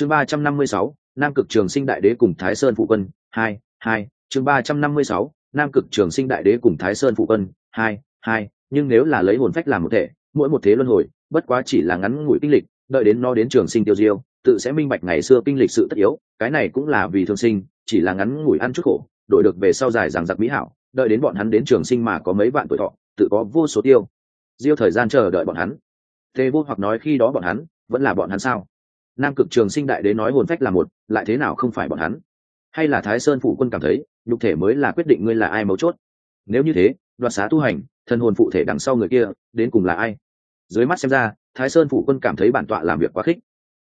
chương ba trăm năm mươi sáu, nam cực trường sinh đại đế cùng thái sơn phụ quân, hai hai. Chương ba trăm năm mươi sáu, nam cực trường sinh đại đế cùng thái sơn phụ quân, hai hai. Nhưng nếu là lấy hồn phách làm một thể, mỗi một thế luân hồi, bất quá chỉ là ngắn ngủi kinh lịch, đợi đến nó đến trường sinh tiêu diêu, tự sẽ minh bạch ngày xưa kinh lịch sự tất yếu, cái này cũng là vì thương sinh, chỉ là ngắn ngủi ăn chút khổ, đổi được về sau dài rằng giặc mỹ hảo, đợi đến bọn hắn đến trường sinh mà có mấy vạn tuổi thọ, tự có vô số tiêu. Diêu thời gian chờ đợi bọn hắn. Tê vô hoặc nói khi đó bọn hắn vẫn là bọn hắn sao? Nam cực trường sinh đại đế nói hồn phách là một, lại thế nào không phải bọn hắn? Hay là thái sơn phụ quân cảm thấy, nhục thể mới là quyết định ngươi là ai mấu chốt? Nếu như thế, đoạt xá tu hành, thân hồn phụ thể đằng sau người kia, đến cùng là ai? Dưới mắt xem ra, thái sơn phụ quân cảm thấy bản tọa làm việc quá khích.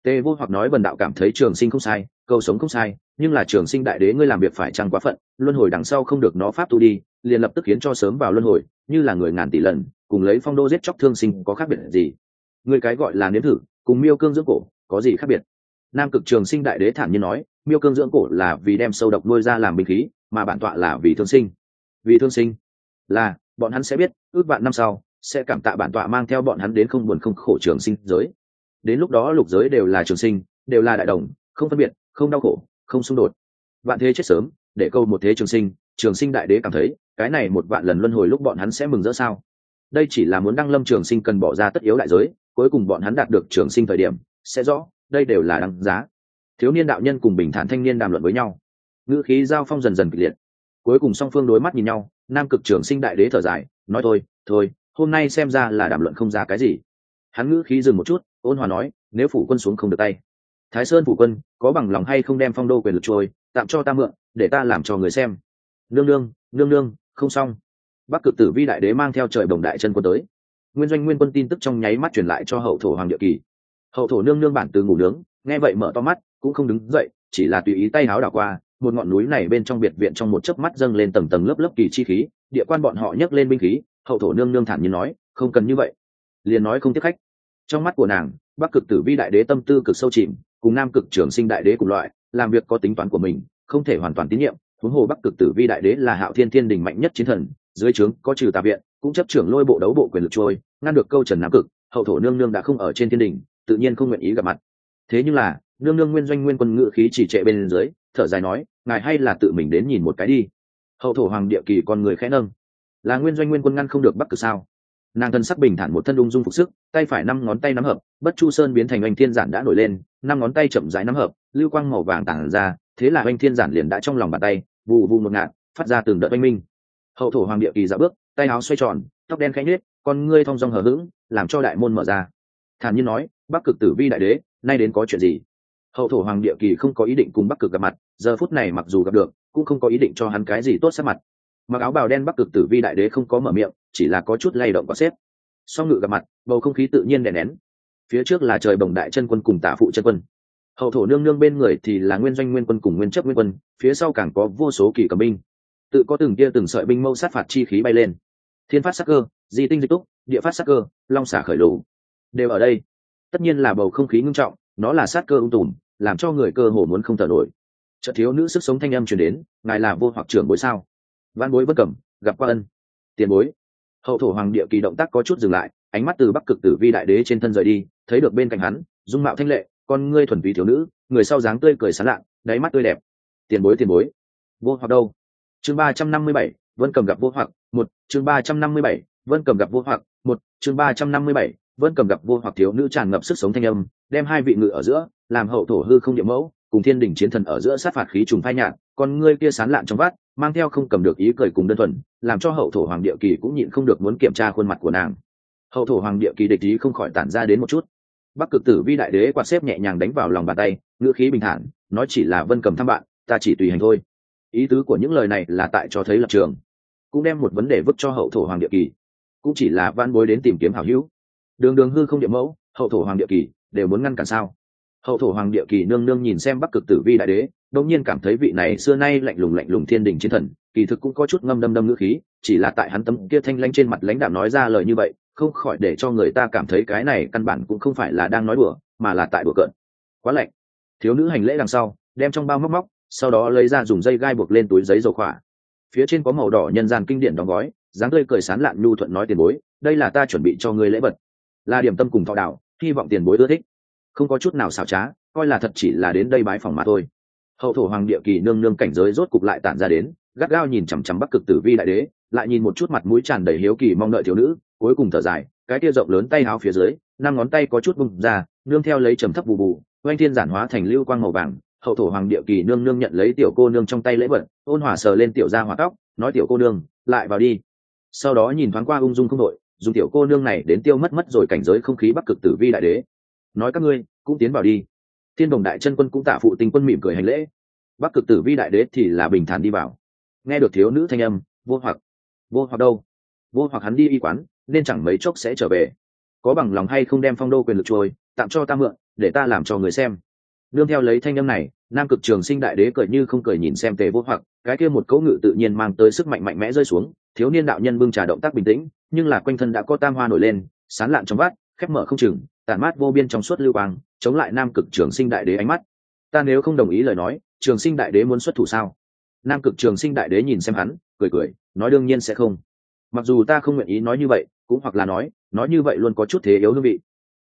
Tề vô hoặc nói bần đạo cảm thấy trường sinh không sai câu sống không sai, nhưng là trường sinh đại đế ngươi làm việc phải chăng quá phận, luân hồi đằng sau không được nó pháp tu đi, liền lập tức khiến cho sớm vào luân hồi, như là người ngàn tỷ lần, cùng lấy phong đô giết chóc thương sinh có khác biệt gì? Người cái gọi là nếm thử, cùng miêu cương dưỡng cổ có gì khác biệt? Nam cực trường sinh đại đế thản nhiên nói, miêu cương dưỡng cổ là vì đem sâu độc nuôi ra làm binh khí, mà bản tọa là vì thương sinh. Vì thương sinh? Là, bọn hắn sẽ biết, ước vạn năm sau, sẽ cảm tạ bản tọa mang theo bọn hắn đến không buồn không khổ trường sinh giới. Đến lúc đó lục giới đều là trường sinh, đều là đại đồng, không phân biệt, không đau khổ, không xung đột. Vạn thế chết sớm, để câu một thế trường sinh trường sinh đại đế cảm thấy, cái này một vạn lần luân hồi lúc bọn hắn sẽ mừng rỡ sao? Đây chỉ là muốn đăng lâm trường sinh cần bỏ ra tất yếu đại giới, cuối cùng bọn hắn đạt được trường sinh thời điểm sẽ rõ, đây đều là đăng giá. Thiếu niên đạo nhân cùng bình thản thanh niên đàm luận với nhau. Ngữ khí giao phong dần dần kịch liệt. Cuối cùng song phương đối mắt nhìn nhau, nam cực trường sinh đại đế thở dài, nói thôi thôi, hôm nay xem ra là đàm luận không ra cái gì. Hắn ngữ khí dừng một chút, ôn hòa nói, nếu phủ quân xuống không được tay. Thái sơn phủ quân, có bằng lòng hay không đem phong đô quyền lực trôi, tạm cho ta mượn, để ta làm cho người xem. Nương nương nương nương, không xong. Bắc cực tử vi đại đế mang theo trời đồng đại chân quân tới. Nguyên doanh nguyên quân tin tức trong nháy mắt truyền lại cho hậu thổ hoàng địa kỳ hậu thổ nương nương bản từ ngủ nướng, nghe vậy mở to mắt, cũng không đứng dậy, chỉ là tùy ý tay háo đảo qua, một ngọn núi này bên trong biệt viện trong một chớp mắt dâng lên tầng tầng lớp lớp kỳ chi khí, địa quan bọn họ nhấc lên binh khí, hậu thổ nương nương thản nhiên nói, không cần như vậy. Liền nói không tiếp khách. Trong mắt của nàng, bắc cực tử vi đại đế tâm tư cực sâu chìm, cùng nam cực trường sinh đại đế cùng loại, làm việc có tính toán của mình, không thể hoàn toàn tín nhiệm. Huống hồ bắc cực tử vi đại đế là hạo thiên thiên đình mạnh nhất chiến thần, dưới trướng có trừ tà viện, cũng chấp trưởng lôi bộ đấu bộ quyền lực trôi, ngăn được câu trần nam cực, hậu thổ nương nương đã không ở trên thiên đình tự nhiên không nguyện ý gặp mặt. Thế nhưng là, nương nương nguyên doanh nguyên quân ngự khí chỉ trệ bên dưới, thở dài nói, ngài hay là tự mình đến nhìn một cái đi. Hậu thổ hoàng địa kỳ con người khẽ nâng. Là nguyên doanh nguyên quân ngăn không được bắc cực sao? Nàng thân sắc bình thản một thân ung dung phục sức, tay phải năm ngón tay nắm hợp, bất chu sơn biến thành oanh thiên giản đã nổi lên, năm ngón tay chậm rãi nắm hợp, lưu quang màu vàng tản ra, thế là oanh thiên giản liền đã trong lòng bàn tay vụ vụ một ngạt, phát ra từng đợt oanh minh. Hậu thổ hoàng địa kỳ dạo bước, tay áo xoay tròn, tóc đen khẽ nhếch, con ngươi thong dong hờ hững, làm cho đại môn mở ra thản nhiên nói, bắc cực tử vi đại đế, nay đến có chuyện gì? Hậu thổ hoàng địa kỳ không có ý định cùng bắc cực gặp mặt, giờ phút này mặc dù gặp được, cũng không có ý định cho hắn cái gì tốt sắc mặt. Mặc áo bào đen bắc cực tử vi đại đế không có mở miệng, chỉ là có chút lay động có xếp. Song ngự gặp mặt, bầu không khí tự nhiên đè nén. Phía trước là trời bồng đại chân quân cùng tả phụ chân quân. Hậu thổ nương nương bên người thì là nguyên doanh nguyên quân cùng nguyên chấp nguyên quân, phía sau càng có vô số kỳ cầm binh. Tự có từng tia từng sợi binh mâu sát phạt chi khí bay lên. Thiên phát sắc cơ, di tinh dịch túc, địa phát sắc cơ, long xả khởi lũ đều ở đây. Tất nhiên là bầu không khí ngưng trọng nó là sát cơ ung tùm làm cho người cơ hồ muốn không thở nổi. Chợt thiếu nữ sức sống thanh âm truyền đến ngài là vô hoặc trưởng bối sao? Văn bối vất cẩm gặp qua ân. Tiền bối. Hậu thổ hoàng địa kỳ động tác có chút dừng lại ánh mắt từ bắc cực tử vi đại đế trên thân rời đi thấy được bên cạnh hắn dung mạo thanh lệ con ngươi thuần vị thiếu nữ người sau dáng tươi cười sán lạn, đáy mắt tươi đẹp. Tiền bối tiền bối. Vô hoặc đâu? Chương ba trăm năm mươi bảy vân cầm gặp vô hoặc một chương ba trăm năm mươi bảy vân cầm gặp vô hoặc một chương ba trăm năm mươi bảy vân cầm gặp vô hoặc thiếu nữ tràn ngập sức sống thanh âm, đem hai vị ngự ở giữa, làm hậu thổ hư không địa mẫu, cùng thiên đình chiến thần ở giữa sát phạt khí trùng phai nhạt còn ngươi kia sán lạn trong vắt, mang theo không cầm được ý cười cùng đơn thuần, làm cho hậu thổ hoàng địa kỳ cũng nhịn không được muốn kiểm tra khuôn mặt của nàng. Hậu thổ hoàng địa kỳ địch ý không khỏi tản ra đến một chút. Bắc cực tử vi đại đế quạt xếp nhẹ nhàng đánh vào lòng bàn tay, ngữ khí bình thản, nói chỉ là vân cầm thăm bạn, ta chỉ tùy hành thôi. Ý tứ của những lời này là tại cho thấy lập trường, cũng đem một vấn đề vứt cho hậu thổ hoàng địa kỳ, cũng chỉ là van bối đến tìm kiếm hảo hữu đường đường hư không địa mẫu, hậu thổ hoàng địa kỳ, đều muốn ngăn cản sao? Hậu thổ hoàng địa kỳ nương nương nhìn xem bắc cực tử vi đại đế, đột nhiên cảm thấy vị này xưa nay lạnh lùng lạnh lùng thiên đình chiến thần, kỳ thực cũng có chút ngâm đâm đâm ngữ khí, chỉ là tại hắn tấm kia thanh lanh trên mặt lãnh đạo nói ra lời như vậy, không khỏi để cho người ta cảm thấy cái này căn bản cũng không phải là đang nói đùa, mà là tại đùa cợt. Quá lạnh. Thiếu nữ hành lễ đằng sau, đem trong bao móc móc, sau đó lấy ra dùng dây gai buộc lên túi giấy dầu khỏa. Phía trên có màu đỏ nhân gian kinh điển đóng gói, dáng tươi cười sán lạn nhu thuận nói tiền bối, đây là ta chuẩn bị cho ngươi lễ vật là điểm tâm cùng thọ đạo hy vọng tiền bối ưa thích. Không có chút nào xảo trá, coi là thật chỉ là đến đây bái phòng mà thôi. Hậu thổ hoàng địa kỳ nương nương cảnh giới rốt cục lại tản ra đến, gắt gao nhìn chằm chằm bắc cực tử vi đại đế, lại nhìn một chút mặt mũi tràn đầy hiếu kỳ mong đợi thiếu nữ, cuối cùng thở dài, cái kia rộng lớn tay háo phía dưới, năm ngón tay có chút bung ra, nương theo lấy trầm thấp bù bù, oanh thiên giản hóa thành lưu quang màu vàng, hậu thổ hoàng địa kỳ nương nương nhận lấy tiểu cô nương trong tay lễ vật, ôn hòa sờ lên tiểu ra hỏa tóc, nói tiểu cô nương, lại vào đi. Sau đó nhìn thoáng qua ung dung không đội dùng tiểu cô nương này đến tiêu mất mất rồi cảnh giới không khí bắc cực tử vi đại đế. Nói các ngươi, cũng tiến vào đi. Thiên đồng đại chân quân cũng tạ phụ tình quân mỉm cười hành lễ. Bắc cực tử vi đại đế thì là bình thản đi vào. Nghe được thiếu nữ thanh âm, vô hoặc. Vô hoặc đâu? Vô hoặc hắn đi y quán, nên chẳng mấy chốc sẽ trở về. Có bằng lòng hay không đem phong đô quyền lực trôi, tạm cho ta mượn, để ta làm cho người xem. Nương theo lấy thanh âm này, nam cực trường sinh đại đế cười như không cười nhìn xem tề vô hoặc cái kia một cấu ngự tự nhiên mang tới sức mạnh mạnh mẽ rơi xuống, thiếu niên đạo nhân bưng trà động tác bình tĩnh, nhưng là quanh thân đã có tam hoa nổi lên, sán lạn trong vắt, khép mở không chừng, tản mát vô biên trong suốt lưu quang, chống lại nam cực trường sinh đại đế ánh mắt. Ta nếu không đồng ý lời nói, trường sinh đại đế muốn xuất thủ sao? Nam cực trường sinh đại đế nhìn xem hắn, cười cười, nói đương nhiên sẽ không. Mặc dù ta không nguyện ý nói như vậy, cũng hoặc là nói nói như vậy luôn có chút thế yếu hương vị.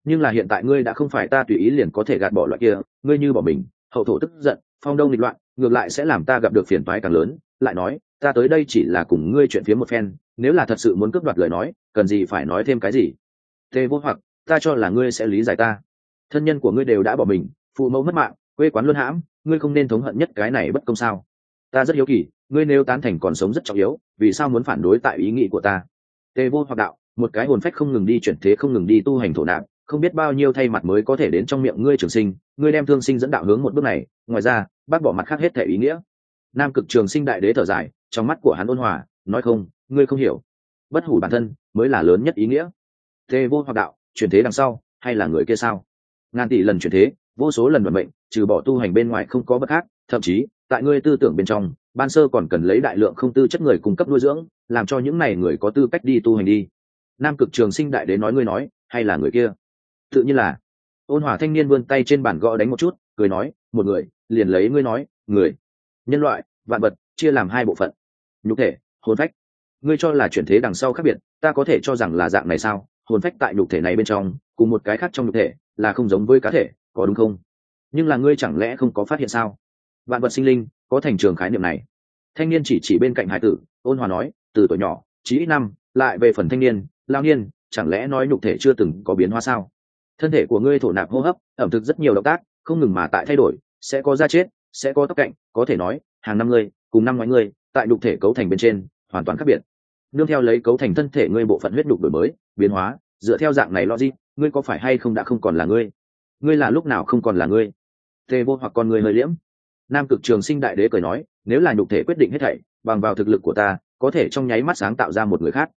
Nhưng là hiện tại ngươi đã không phải ta tùy ý liền có thể gạt bỏ loại kia, ngươi như bỏ mình, hậu thổ tức giận, phong đông nghịch loạn ngược lại sẽ làm ta gặp được phiền toái càng lớn, lại nói, ta tới đây chỉ là cùng ngươi chuyện phía một phen, nếu là thật sự muốn cướp đoạt lời nói, cần gì phải nói thêm cái gì? Tê vô hoặc, ta cho là ngươi sẽ lý giải ta. Thân nhân của ngươi đều đã bỏ mình, phụ mẫu mất mạng, quê quán luân hãm, ngươi không nên thống hận nhất cái này bất công sao? Ta rất hiếu kỳ, ngươi nếu tán thành còn sống rất trọng yếu, vì sao muốn phản đối tại ý nghĩ của ta? Tê vô hoặc đạo, một cái hồn phách không ngừng đi chuyển thế không ngừng đi tu hành thổ nạp không biết bao nhiêu thay mặt mới có thể đến trong miệng ngươi trường sinh, ngươi đem thương sinh dẫn đạo hướng một bước này, ngoài ra, bác bỏ mặt khác hết thể ý nghĩa. Nam cực trường sinh đại đế thở dài, trong mắt của hắn ôn hòa, nói không, ngươi không hiểu. Bất hủ bản thân mới là lớn nhất ý nghĩa. Thế vô hoặc đạo, chuyển thế đằng sau, hay là người kia sao? Ngàn tỷ lần chuyển thế, vô số lần vận mệnh, trừ bỏ tu hành bên ngoài không có bất khác, thậm chí, tại ngươi tư tưởng bên trong, ban sơ còn cần lấy đại lượng không tư chất người cung cấp nuôi dưỡng, làm cho những này người có tư cách đi tu hành đi. Nam cực trường sinh đại đế nói ngươi nói, hay là người kia? Tự nhiên là. Ôn hòa thanh niên vươn tay trên bàn gõ đánh một chút, cười nói, một người, liền lấy ngươi nói, người, nhân loại, vạn vật, chia làm hai bộ phận. Nhục thể, hồn phách. Ngươi cho là chuyển thế đằng sau khác biệt, ta có thể cho rằng là dạng này sao? Hồn phách tại nhục thể này bên trong, cùng một cái khác trong nhục thể, là không giống với cá thể, có đúng không? Nhưng là ngươi chẳng lẽ không có phát hiện sao? Vạn vật sinh linh, có thành trường khái niệm này. Thanh niên chỉ chỉ bên cạnh hải tử, ôn hòa nói, từ tuổi nhỏ, chí ít năm, lại về phần thanh niên, lao niên, chẳng lẽ nói nhục thể chưa từng có biến hóa sao? Thân thể của ngươi thổ nạp hô hấp, ẩm thực rất nhiều động tác, không ngừng mà tại thay đổi, sẽ có da chết, sẽ có tóc cạnh, có thể nói, hàng năm ngươi, cùng năm ngoái ngươi, tại đục thể cấu thành bên trên, hoàn toàn khác biệt. Nương theo lấy cấu thành thân thể ngươi bộ phận huyết đục đổi mới, biến hóa, dựa theo dạng này logic, ngươi có phải hay không đã không còn là ngươi? Ngươi là lúc nào không còn là ngươi? Tê vô hoặc con người hơi liễm. Nam cực trường sinh đại đế cười nói, nếu là nhục thể quyết định hết thảy, bằng vào thực lực của ta, có thể trong nháy mắt sáng tạo ra một người khác.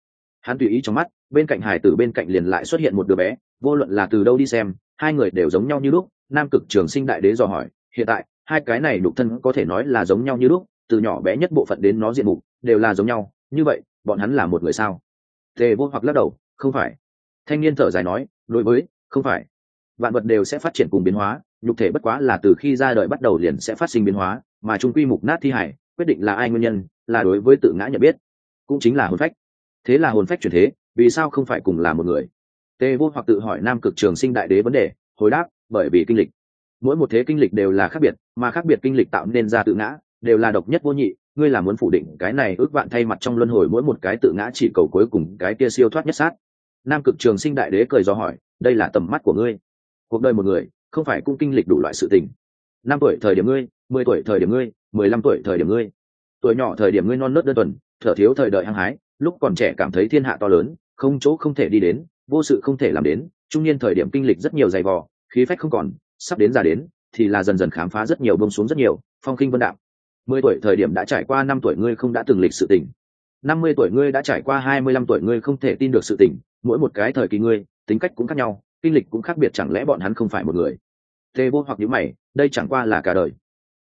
Hắn tùy ý trong mắt, bên cạnh hải tử bên cạnh liền lại xuất hiện một đứa bé vô luận là từ đâu đi xem, hai người đều giống nhau như lúc, nam cực trường sinh đại đế dò hỏi, hiện tại, hai cái này đục thân có thể nói là giống nhau như lúc, từ nhỏ bé nhất bộ phận đến nó diện mục, đều là giống nhau, như vậy, bọn hắn là một người sao? Tề vô hoặc lắc đầu, không phải. Thanh niên thở dài nói, đối với, không phải. Vạn vật đều sẽ phát triển cùng biến hóa, nhục thể bất quá là từ khi ra đời bắt đầu liền sẽ phát sinh biến hóa, mà trung quy mục nát thi hải, quyết định là ai nguyên nhân, là đối với tự ngã nhận biết, cũng chính là hồn phách. Thế là hồn phách chuyển thế, vì sao không phải cùng là một người? Tê vô hoặc tự hỏi nam cực trường sinh đại đế vấn đề, hồi đáp, bởi vì kinh lịch. Mỗi một thế kinh lịch đều là khác biệt, mà khác biệt kinh lịch tạo nên ra tự ngã, đều là độc nhất vô nhị, ngươi là muốn phủ định cái này ước vạn thay mặt trong luân hồi mỗi một cái tự ngã chỉ cầu cuối cùng cái kia siêu thoát nhất sát. Nam cực trường sinh đại đế cười do hỏi, đây là tầm mắt của ngươi. Cuộc đời một người, không phải cũng kinh lịch đủ loại sự tình. Năm tuổi thời điểm ngươi, mười tuổi thời điểm ngươi, mười lăm tuổi thời điểm ngươi. Tuổi nhỏ thời điểm ngươi non nớt đơn thuần, thở thiếu thời đợi hăng hái, lúc còn trẻ cảm thấy thiên hạ to lớn, không chỗ không thể đi đến vô sự không thể làm đến, trung niên thời điểm kinh lịch rất nhiều dày vò, khí phách không còn, sắp đến già đến, thì là dần dần khám phá rất nhiều bông xuống rất nhiều, phong kinh vân đạo mười tuổi thời điểm đã trải qua năm tuổi ngươi không đã từng lịch sự tình. Năm mươi tuổi ngươi đã trải qua hai mươi lăm tuổi ngươi không thể tin được sự tình, mỗi một cái thời kỳ ngươi, tính cách cũng khác nhau, kinh lịch cũng khác biệt, chẳng lẽ bọn hắn không phải một người? Tê vô hoặc nhữ mày, đây chẳng qua là cả đời.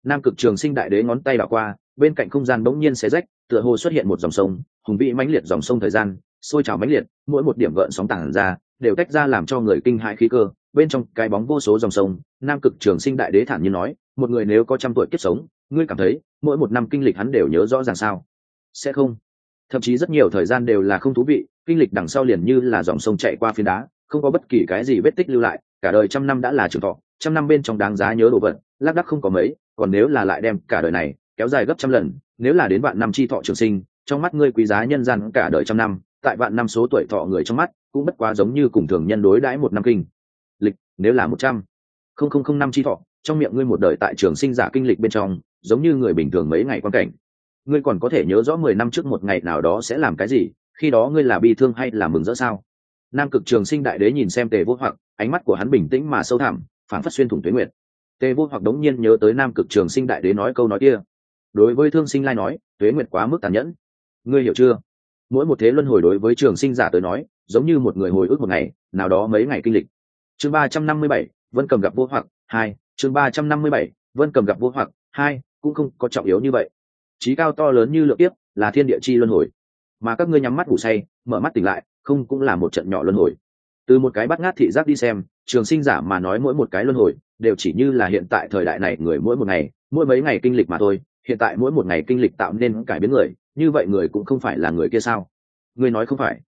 Nam cực trường sinh đại đế ngón tay đảo qua, bên cạnh không gian bỗng nhiên xé rách, tựa hồ xuất hiện một dòng sông, hùng vĩ mãnh liệt dòng sông thời gian sôi trào mãnh liệt, mỗi một điểm gợn sóng tảng ra, đều tách ra làm cho người kinh hãi khí cơ. Bên trong cái bóng vô số dòng sông, nam cực trường sinh đại đế thản nhiên nói, một người nếu có trăm tuổi kiếp sống, ngươi cảm thấy mỗi một năm kinh lịch hắn đều nhớ rõ ràng sao? Sẽ không. Thậm chí rất nhiều thời gian đều là không thú vị, kinh lịch đằng sau liền như là dòng sông chạy qua phiến đá, không có bất kỳ cái gì vết tích lưu lại, cả đời trăm năm đã là trường thọ, trăm năm bên trong đáng giá nhớ đồ vật, lác đắc không có mấy, còn nếu là lại đem cả đời này kéo dài gấp trăm lần, nếu là đến vạn năm chi thọ trường sinh, trong mắt ngươi quý giá nhân gian cả đời trăm năm tại vạn năm số tuổi thọ người trong mắt, cũng bất quá giống như cùng thường nhân đối đãi một năm kinh. Lịch, nếu là một trăm, không không không năm chi thọ, trong miệng ngươi một đời tại trường sinh giả kinh lịch bên trong, giống như người bình thường mấy ngày quan cảnh. Ngươi còn có thể nhớ rõ mười năm trước một ngày nào đó sẽ làm cái gì, khi đó ngươi là bi thương hay là mừng rỡ sao? Nam cực trường sinh đại đế nhìn xem tề vô hoặc, ánh mắt của hắn bình tĩnh mà sâu thẳm phản phát xuyên thủng tuyến nguyệt. Tề vô hoặc đống nhiên nhớ tới nam cực trường sinh đại đế nói câu nói kia. Đối với thương sinh lai nói tuế nguyệt quá mức tàn nhẫn. Ngươi hiểu chưa? Mỗi một thế luân hồi đối với trường sinh giả tới nói, giống như một người hồi ức một ngày, nào đó mấy ngày kinh lịch. Chương ba trăm năm mươi bảy, vân cầm gặp vô hoặc hai. Chương ba trăm năm mươi bảy, vân cầm gặp vô hoặc hai, cũng không có trọng yếu như vậy. Trí cao to lớn như lượng tiếp là thiên địa chi luân hồi. Mà các ngươi nhắm mắt ngủ say, mở mắt tỉnh lại, không cũng là một trận nhỏ luân hồi. Từ một cái bắt ngát thị giác đi xem, trường sinh giả mà nói mỗi một cái luân hồi đều chỉ như là hiện tại thời đại này người mỗi một ngày, mỗi mấy ngày kinh lịch mà thôi. Hiện tại mỗi một ngày kinh lịch tạo nên cải biến người như vậy người cũng không phải là người kia sao? Ngươi nói không phải.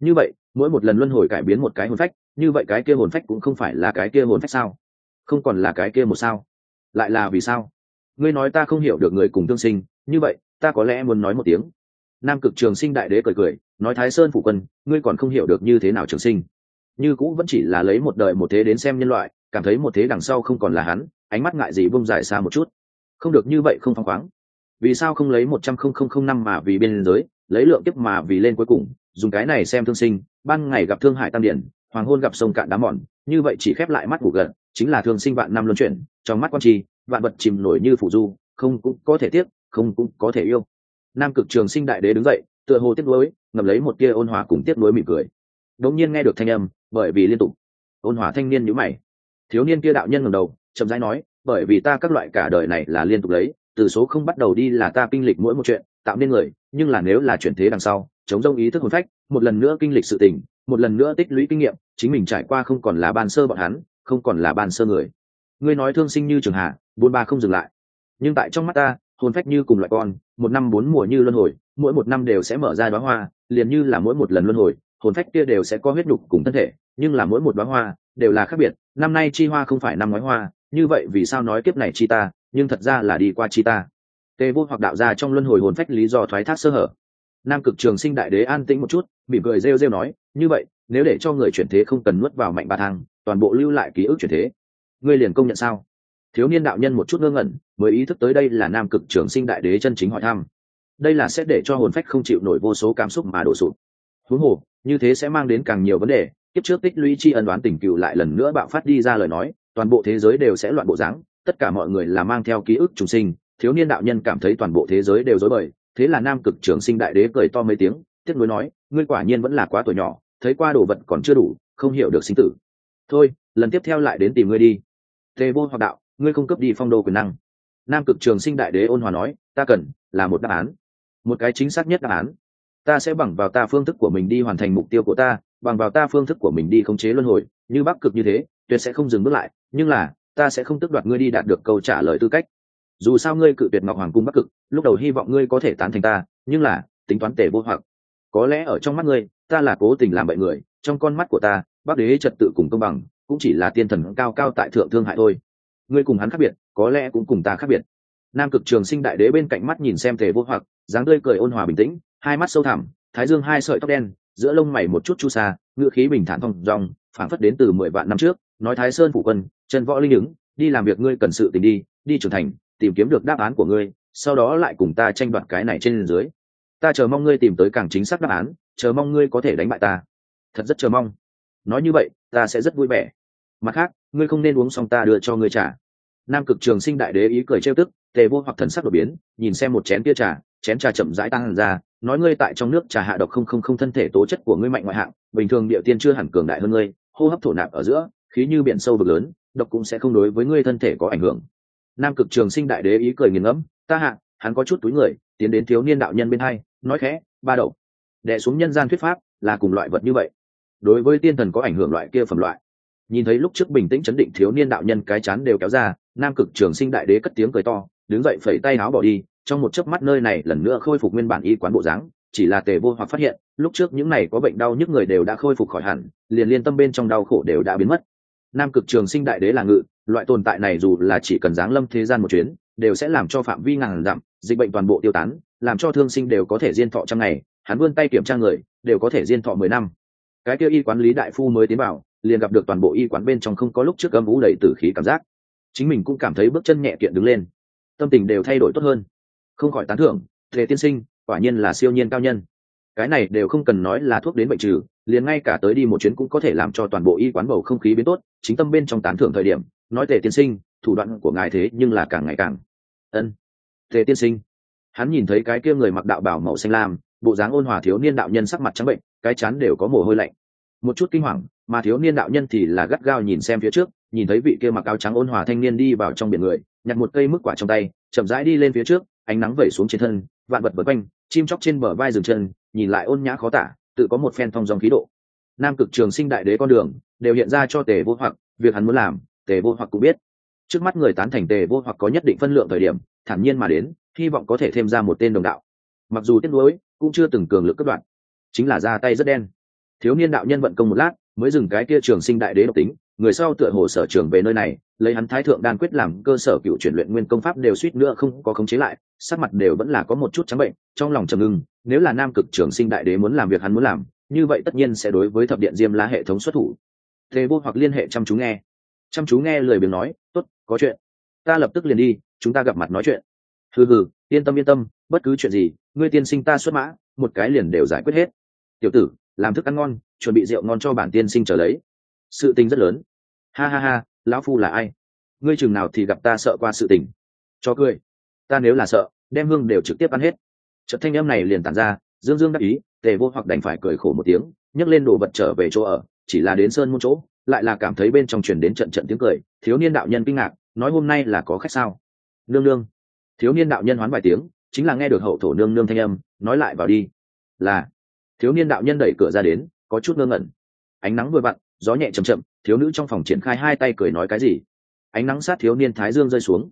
Như vậy, mỗi một lần luân hồi cải biến một cái hồn phách, như vậy cái kia hồn phách cũng không phải là cái kia hồn phách sao? Không còn là cái kia một sao. Lại là vì sao? Ngươi nói ta không hiểu được người cùng tương sinh, như vậy, ta có lẽ muốn nói một tiếng. Nam cực trường sinh đại đế cười cười, nói thái sơn phủ quân, ngươi còn không hiểu được như thế nào trường sinh. Như cũ vẫn chỉ là lấy một đời một thế đến xem nhân loại, cảm thấy một thế đằng sau không còn là hắn, ánh mắt ngại gì bông dài xa một chút. Không được như vậy không phăng khoáng vì sao không lấy một trăm không không không năm mà vì biên giới, lấy lượng tiếp mà vì lên cuối cùng, dùng cái này xem thương sinh, ban ngày gặp thương hại tam điển, hoàng hôn gặp sông cạn đá mòn, như vậy chỉ khép lại mắt ngủ gần chính là thương sinh vạn năm luân chuyển, trong mắt quan trì vạn vật chìm nổi như phủ du, không cũng có thể tiếc, không cũng có thể yêu. Nam cực trường sinh đại đế đứng dậy, tựa hồ tiếc nuối ngầm lấy một tia ôn hòa cùng tiếc nuối mỉm cười. Đột nhiên nghe được thanh âm, bởi vì liên tục. Ôn hòa thanh niên nhíu mày. Thiếu niên kia đạo nhân ngẩng đầu, chậm rãi nói, bởi vì ta các loại cả đời này là liên tục lấy từ số không bắt đầu đi là ta kinh lịch mỗi một chuyện, tạo nên người, nhưng là nếu là chuyển thế đằng sau, chống rông ý thức hồn phách, một lần nữa kinh lịch sự tình, một lần nữa tích lũy kinh nghiệm, chính mình trải qua không còn là ban sơ bọn hắn, không còn là ban sơ người. Ngươi nói thương sinh như trường hạ bốn ba không dừng lại. Nhưng tại trong mắt ta, hồn phách như cùng loại con, một năm bốn mùa như luân hồi, mỗi một năm đều sẽ mở ra đoá hoa, liền như là mỗi một lần luân hồi, hồn phách kia đều sẽ có huyết nhục cùng thân thể, nhưng là mỗi một đoá hoa đều là khác biệt, năm nay chi hoa không phải năm ngoái hoa như vậy vì sao nói kiếp này chi ta, nhưng thật ra là đi qua chi ta? Tê vô hoặc đạo ra trong luân hồi hồn phách lý do thoái thác sơ hở. Nam cực trường sinh đại đế an tĩnh một chút, mỉm cười rêu rêu nói, như vậy, nếu để cho người chuyển thế không cần nuốt vào mạnh ba thang, toàn bộ lưu lại ký ức chuyển thế, ngươi liền công nhận sao? Thiếu niên đạo nhân một chút ngơ ngẩn, mới ý thức tới đây là nam cực trường sinh đại đế chân chính hỏi thăm. Đây là sẽ để cho hồn phách không chịu nổi vô số cảm xúc mà đổ sụp. Huống hồ, như thế sẽ mang đến càng nhiều vấn đề, kiếp trước tích lũy chi ân đoán tình cựu lại lần nữa bạo phát đi ra lời nói toàn bộ thế giới đều sẽ loạn bộ dáng, tất cả mọi người là mang theo ký ức trùng sinh, thiếu niên đạo nhân cảm thấy toàn bộ thế giới đều dối bời, thế là nam cực trường sinh đại đế cười to mấy tiếng, tiếc nuối nói, ngươi quả nhiên vẫn là quá tuổi nhỏ, thấy qua đồ vật còn chưa đủ, không hiểu được sinh tử. Thôi, lần tiếp theo lại đến tìm ngươi đi. Tề vô hoặc đạo, ngươi không cấp đi phong đô quyền năng. Nam cực trường sinh đại đế ôn hòa nói, ta cần là một đáp án, một cái chính xác nhất đáp án. Ta sẽ bằng vào ta phương thức của mình đi hoàn thành mục tiêu của ta, bằng vào ta phương thức của mình đi khống chế luân hồi, như bắc cực như thế, tuyệt sẽ không dừng bước lại nhưng là, ta sẽ không tước đoạt ngươi đi đạt được câu trả lời tư cách. Dù sao ngươi cự tuyệt ngọc hoàng cung bắc cực, lúc đầu hy vọng ngươi có thể tán thành ta, nhưng là, tính toán tề vô hoặc. Có lẽ ở trong mắt ngươi, ta là cố tình làm bậy người, trong con mắt của ta, bắc đế trật tự cùng công bằng, cũng chỉ là tiên thần cao cao tại thượng thương hại thôi. Ngươi cùng hắn khác biệt, có lẽ cũng cùng ta khác biệt. Nam cực trường sinh đại đế bên cạnh mắt nhìn xem tề vô hoặc, dáng tươi cười ôn hòa bình tĩnh, hai mắt sâu thẳm, thái dương hai sợi tóc đen, giữa lông mày một chút chu xa ngựa khí bình thản thong dong, phảng phất đến từ mười vạn năm trước nói thái sơn phủ quân chân võ linh ứng, đi làm việc ngươi cần sự tình đi đi trưởng thành, tìm kiếm được đáp án của ngươi, sau đó lại cùng ta tranh đoạt cái này trên dưới. Ta chờ mong ngươi tìm tới càng chính xác đáp án, chờ mong ngươi có thể đánh bại ta. Thật rất chờ mong. Nói như vậy, ta sẽ rất vui vẻ. Mặt khác, ngươi không nên uống xong ta đưa cho ngươi trả nam cực trường sinh đại đế ý cười trêu tức, tề vô hoặc thần sắc đột biến, nhìn xem một chén tia trà, chén trà chậm rãi tăng ra, nói ngươi tại trong nước trà hạ độc không không không thân thể tố chất của ngươi mạnh ngoại hạng, bình thường địa tiên chưa hẳn cường đại hơn ngươi, hô hấp thổ nạp ở giữa khí như biển sâu vực lớn, độc cũng sẽ không đối với ngươi thân thể có ảnh hưởng. Nam cực trường sinh đại đế ý cười nghiền ngẫm, ta hạ, hắn có chút túi người, tiến đến thiếu niên đạo nhân bên hai, nói khẽ, ba đậu đệ xuống nhân gian thuyết pháp là cùng loại vật như vậy. Đối với tiên thần có ảnh hưởng loại kia phẩm loại. Nhìn thấy lúc trước bình tĩnh chấn định thiếu niên đạo nhân cái chán đều kéo ra, nam cực trường sinh đại đế cất tiếng cười to, đứng dậy phẩy tay áo bỏ đi, trong một chớp mắt nơi này lần nữa khôi phục nguyên bản y quán bộ dáng, chỉ là tề vô hoặc phát hiện, lúc trước những này có bệnh đau nhức người đều đã khôi phục khỏi hẳn, liền liên tâm bên trong đau khổ đều đã biến mất nam cực trường sinh đại đế là ngự, loại tồn tại này dù là chỉ cần giáng lâm thế gian một chuyến, đều sẽ làm cho phạm vi ngàn dặm, dịch bệnh toàn bộ tiêu tán, làm cho thương sinh đều có thể diên thọ trăm ngày, hắn vươn tay kiểm tra người, đều có thể diên thọ mười năm. Cái kia y quán lý đại phu mới tiến vào, liền gặp được toàn bộ y quán bên trong không có lúc trước âm vũ đầy tử khí cảm giác. Chính mình cũng cảm thấy bước chân nhẹ kiện đứng lên. Tâm tình đều thay đổi tốt hơn. Không khỏi tán thưởng thề tiên sinh, quả nhiên là siêu nhiên cao nhân cái này đều không cần nói là thuốc đến bệnh trừ, liền ngay cả tới đi một chuyến cũng có thể làm cho toàn bộ y quán bầu không khí biến tốt, chính tâm bên trong tán thưởng thời điểm, nói tề tiên sinh, thủ đoạn của ngài thế nhưng là càng ngày càng. Ân, tề tiên sinh. Hắn nhìn thấy cái kia người mặc đạo bảo màu xanh lam, bộ dáng ôn hòa thiếu niên đạo nhân sắc mặt trắng bệnh, cái chán đều có mồ hôi lạnh. Một chút kinh hoàng, mà thiếu niên đạo nhân thì là gắt gao nhìn xem phía trước, nhìn thấy vị kia mặc áo trắng ôn hòa thanh niên đi vào trong biển người, nhặt một cây mức quả trong tay, chậm rãi đi lên phía trước, ánh nắng vẩy xuống trên thân, vạn vật vật quanh, chim chóc trên bờ vai rừng chân nhìn lại ôn nhã khó tả, tự có một phen thong dòng khí độ. Nam cực trường sinh đại đế con đường, đều hiện ra cho tề vô hoặc, việc hắn muốn làm, tề vô hoặc cũng biết. Trước mắt người tán thành tề vô hoặc có nhất định phân lượng thời điểm, thản nhiên mà đến, hy vọng có thể thêm ra một tên đồng đạo. Mặc dù tiếc nuối, cũng chưa từng cường lực cấp đoạn. Chính là ra tay rất đen. Thiếu niên đạo nhân vận công một lát, mới dừng cái kia trường sinh đại đế độc tính, người sau tựa hồ sở trường về nơi này, lấy hắn thái thượng đan quyết làm cơ sở cựu chuyển luyện nguyên công pháp đều suýt nữa không có khống chế lại, sắc mặt đều vẫn là có một chút trắng bệnh, trong lòng trầm ngưng nếu là nam cực trường sinh đại đế muốn làm việc hắn muốn làm, như vậy tất nhiên sẽ đối với thập điện diêm la hệ thống xuất thủ. Thế vô hoặc liên hệ chăm chú nghe. Chăm chú nghe lời biếng nói, tốt, có chuyện. Ta lập tức liền đi, chúng ta gặp mặt nói chuyện. Hừ hừ, yên tâm yên tâm, bất cứ chuyện gì, ngươi tiên sinh ta xuất mã, một cái liền đều giải quyết hết. Tiểu tử, làm thức ăn ngon, chuẩn bị rượu ngon cho bản tiên sinh trở lấy. Sự tình rất lớn. Ha ha ha, lão phu là ai? Ngươi chừng nào thì gặp ta sợ qua sự tình. Cho cười. Ta nếu là sợ, đem hương đều trực tiếp ăn hết trận thanh âm này liền tản ra dương dương đắc ý tề vô hoặc đành phải cười khổ một tiếng nhấc lên đồ vật trở về chỗ ở chỉ là đến sơn môn chỗ lại là cảm thấy bên trong truyền đến trận trận tiếng cười thiếu niên đạo nhân kinh ngạc nói hôm nay là có khách sao? Nương nương. Thiếu niên đạo nhân hoán vài tiếng chính là nghe được hậu thổ nương nương thanh âm nói lại vào đi. Là. Thiếu niên đạo nhân đẩy cửa ra đến có chút ngơ ngẩn. Ánh nắng vừa vặn gió nhẹ chậm chậm thiếu nữ trong phòng triển khai hai tay cười nói cái gì? Ánh nắng sát thiếu niên thái dương rơi xuống.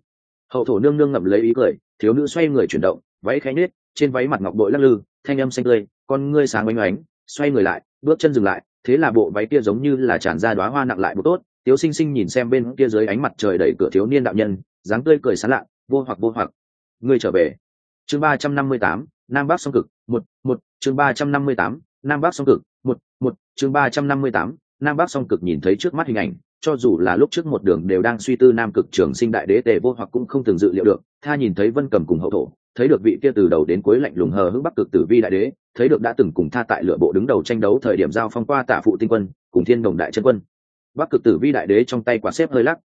Hậu thổ nương nương ngậm lấy ý cười thiếu nữ xoay người chuyển động váy khẽ nhếch, trên váy mặt ngọc bội lắc lư, thanh âm xanh tươi, con ngươi sáng oanh oánh, xoay người lại, bước chân dừng lại, thế là bộ váy kia giống như là tràn ra đoá hoa nặng lại một tốt. Tiếu sinh sinh nhìn xem bên kia dưới ánh mặt trời đẩy cửa thiếu niên đạo nhân, dáng tươi cười sán lạ, vô hoặc vô hoặc. Ngươi trở về. Chương ba trăm năm mươi tám, nam bắc song cực, một một, chương ba trăm năm mươi tám, nam bắc song cực, một một, chương ba trăm năm mươi tám, nam bắc song cực nhìn thấy trước mắt hình ảnh, cho dù là lúc trước một đường đều đang suy tư nam cực trường sinh đại đế tề vô hoặc cũng không từng dự liệu được, tha nhìn thấy vân cầm cùng hậu thổ thấy được vị kia từ đầu đến cuối lạnh lùng hờ hững bắc cực tử vi đại đế, thấy được đã từng cùng tha tại lựa bộ đứng đầu tranh đấu thời điểm giao phong qua Tả phụ tinh quân, cùng thiên đồng đại chân quân. Bắc cực tử vi đại đế trong tay quả xếp hơi lắc.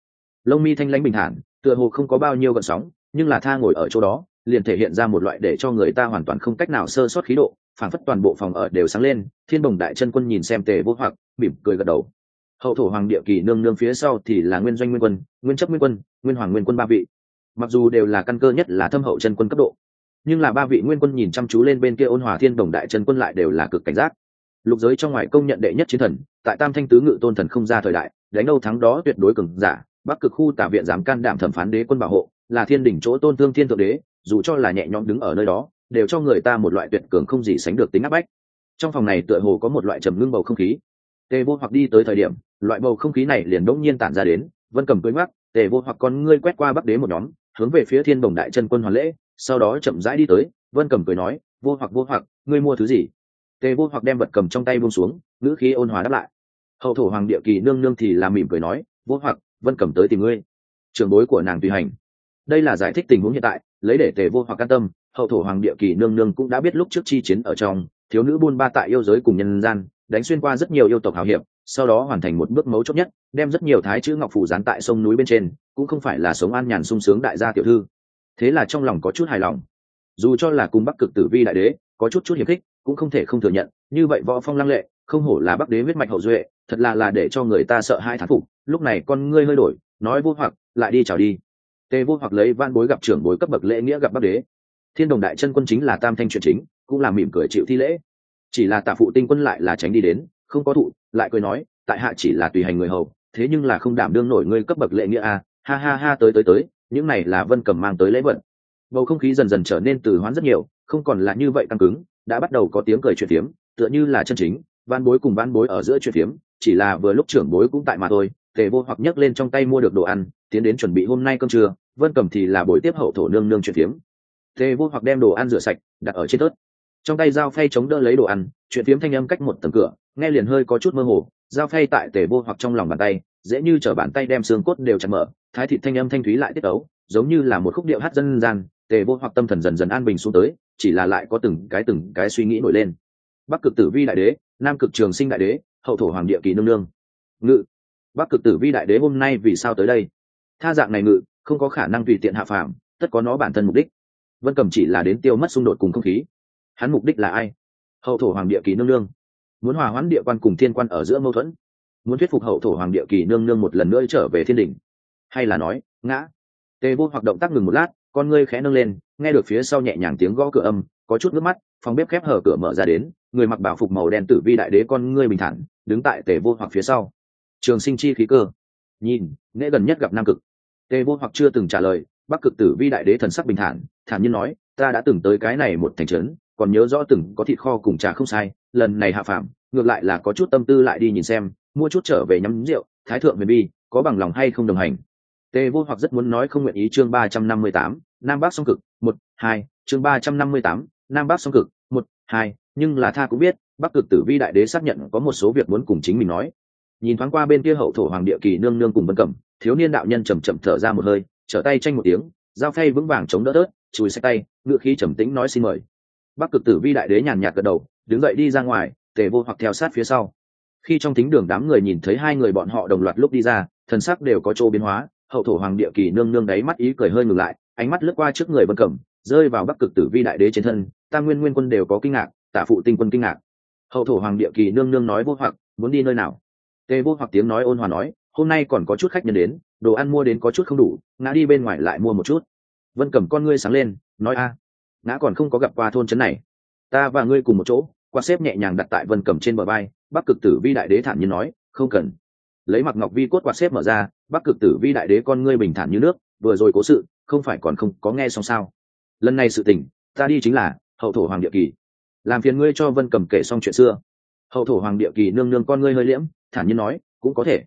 Lông mi thanh lãnh bình thản, tựa hồ không có bao nhiêu gợn sóng, nhưng là tha ngồi ở chỗ đó, liền thể hiện ra một loại để cho người ta hoàn toàn không cách nào sơ sót khí độ phản phất toàn bộ phòng ở đều sáng lên, thiên đồng đại chân quân nhìn xem tề vô hoặc, mỉm cười gật đầu. Hậu thổ hoàng địa kỳ nương nương phía sau thì là nguyên doanh nguyên quân, nguyên chấp nguyên quân, nguyên hoàng nguyên quân ba vị. Mặc dù đều là căn cơ nhất là thâm hậu chân quân cấp độ nhưng là ba vị nguyên quân nhìn chăm chú lên bên kia ôn hòa thiên đồng đại chân quân lại đều là cực cảnh giác. Lục giới trong ngoài công nhận đệ nhất chiến thần, tại tam thanh tứ ngự tôn thần không ra thời đại, đánh đâu thắng đó tuyệt đối cường giả, bắc cực khu tả viện dám can đảm thẩm phán đế quân bảo hộ, là thiên đỉnh chỗ tôn thương thiên thượng đế, dù cho là nhẹ nhõm đứng ở nơi đó, đều cho người ta một loại tuyệt cường không gì sánh được tính áp bách. Trong phòng này tựa hồ có một loại trầm ngưng bầu không khí. Tề vô hoặc đi tới thời điểm, loại bầu không khí này liền đỗng nhiên tản ra đến, vân cầm cưới mắt tề vô hoặc con ngươi quét qua bắc đế một nhóm, hướng về phía thiên đồng đại chân quân hoàn lễ sau đó chậm rãi đi tới, vân cầm cười nói, vô hoặc vô hoặc, ngươi mua thứ gì? Tề vô hoặc đem vật cầm trong tay buông xuống, ngữ khí ôn hòa đáp lại. Hậu thổ hoàng địa kỳ nương nương thì làm mỉm cười nói, vô hoặc, vân cầm tới tìm ngươi. Trường bối của nàng tùy hành. Đây là giải thích tình huống hiện tại, lấy để tề vô hoặc can tâm, hậu thổ hoàng địa kỳ nương nương cũng đã biết lúc trước chi chiến ở trong, thiếu nữ buôn ba tại yêu giới cùng nhân gian, đánh xuyên qua rất nhiều yêu tộc hào hiệp, sau đó hoàn thành một bước mấu chốt nhất, đem rất nhiều thái chữ ngọc phủ dán tại sông núi bên trên, cũng không phải là sống an nhàn sung sướng đại gia tiểu thư thế là trong lòng có chút hài lòng. Dù cho là cùng bắc cực tử vi đại đế có chút chút hiệp khích cũng không thể không thừa nhận như vậy võ phong lăng lệ không hổ là bắc đế huyết mạch hậu duệ thật là là để cho người ta sợ hai thán phục lúc này con ngươi hơi đổi nói vô hoặc lại đi chào đi. Tề vô hoặc lấy van bối gặp trưởng bối cấp bậc lễ nghĩa gặp bắc đế. Thiên đồng đại chân quân chính là tam thanh chuyện chính cũng là mỉm cười chịu thi lễ. Chỉ là tạ phụ tinh quân lại là tránh đi đến không có thụ lại cười nói tại hạ chỉ là tùy hành người hầu thế nhưng là không đảm đương nổi ngươi cấp bậc lệ nghĩa à, ha ha ha tới tới tới những này là vân cầm mang tới lễ vận bầu không khí dần dần trở nên từ hoán rất nhiều, không còn là như vậy căng cứng, đã bắt đầu có tiếng cười chuyện phiếm, tựa như là chân chính van bối cùng van bối ở giữa chuyện phiếm, chỉ là vừa lúc trưởng bối cũng tại mà thôi, tề vô hoặc nhấc lên trong tay mua được đồ ăn, tiến đến chuẩn bị hôm nay cơm trưa, vân cầm thì là buổi tiếp hậu thổ nương nương chuyện phiếm. Tề vô hoặc đem đồ ăn rửa sạch, đặt ở trên tớt. Trong tay dao phay chống đỡ lấy đồ ăn, chuyện phiếm thanh âm cách một tầng cửa, nghe liền hơi có chút mơ hồ dao phay tại tề vô hoặc trong lòng bàn tay, dễ như t bàn tay đem xương cốt đều chặt mở thái thị thanh âm thanh thúy lại tiết ấu giống như là một khúc điệu hát dân gian, tề vô hoặc tâm thần dần dần an bình xuống tới, chỉ là lại có từng cái từng cái suy nghĩ nổi lên. Bắc cực tử vi đại đế, nam cực trường sinh đại đế, hậu thổ hoàng địa kỳ nương nương. Ngự. Bắc cực tử vi đại đế hôm nay vì sao tới đây? Tha dạng này ngự, không có khả năng tùy tiện hạ phạm tất có nó bản thân mục đích. Vân cầm chỉ là đến tiêu mất xung đột cùng không khí. Hắn mục đích là ai? Hậu thổ hoàng địa kỳ nương nương. Muốn hòa hoãn địa quan cùng thiên quan ở giữa mâu thuẫn. Muốn thuyết phục hậu thổ hoàng địa kỳ nương nương một lần nữa trở về thiên đình hay là nói, ngã. Tề vô hoạt động tác ngừng một lát, con ngươi khẽ nâng lên, nghe được phía sau nhẹ nhàng tiếng gõ cửa âm, có chút nước mắt, phòng bếp khép hở cửa mở ra đến, người mặc bảo phục màu đen tử vi đại đế con ngươi bình thản, đứng tại tề vô hoặc phía sau. Trường sinh chi khí cơ. Nhìn nghệ gần nhất gặp nam cực. Tề vô hoặc chưa từng trả lời, bắc cực tử vi đại đế thần sắc bình thản thản nhiên nói, ta đã từng tới cái này một thành trấn, còn nhớ rõ từng có thịt kho cùng trà không sai, lần này hạ phạm ngược lại là có chút tâm tư lại đi nhìn xem, mua chút trở về nhắm rượu, thái thượng huyền bi, có bằng lòng hay không đồng hành tề vô hoặc rất muốn nói không nguyện ý chương ba trăm năm mươi tám, nam bắc song cực, một, hai, chương ba trăm năm mươi tám, nam bắc song cực, một, hai, nhưng là tha cũng biết, bắc cực tử vi đại đế xác nhận có một số việc muốn cùng chính mình nói. Nhìn thoáng qua bên kia hậu thổ hoàng địa kỳ nương nương cùng vân cẩm, thiếu niên đạo nhân chầm chậm thở ra một hơi, trở tay tranh một tiếng, dao phay vững vàng chống đỡ tớt, chùi xe tay, ngựa khí trầm tĩnh nói xin mời. Bắc cực tử vi đại đế nhàn nhạt gật đầu, đứng dậy đi ra ngoài, tề vô hoặc theo sát phía sau. Khi trong thính đường đám người nhìn thấy hai người bọn họ đồng loạt lúc đi ra, thần sắc đều có chỗ biến hóa hậu thổ hoàng địa kỳ nương nương đáy mắt ý cười hơi ngừng lại, ánh mắt lướt qua trước người vân cẩm, rơi vào bắc cực tử vi đại đế trên thân, ta nguyên nguyên quân đều có kinh ngạc, tả phụ tinh quân kinh ngạc. Hậu thổ hoàng địa kỳ nương nương nói vô hoặc, muốn đi nơi nào? Tề vô hoặc tiếng nói ôn hòa nói, hôm nay còn có chút khách nhân đến, đồ ăn mua đến có chút không đủ, ngã đi bên ngoài lại mua một chút. Vân Cẩm con ngươi sáng lên, nói a, ngã còn không có gặp qua thôn trấn này. Ta và ngươi cùng một chỗ qua xếp nhẹ nhàng đặt tại vân Cẩm trên bờ bay bắc cực tử vi đại đế thản nhiên nói, không cần lấy mặc ngọc vi cốt quạt xếp mở ra, bắc cực tử vi đại đế con ngươi bình thản như nước, vừa rồi cố sự, không phải còn không có nghe xong sao? Lần này sự tình, ta đi chính là hậu thổ hoàng địa kỳ. Làm phiền ngươi cho vân cầm kể xong chuyện xưa. Hậu thổ hoàng địa kỳ nương nương con ngươi hơi liễm, thản nhiên nói, cũng có thể.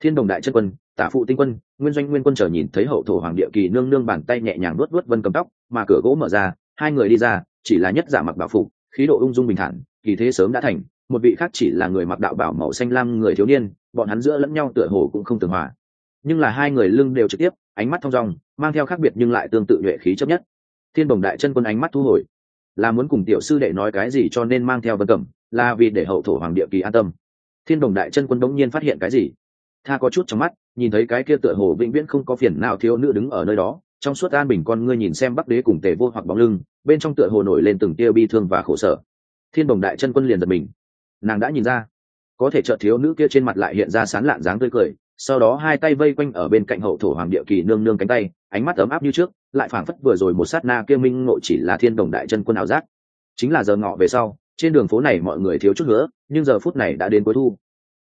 Thiên đồng đại chân quân, tả phụ tinh quân, nguyên doanh nguyên quân chờ nhìn thấy hậu thổ hoàng địa kỳ nương nương bàn tay nhẹ nhàng luốt luốt vân cầm tóc, mà cửa gỗ mở ra, hai người đi ra, chỉ là nhất giả mặc bảo phục, khí độ ung dung bình thản, kỳ thế sớm đã thành một vị khác chỉ là người mặc đạo bảo màu xanh lam người thiếu niên, bọn hắn giữa lẫn nhau tựa hồ cũng không tường hòa. Nhưng là hai người lưng đều trực tiếp, ánh mắt thong dong, mang theo khác biệt nhưng lại tương tự nhuệ khí chấp nhất. Thiên bồng đại chân quân ánh mắt thu hồi. Là muốn cùng tiểu sư đệ nói cái gì cho nên mang theo vân cẩm, là vì để hậu thổ hoàng địa kỳ an tâm. Thiên đồng đại chân quân đống nhiên phát hiện cái gì? Tha có chút trong mắt, nhìn thấy cái kia tựa hồ vĩnh viễn không có phiền nào thiếu nữ đứng ở nơi đó, trong suốt an bình con ngươi nhìn xem bắc đế cùng tề vô hoặc bóng lưng, bên trong tựa hồ nổi lên từng tia bi thương và khổ sở. Thiên đồng đại chân quân liền giật mình nàng đã nhìn ra. Có thể trợ thiếu nữ kia trên mặt lại hiện ra sán lạn dáng tươi cười, sau đó hai tay vây quanh ở bên cạnh hậu thổ hoàng địa kỳ nương nương cánh tay, ánh mắt ấm áp như trước, lại phảng phất vừa rồi một sát na kia minh ngộ chỉ là thiên đồng đại chân quân ảo giác. Chính là giờ ngọ về sau, trên đường phố này mọi người thiếu chút nữa, nhưng giờ phút này đã đến cuối thu.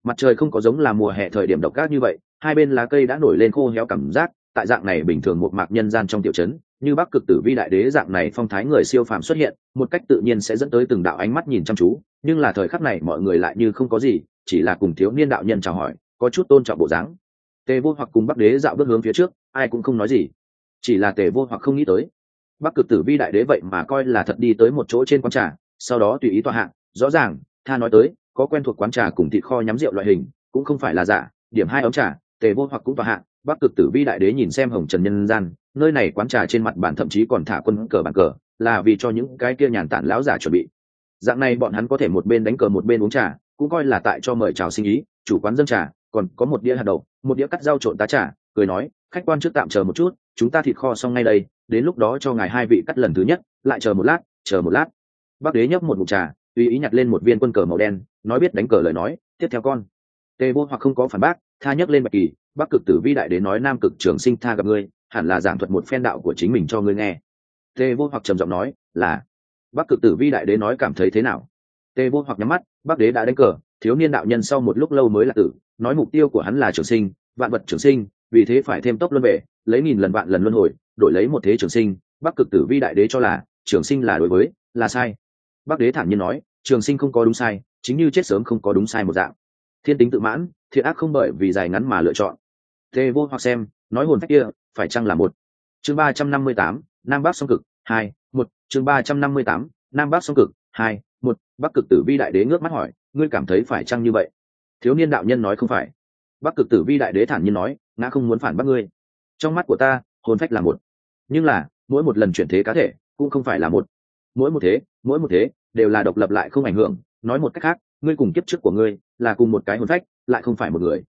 Mặt trời không có giống là mùa hè thời điểm độc ác như vậy, hai bên lá cây đã nổi lên khô héo cảm giác, tại dạng này bình thường một mạc nhân gian trong tiểu trấn như bắc cực tử vi đại đế dạng này phong thái người siêu phàm xuất hiện, một cách tự nhiên sẽ dẫn tới từng đạo ánh mắt nhìn chăm chú, nhưng là thời khắc này mọi người lại như không có gì, chỉ là cùng thiếu niên đạo nhân chào hỏi, có chút tôn trọng bộ dáng. Tề vô hoặc cùng bắc đế dạo bước hướng phía trước, ai cũng không nói gì. Chỉ là tề vô hoặc không nghĩ tới, bắc cực tử vi đại đế vậy mà coi là thật đi tới một chỗ trên quán trà, sau đó tùy ý tọa hạng rõ ràng, tha nói tới, có quen thuộc quán trà cùng thịt kho nhắm rượu loại hình, cũng không phải là giả, điểm hai ống trà, tề vô hoặc cũng tọa hạng bắc cực tử vi đại đế nhìn xem hồng trần nhân gian, nơi này quán trà trên mặt bản thậm chí còn thả quân cờ bàn cờ, là vì cho những cái kia nhàn tản lão giả chuẩn bị. Dạng này bọn hắn có thể một bên đánh cờ một bên uống trà, cũng coi là tại cho mời chào sinh ý, chủ quán dân trà, còn có một đĩa hạt đậu, một đĩa cắt rau trộn tá trà, cười nói, khách quan trước tạm chờ một chút, chúng ta thịt kho xong ngay đây, đến lúc đó cho ngài hai vị cắt lần thứ nhất, lại chờ một lát, chờ một lát. Bác đế nhấp một mục trà, tùy ý nhặt lên một viên quân cờ màu đen, nói biết đánh cờ lời nói, tiếp theo con. Tê vô hoặc không có phản bác, tha nhấc lên bạch kỳ bắc cực tử vi đại đế nói nam cực trường sinh tha gặp ngươi, hẳn là giảng thuật một phen đạo của chính mình cho ngươi nghe. Tề vô hoặc trầm giọng nói, là. Bắc cực tử vi đại đế nói cảm thấy thế nào? Tề vô hoặc nhắm mắt, bắc đế đã đánh cờ, thiếu niên đạo nhân sau một lúc lâu mới là tử, nói mục tiêu của hắn là trường sinh, vạn vật trường sinh, vì thế phải thêm tốc luân về, lấy nghìn lần vạn lần luân hồi, đổi lấy một thế trường sinh. Bắc cực tử vi đại đế cho là, trường sinh là đối với, là sai. Bắc đế thản nhiên nói, trường sinh không có đúng sai, chính như chết sớm không có đúng sai một dạng. Thiên tính tự mãn, thiện ác không bởi vì dài ngắn mà lựa chọn tê vô hoặc xem, nói hồn phách kia, phải chăng là một? Chương ba trăm năm mươi tám, nam bắc song cực, hai, một. Chương ba trăm năm mươi tám, nam bắc song cực, hai, một. Bắc cực tử vi đại đế ngước mắt hỏi, ngươi cảm thấy phải chăng như vậy? Thiếu niên đạo nhân nói không phải. Bắc cực tử vi đại đế thản nhiên nói, ngã không muốn phản bác ngươi. Trong mắt của ta, hồn phách là một. Nhưng là, mỗi một lần chuyển thế cá thể, cũng không phải là một. Mỗi một thế, mỗi một thế, đều là độc lập lại không ảnh hưởng. Nói một cách khác, ngươi cùng kiếp trước của ngươi, là cùng một cái hồn phách, lại không phải một người.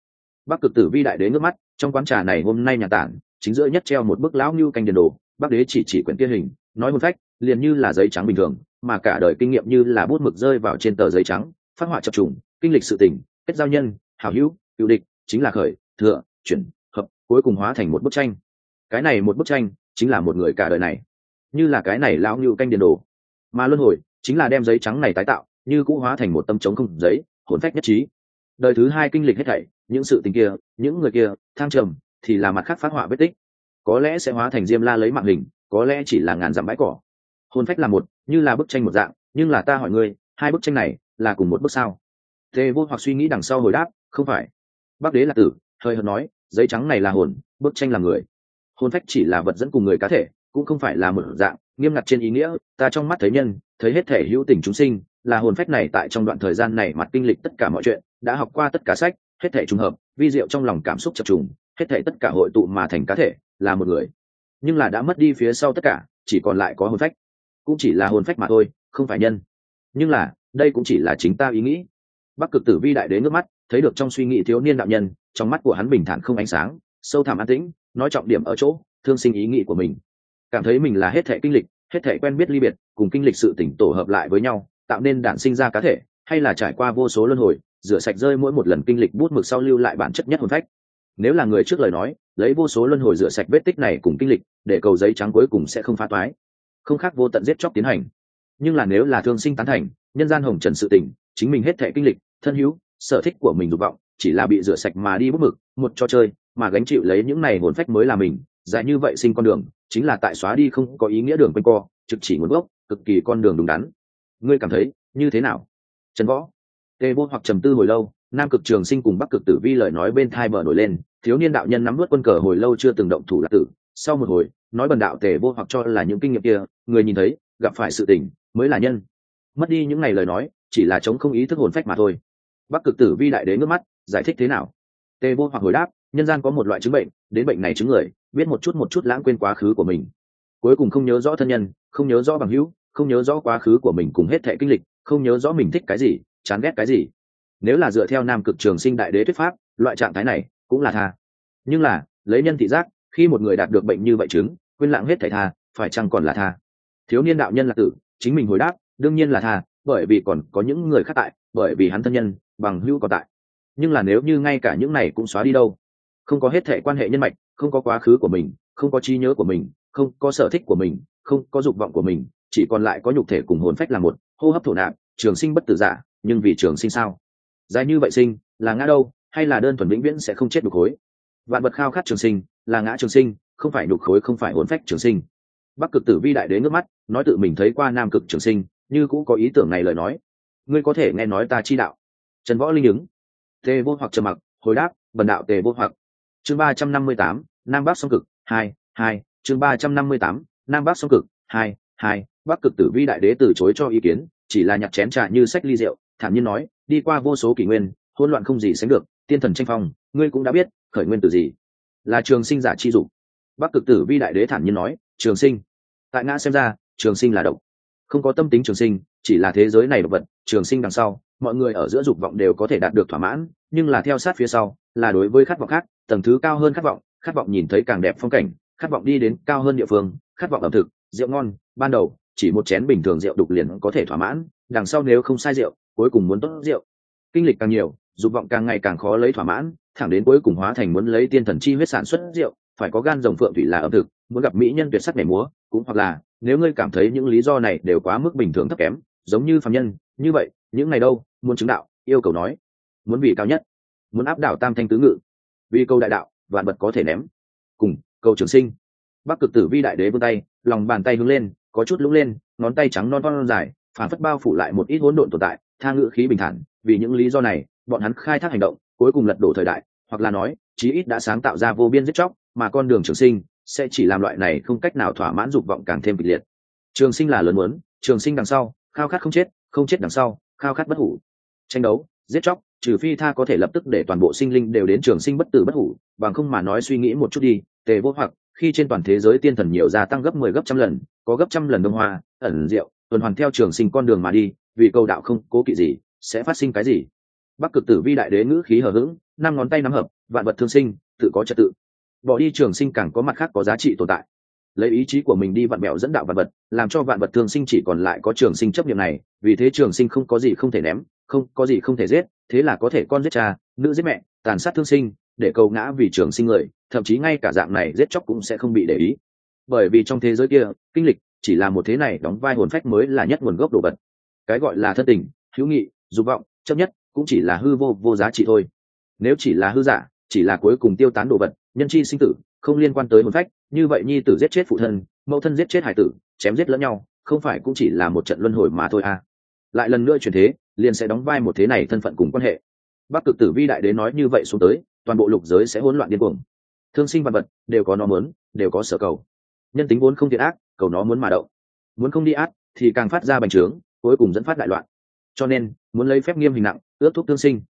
Bắc cực tử vi đại đế ngước mắt trong quán trà này hôm nay nhà tản, chính giữa nhất treo một bức lão như canh điền đồ bắc đế chỉ chỉ quyển kia hình, nói hồn phách, liền như là giấy trắng bình thường, mà cả đời kinh nghiệm như là bút mực rơi vào trên tờ giấy trắng, phát họa chập trùng, kinh lịch sự tình, kết giao nhân, hảo hữu, cựu địch, chính là khởi, thừa, chuyển, hợp, cuối cùng hóa thành một bức tranh. Cái này một bức tranh, chính là một người cả đời này. Như là cái này lão như canh điền đồ. Mà luân hồi, chính là đem giấy trắng này tái tạo, như cũ hóa thành một tâm trống không giấy, hồn phách nhất trí đời thứ hai kinh lịch hết thảy, những sự tình kia, những người kia thang trầm, thì là mặt khác phát họa vết tích. Có lẽ sẽ hóa thành diêm la lấy mạng hình, có lẽ chỉ là ngàn dặm bãi cỏ. Hồn phách là một, như là bức tranh một dạng, nhưng là ta hỏi ngươi, hai bức tranh này là cùng một bức sao? Tề vô hoặc suy nghĩ đằng sau hồi đáp, không phải. Bác đế là tử, hơi hợt nói, giấy trắng này là hồn, bức tranh là người. Hồn phách chỉ là vật dẫn cùng người cá thể, cũng không phải là một dạng, nghiêm ngặt trên ý nghĩa, ta trong mắt thấy nhân, thấy hết thể hữu tình chúng sinh, là hồn phách này tại trong đoạn thời gian này mặt kinh lịch tất cả mọi chuyện đã học qua tất cả sách, hết thể trùng hợp, vi diệu trong lòng cảm xúc chập trùng, hết thể tất cả hội tụ mà thành cá thể, là một người. Nhưng là đã mất đi phía sau tất cả, chỉ còn lại có hồn phách. Cũng chỉ là hồn phách mà thôi, không phải nhân. Nhưng là, đây cũng chỉ là chính ta ý nghĩ. Bắc cực tử vi đại đế nước mắt, thấy được trong suy nghĩ thiếu niên đạo nhân, trong mắt của hắn bình thản không ánh sáng, sâu thẳm an tĩnh, nói trọng điểm ở chỗ, thương sinh ý nghĩ của mình. Cảm thấy mình là hết thể kinh lịch, hết thể quen biết ly biệt, cùng kinh lịch sự tỉnh tổ hợp lại với nhau, tạo nên đản sinh ra cá thể, hay là trải qua vô số luân hồi rửa sạch rơi mỗi một lần kinh lịch bút mực sau lưu lại bản chất nhất hồn phách. Nếu là người trước lời nói lấy vô số luân hồi rửa sạch vết tích này cùng kinh lịch để cầu giấy trắng cuối cùng sẽ không phá toái. Không khác vô tận giết chóc tiến hành. Nhưng là nếu là thương sinh tán thành nhân gian hồng trần sự tình, chính mình hết thể kinh lịch thân hữu sở thích của mình dục vọng chỉ là bị rửa sạch mà đi bút mực một trò chơi mà gánh chịu lấy những này hồn phách mới là mình dài như vậy sinh con đường chính là tại xóa đi không có ý nghĩa đường quanh co trực chỉ nguồn gốc cực kỳ con đường đúng đắn. Ngươi cảm thấy như thế nào? Trần võ. Tề vô hoặc trầm tư hồi lâu, nam cực trường sinh cùng bắc cực tử vi lời nói bên thai bờ nổi lên, thiếu niên đạo nhân nắm vớt quân cờ hồi lâu chưa từng động thủ lạc tử. Sau một hồi, nói bần đạo tề vô hoặc cho là những kinh nghiệm kia, người nhìn thấy, gặp phải sự tình, mới là nhân. Mất đi những ngày lời nói, chỉ là chống không ý thức hồn phách mà thôi. Bắc cực tử vi đại đế ngước mắt, giải thích thế nào? Tề vô hoặc hồi đáp, nhân gian có một loại chứng bệnh, đến bệnh này chứng người, biết một chút một chút lãng quên quá khứ của mình. Cuối cùng không nhớ rõ thân nhân, không nhớ rõ bằng hữu, không nhớ rõ quá khứ của mình cùng hết thệ kinh lịch, không nhớ rõ mình thích cái gì chán ghét cái gì? Nếu là dựa theo nam cực trường sinh đại đế thuyết pháp, loại trạng thái này cũng là tha. Nhưng là, lấy nhân thị giác, khi một người đạt được bệnh như vậy chứng, quên lãng hết thể tha, phải chăng còn là tha? Thiếu niên đạo nhân là tử, chính mình hồi đáp, đương nhiên là tha, bởi vì còn có những người khác tại, bởi vì hắn thân nhân, bằng hữu còn tại. Nhưng là nếu như ngay cả những này cũng xóa đi đâu? Không có hết thể quan hệ nhân mạch, không có quá khứ của mình, không có trí nhớ của mình, không có sở thích của mình, không có dục vọng của mình, chỉ còn lại có nhục thể cùng hồn phách là một. Hô hấp thổ nạp, trường sinh bất tử giả nhưng vì trường sinh sao? Dài như vậy sinh, là ngã đâu, hay là đơn thuần vĩnh viễn sẽ không chết đục khối? Vạn vật khao khát trường sinh, là ngã trường sinh, không phải đục khối, không phải hồn phách trường sinh. Bắc cực tử vi đại đế nước mắt, nói tự mình thấy qua nam cực trường sinh, như cũ có ý tưởng này lời nói. Ngươi có thể nghe nói ta chi đạo. Trần võ linh ứng. Tề vô hoặc trầm mặc, hồi đáp, bần đạo tề vô hoặc. Chương ba trăm năm mươi tám, nam bắc song cực, hai hai, chương ba trăm năm mươi tám, nam bắc song cực, hai hai, bắc cực tử vi đại đế từ chối cho ý kiến, chỉ là nhặt chén trà như sách ly rượu thản nhiên nói, đi qua vô số kỷ nguyên, hỗn loạn không gì sánh được, tiên thần tranh phong, ngươi cũng đã biết, khởi nguyên từ gì? Là trường sinh giả chi dục. Bắc cực tử vi đại đế thản nhiên nói, trường sinh. Tại ngã xem ra, trường sinh là độc. Không có tâm tính trường sinh, chỉ là thế giới này độc vật, trường sinh đằng sau, mọi người ở giữa dục vọng đều có thể đạt được thỏa mãn, nhưng là theo sát phía sau, là đối với khát vọng khác, tầng thứ cao hơn khát vọng khát vọng nhìn thấy càng đẹp phong cảnh, khát vọng đi đến cao hơn địa phương, khát vọng ẩm thực, rượu ngon, ban đầu, chỉ một chén bình thường rượu đục liền có thể thỏa mãn, đằng sau nếu không sai rượu cuối cùng muốn tốt rượu. Kinh lịch càng nhiều, dục vọng càng ngày càng khó lấy thỏa mãn, thẳng đến cuối cùng hóa thành muốn lấy tiên thần chi huyết sản xuất rượu, phải có gan rồng phượng thủy là ẩm thực, muốn gặp mỹ nhân tuyệt sắc nhảy múa, cũng hoặc là, nếu ngươi cảm thấy những lý do này đều quá mức bình thường thấp kém, giống như phạm nhân, như vậy, những ngày đâu, muốn chứng đạo, yêu cầu nói, muốn vì cao nhất, muốn áp đảo tam thanh tứ ngự, vì câu đại đạo, vạn vật có thể ném. Cùng câu trường sinh. Bắc cực tử vi đại đế vươn tay, lòng bàn tay hướng lên, có chút lũng lên, ngón tay trắng non non dài phản phất bao phủ lại một ít hỗn độn tồn tại tha ngữ khí bình thản, vì những lý do này, bọn hắn khai thác hành động, cuối cùng lật đổ thời đại, hoặc là nói, chí ít đã sáng tạo ra vô biên giết chóc, mà con đường trường sinh sẽ chỉ làm loại này không cách nào thỏa mãn dục vọng càng thêm kịch liệt. Trường sinh là lớn muốn, trường sinh đằng sau, khao khát không chết không chết đằng sau, khao khát bất hủ. Tranh đấu, giết chóc, trừ phi tha có thể lập tức để toàn bộ sinh linh đều đến trường sinh bất tử bất hủ, bằng không mà nói suy nghĩ một chút đi, tề vô hoặc, khi trên toàn thế giới tiên thần nhiều gia tăng gấp mười 10 gấp trăm lần, có gấp trăm lần đông hoa, ẩn diệu tuần hoàn theo trường sinh con đường mà đi, vì câu đạo không cố kỵ gì, sẽ phát sinh cái gì? Bắc cực tử vi đại đế ngữ khí hờ hững, năm ngón tay nắm hợp, vạn vật thương sinh, tự có trật tự. Bỏ đi trường sinh càng có mặt khác có giá trị tồn tại. Lấy ý chí của mình đi vạn mẹo dẫn đạo vạn vật, làm cho vạn vật thương sinh chỉ còn lại có trường sinh chấp nghiệm này, vì thế trường sinh không có gì không thể ném, không có gì không thể giết, thế là có thể con giết cha, nữ giết mẹ, tàn sát thương sinh, để cầu ngã vì trường sinh người, thậm chí ngay cả dạng này giết chóc cũng sẽ không bị để ý. Bởi vì trong thế giới kia, kinh lịch chỉ là một thế này đóng vai hồn phách mới là nhất nguồn gốc đồ vật. Cái gọi là thân tình, hữu nghị, dục vọng, chấp nhất, cũng chỉ là hư vô vô giá trị thôi. Nếu chỉ là hư giả, chỉ là cuối cùng tiêu tán đồ vật, nhân chi sinh tử, không liên quan tới hồn phách, như vậy nhi tử giết chết phụ thân, mẫu thân giết chết hải tử, chém giết lẫn nhau, không phải cũng chỉ là một trận luân hồi mà thôi à. Lại lần nữa chuyển thế, liền sẽ đóng vai một thế này thân phận cùng quan hệ. Bắc cực tử vi đại đế nói như vậy xuống tới, toàn bộ lục giới sẽ hỗn loạn điên cuồng. Thương sinh vật vật, đều có nó mớn đều có sở cầu. Nhân tính vốn không thiện ác cầu nó muốn mà động. Muốn không đi át, thì càng phát ra bành trướng cuối cùng dẫn phát đại loạn. Cho nên muốn lấy phép nghiêm hình nặng ước thuốc tương sinh.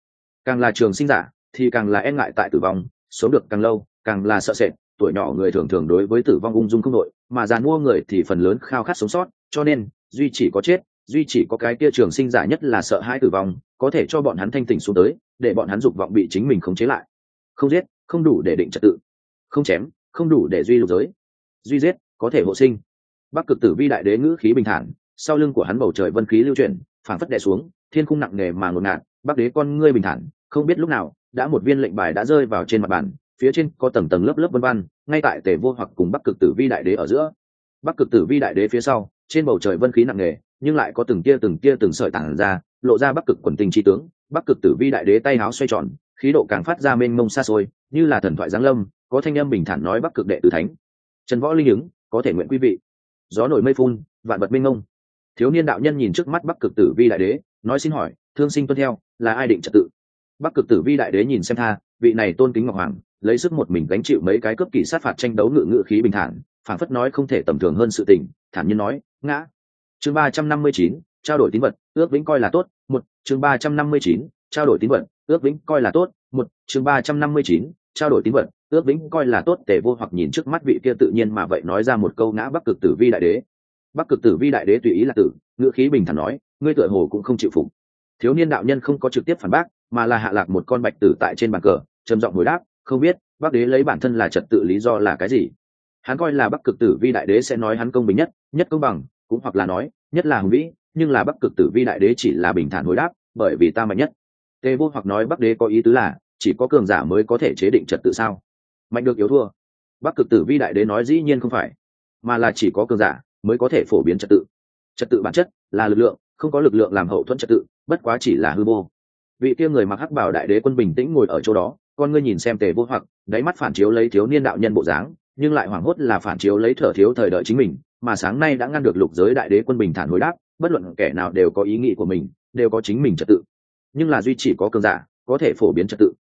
Càng là trường sinh giả thì càng là e ngại tại tử vong sống được càng lâu càng là sợ sệt tuổi nhỏ người thường thường đối với tử vong ung dung không đội mà già mua người thì phần lớn khao khát sống sót cho nên duy chỉ có chết duy chỉ có cái kia trường sinh giả nhất là sợ hãi tử vong có thể cho bọn hắn thanh tỉnh xuống tới để bọn hắn dục vọng bị chính mình khống chế lại. Không giết không đủ để định trật tự. Không chém không đủ để duy lục giới. Duy giết có thể hộ sinh bắc cực tử vi đại đế ngữ khí bình thản, sau lưng của hắn bầu trời vân khí lưu chuyển, phảng phất đè xuống, thiên khung nặng nề mà ngột ngạt, bắc đế con ngươi bình thản, không biết lúc nào, đã một viên lệnh bài đã rơi vào trên mặt bàn, phía trên có tầng tầng lớp lớp vân văn, ngay tại tề vô hoặc cùng bắc cực tử vi đại đế ở giữa. Bắc cực tử vi đại đế phía sau, trên bầu trời vân khí nặng nề, nhưng lại có từng tia từng tia từng sợi tản ra, lộ ra bắc cực quần tình chi tướng. Bắc cực tử vi đại đế tay háo xoay tròn, khí độ càng phát ra mênh mông xa xôi, như là thần thoại giáng lâm, có thanh âm bình thản nói bắc cực đệ tử thánh. Trần võ linh ứng, có thể nguyện quý vị gió nổi mây phun, vạn vật minh ngông. thiếu niên đạo nhân nhìn trước mắt bắc cực tử vi đại đế, nói xin hỏi, thương sinh tuân theo, là ai định trật tự bắc cực tử vi đại đế nhìn xem tha, vị này tôn kính ngọc hoàng, lấy sức một mình gánh chịu mấy cái cướp kỷ sát phạt tranh đấu ngự ngự khí bình thản phản phất nói không thể tầm thường hơn sự tình, thản nhiên nói, ngã chương ba trăm năm mươi chín, trao đổi tín vật, ước vĩnh coi là tốt, một, chương ba trăm năm mươi chín, trao đổi tín vật, ước vĩnh coi là tốt, một, chương ba trăm năm mươi chín, trao đổi tín vật ước vĩnh coi là tốt tề vô hoặc nhìn trước mắt vị kia tự nhiên mà vậy nói ra một câu ngã bắc cực tử vi đại đế. Bắc cực tử vi đại đế tùy ý là tử, ngữ khí bình thản nói, ngươi tựa hồ cũng không chịu phục. Thiếu niên đạo nhân không có trực tiếp phản bác, mà là hạ lạc một con bạch tử tại trên bàn cờ, trầm giọng hồi đáp, không biết, bắc đế lấy bản thân là trật tự lý do là cái gì? Hắn coi là bắc cực tử vi đại đế sẽ nói hắn công bình nhất nhất công bằng, cũng hoặc là nói, nhất là hùng vĩ, nhưng là bắc cực tử vi đại đế chỉ là bình thản hồi đáp, bởi vì ta mạnh nhất. Tề vô hoặc nói bắc đế có ý tứ là, chỉ có cường giả mới có thể chế định trật tự sao? Mạnh được yếu thua. Bắc cực tử vi đại đế nói dĩ nhiên không phải, mà là chỉ có cường giả mới có thể phổ biến trật tự. Trật tự bản chất là lực lượng, không có lực lượng làm hậu thuẫn trật tự, bất quá chỉ là hư vô. Vị kia người mặc hắc bảo đại đế quân bình tĩnh ngồi ở chỗ đó, con ngươi nhìn xem tề vô hoặc, đáy mắt phản chiếu lấy thiếu niên đạo nhân bộ dáng, nhưng lại hoảng hốt là phản chiếu lấy thở thiếu thời đợi chính mình, mà sáng nay đã ngăn được lục giới đại đế quân bình thản hồi đáp, bất luận kẻ nào đều có ý nghĩ của mình, đều có chính mình trật tự. Nhưng là duy chỉ có cường giả có thể phổ biến trật tự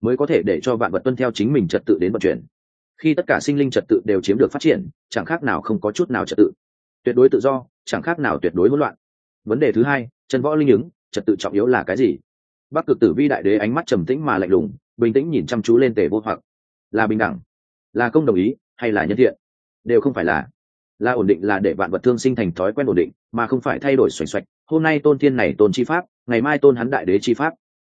mới có thể để cho vạn vật tuân theo chính mình trật tự đến vận chuyển. Khi tất cả sinh linh trật tự đều chiếm được phát triển, chẳng khác nào không có chút nào trật tự. Tuyệt đối tự do, chẳng khác nào tuyệt đối hỗn loạn. Vấn đề thứ hai, chân võ linh ứng, trật tự trọng yếu là cái gì? Bắc cực tử vi đại đế ánh mắt trầm tĩnh mà lạnh lùng, bình tĩnh nhìn chăm chú lên tề vô hoặc. Là bình đẳng, là công đồng ý, hay là nhân thiện? Đều không phải là. Là ổn định là để vạn vật thương sinh thành thói quen ổn định, mà không phải thay đổi xoành xoạch. Hôm nay tôn thiên này tôn chi pháp, ngày mai tôn hắn đại đế chi pháp.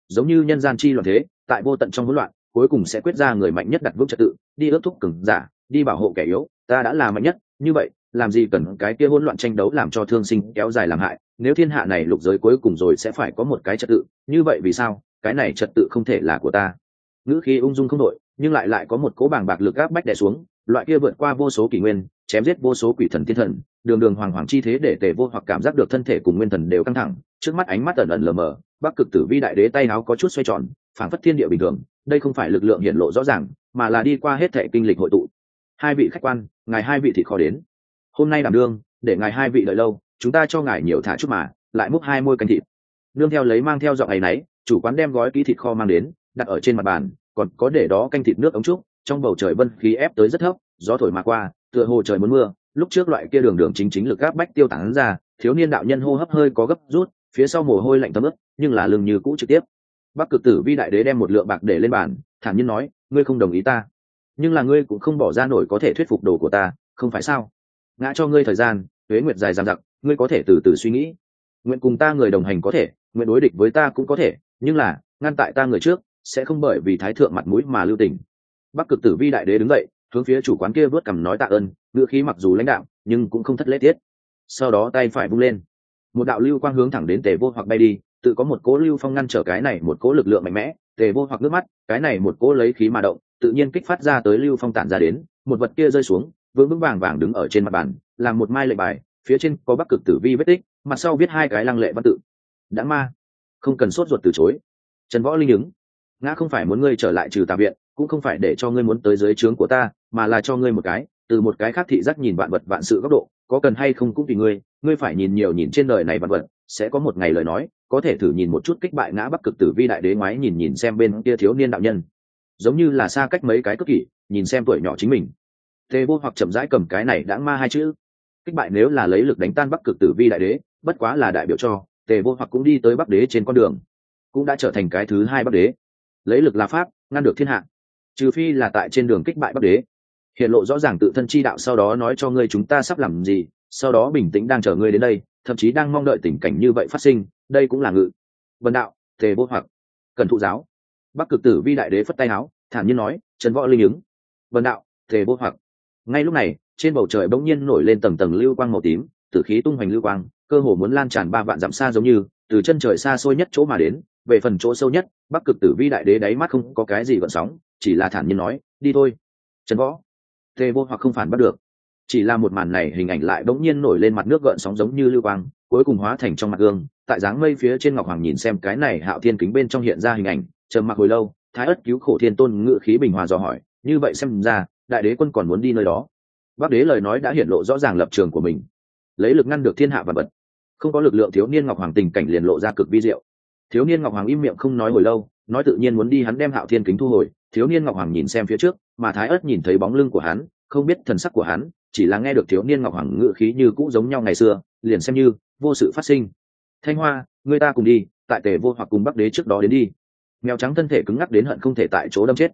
Giống như nhân gian chi loạn thế tại vô tận trong hỗn loạn, cuối cùng sẽ quyết ra người mạnh nhất đặt vững trật tự, đi ước thúc cứng giả, đi bảo hộ kẻ yếu, ta đã là mạnh nhất, như vậy, làm gì cần cái kia hỗn loạn tranh đấu làm cho thương sinh kéo dài làm hại, nếu thiên hạ này lục giới cuối cùng rồi sẽ phải có một cái trật tự, như vậy vì sao, cái này trật tự không thể là của ta. Ngữ khí ung dung không đội nhưng lại lại có một cố bàng bạc lực gáp bách đè xuống, loại kia vượt qua vô số kỷ nguyên, chém giết vô số quỷ thần thiên thần, đường đường hoàng hoàng chi thế để tề vô hoặc cảm giác được thân thể cùng nguyên thần đều căng thẳng, trước mắt ánh mắt ẩn ẩn lờ mờ, bắc cực tử vi đại đế tay áo có chút xoay tròn phảng phất thiên địa bình thường, đây không phải lực lượng hiện lộ rõ ràng, mà là đi qua hết thệ kinh lịch hội tụ. Hai vị khách quan, ngài hai vị thì khó đến. Hôm nay làm đương, để ngài hai vị đợi lâu, chúng ta cho ngài nhiều thả chút mà, lại múc hai môi canh thịt. Đương theo lấy mang theo giọng ấy nấy, chủ quán đem gói ký thịt kho mang đến, đặt ở trên mặt bàn, còn có để đó canh thịt nước ống trúc, trong bầu trời vân khí ép tới rất thấp, gió thổi mà qua, tựa hồ trời muốn mưa, lúc trước loại kia đường đường chính chính lực gáp bách tiêu tán ra, thiếu niên đạo nhân hô hấp hơi có gấp rút, phía sau mồ hôi lạnh tấm ướp nhưng là lưng như cũ trực tiếp bắc cực tử vi đại đế đem một lượng bạc để lên bàn, thản nhiên nói, ngươi không đồng ý ta. Nhưng là ngươi cũng không bỏ ra nổi có thể thuyết phục đồ của ta, không phải sao? Ngã cho ngươi thời gian, tuế nguyệt dài dằng dặc, ngươi có thể từ từ suy nghĩ. Nguyện cùng ta người đồng hành có thể, nguyện đối địch với ta cũng có thể, nhưng là, ngăn tại ta người trước, sẽ không bởi vì thái thượng mặt mũi mà lưu tình. Bắc cực tử vi đại đế đứng dậy, hướng phía chủ quán kia vớt cằm nói tạ ơn, ngữ khí mặc dù lãnh đạo nhưng cũng không thất lễ tiết. Sau đó tay phải vung lên. Một đạo lưu quang hướng thẳng đến tề vô hoặc bay đi tự có một cố lưu phong ngăn trở cái này một cố lực lượng mạnh mẽ, tề vô hoặc nước mắt, cái này một cố lấy khí mà động, tự nhiên kích phát ra tới lưu phong tản ra đến, một vật kia rơi xuống vững vững vàng vàng đứng ở trên mặt bàn, làm một mai lệnh bài, phía trên có bắc cực tử vi vết tích, mặt sau viết hai cái lăng lệ văn tự. Đã ma. Không cần sốt ruột từ chối. Trần võ linh ứng. Ngã không phải muốn ngươi trở lại trừ tà viện, cũng không phải để cho ngươi muốn tới dưới trướng của ta, mà là cho ngươi một cái, từ một cái khác thị giác nhìn vạn vật vạn sự góc độ, có cần hay không cũng tùy ngươi ngươi phải nhìn nhiều nhìn trên đời này vạn vật, sẽ có một ngày lời nói có thể thử nhìn một chút kích bại ngã bắc cực tử vi đại đế ngoái nhìn nhìn xem bên kia thiếu niên đạo nhân. Giống như là xa cách mấy cái cất kỷ, nhìn xem tuổi nhỏ chính mình. Tê vô hoặc chậm rãi cầm cái này đã ma hai chữ. Kích bại nếu là lấy lực đánh tan bắc cực tử vi đại đế, bất quá là đại biểu cho tề vô hoặc cũng đi tới bắc đế trên con đường, cũng đã trở thành cái thứ hai bắc đế. Lấy lực là pháp, ngăn được thiên hạ. Trừ phi là tại trên đường kích bại bắc đế. Hiện lộ rõ ràng tự thân chi đạo, sau đó nói cho ngươi chúng ta sắp làm gì, sau đó bình tĩnh đang chờ ngươi đến đây thậm chí đang mong đợi tình cảnh như vậy phát sinh, đây cũng là ngự. Vần đạo, tề vô hoặc cần thụ giáo. Bắc cực tử vi đại đế phất tay áo thản nhiên nói, trần võ linh ứng. Vần đạo, tề vô hoặc. Ngay lúc này, trên bầu trời bỗng nhiên nổi lên tầng tầng lưu quang màu tím, tử khí tung hoành lưu quang, cơ hồ muốn lan tràn ba vạn dặm xa giống như, từ chân trời xa xôi nhất chỗ mà đến, về phần chỗ sâu nhất, bắc cực tử vi đại đế đáy mắt không có cái gì gợn sóng, chỉ là thản nhiên nói, đi thôi. Trần võ, tề vô hoặc không phản bắt được chỉ là một màn này hình ảnh lại bỗng nhiên nổi lên mặt nước gợn sóng giống như lưu quang, cuối cùng hóa thành trong mặt gương, tại dáng mây phía trên ngọc hoàng nhìn xem cái này hạo thiên kính bên trong hiện ra hình ảnh, trầm mặc hồi lâu, thái ất cứu khổ thiên tôn ngự khí bình hòa dò hỏi, như vậy xem ra, đại đế quân còn muốn đi nơi đó? Bắc đế lời nói đã hiện lộ rõ ràng lập trường của mình. Lấy lực ngăn được thiên hạ vật vật. Không có lực lượng thiếu niên ngọc hoàng tình cảnh liền lộ ra cực vi diệu. Thiếu niên ngọc hoàng im miệng không nói hồi lâu, nói tự nhiên muốn đi hắn đem hạo thiên kính thu hồi. Thiếu niên ngọc hoàng nhìn xem phía trước, mà thái ớt nhìn thấy bóng lưng của hắn, không biết thần sắc của hắn chỉ là nghe được thiếu niên ngọc hoàng ngự khí như cũ giống nhau ngày xưa, liền xem như vô sự phát sinh. Thanh hoa người ta cùng đi, tại tề vô hoặc cùng bắc đế trước đó đến đi. Mèo trắng thân thể cứng ngắc đến hận không thể tại chỗ đâm chết.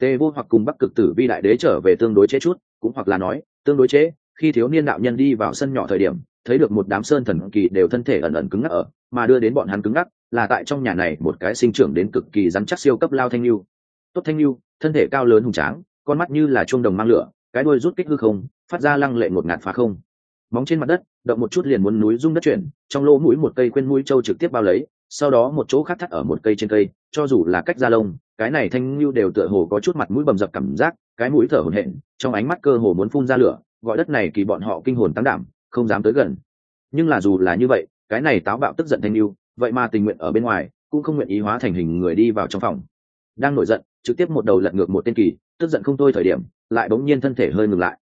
Tề vô hoặc cùng bắc cực tử vi đại đế trở về tương đối chế chút, cũng hoặc là nói, tương đối chế, khi thiếu niên đạo nhân đi vào sân nhỏ thời điểm, thấy được một đám sơn thần kỳ đều thân thể ẩn ẩn cứng ngắc ở, mà đưa đến bọn hắn cứng ngắc, là tại trong nhà này một cái sinh trưởng đến cực kỳ rắn chắc siêu cấp lao thanh lưu tốt thanh lưu thân thể cao lớn hùng tráng, con mắt như là chuông đồng mang lửa, cái đuôi rút kích hư không phát ra lăng lệ ngột ngạt phá không. Móng trên mặt đất, động một chút liền muốn núi rung đất chuyển, trong lỗ mũi một cây khuyên mũi trâu trực tiếp bao lấy, sau đó một chỗ khác thắt ở một cây trên cây, cho dù là cách ra lông, cái này thanh lưu đều tựa hồ có chút mặt mũi bầm dập cảm giác, cái mũi thở hổn hển, trong ánh mắt cơ hồ muốn phun ra lửa, gọi đất này kỳ bọn họ kinh hồn tăng đảm, không dám tới gần. Nhưng là dù là như vậy, cái này táo bạo tức giận thanh lưu, vậy mà tình nguyện ở bên ngoài, cũng không nguyện ý hóa thành hình người đi vào trong phòng. Đang nổi giận, trực tiếp một đầu lật ngược một tên kỳ, tức giận không thôi thời điểm, lại bỗng nhiên thân thể hơi ngừng lại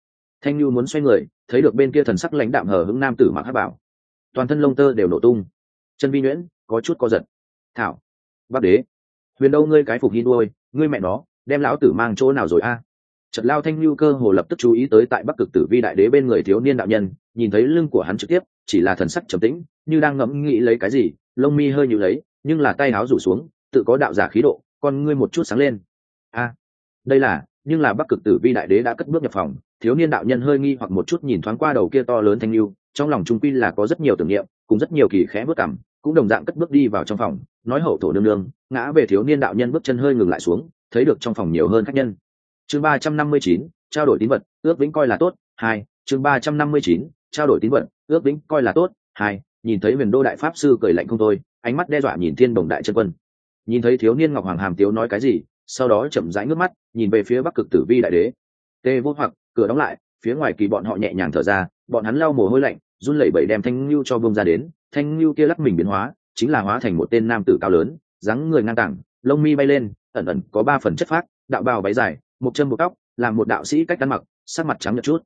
thanh nhu muốn xoay người, thấy được bên kia thần sắc lãnh đạm hờ hững nam tử mặc hát bảo. Toàn thân lông tơ đều nổ tung. Chân vi nhuyễn, có chút co giật. Thảo bắc đế, huyền đâu ngươi cái phục hi đuôi, ngươi mẹ nó, đem lão tử mang chỗ nào rồi a? Trận lao thanh Nhu cơ hồ lập tức chú ý tới tại bắc cực tử vi đại đế bên người thiếu niên đạo nhân, nhìn thấy lưng của hắn trực tiếp, chỉ là thần sắc trầm tĩnh, như đang ngẫm nghĩ lấy cái gì, lông mi hơi nhịu lấy, nhưng là tay áo rủ xuống, tự có đạo giả khí độ, con ngươi một chút sáng lên. A, đây là, nhưng là bắc cực tử vi đại đế đã cất bước nhập phòng thiếu niên đạo nhân hơi nghi hoặc một chút nhìn thoáng qua đầu kia to lớn thanh lưu trong lòng trung quy là có rất nhiều tưởng niệm cũng rất nhiều kỳ khẽ bước cảm, cũng đồng dạng cất bước đi vào trong phòng, nói hậu thổ nương nương, ngã về thiếu niên đạo nhân bước chân hơi ngừng lại xuống, thấy được trong phòng nhiều hơn khách nhân. Chương ba trăm năm mươi chín, trao đổi tín vật, ước vĩnh coi là tốt, hai, chương ba trăm năm mươi chín, trao đổi tín vật, ước vĩnh coi là tốt, hai, nhìn thấy huyền đô đại pháp sư cười lạnh không thôi, ánh mắt đe dọa nhìn thiên đồng đại chân quân. Nhìn thấy thiếu niên ngọc hoàng hàm tiếu nói cái gì, sau đó chậm rãi ngước mắt, nhìn về phía bắc cực tử vi đại đế. Tê vô hoặc cửa đóng lại, phía ngoài kỳ bọn họ nhẹ nhàng thở ra, bọn hắn lau mồ hôi lạnh, run lẩy bẩy đem thanh lưu cho bông ra đến. Thanh lưu kia lắc mình biến hóa, chính là hóa thành một tên nam tử cao lớn, dáng người ngang tảng lông mi bay lên, ẩn ẩn có ba phần chất phát đạo bào váy dài, một chân một tóc làm một đạo sĩ cách ăn mặc, sắc mặt trắng nhợt chút.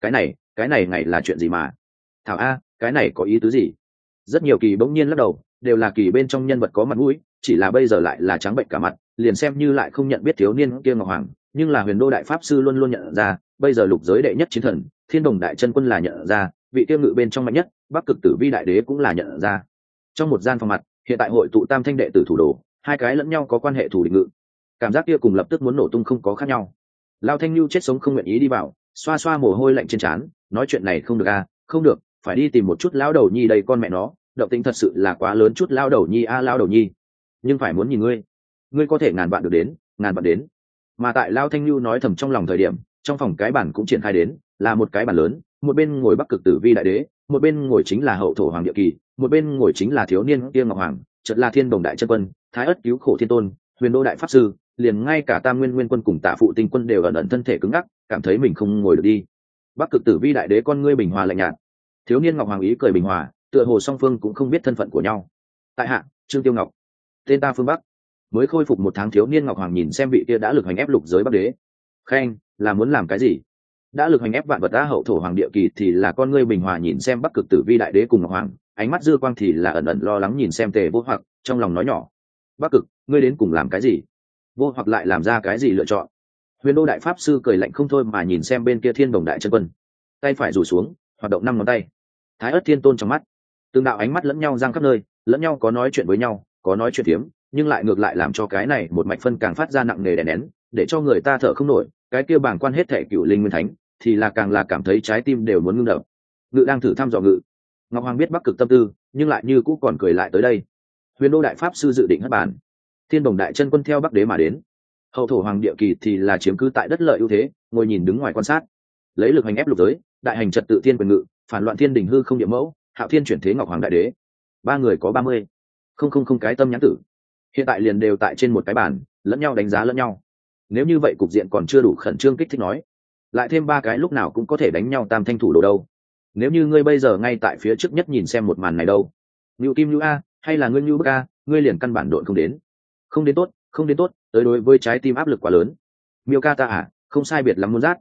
Cái này cái này ngày là chuyện gì mà? Thảo a, cái này có ý tứ gì? Rất nhiều kỳ bỗng nhiên lắc đầu, đều là kỳ bên trong nhân vật có mặt mũi, chỉ là bây giờ lại là trắng bệnh cả mặt, liền xem như lại không nhận biết thiếu niên kia ngọc hoàng, nhưng là huyền đô đại pháp sư luôn luôn nhận ra bây giờ lục giới đệ nhất chiến thần thiên đồng đại chân quân là nhận ra vị tiêu ngự bên trong mạnh nhất bắc cực tử vi đại đế cũng là nhận ra. Trong một gian phòng mặt hiện tại hội tụ tam thanh đệ tử thủ đồ hai cái lẫn nhau có quan hệ thủ định ngự. Cảm giác kia cùng lập tức muốn nổ tung không có khác nhau. Lao thanh lưu chết sống không nguyện ý đi vào xoa xoa mồ hôi lạnh trên trán nói chuyện này không được à không được phải đi tìm một chút lão đầu nhi đây con mẹ nó động tính thật sự là quá lớn chút lao đầu nhi a à, lao đầu nhi. Nhưng phải muốn nhìn ngươi. Ngươi có thể ngàn vạn được đến ngàn vạn đến. Mà tại lao thanh lưu nói thầm trong lòng thời điểm trong phòng cái bản cũng triển khai đến, là một cái bản lớn, một bên ngồi bắc cực tử vi đại đế, một bên ngồi chính là hậu thổ hoàng địa kỳ, một bên ngồi chính là thiếu niên kia ngọc hoàng, chợt là thiên đồng đại chân quân, thái ất cứu khổ thiên tôn, huyền đô đại pháp sư, liền ngay cả tam nguyên nguyên quân cùng tạ phụ tinh quân đều ẩn ẩn thân thể cứng ngắc, cảm thấy mình không ngồi được đi. Bắc cực tử vi đại đế con ngươi bình hòa lạnh nhạt. Thiếu niên ngọc hoàng ý cười bình hòa, tựa hồ song phương cũng không biết thân phận của nhau. Tại hạ, trương tiêu ngọc, tên ta phương bắc. Mới khôi phục một tháng thiếu niên ngọc hoàng nhìn xem vị kia đã lực hành ép lục giới bắc đế. Khen là muốn làm cái gì? Đã lực hành ép vạn vật đã hậu thổ hoàng địa kỳ thì là con ngươi bình hòa nhìn xem bắc cực tử vi đại đế cùng hoàng, ánh mắt dư quang thì là ẩn ẩn lo lắng nhìn xem tề vô hoặc, trong lòng nói nhỏ, bắc cực, ngươi đến cùng làm cái gì? Vô hoặc lại làm ra cái gì lựa chọn? Huyền đô đại pháp sư cười lạnh không thôi mà nhìn xem bên kia thiên đồng đại chân quân. Tay phải rủ xuống, hoạt động năm ngón tay. Thái ớt thiên tôn trong mắt, tương đạo ánh mắt lẫn nhau giang khắp nơi, lẫn nhau có nói chuyện với nhau, có nói chuyện tiếm nhưng lại ngược lại làm cho cái này một mạch phân càng phát ra nặng nề đè nén, để cho người ta thở không nổi cái kia bảng quan hết thệ cựu linh nguyên thánh, thì là càng là cảm thấy trái tim đều muốn ngưng đập. Ngự đang thử thăm dò ngự. Ngọc hoàng biết bắc cực tâm tư, nhưng lại như cũ còn cười lại tới đây. Huyền đô đại pháp sư dự định hất bàn. Thiên đồng đại chân quân theo bắc đế mà đến. Hậu thổ hoàng địa kỳ thì là chiếm cứ tại đất lợi ưu thế, ngồi nhìn đứng ngoài quan sát. Lấy lực hành ép lục giới, đại hành trật tự thiên quyền ngự, phản loạn thiên đình hư không địa mẫu, hạo thiên chuyển thế ngọc hoàng đại đế. Ba người có ba mươi. Không không không cái tâm nhãn tử. Hiện tại liền đều tại trên một cái bản lẫn nhau đánh giá lẫn nhau nếu như vậy cục diện còn chưa đủ khẩn trương kích thích nói, lại thêm ba cái lúc nào cũng có thể đánh nhau tam thanh thủ đồ đâu. Nếu như ngươi bây giờ ngay tại phía trước nhất nhìn xem một màn này đâu. Ngự kim ngưu a, hay là ngươi ngưu bức a, ngươi liền căn bản đội không đến. Không đến tốt, không đến tốt, tới đối với trái tim áp lực quá lớn. Miêu ca ta à không sai biệt lắm muốn rát.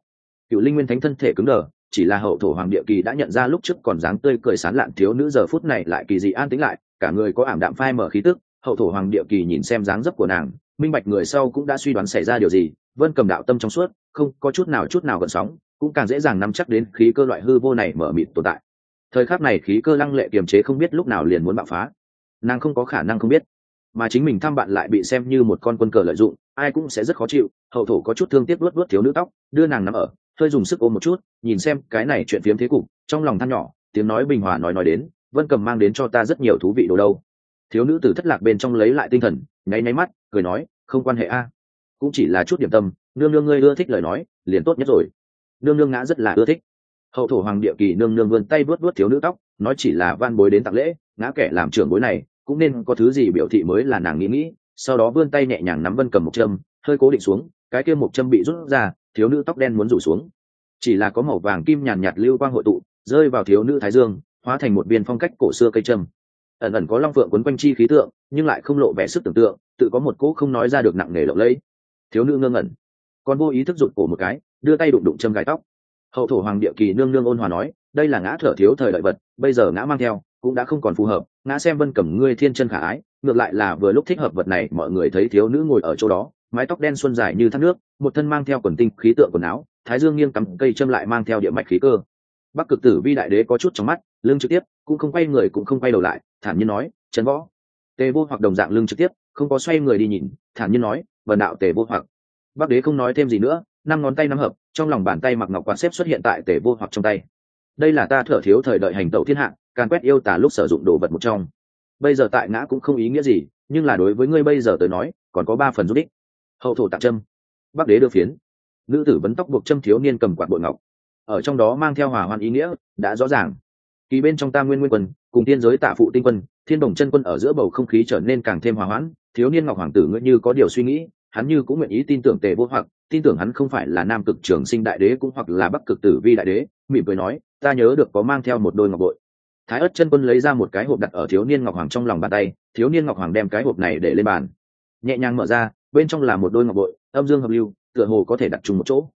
Cựu linh nguyên thánh thân thể cứng đờ, chỉ là hậu thổ hoàng địa kỳ đã nhận ra lúc trước còn dáng tươi cười sán lạn thiếu nữ giờ phút này lại kỳ dị an tĩnh lại, cả người có ảm đạm phai mở khí tức, hậu thổ hoàng địa kỳ nhìn xem dáng dấp của nàng minh bạch người sau cũng đã suy đoán xảy ra điều gì, vân cầm đạo tâm trong suốt, không có chút nào chút nào gần sóng, cũng càng dễ dàng nắm chắc đến khí cơ loại hư vô này mở mịt tồn tại. Thời khắc này khí cơ lăng lệ kiềm chế không biết lúc nào liền muốn bạo phá. Nàng không có khả năng không biết, mà chính mình thăm bạn lại bị xem như một con quân cờ lợi dụng, ai cũng sẽ rất khó chịu, hậu thổ có chút thương tiếc luốt luốt thiếu nữ tóc, đưa nàng nằm ở, hơi dùng sức ôm một chút, nhìn xem cái này chuyện phiếm thế cục, trong lòng than nhỏ, tiếng nói bình hòa nói nói đến, vân cầm mang đến cho ta rất nhiều thú vị đồ đâu thiếu nữ từ thất lạc bên trong lấy lại tinh thần, nháy nháy mắt, cười nói, không quan hệ a, cũng chỉ là chút điểm tâm, nương nương ngươi ưa thích lời nói, liền tốt nhất rồi. Nương nương ngã rất là ưa thích. Hậu thổ hoàng địa kỳ nương nương vươn tay vuốt vuốt thiếu nữ tóc, nói chỉ là van bối đến tặng lễ, ngã kẻ làm trưởng bối này, cũng nên có thứ gì biểu thị mới là nàng nghĩ nghĩ, sau đó vươn tay nhẹ nhàng nắm vân cầm một châm, hơi cố định xuống, cái kia một châm bị rút ra, thiếu nữ tóc đen muốn rủ xuống. Chỉ là có màu vàng kim nhàn nhạt lưu quang hội tụ, rơi vào thiếu nữ thái dương, hóa thành một viên phong cách cổ xưa cây châm ẩn ẩn có long phượng quấn quanh chi khí tượng, nhưng lại không lộ vẻ sức tưởng tượng, tự có một cỗ không nói ra được nặng nề lộng lẫy. Thiếu nữ ngơ ngẩn. Còn vô ý thức rụt cổ một cái, đưa tay đụng đụng châm gài tóc. Hậu thổ hoàng địa kỳ nương nương ôn hòa nói, đây là ngã thở thiếu thời lợi vật, bây giờ ngã mang theo, cũng đã không còn phù hợp, ngã xem vân cầm ngươi thiên chân khả ái, ngược lại là vừa lúc thích hợp vật này, mọi người thấy thiếu nữ ngồi ở chỗ đó, mái tóc đen xuân dài như thác nước, một thân mang theo quần tinh, khí tượng quần áo, thái dương nghiêng cắm cây châm lại mang theo địa mạch khí cơ. Bắc cực tử vi đại đế có chút trong mắt, lưng trực tiếp cũng không quay người cũng không quay đầu lại, thản nhiên nói, trần võ. Tề vô hoặc đồng dạng lưng trực tiếp, không có xoay người đi nhìn, thản nhiên nói vần đạo tề vô hoặc. Bắc đế không nói thêm gì nữa, năm ngón tay nắm hợp, trong lòng bàn tay mặc ngọc quạt xếp xuất hiện tại tề vô hoặc trong tay. Đây là ta thở thiếu thời đợi hành tẩu thiên hạ, càn quét yêu tả lúc sử dụng đồ vật một trong. Bây giờ tại ngã cũng không ý nghĩa gì, nhưng là đối với ngươi bây giờ tới nói, còn có ba phần giúp ích. Hậu thổ tạc trâm bắc đế đưa phiến. Nữ tử vấn tóc buộc châm thiếu niên cầm quạt bội ngọc. Ở trong đó mang theo hòa hoan ý nghĩa, đã rõ ràng kỳ bên trong tam nguyên nguyên quân, cùng tiên giới tạ phụ tinh quân, thiên đồng chân quân ở giữa bầu không khí trở nên càng thêm hòa hoãn, thiếu niên ngọc hoàng tử ngươi như có điều suy nghĩ, hắn như cũng nguyện ý tin tưởng tề vô hoặc, tin tưởng hắn không phải là nam cực trường sinh đại đế cũng hoặc là bắc cực tử vi đại đế, mỉm cười nói, ta nhớ được có mang theo một đôi ngọc bội. Thái ất chân quân lấy ra một cái hộp đặt ở thiếu niên ngọc hoàng trong lòng bàn tay, thiếu niên ngọc hoàng đem cái hộp này để lên bàn. Nhẹ nhàng mở ra, bên trong là một đôi ngọc bội, âm dương hợp lưu, tựa hồ có thể đặt chung một chỗ.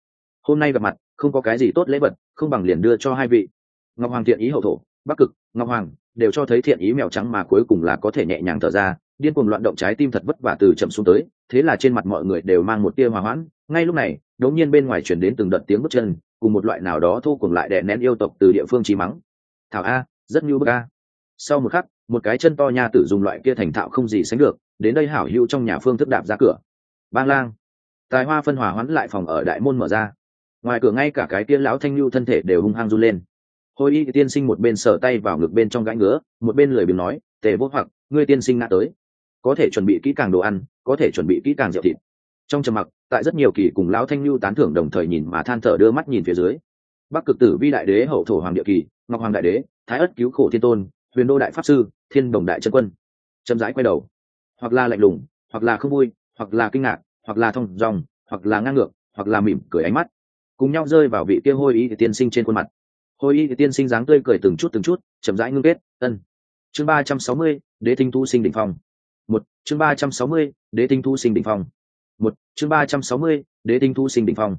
Hôm nay gặp mặt, không có cái gì tốt lễ vật, không bằng liền đưa cho hai vị ngọc hoàng thiện ý hậu thổ, bắc cực, ngọc hoàng đều cho thấy thiện ý mèo trắng mà cuối cùng là có thể nhẹ nhàng thở ra, điên cuồng loạn động trái tim thật vất vả từ chậm xuống tới, thế là trên mặt mọi người đều mang một tia hòa hoãn. Ngay lúc này, đột nhiên bên ngoài chuyển đến từng đợt tiếng bước chân, cùng một loại nào đó thu cùng lại đè nén yêu tộc từ địa phương chi mắng. Thảo a, rất như bức a. Sau một khắc, một cái chân to nha tử dùng loại kia thành thạo không gì sánh được, đến đây hảo hữu trong nhà phương thức đạp ra cửa. Bang lang, tài hoa phân hòa hoãn lại phòng ở đại môn mở ra. Ngoài cửa ngay cả cái kia lão thanh lưu thân thể đều hung hăng run lên hồi y tiên sinh một bên sờ tay vào ngực bên trong gãi ngứa, một bên lười biếng nói, tề vô hoặc, ngươi tiên sinh ngã tới. Có thể chuẩn bị kỹ càng đồ ăn, có thể chuẩn bị kỹ càng rượu thịt. Trong trầm mặc, tại rất nhiều kỳ cùng lão thanh lưu tán thưởng đồng thời nhìn mà than thở đưa mắt nhìn phía dưới. Bắc cực tử vi đại đế, hậu thổ hoàng địa kỳ, ngọc hoàng đại đế, thái ất cứu khổ thiên tôn, huyền đô đại pháp sư, thiên đồng đại chân quân. Chậm rãi quay đầu. Hoặc là lạnh lùng, hoặc là không vui, hoặc là kinh ngạc, hoặc là thông dòng hoặc là ngang ngược, hoặc là mỉm cười ánh mắt. Cùng nhau rơi vào vị kia hôi y tiên sinh trên khuôn mặt hồi y tiên sinh dáng tươi cười từng chút từng chút, chậm rãi ngưng kết, ân. Chương ba trăm sáu mươi, đế tinh thu sinh đỉnh phong. Một, chương ba trăm sáu mươi, đế tinh thu sinh đỉnh phong. Một, chương ba trăm sáu mươi, đế tinh thu sinh đỉnh phong.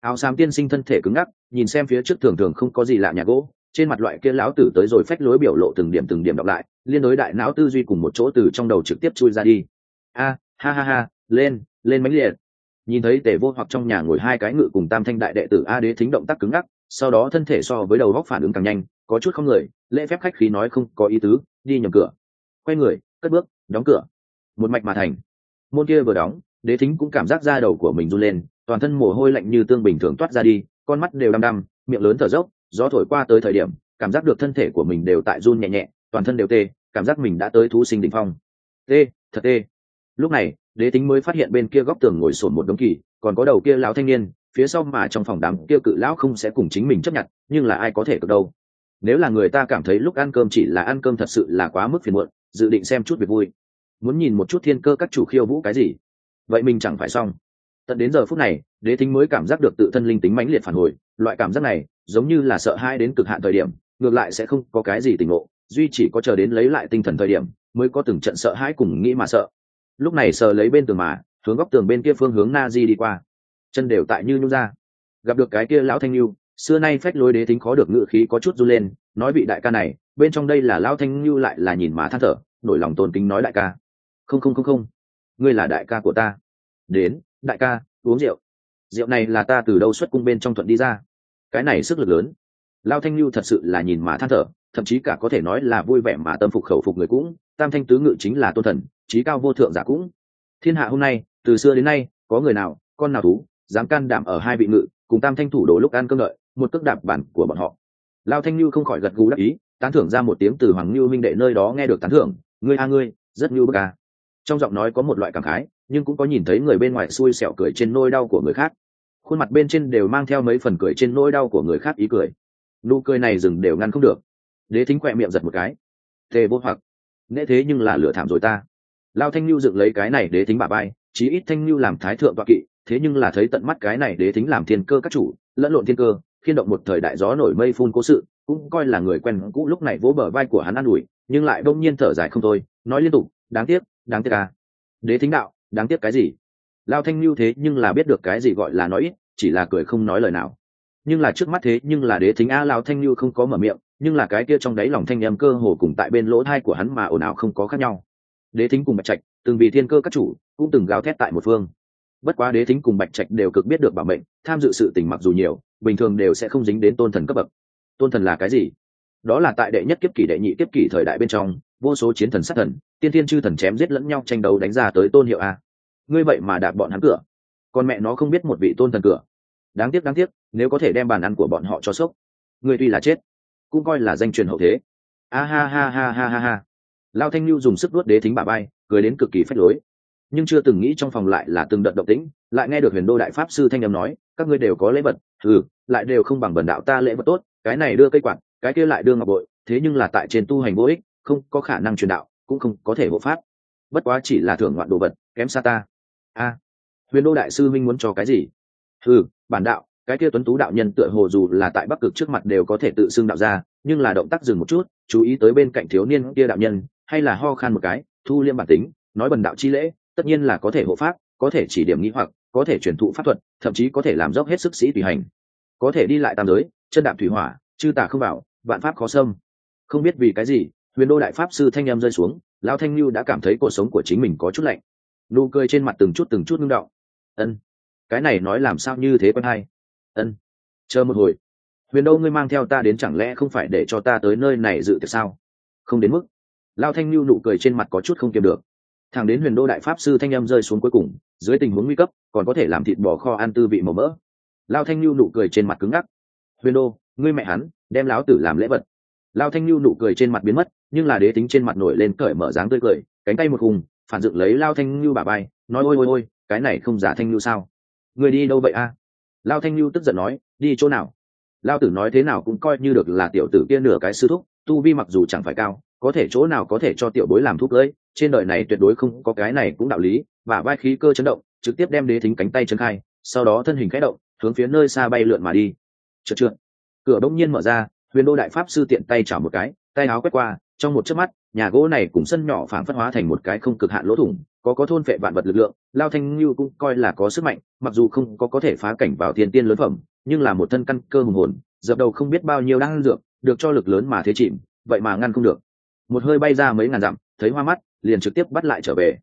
Áo xám tiên sinh thân thể cứng ngắc, nhìn xem phía trước thường thường không có gì lạ nhà gỗ, trên mặt loại kia lão tử tới rồi phách lối biểu lộ từng điểm từng điểm đọc lại, liên đối đại não tư duy cùng một chỗ từ trong đầu trực tiếp chui ra đi. A, ha ha ha, lên lên mánh liệt. Nhìn thấy tề vô hoặc trong nhà ngồi hai cái ngự cùng tam thanh đại đệ tử a đế thính động tác cứng ngắc sau đó thân thể so với đầu góc phản ứng càng nhanh, có chút không người, lễ phép khách khí nói không có ý tứ, đi nhầm cửa. Quay người, cất bước, đóng cửa. Một mạch mà thành. Môn kia vừa đóng, đế thính cũng cảm giác da đầu của mình run lên, toàn thân mồ hôi lạnh như tương bình thường toát ra đi, con mắt đều đăm đăm, miệng lớn thở dốc, gió thổi qua tới thời điểm, cảm giác được thân thể của mình đều tại run nhẹ nhẹ, toàn thân đều tê, cảm giác mình đã tới thú sinh đ ỉ n h phong. Tê, thật tê. Lúc này, đế tính mới phát hiện bên kia góc tường ngồi sổn một đống kỳ, còn có đầu kia lão thanh niên phía sau mà trong phòng đám kia cự lão không sẽ cùng chính mình chấp nhận, nhưng là ai có thể cực đâu. Nếu là người ta cảm thấy lúc ăn cơm chỉ là ăn cơm thật sự là quá mức phiền muộn, dự định xem chút việc vui. Muốn nhìn một chút thiên cơ các chủ khiêu vũ cái gì? Vậy mình chẳng phải xong. Tận đến giờ phút này, đế thính mới cảm giác được tự thân linh tính mãnh liệt phản hồi, loại cảm giác này, giống như là sợ hãi đến cực hạn thời điểm, ngược lại sẽ không có cái gì tỉnh ngộ, duy chỉ có chờ đến lấy lại tinh thần thời điểm, mới có từng trận sợ hãi cùng nghĩ mà sợ. Lúc này sờ lấy bên tường mà, hướng góc tường bên kia phương hướng na di đi qua chân đều tại như nhung ra. Gặp được cái kia lão thanh lưu xưa nay phách lối đế thính khó được ngự khí có chút run lên, nói vị đại ca này, bên trong đây là lão thanh lưu lại là nhìn mà than thở, nổi lòng tôn kính nói đại ca. Không không không không. Ngươi là đại ca của ta. Đến, đại ca, uống rượu. Rượu này là ta từ đâu xuất cung bên trong thuận đi ra. Cái này sức lực lớn. Lao thanh lưu thật sự là nhìn mà than thở, thậm chí cả có thể nói là vui vẻ mà tâm phục khẩu phục người cũng, tam thanh tứ ngự chính là tôn thần trí cao vô thượng giả cũng. Thiên hạ hôm nay, từ xưa đến nay, có người nào, con nào thú dám can đảm ở hai vị ngự, cùng tam thanh thủ đồ lúc ăn cơm lợi một cước đạp bản của bọn họ. Lao thanh lưu không khỏi gật gù đắc ý, tán thưởng ra một tiếng từ hoàng lưu minh đệ nơi đó nghe được tán thưởng, ngươi a ngươi, rất lưu bức a. Trong giọng nói có một loại cảm khái, nhưng cũng có nhìn thấy người bên ngoài xui xẻo cười trên nôi đau của người khác. Khuôn mặt bên trên đều mang theo mấy phần cười trên nỗi đau của người khác ý cười. Nụ cười này dừng đều ngăn không được. Đế thính quẹ miệng giật một cái. Tề vô hoặc, nễ thế nhưng là lửa thảm rồi ta. Lao thanh lưu dựng lấy cái này đế thính bà bay chí ít thanh lưu làm thái thượng toạ kỵ thế nhưng là thấy tận mắt cái này đế thính làm thiên cơ các chủ, lẫn lộn thiên cơ, khiên động một thời đại gió nổi mây phun cố sự, cũng coi là người quen cũ lúc này vỗ bờ vai của hắn an ủi, nhưng lại đông nhiên thở dài không thôi, nói liên tục, đáng tiếc đáng tiếc à. Đế thính đạo, đáng tiếc cái gì? Lao thanh lưu thế nhưng là biết được cái gì gọi là nói ít, chỉ là cười không nói lời nào. Nhưng là trước mắt thế nhưng là đế thính a lao thanh lưu không có mở miệng, nhưng là cái kia trong đáy lòng thanh em cơ hồ cùng tại bên lỗ thai của hắn mà ồn ào không có khác nhau. Đế thính cùng bạch trạch, từng vì thiên cơ các chủ, cũng từng gào thét tại một phương bất quá đế thính cùng bạch trạch đều cực biết được bảo mệnh, tham dự sự tình mặc dù nhiều, bình thường đều sẽ không dính đến tôn thần cấp bậc. Tôn thần là cái gì? Đó là tại đệ nhất kiếp kỷ, đệ nhị kiếp kỷ thời đại bên trong, vô số chiến thần sát thần, tiên thiên chư thần chém giết lẫn nhau tranh đấu đánh ra tới tôn hiệu a. Ngươi vậy mà đạp bọn hắn cửa. Còn mẹ nó không biết một vị tôn thần cửa. Đáng tiếc đáng tiếc, nếu có thể đem bàn ăn của bọn họ cho sốc. Ngươi tuy là chết, cũng coi là danh truyền hậu thế. A ha ha ha ha ha ha. Lao thanh lưu dùng sức đuốt đế thính bà bay, cười đến cực kỳ phách lối nhưng chưa từng nghĩ trong phòng lại là từng đợt động tĩnh, lại nghe được huyền đô đại pháp sư thanh â nói, các ngươi đều có lễ vật ừ lại đều không bằng bần đạo ta lễ vật tốt, cái này đưa cây quạt, cái kia lại đưa ngọc bội, thế nhưng là tại trên tu hành vô ích, không có khả năng truyền đạo, cũng không có thể hộ pháp. Bất quá chỉ là thưởng ngoạn đồ vật, kém xa ta. A, huyền đô đại sư minh muốn cho cái gì? Ừ bản đạo, cái kia tuấn tú đạo nhân tựa hồ dù là tại bắc cực trước mặt đều có thể tự xưng đạo ra nhưng là động tác dừng một chút, chú ý tới bên cạnh thiếu niên kia đạo nhân, hay là ho khan một cái, thu liêm bản tính, nói bần đạo chi lễ tất nhiên là có thể hộ pháp, có thể chỉ điểm nghĩ hoặc, có thể truyền thụ pháp thuật, thậm chí có thể làm dốc hết sức sĩ tùy hành. Có thể đi lại tam giới, chân đạm thủy hỏa, chư tả không vào vạn pháp khó xâm. Không biết vì cái gì, huyền đô đại pháp sư thanh em rơi xuống, lão thanh lưu đã cảm thấy cuộc sống của chính mình có chút lạnh. Nụ cười trên mặt từng chút từng chút ngưng đọng ân, cái này nói làm sao như thế quen hay? Ân, chờ một hồi. Huyền đâu ngươi mang theo ta đến chẳng lẽ không phải để cho ta tới nơi này dự tiệc sao? Không đến mức. Lao thanh lưu nụ cười trên mặt có chút không kiềm được thẳng đến huyền đô đại pháp sư thanh â m rơi xuống cuối cùng, dưới tình huống nguy cấp, còn có thể làm thịt bò kho ăn tư vị màu mỡ. Lao thanh lưu nụ cười trên mặt cứng ngắc. Huyền đô, ngươi mẹ hắn, đem láo tử làm lễ vật. Lao thanh lưu nụ cười trên mặt biến mất, nhưng là đế tính trên mặt nổi lên cởi mở dáng tươi cười, cánh tay một hùng, phản dựng lấy lao thanh lưu bà bay nói, ôi ôi ôi, cái này không giả thanh lưu sao? Người đi đâu vậy a? Lao thanh lưu tức giận nói, đi chỗ nào? Lao tử nói thế nào cũng coi như được là tiểu tử kia nửa cái sư thúc, tu vi mặc dù chẳng phải cao, có thể chỗ nào có thể cho tiểu bối làm thuốc lưỡi trên đời này tuyệt đối không có cái này cũng đạo lý và vai khí cơ chấn động, trực tiếp đem đế thính cánh tay chân khai, sau đó thân hình khẽ động, hướng phía nơi xa bay lượn mà đi. Trượt trượt cửa đông nhiên mở ra, huyền đô đại pháp sư tiện tay chảo một cái, tay áo quét qua, trong một chớp mắt, nhà gỗ này cùng sân nhỏ phản phất hóa thành một cái không cực hạn lỗ thủng, có có thôn vệ vạn vật lực lượng, lao thanh như cũng coi là có sức mạnh, mặc dù không có có thể phá cảnh vào thiên tiên lớn phẩm, nhưng là một thân căn cơ hùng hồn, dập đầu không biết bao nhiêu đang dược, được cho lực lớn mà thế chìm, vậy mà ngăn không được một hơi bay ra mấy ngàn dặm, thấy hoa mắt, liền trực tiếp bắt lại trở về.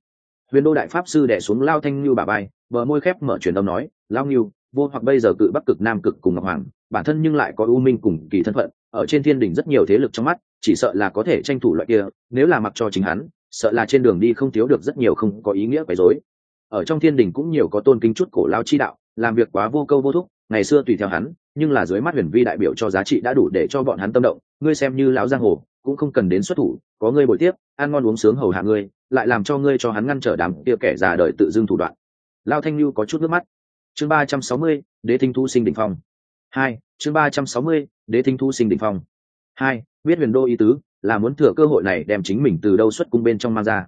Huyền đô đại pháp sư đẻ xuống lao thanh như bà bay bờ môi khép mở truyền âm nói, lao như vô hoặc bây giờ cự bắc cực, nam cực cùng ngọc hoàng, bản thân nhưng lại có ưu minh cùng kỳ thân phận, ở trên thiên đỉnh rất nhiều thế lực trong mắt, chỉ sợ là có thể tranh thủ loại kia, nếu là mặc cho chính hắn, sợ là trên đường đi không thiếu được rất nhiều không có ý nghĩa quấy rối. Ở trong thiên đình cũng nhiều có tôn kính chút cổ lao chi đạo, làm việc quá vô câu vô thúc, ngày xưa tùy theo hắn, nhưng là dưới mắt huyền vi đại biểu cho giá trị đã đủ để cho bọn hắn tâm động, ngươi xem như lão giang hồ cũng không cần đến xuất thủ, có ngươi bồi tiếp, ăn ngon uống sướng hầu hạ ngươi, lại làm cho ngươi cho hắn ngăn trở đám kia kẻ già đời tự dưng thủ đoạn. Lao thanh lưu có chút nước mắt. Chương ba trăm sáu mươi, đế thinh thu sinh đỉnh phong. Hai, chương ba trăm sáu mươi, đế thinh thu sinh đỉnh phong. Hai, biết huyền đô ý tứ, là muốn thừa cơ hội này đem chính mình từ đâu xuất cung bên trong mang ra.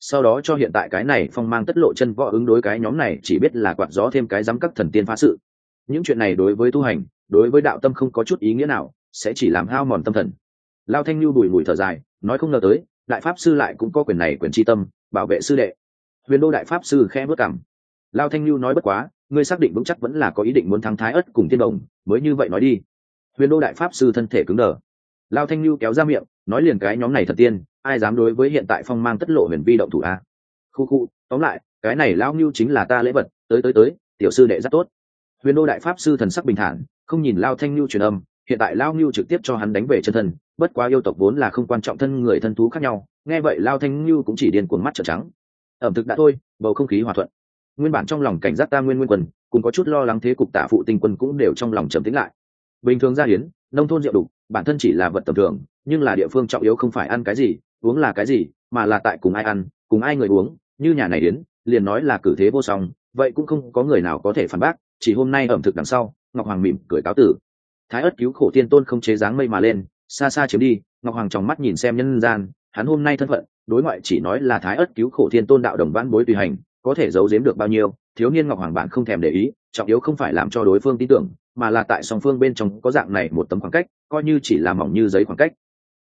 Sau đó cho hiện tại cái này phong mang tất lộ chân võ ứng đối cái nhóm này chỉ biết là quạt gió thêm cái dám các thần tiên phá sự. Những chuyện này đối với tu hành, đối với đạo tâm không có chút ý nghĩa nào, sẽ chỉ làm hao mòn tâm thần lao thanh lưu bùi bùi thở dài, nói không ngờ tới, đại pháp sư lại cũng có quyền này quyền tri tâm, bảo vệ sư đệ. Huyền đô đại pháp sư khe bước cảm lao thanh lưu nói bất quá, ngươi xác định vững chắc vẫn là có ý định muốn thắng thái ất cùng tiên đồng, mới như vậy nói đi. Huyền đô đại pháp sư thân thể cứng đờ. Lao thanh lưu kéo ra miệng, nói liền cái nhóm này thật tiên, ai dám đối với hiện tại phong mang tất lộ huyền vi động thủ a? Khu khu, tóm lại, cái này lao Lưu chính là ta lễ vật, tới tới tới, tiểu sư đệ rất tốt. Huyền đô đại pháp sư thần sắc bình thản, không nhìn lao thanh lưu truyền âm hiện tại lao ngưu trực tiếp cho hắn đánh về chân thân, bất quá yêu tộc vốn là không quan trọng thân người thân thú khác nhau, nghe vậy lao thanh ngưu cũng chỉ điên cuồng mắt trợn trắng. Ẩm thực đã thôi, bầu không khí hòa thuận. Nguyên bản trong lòng cảnh giác ta nguyên nguyên quân, cùng có chút lo lắng thế cục tả phụ tinh quân cũng đều trong lòng trầm tĩnh lại. Bình thường gia hiến, nông thôn rượu đục bản thân chỉ là vật tầm thường, nhưng là địa phương trọng yếu không phải ăn cái gì, uống là cái gì, mà là tại cùng ai ăn, cùng ai người uống, như nhà này đến liền nói là cử thế vô song, vậy cũng không có người nào có thể phản bác, chỉ hôm nay ẩm thực đằng sau, ngọc hoàng mỉm cười cáo tử thái ất cứu khổ tiên tôn không chế dáng mây mà lên, xa xa chiếm đi, ngọc hoàng trong mắt nhìn xem nhân gian, hắn hôm nay thân phận, đối ngoại chỉ nói là thái ất cứu khổ thiên tôn đạo đồng vãn bối tùy hành, có thể giấu giếm được bao nhiêu, thiếu niên ngọc hoàng bạn không thèm để ý, trọng yếu không phải làm cho đối phương tin tưởng, mà là tại song phương bên trong có dạng này một tấm khoảng cách, coi như chỉ là mỏng như giấy khoảng cách.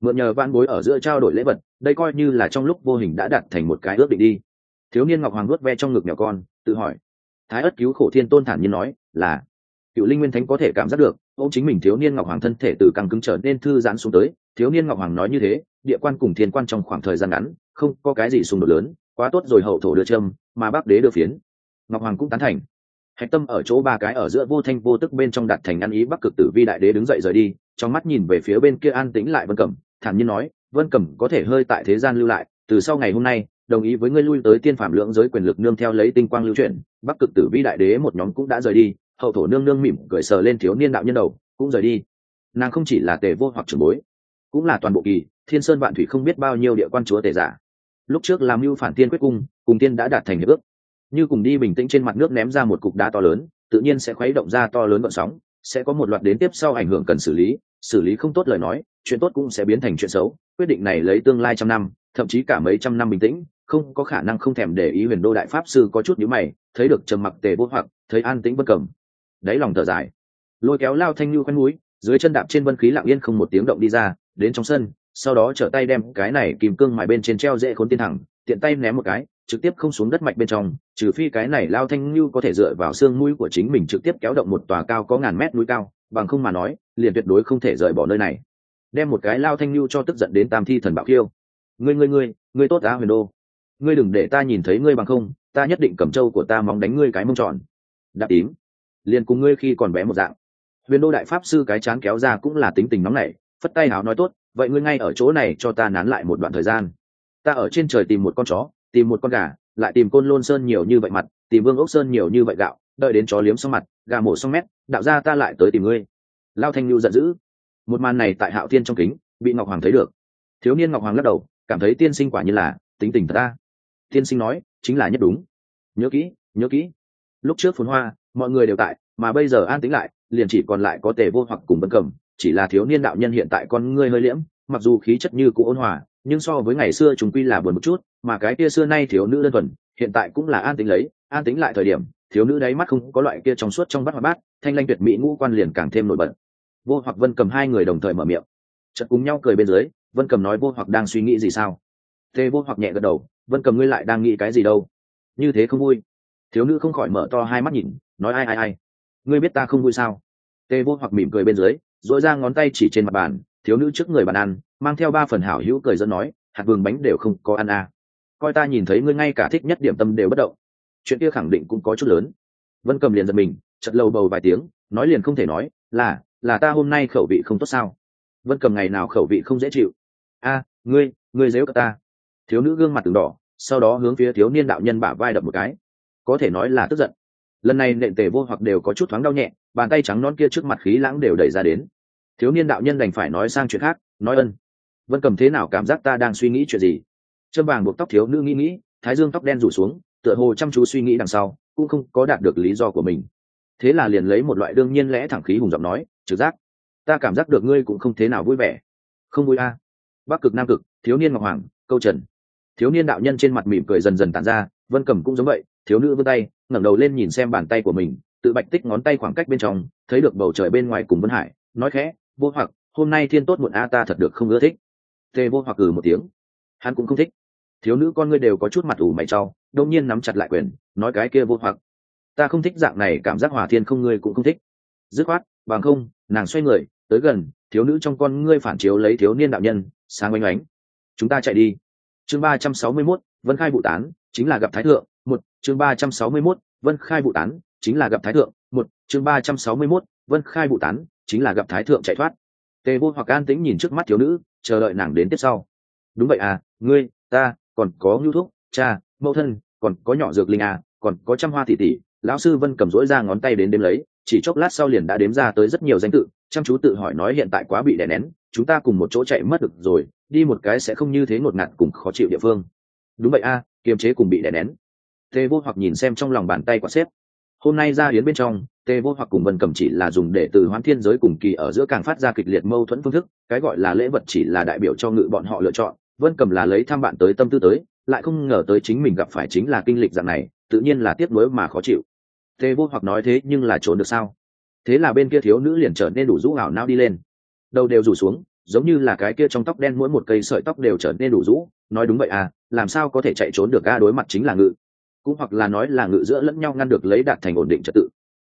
Mượn nhờ van bối ở giữa trao đổi lễ vật, đây coi như là trong lúc vô hình đã đặt thành một cái ước định đi. Thiếu niên ngọc hoàng nuốt ve trong ngực nhỏ con, tự hỏi. Thái ất cứu khổ thiên tôn thản nhiên nói, là cựu linh nguyên thánh có thể cảm giác được ô chính mình thiếu niên ngọc hoàng thân thể từ càng cứng trở nên thư giãn xuống tới. Thiếu niên ngọc hoàng nói như thế, địa quan cùng thiên quan trong khoảng thời gian ngắn, không có cái gì xung đột lớn, quá tốt rồi hậu thổ đưa trâm mà bác đế đưa phiến. Ngọc hoàng cũng tán thành. Hạch tâm ở chỗ ba cái ở giữa vô thanh vô tức bên trong đặt thành ăn ý bắc cực tử vi đại đế đứng dậy rời đi, trong mắt nhìn về phía bên kia an tĩnh lại vân cẩm, thản nhiên nói, vân cẩm, có thể hơi tại thế gian lưu lại, từ sau ngày hôm nay, đồng ý với ngươi lui tới tiên phạm lưỡng giới quyền lực nương theo lấy tinh quang lưu chuyển, bắc cực tử vi đại đế một nhóm cũng đã rời đi hậu thổ nương nương mỉm cười sờ lên thiếu niên đạo nhân đầu, cũng rời đi. Nàng không chỉ là tề vô hoặc trưởng bối, cũng là toàn bộ kỳ, thiên sơn vạn thủy không biết bao nhiêu địa quan chúa tề giả. Lúc trước làm mưu phản tiên quyết cung, cùng tiên đã đạt thành hiệp ước. Như cùng đi bình tĩnh trên mặt nước ném ra một cục đá to lớn, tự nhiên sẽ khuấy động ra to lớn vận sóng, sẽ có một loạt đến tiếp sau ảnh hưởng cần xử lý xử lý không tốt lời nói, chuyện tốt cũng sẽ biến thành chuyện xấu, quyết định này lấy tương lai trăm năm, thậm chí cả mấy trăm năm bình tĩnh, không có khả năng không thèm để ý huyền đô đại pháp sư có chút nhữ mày, thấy được trầm mặc tề vô hoặc, thấy an tĩnh bất cầm đáy lòng thở dài. Lôi kéo lao thanh lưu khoen núi dưới chân đạp trên vân khí lặng yên không một tiếng động đi ra, đến trong sân, sau đó trở tay đem cái này kìm cương mài bên trên treo dễ khốn tiên thẳng, tiện tay ném một cái, trực tiếp không xuống đất mạch bên trong, trừ phi cái này lao thanh lưu có thể dựa vào xương mũi của chính mình trực tiếp kéo động một tòa cao có ngàn mét núi cao, bằng không mà nói, liền tuyệt đối không thể rời bỏ nơi này. Đem một cái lao thanh lưu cho tức giận đến tam thi thần bạo khiêu. Ngươi ngươi ngươi ngươi tốt á, huyền đô. Ngươi đừng để ta nhìn thấy ngươi bằng không, ta nhất định cầm trâu của ta móng đánh ngươi cái mông tròn. Đạp tím liền cùng ngươi khi còn bé một dạng. Huyền đô đại pháp sư cái chán kéo ra cũng là tính tình nóng nảy, phất tay háo nói tốt, vậy ngươi ngay ở chỗ này cho ta nán lại một đoạn thời gian. Ta ở trên trời tìm một con chó, tìm một con gà, lại tìm côn lôn sơn nhiều như vậy mặt, tìm vương ốc sơn nhiều như vậy gạo, đợi đến chó liếm xong mặt, gà mổ xong mét, đạo ra ta lại tới tìm ngươi. Lao thanh lưu giận dữ. Một màn này tại hạo thiên trong kính, bị ngọc hoàng thấy được. Thiếu niên ngọc hoàng lắc đầu, cảm thấy tiên sinh quả như là tính tình ta. Tiên sinh nói, chính là nhất đúng. Nhớ kỹ nhớ kỹ. Lúc trước phồn hoa mọi người đều tại, mà bây giờ an tính lại, liền chỉ còn lại có tề vô hoặc cùng bân cầm, chỉ là thiếu niên đạo nhân hiện tại con ngươi hơi liễm, mặc dù khí chất như cũ ôn hòa, nhưng so với ngày xưa chúng quy là buồn một chút, mà cái kia xưa nay thiếu nữ đơn thuần, hiện tại cũng là an tính lấy, an tính lại thời điểm, thiếu nữ đáy mắt không có loại kia trong suốt trong bắt hoa bát, thanh lanh tuyệt mỹ ngũ quan liền càng thêm nổi bật. Vô hoặc vân cầm hai người đồng thời mở miệng. Chợt cùng nhau cười bên dưới, vân cầm nói vô hoặc đang suy nghĩ gì sao? Tê vô hoặc nhẹ gật đầu, vân cầm ngươi lại đang nghĩ cái gì đâu? Như thế không vui thiếu nữ không khỏi mở to hai mắt nhìn, nói ai ai ai, ngươi biết ta không vui sao? Tê vô hoặc mỉm cười bên dưới dội ra ngón tay chỉ trên mặt bàn, thiếu nữ trước người bàn ăn, mang theo ba phần hảo hữu cười dẫn nói, hạt vườn bánh đều không có ăn à. coi ta nhìn thấy ngươi ngay cả thích nhất điểm tâm đều bất động. Chuyện kia khẳng định cũng có chút lớn. Vân cầm liền giật mình chật lâu bầu vài tiếng, nói liền không thể nói, là là ta hôm nay khẩu vị không tốt sao? Vân cầm ngày nào khẩu vị không dễ chịu. A ngươi ngươi dếu cả ta. Thiếu nữ gương mặt từng đỏ, sau đó hướng phía thiếu niên đạo nhân bả vai đập một cái có thể nói là tức giận. Lần này nện tề vô hoặc đều có chút thoáng đau nhẹ, bàn tay trắng non kia trước mặt khí lãng đều đẩy ra đến. Thiếu niên đạo nhân đành phải nói sang chuyện khác, nói ân. Vân cầm thế nào cảm giác ta đang suy nghĩ chuyện gì? Châm vàng buộc tóc thiếu nữ nghĩ nghĩ, thái dương tóc đen rủ xuống, tựa hồ chăm chú suy nghĩ đằng sau, cũng không có đạt được lý do của mình. Thế là liền lấy một loại đương nhiên lẽ thẳng khí hùng giọng nói trực giác ta cảm giác được ngươi cũng không thế nào vui vẻ. Không vui a à. bắc cực, nam cực, thiếu niên ngọc hoàng, câu trần. Thiếu niên đạo nhân trên mặt mỉm cười dần dần tàn ra, vân cầm cũng giống vậy thiếu nữ vươn tay, ngẩng đầu lên nhìn xem bàn tay của mình, tự bạch tích ngón tay khoảng cách bên trong, thấy được bầu trời bên ngoài cùng vân hải, nói khẽ, vô hoặc, hôm nay thiên tốt muộn a, ta thật được không ưa thích. Tê vô hoặc ừ một tiếng. Hắn cũng không thích. Thiếu nữ con ngươi đều có chút mặt ủ mày trau đông nhiên nắm chặt lại quyền, nói cái kia vô hoặc. Ta không thích dạng này, cảm giác hòa thiên không ngươi cũng không thích. Dứt khoát, bằng không, nàng xoay người, tới gần, thiếu nữ trong con ngươi phản chiếu lấy thiếu niên đạo nhân, sáng oanh oánh chúng ta chạy đi. Chương ba trăm sáu mươi mốt, vân khai vụ tán, chính là gặp thái thượng chương ba trăm sáu mươi mốt, vân khai vụ tán, chính là gặp thái thượng. Một, chương ba trăm sáu mươi mốt, vân khai vụ tán, chính là gặp thái thượng chạy thoát. Tề vô hoặc an tĩnh nhìn trước mắt thiếu nữ, chờ đợi nàng đến tiếp sau. Đúng vậy à ngươi, ta, còn có Nưu thúc, cha, mẫu thân, còn có nhỏ dược linh à còn có trăm hoa thị tỷ. Lão sư vân cầm rỗi ra ngón tay đến đếm lấy, chỉ chốc lát sau liền đã đếm ra tới rất nhiều danh tự. Chăm chú tự hỏi nói hiện tại quá bị đè nén, chúng ta cùng một chỗ chạy mất được rồi, đi một cái sẽ không như thế ngột ngạt cùng khó chịu địa phương. Đúng vậy a kiềm chế cùng bị đè nén tê vô hoặc nhìn xem trong lòng bàn tay quả xếp. Hôm nay ra hiến bên trong, tê vô hoặc cùng vân cầm chỉ là dùng để từ hoán thiên giới cùng kỳ ở giữa càng phát ra kịch liệt mâu thuẫn phương thức, cái gọi là lễ vật chỉ là đại biểu cho ngự bọn họ lựa chọn. Vân cầm là lấy tham bạn tới tâm tư tới, lại không ngờ tới chính mình gặp phải chính là kinh lịch dạng này, tự nhiên là tiếc nuối mà khó chịu. Tê vô hoặc nói thế nhưng là trốn được sao? Thế là bên kia thiếu nữ liền trở nên đủ rũ ảo nao đi lên. Đầu đều rủ xuống, giống như là cái kia trong tóc đen mỗi một cây sợi tóc đều trở nên đủ rũ. Nói đúng vậy à làm sao có thể chạy trốn được? Ga đối mặt chính là ngự cũng hoặc là nói là ngự giữa lẫn nhau ngăn được lấy đạt thành ổn định trật tự.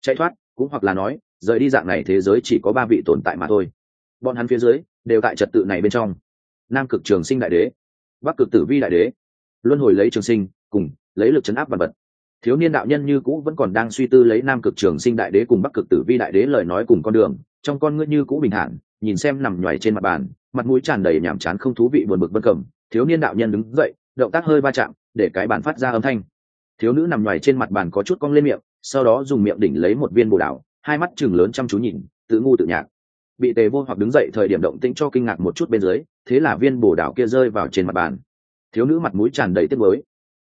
Chạy thoát, cũng hoặc là nói, rời đi dạng này thế giới chỉ có ba vị tồn tại mà thôi. Bọn hắn phía dưới, đều tại trật tự này bên trong. Nam cực trường sinh đại đế, bắc cực tử vi đại đế, luân hồi lấy trường sinh, cùng lấy lực chấn áp vật vật. Thiếu niên đạo nhân như cũ vẫn còn đang suy tư lấy nam cực trường sinh đại đế cùng bắc cực tử vi đại đế lời nói cùng con đường, trong con ngươi như cũ bình thản, nhìn xem nằm nhoài trên mặt bàn, mặt mũi tràn đầy nhàm chán không thú vị buồn bực vân cầm thiếu niên đạo nhân đứng dậy, động tác hơi va chạm, để cái bản phát ra âm thanh thiếu nữ nằm ngoài trên mặt bàn có chút cong lên miệng, sau đó dùng miệng đỉnh lấy một viên bồ đảo hai mắt chừng lớn chăm chú nhìn, tự ngu tự nhạc. Bị tề vô hoặc đứng dậy thời điểm động tĩnh cho kinh ngạc một chút bên dưới, thế là viên bồ đảo kia rơi vào trên mặt bàn. Thiếu nữ mặt mũi tràn đầy tiếc mới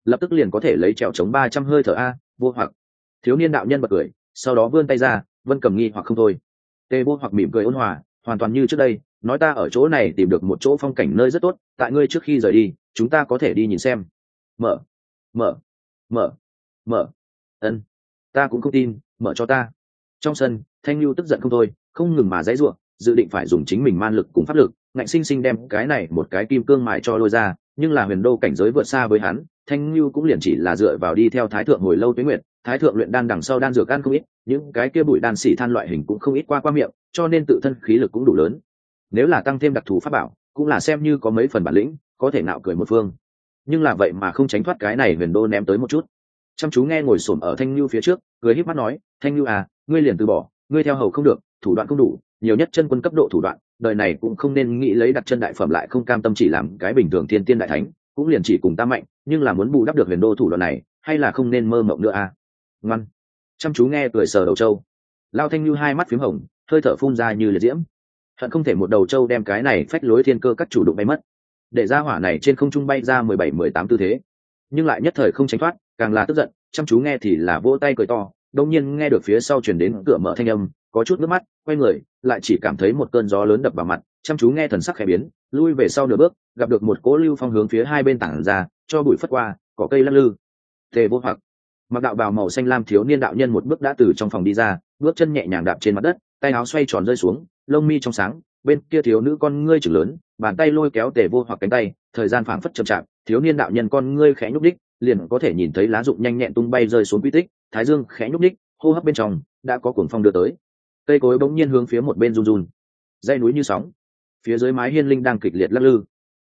lập tức liền có thể lấy trèo chống ba trăm hơi thở a, vô hoặc. Thiếu niên đạo nhân bật cười, sau đó vươn tay ra, vân cầm nghi hoặc không thôi. Tề vô hoặc mỉm cười ôn hòa, hoàn toàn như trước đây, nói ta ở chỗ này tìm được một chỗ phong cảnh nơi rất tốt, tại ngươi trước khi rời đi, chúng ta có thể đi nhìn xem. Mở. Mở mở mở. Ân, ta cũng không tin, mở cho ta. Trong sân, thanh lưu tức giận không thôi, không ngừng mà dãy ruộng, dự định phải dùng chính mình man lực cùng pháp lực. Ngạnh sinh sinh đem cái này một cái kim cương mài cho lôi ra, nhưng là huyền đô cảnh giới vượt xa với hắn, thanh lưu cũng liền chỉ là dựa vào đi theo thái thượng hồi lâu tuế nguyệt. Thái thượng luyện đan đằng sau đan dược ăn không ít, những cái kia bụi đan xỉ than loại hình cũng không ít qua qua miệng, cho nên tự thân khí lực cũng đủ lớn. Nếu là tăng thêm đặc thù pháp bảo, cũng là xem như có mấy phần bản lĩnh, có thể nạo cười một phương nhưng là vậy mà không tránh thoát cái này huyền đô ném tới một chút. Chăm chú nghe ngồi xổm ở thanh lưu phía trước, cười híp mắt nói, thanh lưu à ngươi liền từ bỏ, ngươi theo hầu không được, thủ đoạn không đủ, nhiều nhất chân quân cấp độ thủ đoạn, đời này cũng không nên nghĩ lấy đặt chân đại phẩm lại không cam tâm chỉ làm cái bình thường thiên tiên đại thánh, cũng liền chỉ cùng ta mạnh, nhưng là muốn bù đắp được huyền đô thủ đoạn này, hay là không nên mơ mộng nữa à? Ngoan. Chăm chú nghe cười sờ đầu trâu lao thanh lưu hai mắt p h í m hồng, hơi thở phun ra như liệt diễm. Hận không thể một đầu trâu đem cái này phách lối thiên cơ các chủ đụng bay mất để ra hỏa này trên không trung bay ra mười bảy, mười tám tư thế. Nhưng lại nhất thời không tránh thoát, càng là tức giận, chăm chú nghe thì là vỗ tay cười to đông nhiên nghe được phía sau chuyển đến cửa mở thanh âm, có chút nước mắt, quay người, lại chỉ cảm thấy một cơn gió lớn đập vào mặt, chăm chú nghe thần sắc khẽ biến, lui về sau nửa bước, gặp được một cỗ lưu phong hướng phía hai bên tảng ra, cho bụi phất qua cỏ cây lắc lư. Tề vô hoặc. Mặc đạo bào màu xanh lam thiếu niên đạo nhân một bước đã từ trong phòng đi ra, bước chân nhẹ nhàng đạp trên mặt đất, tay áo xoay tròn rơi xuống, lông mi trong sáng bên kia thiếu nữ con ngươi trưởng lớn, bàn tay lôi kéo tề vô hoặc cánh tay, thời gian phảng phất chậm chạp, thiếu niên đạo nhân con ngươi khẽ nhúc đích, liền có thể nhìn thấy lá rụng nhanh nhẹn tung bay rơi xuống quy tích, thái dương khẽ nhúc đích, hô hấp bên trong, đã có cuồng phong đưa tới. Cây cối bỗng nhiên hướng phía một bên run run. Dây núi như sóng. Phía dưới mái hiên linh đang kịch liệt lắc lư.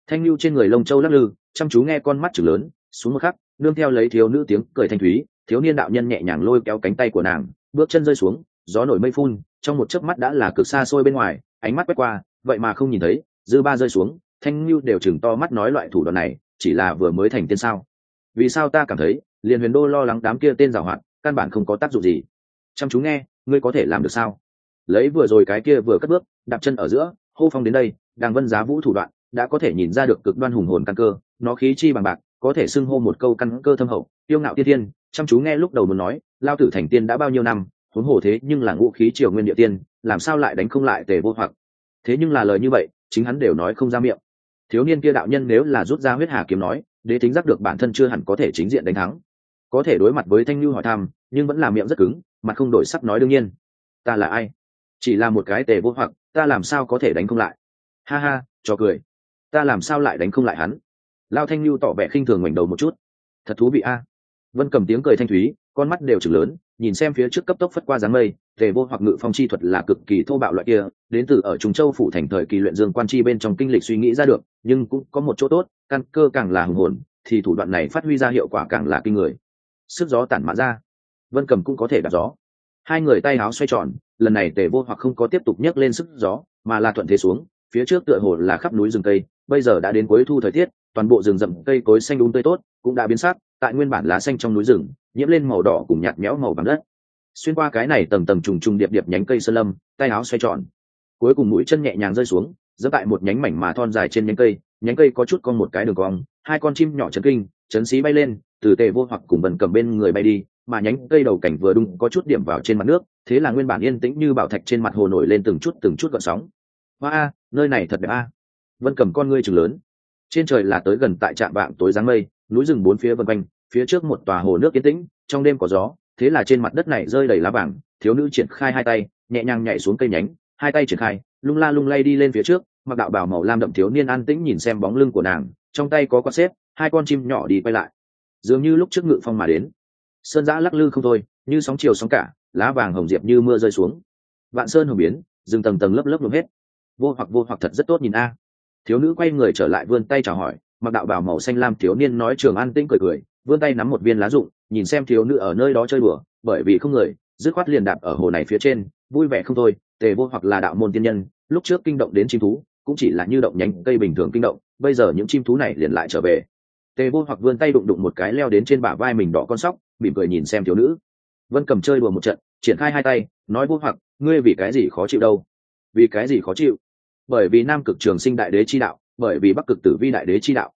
Thanh lưu trên người lông châu lắc lư, chăm chú nghe con mắt chừng lớn, xuống một khắc, nương theo lấy thiếu nữ tiếng cười thanh thúy, thiếu niên đạo nhân nhẹ nhàng lôi kéo cánh tay của nàng, bước chân rơi xuống, gió nổi mây phun, trong một chớp mắt đã là cực xa xôi bên ngoài ánh mắt quét qua, vậy mà không nhìn thấy, dư ba rơi xuống, thanh lưu đều chừng to mắt nói loại thủ đoạn này, chỉ là vừa mới thành tiên sao vì sao ta cảm thấy, liền huyền đô lo lắng đám kia tên giảo hoạt, căn bản không có tác dụng gì chăm chú nghe, ngươi có thể làm được sao lấy vừa rồi cái kia vừa cất bước, đạp chân ở giữa, hô phong đến đây đang vân giá vũ thủ đoạn, đã có thể nhìn ra được cực đoan hùng hồn căn cơ, nó khí chi bằng bạc, có thể xưng hô một câu căn cơ thâm hậu tiêu ngạo tiên thiên. chăm chú nghe lúc đầu muốn nói, lao tử thành tiên đã bao nhiêu năm huống hồ thế nhưng là ngũ khí triều nguyên địa tiên, làm sao lại đánh không lại tề vô hoặc? Thế nhưng là lời như vậy, chính hắn đều nói không ra miệng. Thiếu niên kia đạo nhân nếu là rút ra huyết hà kiếm nói, đế tính giác được bản thân chưa hẳn có thể chính diện đánh thắng. Có thể đối mặt với thanh lưu hỏi thăm, nhưng vẫn là miệng rất cứng, mặt không đổi sắc nói đương nhiên. Ta là ai? Chỉ là một cái tề vô hoặc, ta làm sao có thể đánh không lại? Ha ha, cho cười. Ta làm sao lại đánh không lại hắn? Lao thanh lưu tỏ vẻ khinh thường ngoảnh đầu một chút. Thật thú vị a vân cầm tiếng cười thanh thúy, con mắt đều chừng lớn, nhìn xem phía trước cấp tốc phất qua dáng mây, tề vô hoặc ngự phong chi thuật là cực kỳ thô bạo loại kia, đến từ ở trung châu phủ thành thời kỳ luyện dương quan chi bên trong kinh lịch suy nghĩ ra được, nhưng cũng có một chỗ tốt, căn cơ càng là hùng hồn, thì thủ đoạn này phát huy ra hiệu quả càng là kinh người. Sức gió tản mã ra. Vân cầm cũng có thể đạp gió. Hai người tay áo xoay tròn, lần này tề vô hoặc không có tiếp tục nhấc lên sức gió, mà là thuận thế xuống, phía trước tựa hồ là khắp núi rừng cây, bây giờ đã đến cuối thu thời tiết, toàn bộ rừng rậm cây cối xanh đúng tươi tốt, cũng đã biến sắc tại nguyên bản lá xanh trong núi rừng, nhiễm lên màu đỏ cùng nhạt méo màu vàng đất. Xuyên qua cái này tầng tầng trùng trùng điệp điệp nhánh cây sơn lâm, tay áo xoay tròn. Cuối cùng mũi chân nhẹ nhàng rơi xuống dẫm tại một nhánh mảnh mà thon dài trên nhánh cây nhánh cây có chút con một cái đường cong, hai con chim nhỏ chấn kinh, chấn xí bay lên, từ tề vô hoặc cùng bần cầm bên người bay đi, mà nhánh cây đầu cảnh vừa đung có chút điểm vào trên mặt nước, thế là nguyên bản yên tĩnh như bảo thạch trên mặt hồ nổi lên từng chút từng chút gợn sóng. Hoa a nơi này thật đẹp a. Vân cầm con ngươi chừng lớn trên trời là tới gần tại trạm vạng tối dáng mây, núi rừng bốn phía vân quanh, phía trước một tòa hồ nước yên tĩnh, trong đêm có gió, thế là trên mặt đất này rơi đầy lá vàng, thiếu nữ triển khai hai tay, nhẹ nhàng nhảy xuống cây nhánh, hai tay triển khai, lung la lung lay đi lên phía trước, mặc đạo bảo màu lam đậm thiếu niên an tĩnh nhìn xem bóng lưng của nàng, trong tay có con xếp, hai con chim nhỏ đi quay lại. Dường như lúc trước ngự phong mà đến. Sơn giã lắc lư không thôi, như sóng chiều sóng cả, lá vàng hồng diệp như mưa rơi xuống. Vạn sơn hồng biến dừng tầng tầng lớp lớp lốm hết. Vô hoặc vô hoặc thật rất tốt nhìn a thiếu nữ quay người trở lại vươn tay chào hỏi, mặc đạo bảo màu xanh lam thiếu niên nói trường an tĩnh cười cười, vươn tay nắm một viên lá rụng, nhìn xem thiếu nữ ở nơi đó chơi đùa, bởi vì không người, dứt khoát liền đạp ở hồ này phía trên, vui vẻ không thôi, tề vô hoặc là đạo môn tiên nhân, lúc trước kinh động đến chim thú, cũng chỉ là như động nhánh cây bình thường kinh động, bây giờ những chim thú này liền lại trở về. Tề vô hoặc vươn tay đụng đụng một cái leo đến trên bả vai mình đỏ con sóc, mỉm cười nhìn xem thiếu nữ. Vân cầm chơi đùa một trận, triển khai hai tay, nói vô hoặc, ngươi vì cái gì khó chịu đâu? Vì cái gì khó chịu? Bởi vì nam cực trường sinh đại đế chi đạo, bởi vì bắc cực tử vi đại đế chi đạo.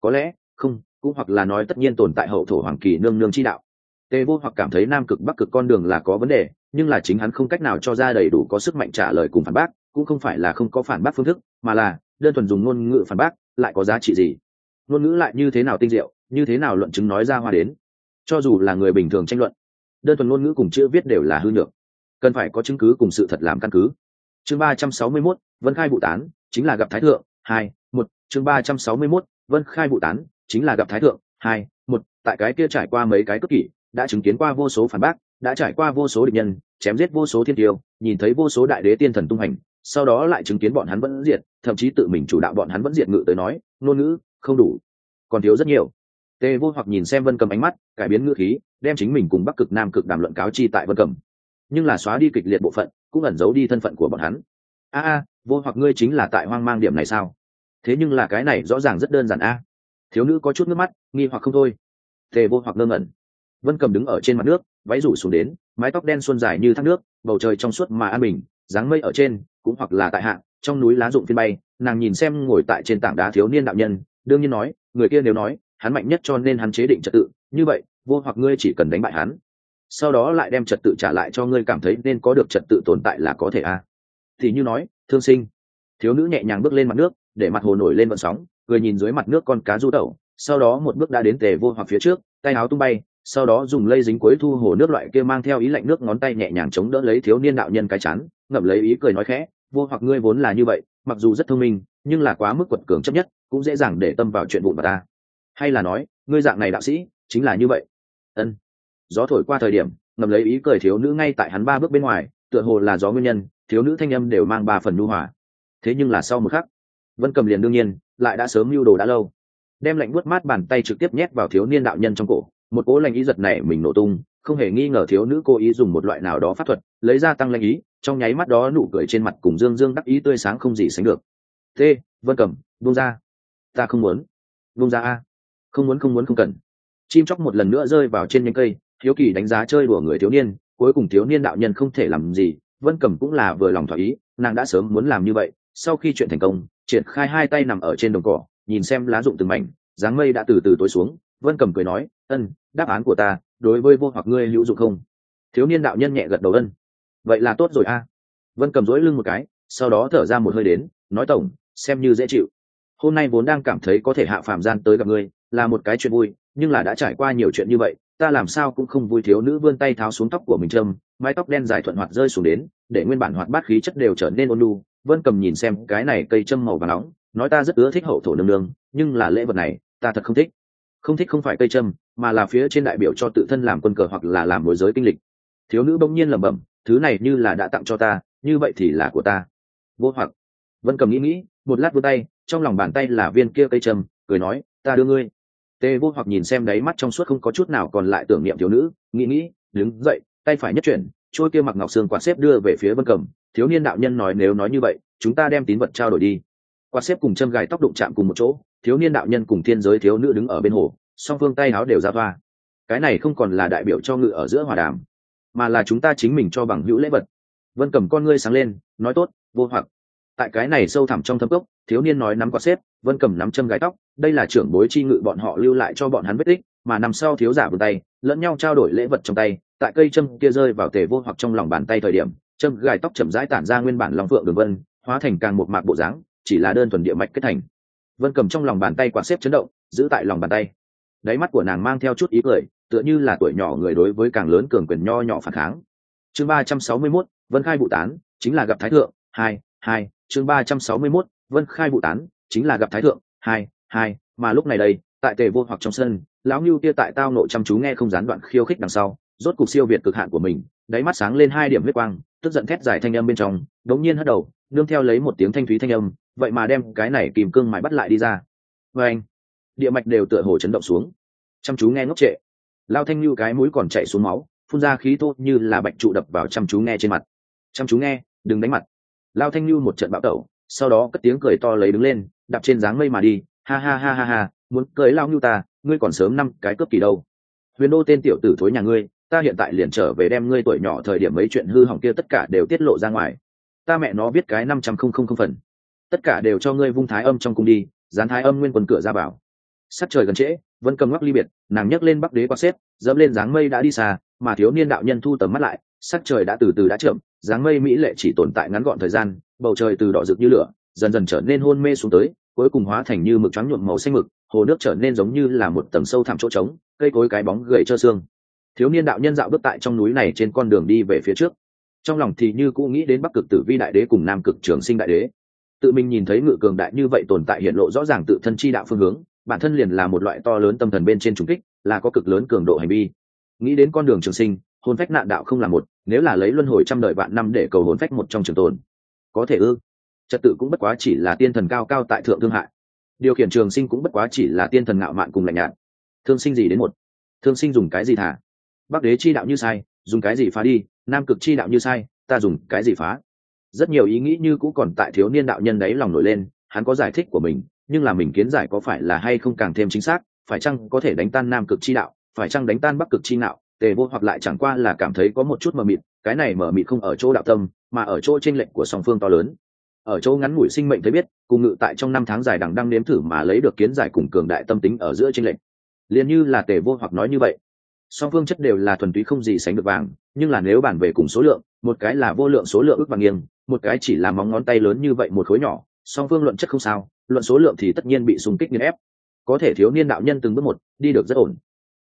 Có lẽ, không, cũng hoặc là nói tất nhiên tồn tại hậu thổ hoàng kỳ nương nương chi đạo. Tề vô hoặc cảm thấy nam cực bắc cực con đường là có vấn đề, nhưng là chính hắn không cách nào cho ra đầy đủ có sức mạnh trả lời cùng phản bác, cũng không phải là không có phản bác phương thức, mà là, đơn thuần dùng ngôn ngữ phản bác, lại có giá trị gì? Ngôn ngữ lại như thế nào tinh diệu, như thế nào luận chứng nói ra hoa đến? Cho dù là người bình thường tranh luận, đơn thuần ngôn ngữ cùng chữ viết đều là hư nhược. Cần phải có chứng cứ cùng sự thật làm căn cứ chương ba trăm sáu mươi 361, vân khai vụ tán chính là gặp thái thượng hai một chương ba trăm sáu mươi 361, vân khai vụ tán chính là gặp thái thượng hai một tại cái kia trải qua mấy cái cất kỷ đã chứng kiến qua vô số phản bác đã trải qua vô số địch nhân chém giết vô số thiên tiêu nhìn thấy vô số đại đế tiên thần tung hành sau đó lại chứng kiến bọn hắn vẫn diệt thậm chí tự mình chủ đạo bọn hắn vẫn diệt ngự tới nói ngôn ngữ không đủ còn thiếu rất nhiều. Tề vô hoặc nhìn xem vân cầm ánh mắt cải biến ngữ khí đem chính mình cùng bắc cực nam cực đàm luận cáo chi tại vân cầm nhưng là xóa đi kịch liệt bộ phận, cũng ẩn giấu đi thân phận của bọn hắn. A a, vô hoặc ngươi chính là tại hoang mang điểm này sao? Thế nhưng là cái này rõ ràng rất đơn giản a. Thiếu nữ có chút nước mắt, nghi hoặc không thôi. Tề vô hoặc ngơ ngẩn. Vân cầm đứng ở trên mặt nước, váy rủ xuống đến, mái tóc đen xuân dài như thác nước, bầu trời trong suốt mà an bình, dáng mây ở trên, cũng hoặc là tại hạ, trong núi lá rụng phiên bay, nàng nhìn xem ngồi tại trên tảng đá thiếu niên đạo nhân, đương nhiên nói, người kia nếu nói, hắn mạnh nhất cho nên hắn chế định trật tự, như vậy, vô hoặc ngươi chỉ cần đánh bại hắn sau đó lại đem trật tự trả lại cho ngươi cảm thấy nên có được trật tự tồn tại là có thể a à. thì như nói thương sinh. Thiếu nữ nhẹ nhàng bước lên mặt nước để mặt hồ nổi lên vận sóng cười nhìn dưới mặt nước con cá du tẩu sau đó một bước đã đến tề vô hoặc phía trước tay áo tung bay sau đó dùng lây dính cuối thu hồ nước loại kia mang theo ý lạnh nước ngón tay nhẹ nhàng chống đỡ lấy thiếu niên đạo nhân cái chán, ngậm lấy ý cười nói khẽ vô hoặc ngươi vốn là như vậy mặc dù rất thông minh nhưng là quá mức quật cường chấp nhất cũng dễ dàng để tâm vào chuyện vụn vào ta. Hay là nói ngươi dạng này đạo sĩ chính là như vậy. Ân gió thổi qua thời điểm, ngầm lấy ý cười thiếu nữ ngay tại hắn ba bước bên ngoài, tựa hồ là gió nguyên nhân, thiếu nữ thanh âm đều mang ba phần nhu hòa. Thế nhưng là sau một khắc, vân cầm liền đương nhiên, lại đã sớm mưu đồ đã lâu. Đem lạnh buốt mát bàn tay trực tiếp nhét vào thiếu niên đạo nhân trong cổ, một cố lạnh ý giật này mình nổ tung, không hề nghi ngờ thiếu nữ cố ý dùng một loại nào đó pháp thuật, lấy ra tăng lạnh ý, trong nháy mắt đó nụ cười trên mặt cùng dương dương đắc ý tươi sáng không gì sánh được. T vân cầm vung ra. Ta không muốn. Vung ra a. Không muốn không muốn, không cần. Chim chóc một lần nữa rơi vào trên nhánh cây hiếu kỳ đánh giá chơi đùa người thiếu niên, cuối cùng thiếu niên đạo nhân không thể làm gì, vân cầm cũng là vừa lòng thỏa ý, nàng đã sớm muốn làm như vậy, sau khi chuyện thành công, triển khai hai tay nằm ở trên đồng cỏ, nhìn xem lá rụng từng mảnh, dáng mây đã từ từ tối xuống, vân cầm cười nói, ân, đáp án của ta, đối với vô hoặc ngươi hữu dụng không? Thiếu niên đạo nhân nhẹ gật đầu ân. Vậy là tốt rồi a. Vân cầm dỗi lưng một cái, sau đó thở ra một hơi đến, nói, tổng, xem như dễ chịu. Hôm nay vốn đang cảm thấy có thể hạ phàm gian tới gặp ngươi, là một cái chuyện vui, nhưng là đã trải qua nhiều chuyện như vậy ta làm sao cũng không vui thiếu nữ vươn tay tháo xuống tóc của mình trâm mái tóc đen dài thuận hoạt rơi xuống đến, để nguyên bản hoạt bát khí chất đều trở nên ôn lu vân cầm nhìn xem cái này cây châm màu và nóng, nói ta rất ưa thích hậu thổ nương nương, nhưng là lễ vật này, ta thật không thích. Không thích không phải cây châm, mà là phía trên đại biểu cho tự thân làm quân cờ hoặc là làm môi giới kinh lịch. Thiếu nữ bỗng nhiên lẩm bẩm, thứ này như là đã tặng cho ta, như vậy thì là của ta. Vô hoặc. Vân cầm nghĩ nghĩ, một lát vươn tay, trong lòng bàn tay là viên kia cây châm, cười nói, ta đưa ngươi tê vô hoặc nhìn xem đáy mắt trong suốt không có chút nào còn lại tưởng niệm thiếu nữ, nghĩ nghĩ, đứng dậy, tay phải nhất chuyển trôi kia mặc ngọc xương quạt xếp đưa về phía vân cầm. Thiếu niên đạo nhân nói nếu nói như vậy, chúng ta đem tín vật trao đổi đi. Quạt xếp cùng châm gài tóc đụng chạm cùng một chỗ, thiếu niên đạo nhân cùng thiên giới thiếu nữ đứng ở bên hồ, song phương tay áo đều ra toa. Cái này không còn là đại biểu cho ngự ở giữa hòa đàm, mà là chúng ta chính mình cho bằng hữu lễ vật. Vân cầm con ngươi sáng lên, nói tốt, vô hoặc. Tại cái này sâu thẳm trong thâm cốc, thiếu niên nói nắm quạt xếp vân cầm nắm châm gái tóc, đây là trưởng bối chi ngự bọn họ lưu lại cho bọn hắn vết tích, mà nằm sau thiếu giả vươn tay, lẫn nhau trao đổi lễ vật trong tay, tại cây châm kia rơi vào tề vô hoặc trong lòng bàn tay thời điểm, châm gai tóc chậm rãi tản ra nguyên bản lòng phượng đường vân, hóa thành càng một mạc bộ dáng, chỉ là đơn thuần địa mạch kết thành. Vân cầm trong lòng bàn tay quạt xếp chấn động, giữ tại lòng bàn tay. Đáy mắt của nàng mang theo chút ý cười, tựa như là tuổi nhỏ người đối với càng lớn cường quyền nho nhỏ phản kháng. Chương ba trăm sáu mươi mốt, vân khai vụ tán, chính là gặp thái thượng, hai hai, chương ba trăm sáu mươi mốt, vân khai vụ tán chính là gặp thái thượng, hai hai, mà lúc này đây, tại tề vô hoặc trong sân, lão ngưu kia tại tao nộ chăm chú nghe không gián đoạn khiêu khích đằng sau, rốt cục siêu việt cực hạn của mình, đáy mắt sáng lên hai điểm huyết quang, tức giận thét dài thanh âm bên trong đống nhiên hất đầu, nương theo lấy một tiếng thanh thúy thanh âm, vậy mà đem cái này kìm cương mãi bắt lại đi ra. Vê anh địa mạch đều tựa hồ chấn động xuống. Chăm chú nghe ngốc trệ. Lao thanh như cái mũi còn chạy xuống máu, phun ra khí tốt như là bạch trụ đập vào chăm chú nghe trên mặt. Chăm chú nghe, đừng đánh mặt. Lao thanh như một trận bạo tẩu, sau đó cất tiếng cười to lấy đứng lên đạp trên dáng mây mà đi. Ha ha ha ha ha, muốn cưới lao như ta, ngươi còn sớm năm cái cướp kỳ đâu. Huyền đô tên tiểu tử thối nhà ngươi, ta hiện tại liền trở về đem ngươi tuổi nhỏ thời điểm mấy chuyện hư hỏng kia tất cả đều tiết lộ ra ngoài. Ta mẹ nó biết cái năm trăm không không không phần. Tất cả đều cho ngươi vung thái âm trong cung đi, dán thái âm nguyên quần cửa ra bảo sắt trời gần trễ vân cầm ngắc ly biệt, nàng nhấc lên bắc đế qua xếp, dẫm lên dáng mây đã đi xa, mà thiếu niên đạo nhân thu tầm mắt lại, sắc trời đã từ từ đã chậm, dáng mây mỹ lệ chỉ tồn tại ngắn gọn thời gian, bầu trời từ đỏ rực như lửa, dần dần trở nên hôn mê xuống tới cuối cùng hóa thành như mực trắng nhuộm màu xanh mực, hồ nước trở nên giống như là một tầng sâu thẳm chỗ trống, cây cối cái bóng gầy trơ xương. Thiếu niên đạo nhân dạo bước tại trong núi này trên con đường đi về phía trước. Trong lòng thì như cũng nghĩ đến bắc cực tử vi đại đế cùng nam cực trường sinh đại đế. Tự mình nhìn thấy ngự cường đại như vậy tồn tại hiện lộ rõ ràng tự thân chi đạo phương hướng, bản thân liền là một loại to lớn tâm thần bên trên trùng kích, là có cực lớn cường độ hành vi. Nghĩ đến con đường trường sinh, hồn phách nạn đạo không là một, nếu là lấy luân hồi trăm đời vạn năm để cầu hồn phách một trong trường tồn, có thể ư? Trật tự cũng bất quá chỉ là tiên thần cao cao tại thượng thương hại. Điều khiển trường sinh cũng bất quá chỉ là tiên thần ngạo mạn cùng lạnh nhạt. Thương sinh gì đến một? Thương sinh dùng cái gì thả? Bắc đế chi đạo như sai, dùng cái gì phá đi? Nam cực chi đạo như sai, ta dùng cái gì phá? Rất nhiều ý nghĩ như cũ còn tại thiếu niên đạo nhân đấy lòng nổi lên, hắn có giải thích của mình, nhưng là mình kiến giải có phải là hay không càng thêm chính xác, phải chăng có thể đánh tan nam cực chi đạo, phải chăng đánh tan bắc cực chi đạo tề vô hoặc lại chẳng qua là cảm thấy có một chút mờ mịt, cái này mờ mịt không ở chỗ đạo tâm, mà ở chỗ tranh lệnh của song phương to lớn ở chỗ ngắn ngủi sinh mệnh thấy biết, cùng ngự tại trong năm tháng dài đằng đang nếm thử mà lấy được kiến giải cùng cường đại tâm tính ở giữa tranh lệnh liền như là tề vô hoặc nói như vậy. Song phương chất đều là thuần túy không gì sánh được vàng, nhưng là nếu bàn về cùng số lượng, một cái là vô lượng số lượng ước và nghiêng, một cái chỉ là móng ngón tay lớn như vậy một khối nhỏ, song phương luận chất không sao, luận số lượng thì tất nhiên bị xung kích nghiên ép. Có thể thiếu niên đạo nhân từng bước một, đi được rất ổn.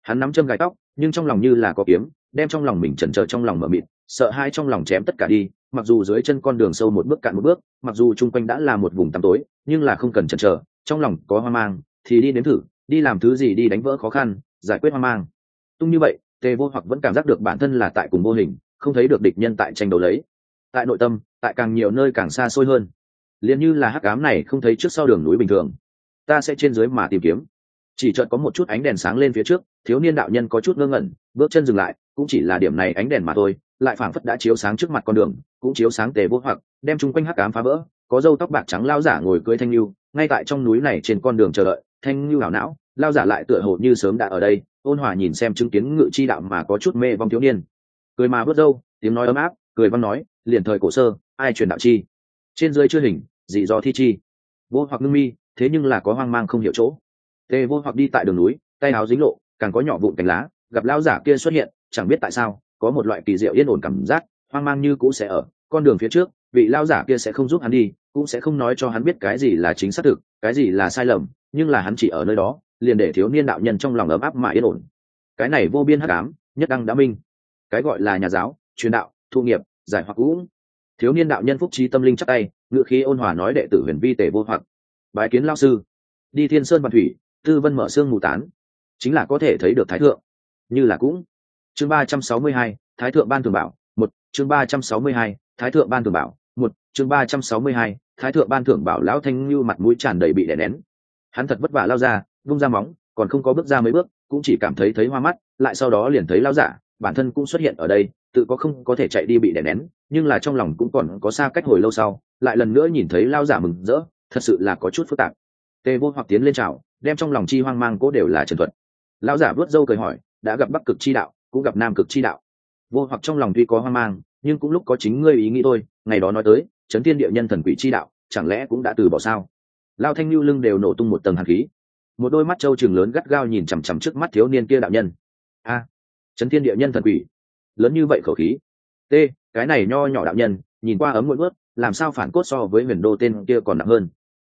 Hắn nắm châm gai tóc, nhưng trong lòng như là có kiếm, đem trong lòng mình chần chờ trong lòng mở mịt, sợ hai trong lòng chém tất cả đi mặc dù dưới chân con đường sâu một bước cạn một bước, mặc dù chung quanh đã là một vùng tăm tối, nhưng là không cần chần chờ, trong lòng có hoang mang, thì đi đến thử, đi làm thứ gì đi đánh vỡ khó khăn, giải quyết hoang mang. Tung như vậy, tề vô hoặc vẫn cảm giác được bản thân là tại cùng vô hình, không thấy được địch nhân tại tranh đấu lấy. Tại nội tâm, tại càng nhiều nơi càng xa xôi hơn. Liền như là hắc ám này không thấy trước sau đường núi bình thường. Ta sẽ trên dưới mà tìm kiếm. Chỉ chợt có một chút ánh đèn sáng lên phía trước, thiếu niên đạo nhân có chút ngơ ngẩn, bước chân dừng lại cũng chỉ là điểm này ánh đèn mà thôi, lại phảng phất đã chiếu sáng trước mặt con đường, cũng chiếu sáng tề vô hoặc, đem chung quanh hắc ám phá vỡ, có dâu tóc bạc trắng lao giả ngồi cưới thanh lưu, ngay tại trong núi này trên con đường chờ đợi, thanh lưu hảo não, lao giả lại tựa hồ như sớm đã ở đây, ôn hòa nhìn xem chứng kiến ngự chi đạo mà có chút mê vong thiếu niên. Cười mà vớt dâu, tiếng nói ấm áp, cười văn nói, liền thời cổ sơ, ai truyền đạo chi? Trên dưới chưa hình, dị do thi chi. Vô hoặc ngưng mi, thế nhưng là có hoang mang không hiểu chỗ. Tề vô hoặc đi tại đường núi, tay áo dính lộ, càng có nhỏ vụn cành lá, gặp lao giả kia xuất hiện chẳng biết tại sao, có một loại kỳ diệu yên ổn cảm giác, hoang mang như cũ sẽ ở, con đường phía trước, vị lao giả kia sẽ không giúp hắn đi, cũng sẽ không nói cho hắn biết cái gì là chính xác thực, cái gì là sai lầm, nhưng là hắn chỉ ở nơi đó, liền để thiếu niên đạo nhân trong lòng ấm áp mà yên ổn. Cái này vô biên hắc ám, nhất đăng đã minh. Cái gọi là nhà giáo, truyền đạo, thu nghiệp, giải hoặc cũ thiếu niên đạo nhân phúc trí tâm linh chắc tay ngự khí ôn hòa nói đệ tử huyền vi tể vô hoặc. Bái kiến lao sư. Đi thiên sơn văn thủy, tư vân mở xương mù tán. Chính là có thể thấy được thái thượng. Như là cũng chương ba trăm sáu mươi hai, thái thượng ban thường bảo, một, chương ba trăm sáu mươi hai, thái thượng ban thường bảo, một, chương ba trăm sáu mươi hai, thái thượng ban thưởng bảo lão thanh như mặt mũi tràn đầy bị đè nén. Hắn thật vất vả lao ra, vung ra móng, còn không có bước ra mấy bước, cũng chỉ cảm thấy thấy hoa mắt, lại sau đó liền thấy lao giả, bản thân cũng xuất hiện ở đây, tự có không có thể chạy đi bị đè nén, nhưng là trong lòng cũng còn có xa cách hồi lâu sau, lại lần nữa nhìn thấy lao giả mừng rỡ, thật sự là có chút phức tạp. Tề vô hoặc tiến lên chào, đem trong lòng chi hoang mang cố đều là trần thuật. Lao giả vớt dâu cười hỏi, đã gặp bắc cực chi đạo? Cũng gặp nam cực chi đạo. Vô hoặc trong lòng tuy có hoang mang nhưng cũng lúc có chính ngươi ý nghĩ thôi ngày đó nói tới chấn thiên địa nhân thần quỷ chi đạo chẳng lẽ cũng đã từ bỏ sao? Lao thanh lưu lưng đều nổ tung một tầng hàn khí. Một đôi mắt trâu trường lớn gắt gao nhìn chằm chằm trước mắt thiếu niên kia đạo nhân. A chấn thiên địa nhân thần quỷ. Lớn như vậy khẩu khí. T cái này nho nhỏ đạo nhân nhìn qua ấm mũi bước, làm sao phản cốt so với huyền đô tên kia còn nặng hơn?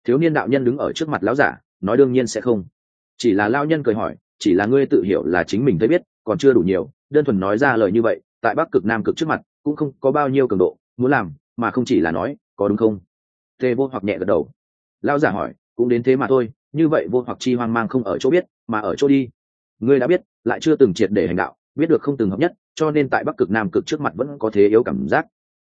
Thiếu niên đạo nhân đứng ở trước mặt lão giả nói đương nhiên sẽ không. Chỉ là lao nhân cười hỏi chỉ là ngươi tự hiểu là chính mình thấy biết còn chưa đủ nhiều, đơn thuần nói ra lời như vậy, tại bắc cực nam cực trước mặt, cũng không có bao nhiêu cường độ, muốn làm, mà không chỉ là nói, có đúng không? Tê vô hoặc nhẹ gật đầu. Lao giả hỏi, cũng đến thế mà thôi, như vậy vô hoặc chi hoang mang không ở chỗ biết, mà ở chỗ đi. Ngươi đã biết, lại chưa từng triệt để hành đạo, biết được không từng hợp nhất, cho nên tại bắc cực nam cực trước mặt vẫn có thế yếu cảm giác.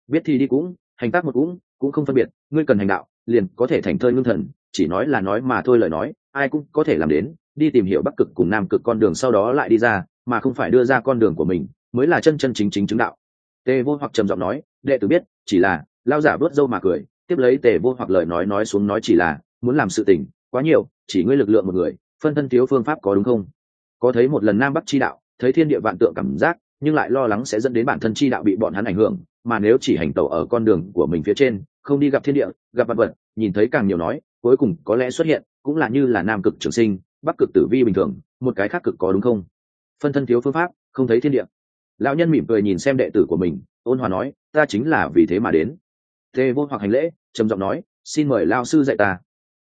Biết thì đi cũng, hành tác một cũng cũng không phân biệt, ngươi cần hành đạo, liền có thể thành thơi ngưng thần, chỉ nói là nói mà thôi lời nói, ai cũng có thể làm đến, đi tìm hiểu bắc cực cùng nam cực con đường sau đó lại đi ra mà không phải đưa ra con đường của mình, mới là chân chân chính chính chứng đạo. Tề vô hoặc trầm giọng nói, đệ tử biết, chỉ là lao giả vớt dâu mà cười, tiếp lấy tề vô hoặc lời nói nói xuống nói chỉ là, muốn làm sự tình, quá nhiều, chỉ ngươi lực lượng một người, phân thân thiếu phương pháp có đúng không? Có thấy một lần nam bắc chi đạo, thấy thiên địa vạn tượng cảm giác, nhưng lại lo lắng sẽ dẫn đến bản thân chi đạo bị bọn hắn ảnh hưởng, mà nếu chỉ hành tẩu ở con đường của mình phía trên, không đi gặp thiên địa, gặp vật vật, nhìn thấy càng nhiều nói, cuối cùng có lẽ xuất hiện, cũng là như là nam cực trường sinh, bắc cực tử vi bình thường, một cái khác cực có đúng không? Phân thân thiếu phương pháp, không thấy thiên địa. Lão nhân mỉm cười nhìn xem đệ tử của mình, ôn hòa nói, ta chính là vì thế mà đến. Tê vô hoặc hành lễ, trầm giọng nói, xin mời lao sư dạy ta.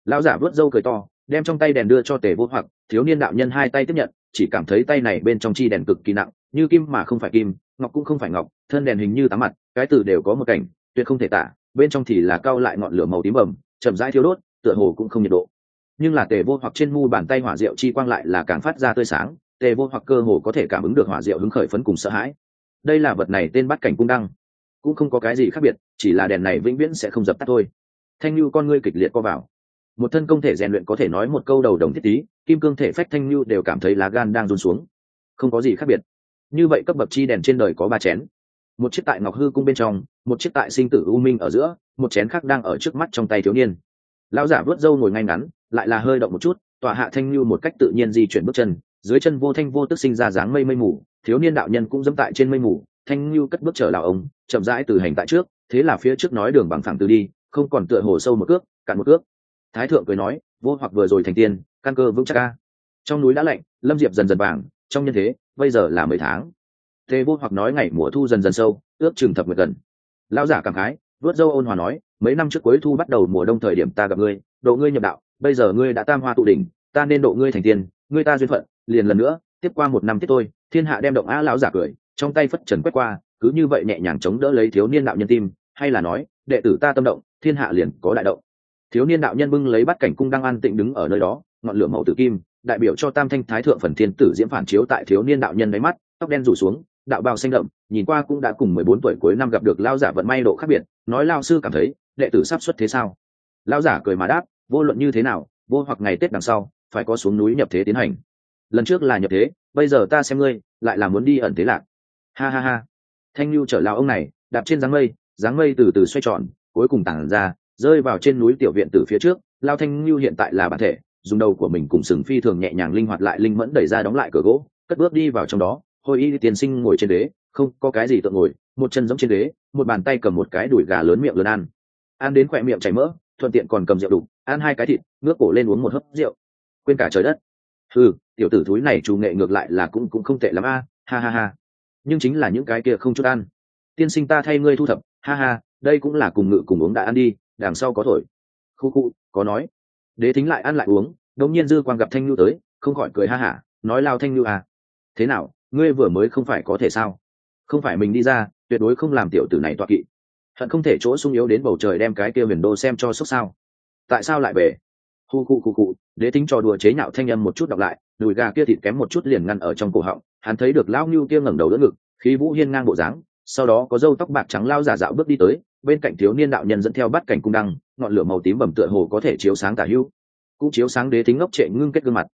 Lão giả vớt râu cười to, đem trong tay đèn đưa cho tề vô hoặc, thiếu niên đạo nhân hai tay tiếp nhận, chỉ cảm thấy tay này bên trong chi đèn cực kỳ nặng, như kim mà không phải kim, ngọc cũng không phải ngọc, thân đèn hình như tám mặt, cái từ đều có một cảnh, tuyệt không thể tả, bên trong thì là cao lại ngọn lửa màu tím bầm, chậm rãi thiếu đốt, tựa hồ cũng không nhiệt độ. Nhưng là tề vô hoặc trên mu bàn tay hỏa diệu chi quang lại là càng phát ra tươi sáng tề vô hoặc cơ hồ có thể cảm ứng được hỏa diệu hứng khởi phấn cùng sợ hãi. Đây là vật này tên bắt cảnh cung đăng. Cũng không có cái gì khác biệt, chỉ là đèn này vĩnh viễn sẽ không dập tắt thôi. Thanh lưu con ngươi kịch liệt co vào. Một thân công thể rèn luyện có thể nói một câu đầu đồng thiết tí, kim cương thể phách thanh Nhu đều cảm thấy lá gan đang run xuống. Không có gì khác biệt. Như vậy cấp bậc chi đèn trên đời có ba chén. Một chiếc tại ngọc hư cung bên trong, một chiếc tại sinh tử u minh ở giữa, một chén khác đang ở trước mắt trong tay thiếu niên. Lão giả vớt râu ngồi ngay ngắn, lại là hơi động một chút tòa hạ thanh Nhu một cách tự nhiên di chuyển bước chân dưới chân vô thanh vô tức sinh ra dáng mây mây mù, thiếu niên đạo nhân cũng dẫm tại trên mây mù, thanh như cất bước trở lào ông, chậm rãi từ hành tại trước, thế là phía trước nói đường bằng thẳng từ đi, không còn tựa hồ sâu một cước, cạn một cước. Thái thượng cười nói, vô hoặc vừa rồi thành tiên, căn cơ vững chắc ca trong núi đã lạnh, lâm diệp dần dần vàng trong nhân thế, bây giờ là mười tháng. Thế vô hoặc nói ngày mùa thu dần dần sâu, ước chừng thập nguyệt gần. Lão giả cảm khái, vớt dâu ôn hòa nói, mấy năm trước cuối thu bắt đầu mùa đông thời điểm ta gặp ngươi, độ ngươi nhập đạo, bây giờ ngươi đã tam hoa tụ đỉnh, ta nên độ ngươi thành tiên, ngươi ta duyên phận liền lần nữa, tiếp qua một năm tiếp tôi thiên hạ đem động á lão giả cười, trong tay phất trần quét qua, cứ như vậy nhẹ nhàng chống đỡ lấy thiếu niên đạo nhân tim, hay là nói, đệ tử ta tâm động, thiên hạ liền có đại động. Thiếu niên đạo nhân bưng lấy bắt cảnh cung đang an tịnh đứng ở nơi đó, ngọn lửa màu tử kim, đại biểu cho tam thanh thái thượng phần thiên tử diễm phản chiếu tại thiếu niên đạo nhân đáy mắt, tóc đen rủ xuống, đạo bào xanh đậm, nhìn qua cũng đã cùng mười bốn tuổi cuối năm gặp được lao giả vận may độ khác biệt, nói lao sư cảm thấy, đệ tử sắp xuất thế sao? Lao giả cười mà đáp, vô luận như thế nào, vô hoặc ngày tết đằng sau, phải có xuống núi nhập thế tiến hành lần trước là nhập thế, bây giờ ta xem ngươi, lại là muốn đi ẩn thế lạc. Ha ha ha. Thanh lưu trở lao ông này, đạp trên dáng mây dáng mây từ từ xoay tròn, cuối cùng tản ra, rơi vào trên núi tiểu viện từ phía trước. Lao thanh lưu hiện tại là bản thể, dùng đầu của mình cùng sừng phi thường nhẹ nhàng linh hoạt lại linh mẫn đẩy ra đóng lại cửa gỗ, cất bước đi vào trong đó. Hồi y tiên sinh ngồi trên đế, không có cái gì tự ngồi, một chân giống trên đế, một bàn tay cầm một cái đùi gà lớn miệng lớn ăn. Ăn đến khỏe miệng chảy mỡ, thuận tiện còn cầm rượu đục ăn hai cái thịt, ngước cổ lên uống một hớp rượu. Quên cả trời đất ừ tiểu tử thúi này chủ nghệ ngược lại là cũng cũng không tệ lắm a, ha ha ha. Nhưng chính là những cái kia không chút ăn. Tiên sinh ta thay ngươi thu thập, ha ha, đây cũng là cùng ngự cùng uống đã ăn đi, đằng sau có thổi. Khu khu, có nói. Đế thính lại ăn lại uống, đống nhiên dư quang gặp thanh nhu tới, không khỏi cười ha hả, nói lao thanh nhu à. Thế nào, ngươi vừa mới không phải có thể sao? Không phải mình đi ra, tuyệt đối không làm tiểu tử này toạ kỵ. Hận không thể chỗ sung yếu đến bầu trời đem cái kia huyền đô xem cho sốc sao. Tại sao lại về? Hu khu khu khu đế tính trò đùa chế nhạo thanh âm một chút đọc lại, đùi gà kia thịt kém một chút liền ngăn ở trong cổ họng, hắn thấy được lão ngưu kia ngẩng đầu đỡ ngực, khí vũ hiên ngang bộ dáng, sau đó có dâu tóc bạc trắng lao giả dạo bước đi tới, bên cạnh thiếu niên đạo nhân dẫn theo bắt cảnh cung đăng, ngọn lửa màu tím bầm tựa hồ có thể chiếu sáng tả hữu, cũng chiếu sáng đế tính ngốc trệ ngưng kết gương mặt.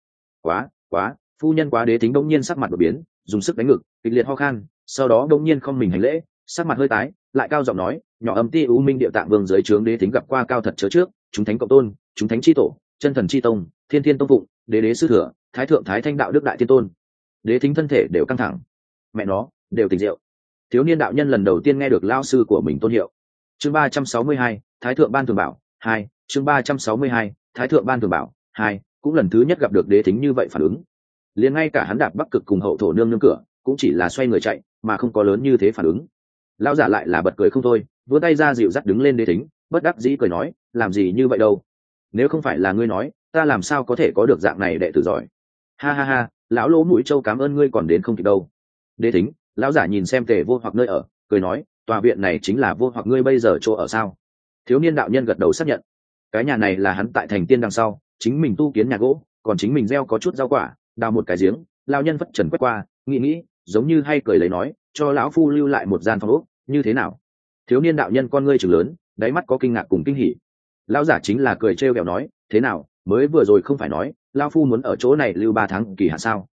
Quá quá, phu nhân quá đế tính đông nhiên sắc mặt đột biến, dùng sức đánh ngực, kịch liệt ho khan, sau đó đông nhiên không mình hành lễ, sắc mặt hơi tái, lại cao giọng nói, nhỏ âm ti u minh địa tạng vương dưới trướng đế tính gặp qua cao thật chớ trước, chúng thánh cộng tôn, chúng thánh chi tổ chân thần chi tông, thiên thiên tông phụng, đế đế sư thừa, thái thượng thái thanh đạo đức đại thiên tôn. Đế thính thân thể đều căng thẳng. Mẹ nó, đều tình rượu. Thiếu niên đạo nhân lần đầu tiên nghe được lao sư của mình tôn hiệu. Chương ba trăm sáu mươi hai, thái thượng ban thường bảo, hai, chương ba trăm sáu mươi hai, thái thượng ban thường bảo, hai, cũng lần thứ nhất gặp được đế thính như vậy phản ứng. Liền ngay cả hắn đạp bắc cực cùng hậu thổ nương nương cửa, cũng chỉ là xoay người chạy, mà không có lớn như thế phản ứng. Lão giả lại là bật cười không thôi, vươn tay ra dịu dắt đứng lên đế thính, bất đắc dĩ cười nói, làm gì như vậy đâu? Nếu không phải là ngươi nói, ta làm sao có thể có được dạng này đệ tử giỏi? Ha ha ha, lão lỗ mũi châu cảm ơn ngươi còn đến không kịp đâu. Đế thính, lão giả nhìn xem tề vô hoặc nơi ở, cười nói, tòa viện này chính là vô hoặc ngươi bây giờ chỗ ở sao? Thiếu niên đạo nhân gật đầu xác nhận. Cái nhà này là hắn tại thành tiên đằng sau, chính mình tu kiến nhà gỗ, còn chính mình gieo có chút rau quả, đào một cái giếng lao nhân vất trần quét qua, nghĩ nghĩ, giống như hay cười lấy nói, cho lão phu lưu lại một gian phòng ốc, như thế nào? Thiếu niên đạo nhân con ngươi chừng lớn, đáy mắt có kinh ngạc cùng kinh hỉ lão giả chính là cười trêu ghẹo nói, thế nào, mới vừa rồi không phải nói lao phu muốn ở chỗ này lưu ba tháng kỳ hạn sao?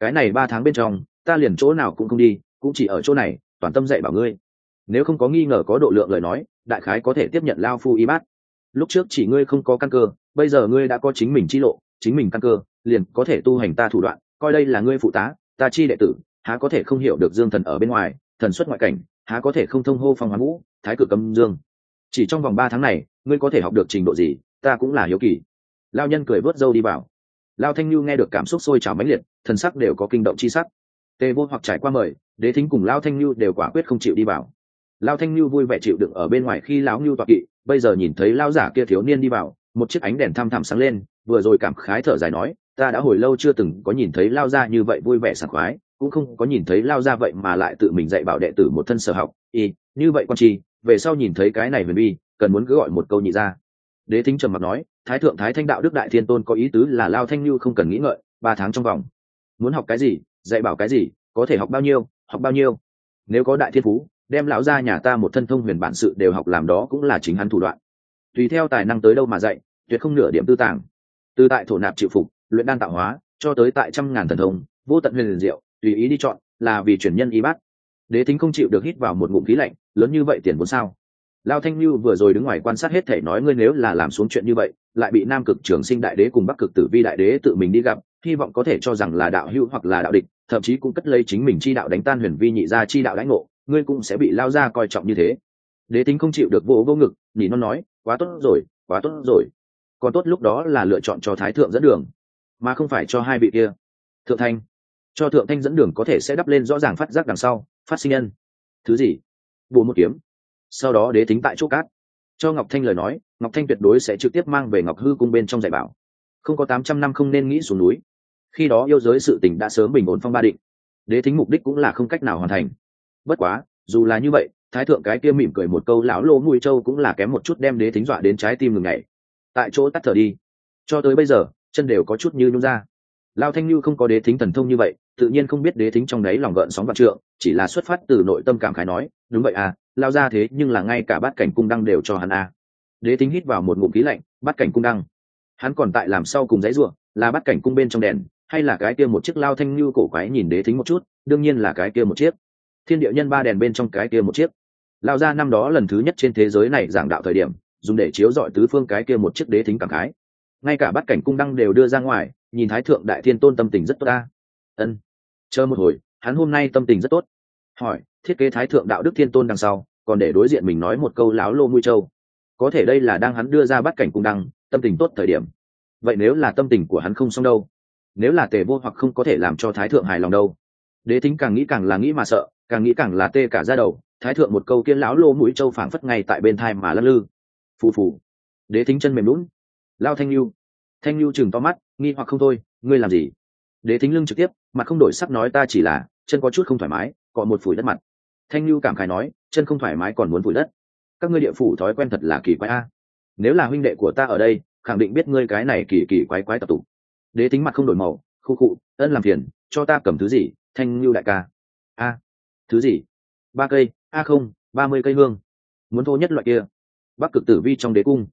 Cái này ba tháng bên trong, ta liền chỗ nào cũng không đi, cũng chỉ ở chỗ này, toàn tâm dạy bảo ngươi. Nếu không có nghi ngờ có độ lượng lời nói, đại khái có thể tiếp nhận lao phu y bát. Lúc trước chỉ ngươi không có căn cơ, bây giờ ngươi đã có chính mình chi lộ, chính mình căn cơ, liền có thể tu hành ta thủ đoạn, coi đây là ngươi phụ tá, ta chi đệ tử, há có thể không hiểu được dương thần ở bên ngoài, thần xuất ngoại cảnh, há có thể không thông hô phong hoán vũ, thái cử cầm dương chỉ trong vòng ba tháng này, ngươi có thể học được trình độ gì, ta cũng là hiếu kỳ. Lao nhân cười vớt dâu đi vào. Lao thanh nhu nghe được cảm xúc sôi trào mãnh liệt, thần sắc đều có kinh động chi sắc. Tề vô hoặc trải qua mời, đế thính cùng lao thanh nhu đều quả quyết không chịu đi vào. Lao thanh nhu vui vẻ chịu đựng ở bên ngoài khi lão nhu toạc kỵ, bây giờ nhìn thấy lao giả kia thiếu niên đi vào, một chiếc ánh đèn thăm thẳm sáng lên, vừa rồi cảm khái thở dài nói, ta đã hồi lâu chưa từng có nhìn thấy lao ra như vậy vui vẻ sảng khoái, cũng không có nhìn thấy lao ra vậy mà lại tự mình dạy bảo đệ tử một thân sở học. Y như vậy con chi về sau nhìn thấy cái này huyền bi, cần muốn cứ gọi một câu nhị ra. Đế thính trầm mặc nói, thái thượng, thái thanh đạo đức đại thiên tôn có ý tứ là lao thanh như không cần nghĩ ngợi, ba tháng trong vòng. Muốn học cái gì, dạy bảo cái gì, có thể học bao nhiêu, học bao nhiêu. Nếu có đại thiên phú, đem lão ra nhà ta một thân thông huyền bản sự đều học làm đó cũng là chính hắn thủ đoạn. Tùy theo tài năng tới đâu mà dạy, tuyệt không nửa điểm tư tàng. Từ tại thổ nạp chịu phục, luyện đan tạo hóa, cho tới tại trăm ngàn thần thông, vô tận huyền liền diệu, tùy ý đi chọn, là vì chuyển nhân y bát đế tính không chịu được hít vào một ngụm khí lạnh, lớn như vậy tiền vốn sao? Lao thanh như vừa rồi đứng ngoài quan sát hết thể nói ngươi nếu là làm xuống chuyện như vậy, lại bị nam cực trường sinh đại đế cùng bắc cực tử vi đại đế tự mình đi gặp, hy vọng có thể cho rằng là đạo hữu hoặc là đạo địch, thậm chí cũng cất lấy chính mình chi đạo đánh tan huyền vi nhị ra chi đạo lãnh ngộ, ngươi cũng sẽ bị lao ra coi trọng như thế. Đế tính không chịu được vô vô ngực, nhỉ non nói, quá tốt rồi, quá tốt rồi. Còn tốt lúc đó là lựa chọn cho thái thượng dẫn đường, mà không phải cho hai vị kia. Thượng thanh, cho thượng thanh dẫn đường có thể sẽ đắp lên rõ ràng phát giác đằng sau phát sinh nhân. Thứ gì? Bùa một kiếm. Sau đó đế tính tại chỗ cát. Cho ngọc thanh lời nói, ngọc thanh tuyệt đối sẽ trực tiếp mang về ngọc hư cung bên trong dạy bảo. Không có tám trăm năm không nên nghĩ xuống núi. Khi đó yêu giới sự tình đã sớm bình ổn phong ba định. Đế thính mục đích cũng là không cách nào hoàn thành. Bất quá, dù là như vậy, thái thượng cái kia mỉm cười một câu lão lô mùi châu cũng là kém một chút đem đế thính dọa đến trái tim ngừng ngày tại chỗ tắt thở đi. Cho tới bây giờ, chân đều có chút như nhung ra. Lao thanh như không có đế thính thần thông như vậy tự nhiên không biết đế thính trong đấy lòng gợn sóng vạn trượng, chỉ là xuất phát từ nội tâm cảm khái nói, đúng vậy à lao ra thế nhưng là ngay cả bát cảnh cung đăng đều cho hắn à. đế thính hít vào một ngụm khí lạnh, bát cảnh cung đăng? Hắn còn tại làm sau cùng dãy ruộng là bát cảnh cung bên trong đèn, hay là cái kia một chiếc lao thanh như cổ quái nhìn đế thính một chút, đương nhiên là cái kia một chiếc. Thiên địa nhân ba đèn bên trong cái kia một chiếc. Lao ra năm đó lần thứ nhất trên thế giới này giảng đạo thời điểm, dùng để chiếu dọi tứ phương cái kia một chiếc đế thính cảm khái. Ngay cả bát cảnh cung đăng đều đưa ra ngoài, nhìn thái thượng đại thiên tôn tâm tình rất tốt ta ân chờ một hồi, hắn hôm nay tâm tình rất tốt. Hỏi, thiết kế thái thượng đạo đức thiên tôn đằng sau, còn để đối diện mình nói một câu láo lô mũi châu. Có thể đây là đang hắn đưa ra bắt cảnh cung đăng, tâm tình tốt thời điểm. Vậy nếu là tâm tình của hắn không xong đâu? Nếu là tề vô hoặc không có thể làm cho thái thượng hài lòng đâu? Đế thính càng nghĩ càng là nghĩ mà sợ, càng nghĩ càng là tê cả ra đầu, thái thượng một câu kiên lão lô mũi châu phảng phất ngay tại bên thai mà lăn lư. Phù phù. Đế thính chân mềm lún lao thanh lưu thanh lưu chừng to mắt, nghi hoặc không thôi, ngươi làm gì? Đế thính lưng trực tiếp mặt không đổi sắc nói ta chỉ là, chân có chút không thoải mái còn một phủi đất mặt. Thanh lưu cảm khai nói, chân không thoải mái còn muốn phủi đất. Các ngươi địa phủ thói quen thật là kỳ quái a. Nếu là huynh đệ của ta ở đây, khẳng định biết ngươi cái này kỳ kỳ quái quái tập tục. Đế tính mặt không đổi màu, khu cụ ân làm phiền, cho ta cầm thứ gì, thanh lưu đại ca. A, thứ gì? Ba cây, a không, ba mươi cây hương. Muốn thô nhất loại kia. Bắc cực tử vi trong đế cung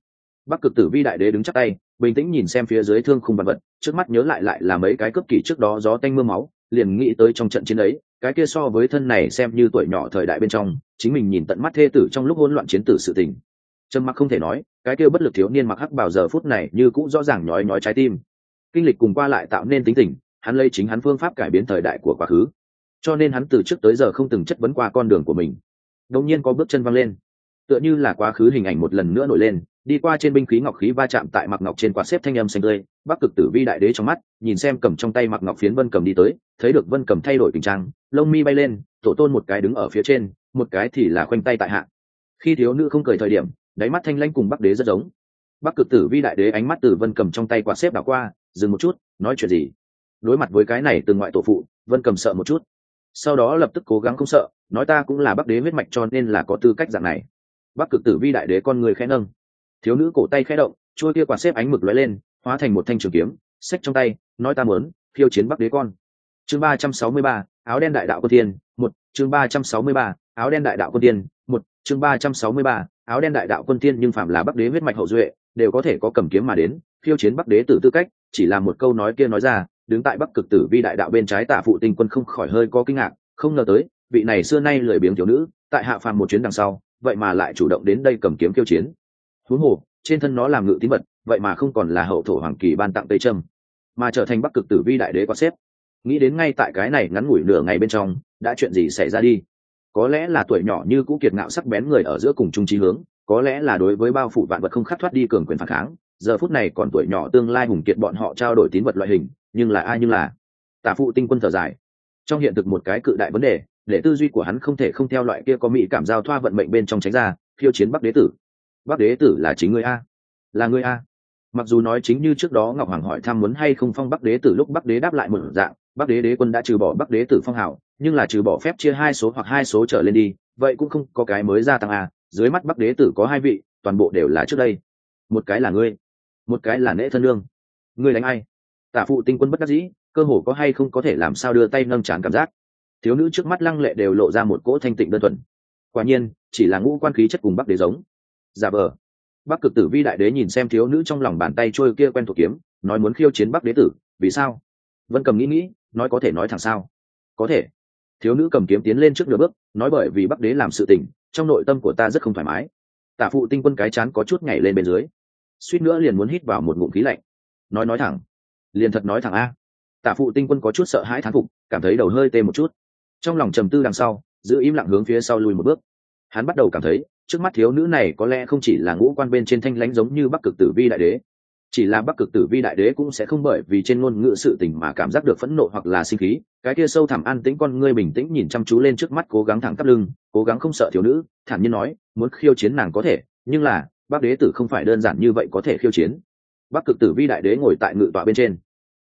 bắc cực tử vi đại đế đứng chắc tay, bình tĩnh nhìn xem phía dưới thương khung vật vật, trước mắt nhớ lại lại là mấy cái cướp kỷ trước đó gió tanh mưa máu, liền nghĩ tới trong trận chiến ấy, cái kia so với thân này xem như tuổi nhỏ thời đại bên trong, chính mình nhìn tận mắt thê tử trong lúc hỗn loạn chiến tử sự tình. Trâm mặc không thể nói, cái kia bất lực thiếu niên mặc hắc bảo giờ phút này như cũng rõ ràng nhói nhói trái tim. Kinh lịch cùng qua lại tạo nên tính tình, hắn lấy chính hắn phương pháp cải biến thời đại của quá khứ. Cho nên hắn từ trước tới giờ không từng chất vấn qua con đường của mình. Đột nhiên có bước chân văng lên tựa như là quá khứ hình ảnh một lần nữa nổi lên, đi qua trên binh khí ngọc khí va chạm tại mặc ngọc trên quạt xếp thanh âm xanh tươi, bắc cực tử vi đại đế trong mắt, nhìn xem cầm trong tay mặc ngọc phiến vân cầm đi tới, thấy được vân cầm thay đổi tình trang, lông mi bay lên, tổ tôn một cái đứng ở phía trên, một cái thì là khoanh tay tại hạ. Khi thiếu nữ không cười thời điểm, đáy mắt thanh lanh cùng bắc đế rất giống. Bắc cực tử vi đại đế ánh mắt từ vân cầm trong tay quạt xếp đảo qua, dừng một chút, nói chuyện gì? Đối mặt với cái này từ ngoại tổ phụ, vân cầm sợ một chút. Sau đó lập tức cố gắng không sợ, nói ta cũng là bắc đế huyết mạch cho nên là có tư cách dạng này bắc cực tử vi đại đế con người khẽ nâng. Thiếu nữ cổ tay khẽ động, trôi kia quạt xếp ánh mực lóe lên, hóa thành một thanh trường kiếm, xách trong tay, nói ta muốn phiêu chiến bắc đế con. Chương ba trăm sáu mươi ba, áo đen đại đạo quân tiên, một, chương ba trăm sáu mươi ba, áo đen đại đạo quân tiên, một, chương ba trăm sáu mươi ba, áo đen đại đạo quân tiên nhưng phạm là bắc đế huyết mạch hậu duệ, đều có thể có cầm kiếm mà đến phiêu chiến bắc đế tử tư cách, chỉ là một câu nói kia nói ra, đứng tại bắc cực tử vi đại đạo bên trái tả phụ tinh quân không khỏi hơi có kinh ngạc, không ngờ tới, vị này xưa nay lười biếng thiếu nữ, tại hạ phàm một chuyến đằng sau vậy mà lại chủ động đến đây cầm kiếm kiêu chiến. Huống hồ, trên thân nó làm ngự tín vật, vậy mà không còn là hậu thổ hoàng kỳ ban tặng tây trâm, mà trở thành bắc cực tử vi đại đế quan xếp. Nghĩ đến ngay tại cái này ngắn ngủi nửa ngày bên trong, đã chuyện gì xảy ra đi? Có lẽ là tuổi nhỏ như cũ kiệt ngạo sắc bén người ở giữa cùng chung trí hướng, có lẽ là đối với bao phủ vạn vật không khắc thoát đi cường quyền phản kháng, giờ phút này còn tuổi nhỏ tương lai hùng kiệt bọn họ trao đổi tín vật loại hình, nhưng là ai nhưng là. Tả phụ tinh quân thở dài. Trong hiện thực một cái cự đại vấn đề để tư duy của hắn không thể không theo loại kia có mỹ cảm giao thoa vận mệnh bên trong tránh ra, khiêu chiến bắc đế tử. Bắc đế tử là chính người a. Là người a. Mặc dù nói chính như trước đó ngọc hoàng hỏi thăm muốn hay không phong bắc đế tử lúc bắc đế đáp lại một dạng, bắc đế đế quân đã trừ bỏ bắc đế tử phong hảo, nhưng là trừ bỏ phép chia hai số hoặc hai số trở lên đi, vậy cũng không có cái mới gia tăng a. Dưới mắt bắc đế tử có hai vị, toàn bộ đều là trước đây. Một cái là ngươi, một cái là nễ thân lương ngươi đánh ai? Tả phụ tinh quân bất đắc dĩ, cơ hồ có hay không có thể làm sao đưa tay nâng trán cảm giác? Thiếu nữ trước mắt lăng lệ đều lộ ra một cỗ thanh tịnh đơn thuần. Quả nhiên, chỉ là ngũ quan khí chất cùng bắc đế giống. Giả vờ. Bắc cực tử vi đại đế nhìn xem thiếu nữ trong lòng bàn tay trôi kia quen thuộc kiếm, nói muốn khiêu chiến bắc đế tử, vì sao? Vân cầm nghĩ nghĩ, nói có thể nói thẳng sao? Có thể. Thiếu nữ cầm kiếm tiến lên trước nửa bước, nói bởi vì bắc đế làm sự tình, trong nội tâm của ta rất không thoải mái. Tả phụ tinh quân cái chán có chút nhảy lên bên dưới. Suýt nữa liền muốn hít vào một ngụm khí lạnh. Nói nói thẳng. Liền thật nói thẳng a. Tả phụ tinh quân có chút sợ hãi thán phục, cảm thấy đầu hơi tê một chút trong lòng trầm tư đằng sau, giữ im lặng hướng phía sau lùi một bước. Hắn bắt đầu cảm thấy, trước mắt thiếu nữ này có lẽ không chỉ là ngũ quan bên trên thanh lãnh giống như bắc cực tử vi đại đế. Chỉ là bắc cực tử vi đại đế cũng sẽ không bởi vì trên ngôn ngữ sự tình mà cảm giác được phẫn nộ hoặc là sinh khí. Cái kia sâu thẳm an tĩnh con ngươi bình tĩnh nhìn chăm chú lên trước mắt cố gắng thẳng tắp lưng, cố gắng không sợ thiếu nữ, thản nhiên nói, muốn khiêu chiến nàng có thể, nhưng là, bắc đế tử không phải đơn giản như vậy có thể khiêu chiến. Bắc cực tử vi đại đế ngồi tại ngự tọa bên trên.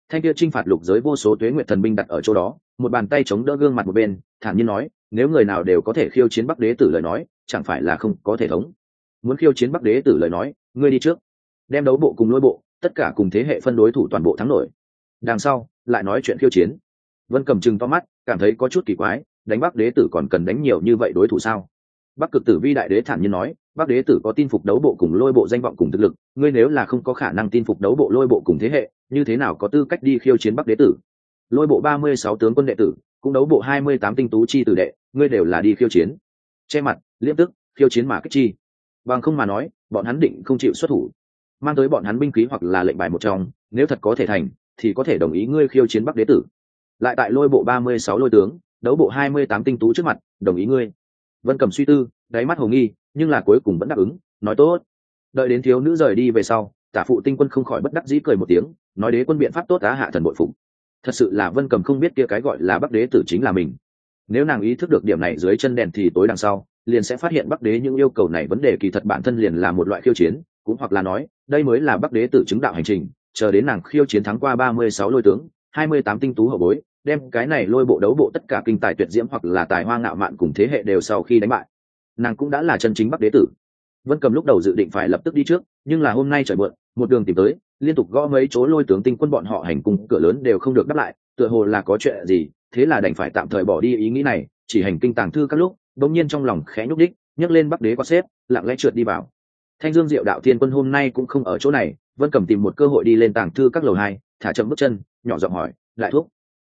Thanh kia t r i n h phạt lục giới vô số tuế nguyện thần binh đặt ở chỗ đó một bàn tay chống đỡ gương mặt một bên, thản nhiên nói, nếu người nào đều có thể khiêu chiến bắc đế tử lời nói, chẳng phải là không có thể thống. Muốn khiêu chiến bắc đế tử lời nói, ngươi đi trước. Đem đấu bộ cùng lôi bộ, tất cả cùng thế hệ phân đối thủ toàn bộ thắng nổi. Đằng sau, lại nói chuyện khiêu chiến. Vân cầm chừng to mắt, cảm thấy có chút kỳ quái, đánh bắc đế tử còn cần đánh nhiều như vậy đối thủ sao? Bắc cực tử vi đại đế thản nhiên nói, bắc đế tử có tin phục đấu bộ cùng lôi bộ danh vọng cùng thực lực, ngươi nếu là không có khả năng tin phục đấu bộ lôi bộ cùng thế hệ, như thế nào có tư cách đi khiêu chiến bắc đế tử? Lôi bộ ba mươi sáu tướng quân đệ tử, cũng đấu bộ hai mươi tám tinh tú chi tử đệ, ngươi đều là đi khiêu chiến. Che mặt liêm tức, khiêu chiến mà kích chi. Bằng không mà nói, bọn hắn định không chịu xuất thủ. Mang tới bọn hắn binh khí hoặc là lệnh bài một trong, nếu thật có thể thành, thì có thể đồng ý ngươi khiêu chiến bắc đế tử. Lại tại lôi bộ ba mươi sáu lôi tướng, đấu bộ hai mươi tám tinh tú trước mặt, đồng ý ngươi. Vân cầm suy tư, đáy mắt hồ nghi, nhưng là cuối cùng vẫn đáp ứng, nói tốt. Đợi đến thiếu nữ rời đi về sau, tả phụ tinh quân không khỏi bất đắc dĩ cười một tiếng, nói đế quân biện pháp tốt á hạ thần bội phụng thật sự là vân cầm không biết kia cái gọi là bắc đế tử chính là mình. Nếu nàng ý thức được điểm này dưới chân đèn thì tối đằng sau, liền sẽ phát hiện bắc đế những yêu cầu này vấn đề kỳ thật bản thân liền là một loại khiêu chiến, cũng hoặc là nói, đây mới là bắc đế tử chứng đạo hành trình, chờ đến nàng khiêu chiến thắng qua ba mươi sáu lôi tướng, hai mươi tám tinh tú hậu bối, đem cái này lôi bộ đấu bộ tất cả kinh tài tuyệt diễm hoặc là tài hoa ngạo mạn cùng thế hệ đều sau khi đánh bại. Nàng cũng đã là chân chính bắc đế tử. Vân cầm lúc đầu dự định phải lập tức đi trước, nhưng là hôm nay trời mượn một đường tìm tới liên tục gõ mấy chỗ lôi tướng tinh quân bọn họ hành cung, cửa lớn đều không được đáp lại, tựa hồ là có chuyện gì, thế là đành phải tạm thời bỏ đi ý nghĩ này, chỉ hành kinh tàng thư các lúc đống nhiên trong lòng khẽ nhúc đích nhấc lên bắc đế quát xếp, lặng lẽ trượt đi vào. Thanh dương diệu đạo thiên quân hôm nay cũng không ở chỗ này vân cầm tìm một cơ hội đi lên tàng thư các lầu hai, thả chậm bước chân, nhỏ giọng hỏi, đại thúc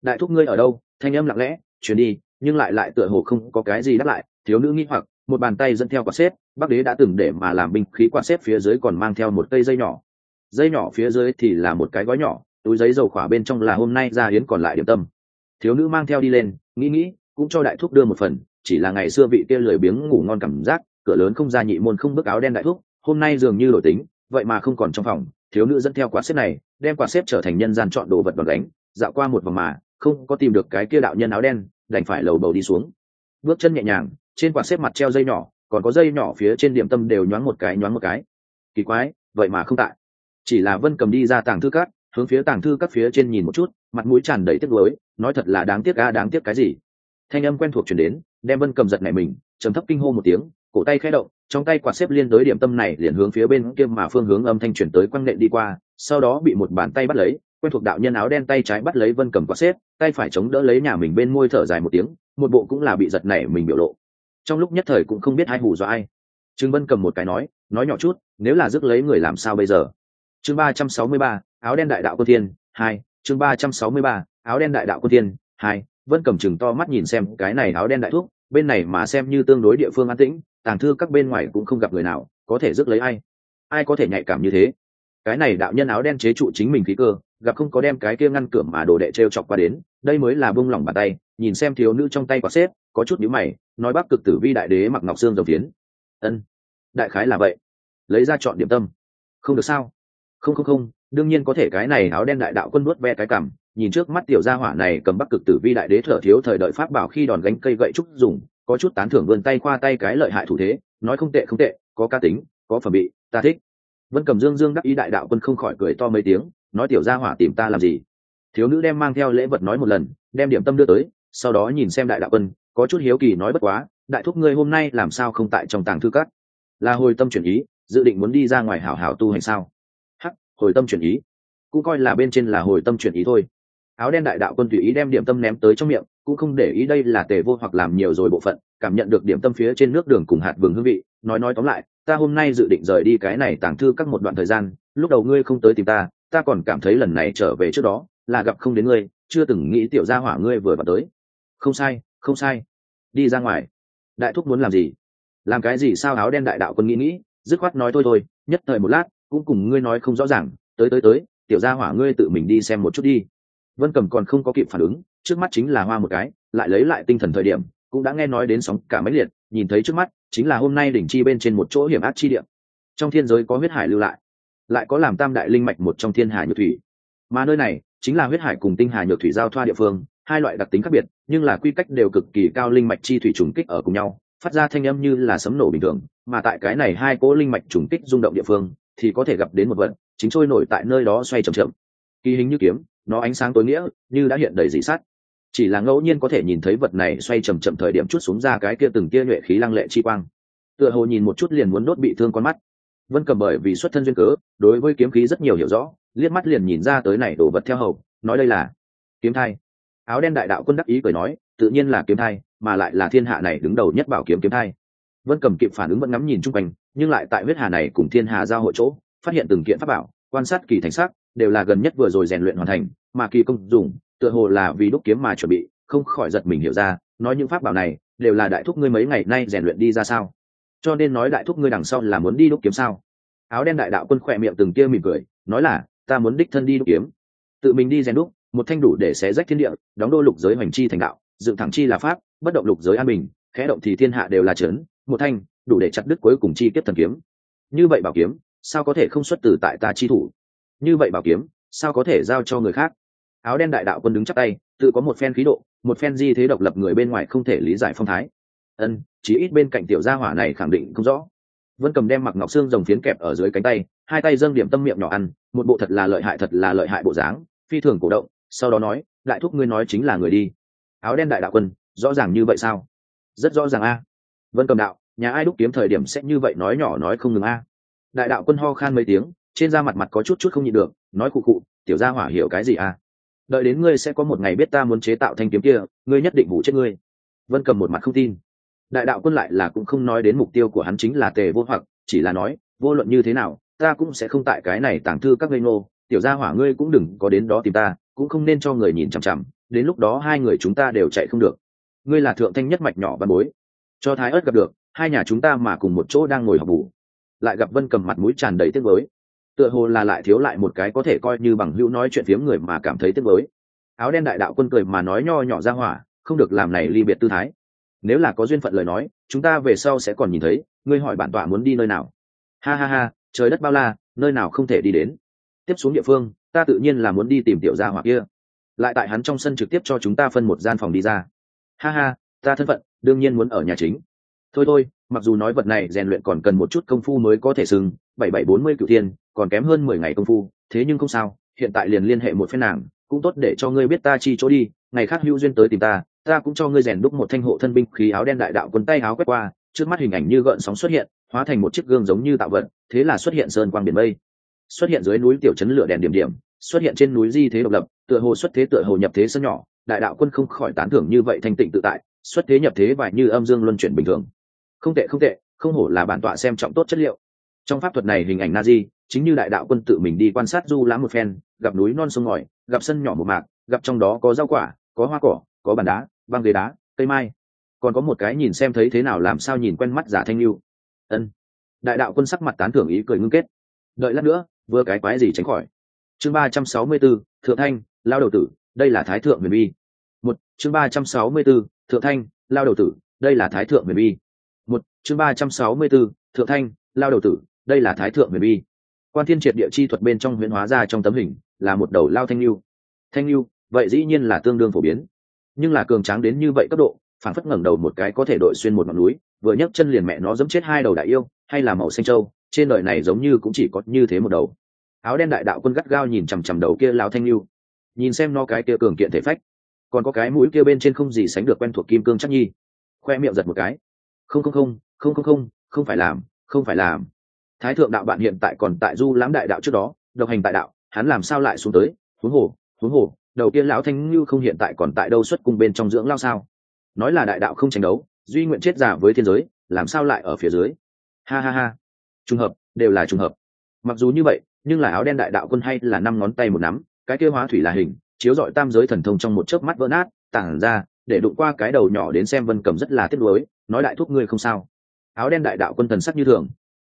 đại thúc ngươi ở đâu? Thanh âm lặng lẽ, chuyển đi, nhưng lại lại tựa hồ không có cái gì đáp lại, thiếu nữ nghĩ hoặc, một bàn tay dẫn theo quả xếp, bắc đế đã từng để mà làm binh khí quả xếp phía dưới còn mang theo một cây dây nhỏ dây nhỏ phía dưới thì là một cái gói nhỏ, túi giấy dầu khỏa bên trong là hôm nay ra hiến còn lại điểm tâm. Thiếu nữ mang theo đi lên, nghĩ nghĩ, cũng cho đại thúc đưa một phần, chỉ là ngày xưa vị kia lười biếng ngủ ngon cảm giác, cửa lớn không ra nhị môn không bước áo đen đại thúc, hôm nay dường như đổi tính, vậy mà không còn trong phòng, thiếu nữ dẫn theo quả xếp này, đem quả xếp trở thành nhân gian chọn đồ vật bằng đánh dạo qua một vòng mà, không có tìm được cái kia đạo nhân áo đen, đành phải lầu bầu đi xuống. Bước chân nhẹ nhàng, trên quả xếp mặt treo dây nhỏ, còn có dây nhỏ phía trên điểm tâm đều nhoáng một cái, nhoáng một cái. Kỳ quái, vậy mà không tại chỉ là vân cầm đi ra tàng thư cát hướng phía tàng thư các phía trên nhìn một chút, mặt mũi tràn đầy tiếc nuối, nói thật là đáng tiếc ga đáng tiếc cái gì? Thanh âm quen thuộc chuyển đến, đem vân cầm giật này mình, trầm thấp kinh hô một tiếng, cổ tay khẽ động, trong tay quạt xếp liên đối điểm tâm này liền hướng phía bên kia mà phương hướng âm thanh chuyển tới quăng nện đi qua, sau đó bị một bàn tay bắt lấy, quen thuộc đạo nhân áo đen tay trái bắt lấy vân cầm quạt xếp, tay phải chống đỡ lấy nhà mình bên môi thở dài một tiếng, một bộ cũng là bị giật nảy mình biểu lộ. Trong lúc nhất thời cũng không biết ai hù do ai. Trương vân cầm một cái nói nói nhỏ chút, nếu là rước lấy người làm sao bây giờ? Chương ba trăm sáu mươi ba, áo đen đại đạo quân thiên, hai, chương ba trăm sáu mươi ba, áo đen đại đạo quân thiên, hai, vân cầm chừng to mắt nhìn xem cái này áo đen đại thuốc bên này mà xem như tương đối địa phương an tĩnh, tàng thư các bên ngoài cũng không gặp người nào, có thể rước lấy ai? Ai có thể nhạy cảm như thế? Cái này đạo nhân áo đen chế trụ chính mình khí cơ, gặp không có đem cái kia ngăn cửa mà đồ đệ t r e o chọc qua đến, đây mới là bông lỏng bàn tay, nhìn xem thiếu nữ trong tay quả xếp, có chút nhíu mày, nói bác cực tử vi đại đế mặc ngọc xương dầu phiến. Ân, đại khái là vậy. Lấy ra chọn điểm tâm. Không được sao? Không không không, đương nhiên có thể cái này áo đen đại đạo quân nuốt ve cái cằm, nhìn trước mắt tiểu gia hỏa này cầm bắc cực tử vi đại đế thở thiếu thời đợi pháp bảo khi đòn gánh cây gậy trúc dùng, có chút tán thưởng vươn tay qua tay cái lợi hại thủ thế, nói không tệ không tệ, có ca tính, có phẩm bị, ta thích. Vân cầm dương dương đắc ý đại đạo quân không khỏi cười to mấy tiếng, nói tiểu gia hỏa tìm ta làm gì? Thiếu nữ đem mang theo lễ vật nói một lần, đem điểm tâm đưa tới, sau đó nhìn xem đại đạo quân, có chút hiếu kỳ nói bất quá, đại thúc ngươi hôm nay làm sao không tại trong tàng thư cát là hồi tâm chuyển ý, dự định muốn đi ra ngoài hảo hảo tu hành sao? Hồi tâm chuyển ý. Cũng coi là bên trên là hồi tâm chuyển ý thôi. Áo đen đại đạo quân tùy ý đem điểm tâm ném tới trong miệng, cũng không để ý đây là tề vô hoặc làm nhiều rồi bộ phận, cảm nhận được điểm tâm phía trên nước đường cùng hạt vừng hương vị, nói nói tóm lại, ta hôm nay dự định rời đi cái này tàng thư các một đoạn thời gian, lúc đầu ngươi không tới tìm ta ta còn cảm thấy lần này trở về trước đó, là gặp không đến ngươi, chưa từng nghĩ tiểu gia hỏa ngươi vừa vào tới. Không sai không sai. Đi ra ngoài. Đại thúc muốn làm gì? Làm cái gì sao áo đen đại đạo quân nghĩ nghĩ, dứt khoát nói thôi thôi, nhất thời một lát cũng cùng ngươi nói không rõ ràng, tới tới tới, tiểu gia hỏa ngươi tự mình đi xem một chút đi. Vân cầm còn không có kịp phản ứng, trước mắt chính là hoa một cái, lại lấy lại tinh thần thời điểm, cũng đã nghe nói đến sóng cả mấy liệt, nhìn thấy trước mắt, chính là hôm nay đỉnh chi bên trên một chỗ hiểm ác chi điểm trong thiên giới có huyết hải lưu lại lại có làm tam đại linh mạch một trong thiên hà nhược thủy. Mà nơi này, chính là huyết hải cùng tinh hà nhược thủy giao thoa địa phương, hai loại đặc tính khác biệt, nhưng là quy cách đều cực kỳ cao linh mạch chi thủy trùng kích ở cùng nhau, phát ra thanh âm như là sấm nổ bình thường, mà tại cái này hai cỗ linh mạch trùng kích rung động địa phương thì có thể gặp đến một vật, chính trôi nổi tại nơi đó xoay chậm chậm. Kỳ hình như kiếm, nó ánh sáng tối nghĩa, như đã hiện đầy dị sát. Chỉ là ngẫu nhiên có thể nhìn thấy vật này xoay chậm chậm thời điểm chút xuống ra cái kia từng kia nhuệ khí lăng lệ chi quang. Tựa hồ nhìn một chút liền muốn đốt bị thương con mắt. Vân cầm bởi vì xuất thân duyên cớ, đối với kiếm khí rất nhiều hiểu rõ, liếc mắt liền nhìn ra tới này đổ vật theo hầu, nói đây là kiếm thai. Áo đen đại đạo quân đắc ý cười nói, tự nhiên là kiếm thai, mà lại là thiên hạ này đứng đầu nhất bảo kiếm kiếm thai vẫn cầm kịp phản ứng vẫn ngắm nhìn chung quanh, nhưng lại tại huyết hà này cùng thiên hà giao hội chỗ, phát hiện từng kiện pháp bảo, quan sát kỳ thành sắc, đều là gần nhất vừa rồi rèn luyện hoàn thành, mà kỳ công dùng, tựa hồ là vì đúc kiếm mà chuẩn bị, không khỏi giật mình hiểu ra, nói những pháp bảo này, đều là đại thúc ngươi mấy ngày nay rèn luyện đi ra sao? Cho nên nói đại thúc ngươi đằng sau là muốn đi đúc kiếm sao? Áo đen đại đạo quân khỏe miệng từng kia mỉm cười, nói là, ta muốn đích thân đi đúc kiếm. Tự mình đi rèn đúc, một thanh đủ để xé rách thiên địa, đóng đô lục giới hoành chi thành đạo, dựng thẳng chi là pháp, bất động lục giới an bình, khẽ động thì thiên hạ đều là trấn một thanh, đủ để chặt đứt cuối cùng chi tiết thần kiếm. Như vậy bảo kiếm, sao có thể không xuất từ tại ta chi thủ? Như vậy bảo kiếm, sao có thể giao cho người khác? Áo đen đại đạo quân đứng chắc tay, tự có một phen khí độ, một phen di thế độc lập người bên ngoài không thể lý giải phong thái. Ân, chí ít bên cạnh tiểu gia hỏa này khẳng định không rõ. Vân cầm đem mặc ngọc xương rồng phiến kẹp ở dưới cánh tay, hai tay dâng điểm tâm miệng nhỏ ăn, một bộ thật là lợi hại thật là lợi hại bộ dáng, phi thường cổ động, sau đó nói, đại thúc ngươi nói chính là người đi. Áo đen đại đạo quân, rõ ràng như vậy sao? Rất rõ ràng a vân cầm đạo, nhà ai đúc kiếm thời điểm sẽ như vậy nói nhỏ nói không ngừng a. Đại đạo quân ho khan mấy tiếng, trên da mặt mặt có chút chút không nhịn được, nói khụ khụ, tiểu gia hỏa hiểu cái gì a? Đợi đến ngươi sẽ có một ngày biết ta muốn chế tạo thanh kiếm kia, ngươi nhất định vụ chết ngươi. Vân cầm một mặt không tin. Đại đạo quân lại là cũng không nói đến mục tiêu của hắn chính là tề vô hoặc, chỉ là nói, vô luận như thế nào, ta cũng sẽ không tại cái này tàng thư các ngây ngô, tiểu gia hỏa ngươi cũng đừng có đến đó tìm ta, cũng không nên cho người nhìn chằm chằm, đến lúc đó hai người chúng ta đều chạy không được. Ngươi là thượng thanh nhất mạch nhỏ văn bối cho thái ớt gặp được, hai nhà chúng ta mà cùng một chỗ đang ngồi học bù. Lại gặp vân cầm mặt mũi tràn đầy tiếc với tựa hồ là lại thiếu lại một cái có thể coi như bằng hữu nói chuyện phiếm người mà cảm thấy tiếc với áo đen đại đạo quân cười mà nói nho nhỏ ra hỏa, không được làm này ly biệt tư thái. Nếu là có duyên phận lời nói, chúng ta về sau sẽ còn nhìn thấy, ngươi hỏi bản tọa muốn đi nơi nào. Ha ha ha, trời đất bao la, nơi nào không thể đi đến. Tiếp xuống địa phương, ta tự nhiên là muốn đi tìm tiểu gia hỏa kia. Lại tại hắn trong sân trực tiếp cho chúng ta phân một gian phòng đi ra. Ha ha, ta thân phận đương nhiên muốn ở nhà chính. Thôi thôi, mặc dù nói vật này rèn luyện còn cần một chút công phu mới có thể sừng, bảy bảy bốn mươi cựu thiên, còn kém hơn mười ngày công phu, thế nhưng không sao, hiện tại liền liên hệ một phen nàng, cũng tốt để cho ngươi biết ta chi chỗ đi, ngày khác hữu duyên tới tìm ta ta cũng cho ngươi rèn đúc một thanh hộ thân binh khí áo đen đại đạo quân tay áo quét qua, trước mắt hình ảnh như gợn sóng xuất hiện, hóa thành một chiếc gương giống như tạo vật, thế là xuất hiện sơn quang biển mây. Xuất hiện dưới núi tiểu chấn lửa đèn điểm điểm, xuất hiện trên núi di thế độc lập, tựa hồ xuất thế tựa hồ nhập thế sân nhỏ, đại đạo quân không khỏi tán thưởng như vậy thanh tịnh tự tại xuất thế nhập thế và như âm dương luân chuyển bình thường. Không tệ không tệ không hổ là bản tọa xem trọng tốt chất liệu. Trong pháp thuật này hình ảnh na di chính như đại đạo quân tự mình đi quan sát du lãm một phen gặp núi non sông ngòi gặp sân nhỏ một mạc gặp trong đó có rau quả có hoa cỏ có bàn đá băng ghế đá cây mai. Còn có một cái nhìn xem thấy thế nào làm sao nhìn quen mắt giả thanh lưu. Ân. Đại đạo quân sắc mặt tán thưởng ý cười ngưng kết. Đợi lát nữa vừa cái quái gì tránh khỏi. Chương ba trăm sáu mươi 364, thượng thanh lao đầu tử đây là thái thượng huyền bi một chương ba trăm sáu mươi 364, thượng thanh lao đầu tử đây là thái thượng huyền bi. Một chương ba trăm sáu mươi 364, thượng thanh lao đầu tử đây là thái thượng huyền bi. Quan thiên triệt địa chi thuật bên trong huyễn hóa ra trong tấm hình là một đầu lao thanh lưu. Thanh lưu vậy dĩ nhiên là tương đương phổ biến. Nhưng là cường tráng đến như vậy cấp độ phản phất ngẩng đầu một cái có thể đội xuyên một ngọn núi vừa nhấc chân liền mẹ nó dẫm chết hai đầu đại yêu hay là màu xanh trâu trên đời này giống như cũng chỉ có như thế một đầu. Áo đen đại đạo quân gắt gao nhìn chằm chằm đầu kia lao thanh lưu. Nhìn xem nó cái kia cường kiện thể phách còn có cái mũi kia bên trên không gì sánh được quen thuộc kim cương chắc nhi. Khoe miệng giật một cái. Không không không không không không không phải làm, không phải làm. Thái thượng đạo bạn hiện tại còn tại du lãm đại đạo trước đó, độc hành tại đạo, hắn làm sao lại xuống tới? Huống hồ huống hồ, đầu kia lão thanh như không hiện tại còn tại đâu xuất cung bên trong dưỡng lao sao? Nói là đại đạo không tranh đấu, duy nguyện chết giả với thiên giới, làm sao lại ở phía dưới? Ha ha ha. Trùng hợp, đều là trùng hợp. Mặc dù như vậy, nhưng là áo đen đại đạo quân hay là năm ngón tay một nắm, cái kia hóa thủy là hình chiếu dọi tam giới thần thông trong một chớp mắt vỡ nát, tản ra, để đụng qua cái đầu nhỏ đến xem vân cầm rất là tiếc nuối, nói đại thúc ngươi không sao. Áo đen đại đạo quân thần sắc như thường.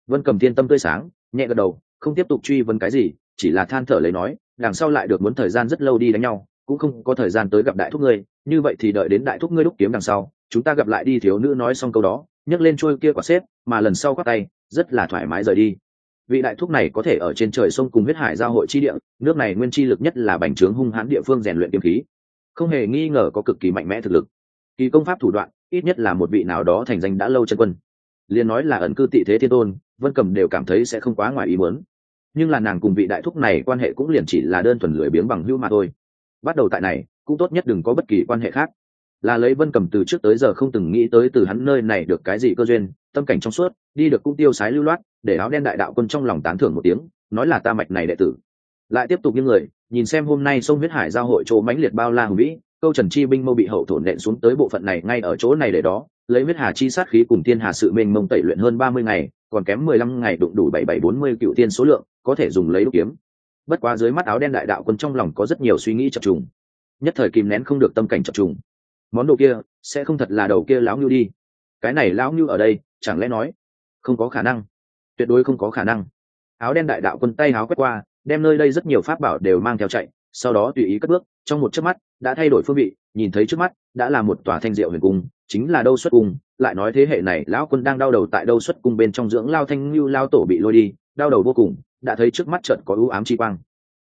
Vân cầm thiên tâm tươi sáng, nhẹ gật đầu, không tiếp tục truy vấn cái gì, chỉ là than thở lấy nói, đằng sau lại được muốn thời gian rất lâu đi đánh nhau, cũng không có thời gian tới gặp đại thúc ngươi, như vậy thì đợi đến đại thúc ngươi đúc kiếm đằng sau, chúng ta gặp lại đi thiếu nữ nói xong câu đó, nhấc lên trôi kia quả xếp, mà lần sau quát tay, rất là thoải mái rời đi vị đại thúc này có thể ở trên trời sông cùng huyết hải giao hội chi địa, nước này nguyên chi lực nhất là bành trướng hung hãn địa phương rèn luyện kiếm khí. Không hề nghi ngờ có cực kỳ mạnh mẽ thực lực. Kỳ công pháp thủ đoạn, ít nhất là một vị nào đó thành danh đã lâu chân quân. Liền nói là ẩn cư tị thế thiên tôn, vân cầm đều cảm thấy sẽ không quá ngoài ý muốn. Nhưng là nàng cùng vị đại thúc này quan hệ cũng liền chỉ là đơn thuần lười biếng bằng hữu mà thôi. Bắt đầu tại này, cũng tốt nhất đừng có bất kỳ quan hệ khác là lấy vân cầm từ trước tới giờ không từng nghĩ tới từ hắn nơi này được cái gì cơ duyên, tâm cảnh trong suốt, đi được cũng tiêu sái lưu loát, để áo đen đại đạo quân trong lòng tán thưởng một tiếng, nói là ta mạch này đệ tử. Lại tiếp tục những người, nhìn xem hôm nay sông huyết hải giao hội chỗ mãnh liệt bao la hùng vĩ, câu trần chi binh mâu bị hậu thổ nện xuống tới bộ phận này ngay ở chỗ này để đó, lấy huyết hà chi sát khí cùng tiên hà sự mênh mông tẩy luyện hơn ba mươi ngày, còn kém mười lăm ngày đụng đủ bảy bảy bốn mươi cựu tiên số lượng, có thể dùng lấy đúc kiếm. Bất quá dưới mắt áo đen đại đạo quân trong lòng có rất nhiều suy nghĩ chập trùng. Nhất thời kìm nén không được tâm cảnh chập trùng món đồ kia sẽ không thật là đầu kia lão ngưu đi. Cái này lão ngưu ở đây, chẳng lẽ nói, không có khả năng? Tuyệt đối không có khả năng. Áo đen đại đạo quân tay áo quét qua, đem nơi đây rất nhiều pháp bảo đều mang theo chạy, sau đó tùy ý cất bước, trong một chớp mắt, đã thay đổi phương vị, nhìn thấy trước mắt, đã là một tòa thanh diệu huyền cung, chính là đâu xuất cung. Lại nói thế hệ này, lão quân đang đau đầu tại đâu xuất cung bên trong dưỡng lao thanh lưu lao tổ bị lôi đi, đau đầu vô cùng, đã thấy trước mắt trận có ưu ám chi quang.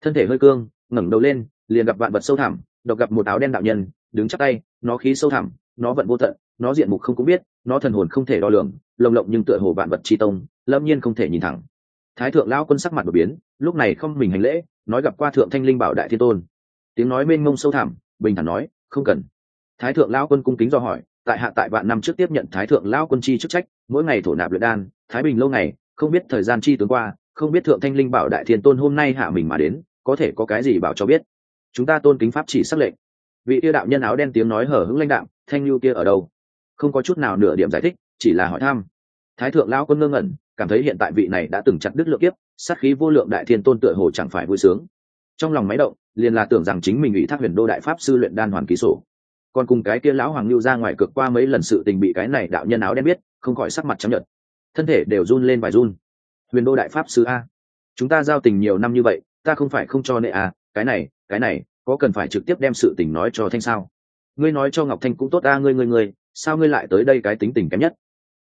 Thân thể hơi cương, ngẩng đầu lên, liền gặp vạn vật sâu thẳm, độc gặp một áo đen đạo nhân, đứng chắc tay nó khí sâu thẳm, nó vận vô tận, nó diện mục không cũng biết, nó thần hồn không thể đo lường, lồng lộng nhưng tựa hồ vạn vật chi tông, lâm nhiên không thể nhìn thẳng. Thái thượng lão quân sắc mặt đột biến, lúc này không mình hành lễ, nói gặp qua thượng thanh linh bảo đại thiên tôn. Tiếng nói mênh mông sâu thẳm, bình thản nói, không cần. Thái thượng lão quân cung kính do hỏi, tại hạ tại vạn năm trước tiếp nhận thái thượng lão quân chi chức trách, mỗi ngày thổ nạp luyện đan, thái bình lâu ngày, không biết thời gian chi tướng qua, không biết thượng thanh linh bảo đại thiên tôn hôm nay hạ mình mà đến, có thể có cái gì bảo cho biết. Chúng ta tôn kính pháp chỉ sắc lệnh vị kia đạo nhân áo đen tiếng nói hở hững lãnh đạm, thanh lưu kia ở đâu? Không có chút nào nửa điểm giải thích, chỉ là hỏi thăm. Thái thượng lão quân ngơ ngẩn, cảm thấy hiện tại vị này đã từng chặt đứt lượng kiếp, sát khí vô lượng đại thiên tôn tựa hồ chẳng phải vui sướng. Trong lòng máy động, liền là tưởng rằng chính mình ủy thác huyền đô đại pháp sư luyện đan hoàn ký sổ. Còn cùng cái kia lão hoàng lưu ra ngoài cực qua mấy lần sự tình bị cái này đạo nhân áo đen biết, không khỏi sắc mặt chấp nhận thân thể đều run lên vài run. Huyền đô đại pháp sư a, chúng ta giao tình nhiều năm như vậy, ta không phải không cho nệ a cái này cái này có cần phải trực tiếp đem sự tình nói cho thanh sao? Ngươi nói cho ngọc thanh cũng tốt, a, ngươi ngươi ngươi, sao ngươi lại tới đây cái tính tình kém nhất?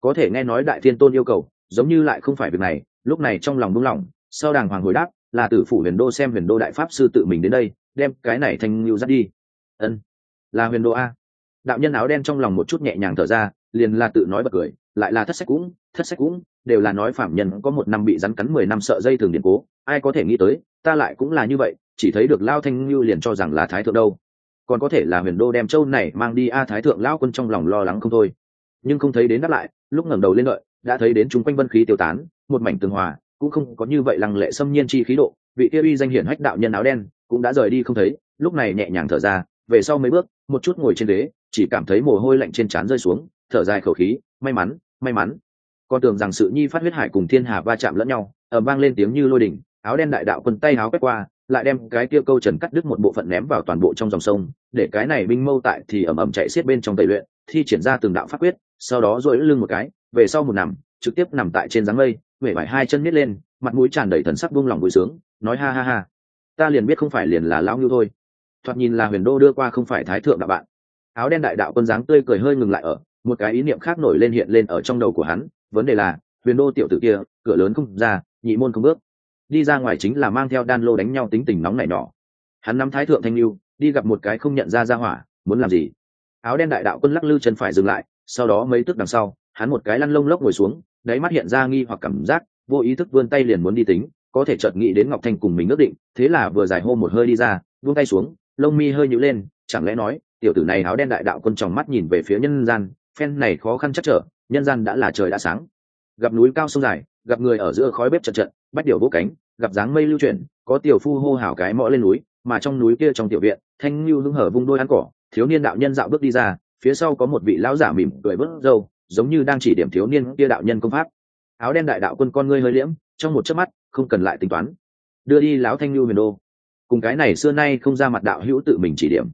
Có thể nghe nói đại thiên tôn yêu cầu, giống như lại không phải việc này, lúc này trong lòng buông lỏng, sau đàng hoàng hồi đáp, là tử phủ huyền đô xem huyền đô đại pháp sư tự mình đến đây, đem cái này thanh lưu dắt đi. Ân, là huyền đô a. Đạo nhân áo đen trong lòng một chút nhẹ nhàng thở ra, liền là tự nói bật cười lại là thất sách cũng thất sách cũng đều là nói phạm nhân có một năm bị rắn cắn mười năm sợ dây thường điện cố ai có thể nghĩ tới ta lại cũng là như vậy chỉ thấy được lao thanh như liền cho rằng là thái thượng đâu. Còn có thể là huyền đô đem châu này mang đi a thái thượng lao quân trong lòng lo lắng không thôi. Nhưng không thấy đến đáp lại lúc ngẩng đầu lên lợi, đã thấy đến chúng quanh vân khí tiêu tán một mảnh tường hòa cũng không có như vậy lăng lệ xâm nhiên chi khí độ vị kia uy danh hiển hách đạo nhân áo đen cũng đã rời đi không thấy lúc này nhẹ nhàng thở ra về sau mấy bước một chút ngồi trên ghế chỉ cảm thấy mồ hôi lạnh trên trán rơi xuống thở dài khẩu khí, may mắn may mắn. Con tưởng rằng sự nhi phát huyết hải cùng thiên hà va chạm lẫn nhau ở vang lên tiếng như lôi đỉnh, áo đen đại đạo quân tay áo quét qua, lại đem cái kia câu trần cắt đứt một bộ phận ném vào toàn bộ trong dòng sông, để cái này binh mâu tại thì ẩm ẩm chạy xiết bên trong tẩy luyện, thi triển ra từng đạo pháp quyết, sau đó dội lưng một cái, về sau một nằm, trực tiếp nằm tại trên dáng mây huệ vải hai chân miết lên, mặt mũi tràn đầy thần sắc buông lòng vui sướng, nói ha ha ha, ta liền biết không phải liền là lão ngưu thôi. Thoạt nhìn là huyền đô đưa qua không phải thái thượng đạo bạn. Áo đen đại đạo quân dáng tươi cười hơi ngừng lại ở một cái ý niệm khác nổi lên hiện lên ở trong đầu của hắn, vấn đề là, huyền đô tiểu tử kia, cửa lớn không ra, nhị môn không bước đi ra ngoài chính là mang theo đan lô đánh nhau tính tình nóng nảy nọ. hắn nắm thái thượng thanh lưu, đi gặp một cái không nhận ra ra hỏa, muốn làm gì áo đen đại đạo quân lắc lư chân phải dừng lại, sau đó mấy tức đằng sau, hắn một cái lăn lông lốc ngồi xuống, đáy mắt hiện ra nghi hoặc cảm giác, vô ý thức vươn tay liền muốn đi tính, có thể chợt nghĩ đến ngọc thanh cùng mình ước định, thế là vừa giải hô một hơi đi ra vươn tay xuống, lông mi hơi nhữ lên, chẳng lẽ nói, tiểu tử này áo đen đại đạo quân tròng mắt nhìn về phía nhân gian phen này khó khăn chắc trở nhân gian đã là trời đã sáng. Gặp núi cao sông dài gặp người ở giữa khói bếp chật trận bắt điều vô cánh gặp dáng mây lưu chuyển có tiểu phu hô hào cái mõ lên núi mà trong núi kia trong tiểu viện thanh lưu hưng hở vung đôi ăn cỏ thiếu niên đạo nhân dạo bước đi ra phía sau có một vị lão giả mỉm cười bớt râu giống như đang chỉ điểm thiếu niên kia đạo nhân công pháp. Áo đen đại đạo quân con ngươi hơi liễm trong một chớp mắt không cần lại tính toán. Đưa đi lão thanh lưu huyền đô. Cùng cái này xưa nay không ra mặt đạo hữu tự mình chỉ điểm.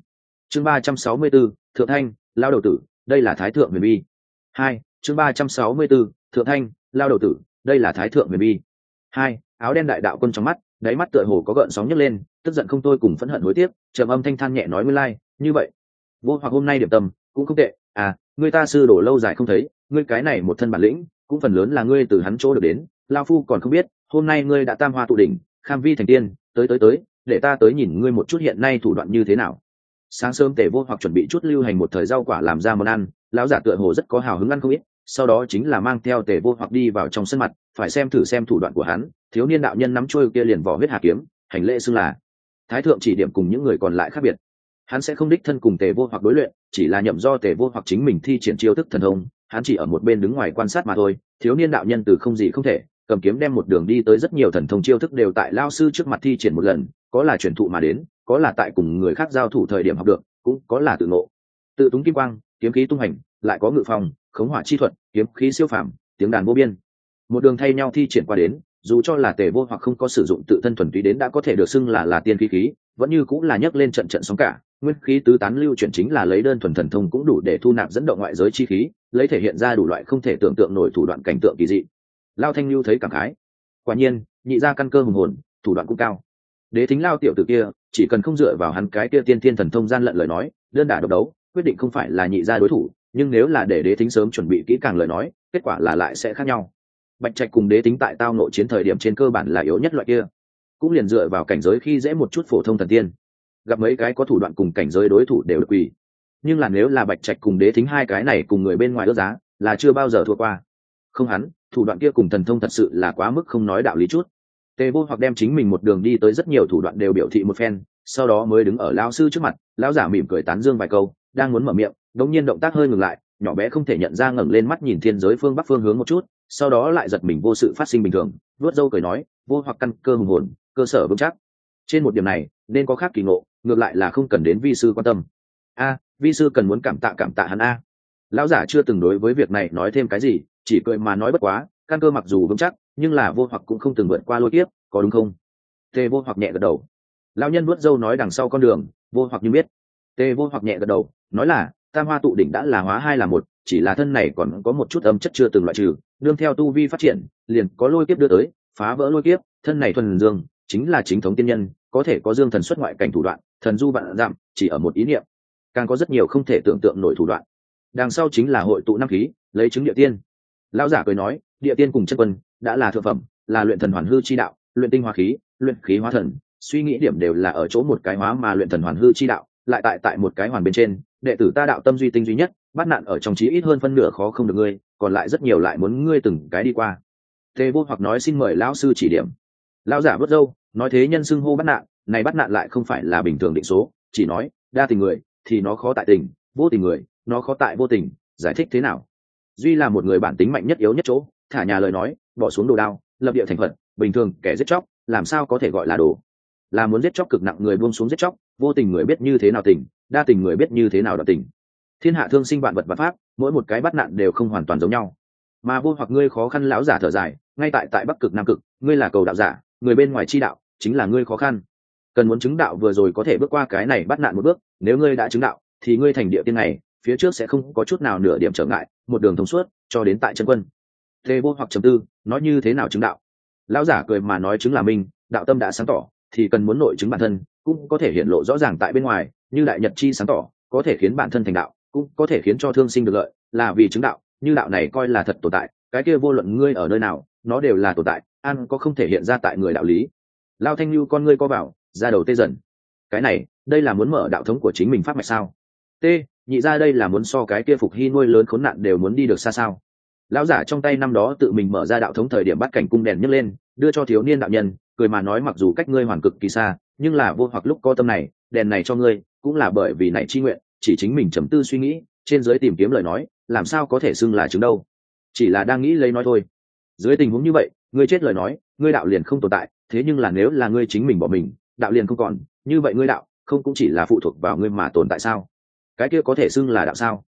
Chương ba trăm sáu mươi 364, thượng thanh lao đầu tử đây là thái thượng huyền bi. Hai, chương ba trăm sáu mươi bốn, thượng thanh, lao đầu tử, đây là thái thượng huyền bi. Hai, áo đen đại đạo quân trong mắt, đáy mắt tựa hồ có gợn sóng nhấc lên, tức giận không tôi cùng phẫn hận hối tiếc, trầm âm thanh than nhẹ nói nguyên lai, như vậy. Vô hoặc hôm nay điểm tâm, cũng không tệ. À người ta sư đổ lâu dài không thấy, ngươi cái này một thân bản lĩnh, cũng phần lớn là ngươi từ hắn chỗ được đến. Lao phu còn không biết, hôm nay ngươi đã tam hoa tụ đỉnh, kham vi thành tiên, tới tới tới, để ta tới nhìn ngươi một chút hiện nay thủ đoạn như thế nào sáng sớm tề vô hoặc chuẩn bị chút lưu hành một thời rau quả làm ra món ăn, lão giả tựa hồ rất có hào hứng ăn không ít, sau đó chính là mang theo tề vô hoặc đi vào trong sân mặt, phải xem thử xem thủ đoạn của hắn, thiếu niên đạo nhân nắm trôi kia liền vỏ huyết hà kiếm, hành lễ xưng là thái thượng chỉ điểm cùng những người còn lại khác biệt. Hắn sẽ không đích thân cùng tề vô hoặc đối luyện, chỉ là nhậm do tề vô hoặc chính mình thi triển chiêu thức thần thông, hắn chỉ ở một bên đứng ngoài quan sát mà thôi, thiếu niên đạo nhân từ không gì không thể, cầm kiếm đem một đường đi tới rất nhiều thần thông chiêu thức đều tại lao sư trước mặt thi triển một lần, có là truyền thụ mà đến có là tại cùng người khác giao thủ thời điểm học được, cũng có là tự ngộ. Tự túng kim quang, kiếm khí tung hành, lại có ngự phòng khống hỏa chi thuật, kiếm khí siêu phàm, tiếng đàn vô biên. Một đường thay nhau thi triển qua đến, dù cho là tề vô hoặc không có sử dụng tự thân thuần túy đến đã có thể được xưng là là tiên khí khí, vẫn như cũng là nhấc lên trận trận sóng cả. Nguyên khí tứ tán lưu chuyển chính là lấy đơn thuần thần thông cũng đủ để thu nạp dẫn động ngoại giới chi khí, lấy thể hiện ra đủ loại không thể tưởng tượng nổi thủ đoạn cảnh tượng kỳ dị. Lao thanh lưu thấy cảm khái. Quả nhiên, nhị ra căn cơ hùng hồn, thủ đoạn cũng cao đế thính lao tiểu t kia, chỉ cần không dựa vào hắn cái kia tiên thiên thần thông gian lận lời nói, đơn đả độc đấu, quyết định không phải là nhị ra đối thủ, nhưng nếu là để đế thính sớm chuẩn bị kỹ càng lời nói, kết quả là lại sẽ khác nhau. Bạch trạch cùng đế tính tại tao nội chiến thời điểm trên cơ bản là yếu nhất loại kia. Cũng liền dựa vào cảnh giới khi dễ một chút phổ thông thần tiên. Gặp mấy cái có thủ đoạn cùng cảnh giới đối thủ đều được quỳ. Nhưng là nếu là bạch trạch cùng đế thính hai cái này cùng người bên ngoài ước giá, là chưa bao giờ thua qua. Không hắn, thủ đoạn kia cùng thần thông thật sự là quá mức không nói đạo lý chút tề vô hoặc đem chính mình một đường đi tới rất nhiều thủ đoạn đều biểu thị một phen, sau đó mới đứng ở lao sư trước mặt, lão giả mỉm cười tán dương vài câu, đang muốn mở miệng, đống nhiên động tác hơi ngừng lại, nhỏ bé không thể nhận ra ngẩng lên mắt nhìn thiên giới phương bắc phương hướng một chút, sau đó lại giật mình vô sự phát sinh bình thường vớt dâu cười nói, vô hoặc căn cơ hùng hồn, cơ sở vững chắc. Trên một điểm này, nên có khác kỳ ngộ, ngược lại là không cần đến vi sư quan tâm. A, vi sư cần muốn cảm tạ cảm tạ hắn a. Lão giả chưa từng đối với việc này nói thêm cái gì, chỉ cười mà nói bất quá, căn cơ mặc dù vững chắc nhưng là vô hoặc cũng không từng vượt qua lôi tiếp có đúng không? Tê vô hoặc nhẹ gật đầu. Lão nhân vuốt dâu nói đằng sau con đường, vô hoặc như biết. Tê vô hoặc nhẹ gật đầu, nói là, tam hoa tụ đỉnh đã là hóa hai là một, chỉ là thân này còn có một chút âm chất chưa từng loại trừ đương theo tu vi phát triển, liền có lôi kiếp đưa tới, phá vỡ lôi kiếp, thân này thuần dương, chính là chính thống tiên nhân, có thể có dương thần xuất ngoại cảnh thủ đoạn, thần du bạn dặm chỉ ở một ý niệm. Càng có rất nhiều không thể tưởng tượng nổi thủ đoạn. Đằng sau chính là hội tụ năm khí, lấy chứng địa tiên. Lão giả cười nói, địa tiên cùng chân quân đã là thượng phẩm, là luyện thần hoàn hư chi đạo, luyện tinh hóa khí, luyện khí hóa thần, suy nghĩ điểm đều là ở chỗ một cái hóa mà luyện thần hoàn hư chi đạo, lại tại tại một cái hoàn bên trên, đệ tử ta đạo tâm duy tinh duy nhất, bắt nạn ở trong trí ít hơn phân nửa khó không được ngươi, còn lại rất nhiều lại muốn ngươi từng cái đi qua. Tề vô hoặc nói xin mời lão sư chỉ điểm. Lão giả bất dâu nói thế nhân xưng hô bắt nạn này bắt nạn lại không phải là bình thường định số, chỉ nói, đa tình người, thì nó khó tại tình, vô tình người, nó khó tại vô tình, giải thích thế nào? Duy là một người bản tính mạnh nhất yếu nhất chỗ thả nhà lời nói, bỏ xuống đồ đao, lập địa thành phật, bình thường kẻ giết chóc, làm sao có thể gọi là đồ? Là muốn giết chóc cực nặng người buông xuống giết chóc, vô tình người biết như thế nào tình, đa tình người biết như thế nào đ tình. Thiên hạ thương sinh vạn vật và pháp, mỗi một cái bắt nạn đều không hoàn toàn giống nhau. Mà vô hoặc ngươi khó khăn lão giả thở dài, ngay tại tại bắc cực, nam cực, ngươi là cầu đạo giả, người bên ngoài chi đạo, chính là ngươi khó khăn. Cần muốn chứng đạo vừa rồi có thể bước qua cái này bắt nạn một bước, nếu ngươi đã chứng đạo, thì ngươi thành địa tiên này, phía trước sẽ không có chút nào nửa điểm trở ngại, một đường thông suốt, cho đến tại chân quân tê vô hoặc trầm tư, nói như thế nào chứng đạo? Lão giả cười mà nói chứng là minh đạo tâm đã sáng tỏ, thì cần muốn nội chứng bản thân, cũng có thể hiện lộ rõ ràng tại bên ngoài, như đại nhật chi sáng tỏ, có thể khiến bản thân thành đạo, cũng có thể khiến cho thương sinh được lợi, là vì chứng đạo, như đạo này coi là thật tồn tại, cái kia vô luận ngươi ở nơi nào, nó đều là tồn tại, ăn có không thể hiện ra tại người đạo lý. Lao thanh lưu con ngươi co vào ra đầu tê dần. Cái này, đây là muốn mở đạo thống của chính mình pháp mạch sao? T, nhị ra đây là muốn so cái kia phục hy nuôi lớn khốn nạn đều muốn đi được xa sao? Lão giả trong tay năm đó tự mình mở ra đạo thống thời điểm bắt cảnh cung đèn nhấc lên, đưa cho thiếu niên đạo nhân, cười mà nói mặc dù cách ngươi hoàn cực kỳ xa, nhưng là vô hoặc lúc có tâm này, đèn này cho ngươi, cũng là bởi vì này chi nguyện, chỉ chính mình trầm tư suy nghĩ, trên giới tìm kiếm lời nói, làm sao có thể xưng là chứng đâu? Chỉ là đang nghĩ lấy nói thôi. Dưới tình huống như vậy, ngươi chết lời nói, ngươi đạo liền không tồn tại, thế nhưng là nếu là ngươi chính mình bỏ mình, đạo liền không còn, như vậy ngươi đạo, không cũng chỉ là phụ thuộc vào ngươi mà tồn tại sao? Cái kia có thể xưng là đạo sao?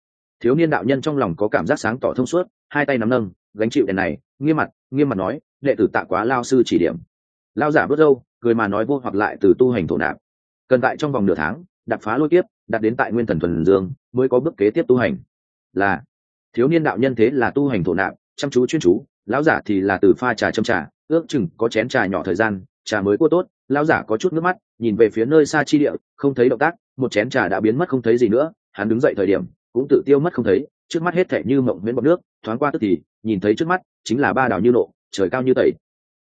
Thiếu niên đạo nhân trong lòng có cảm giác sáng tỏ thông suốt hai tay nắm nâng, gánh chịu đèn này, nghiêm mặt nghiêm mặt nói, đệ tử tạ quá lao sư chỉ điểm. Lao giả bớt râu, cười mà nói vô hoặc lại từ tu hành thổ nạp. Cần tại trong vòng nửa tháng đập phá lôi tiếp đặt đến tại nguyên thần thuần dương, mới có bước kế tiếp tu hành. Là, thiếu niên đạo nhân thế là tu hành thổ nạp, chăm chú chuyên chú, lão giả thì là từ pha trà châm trà, ước chừng có chén trà nhỏ thời gian, trà mới cua tốt, lão giả có chút nước mắt, nhìn về phía nơi xa chi địa, không thấy động tác, một chén trà đã biến mất không thấy gì nữa, hắn đứng dậy thời điểm, cũng tự tiêu mất không thấy trước mắt hết thể như mộng miễn bọt nước, thoáng qua tức thì, nhìn thấy trước mắt, chính là ba đảo như nộ trời cao như tẩy.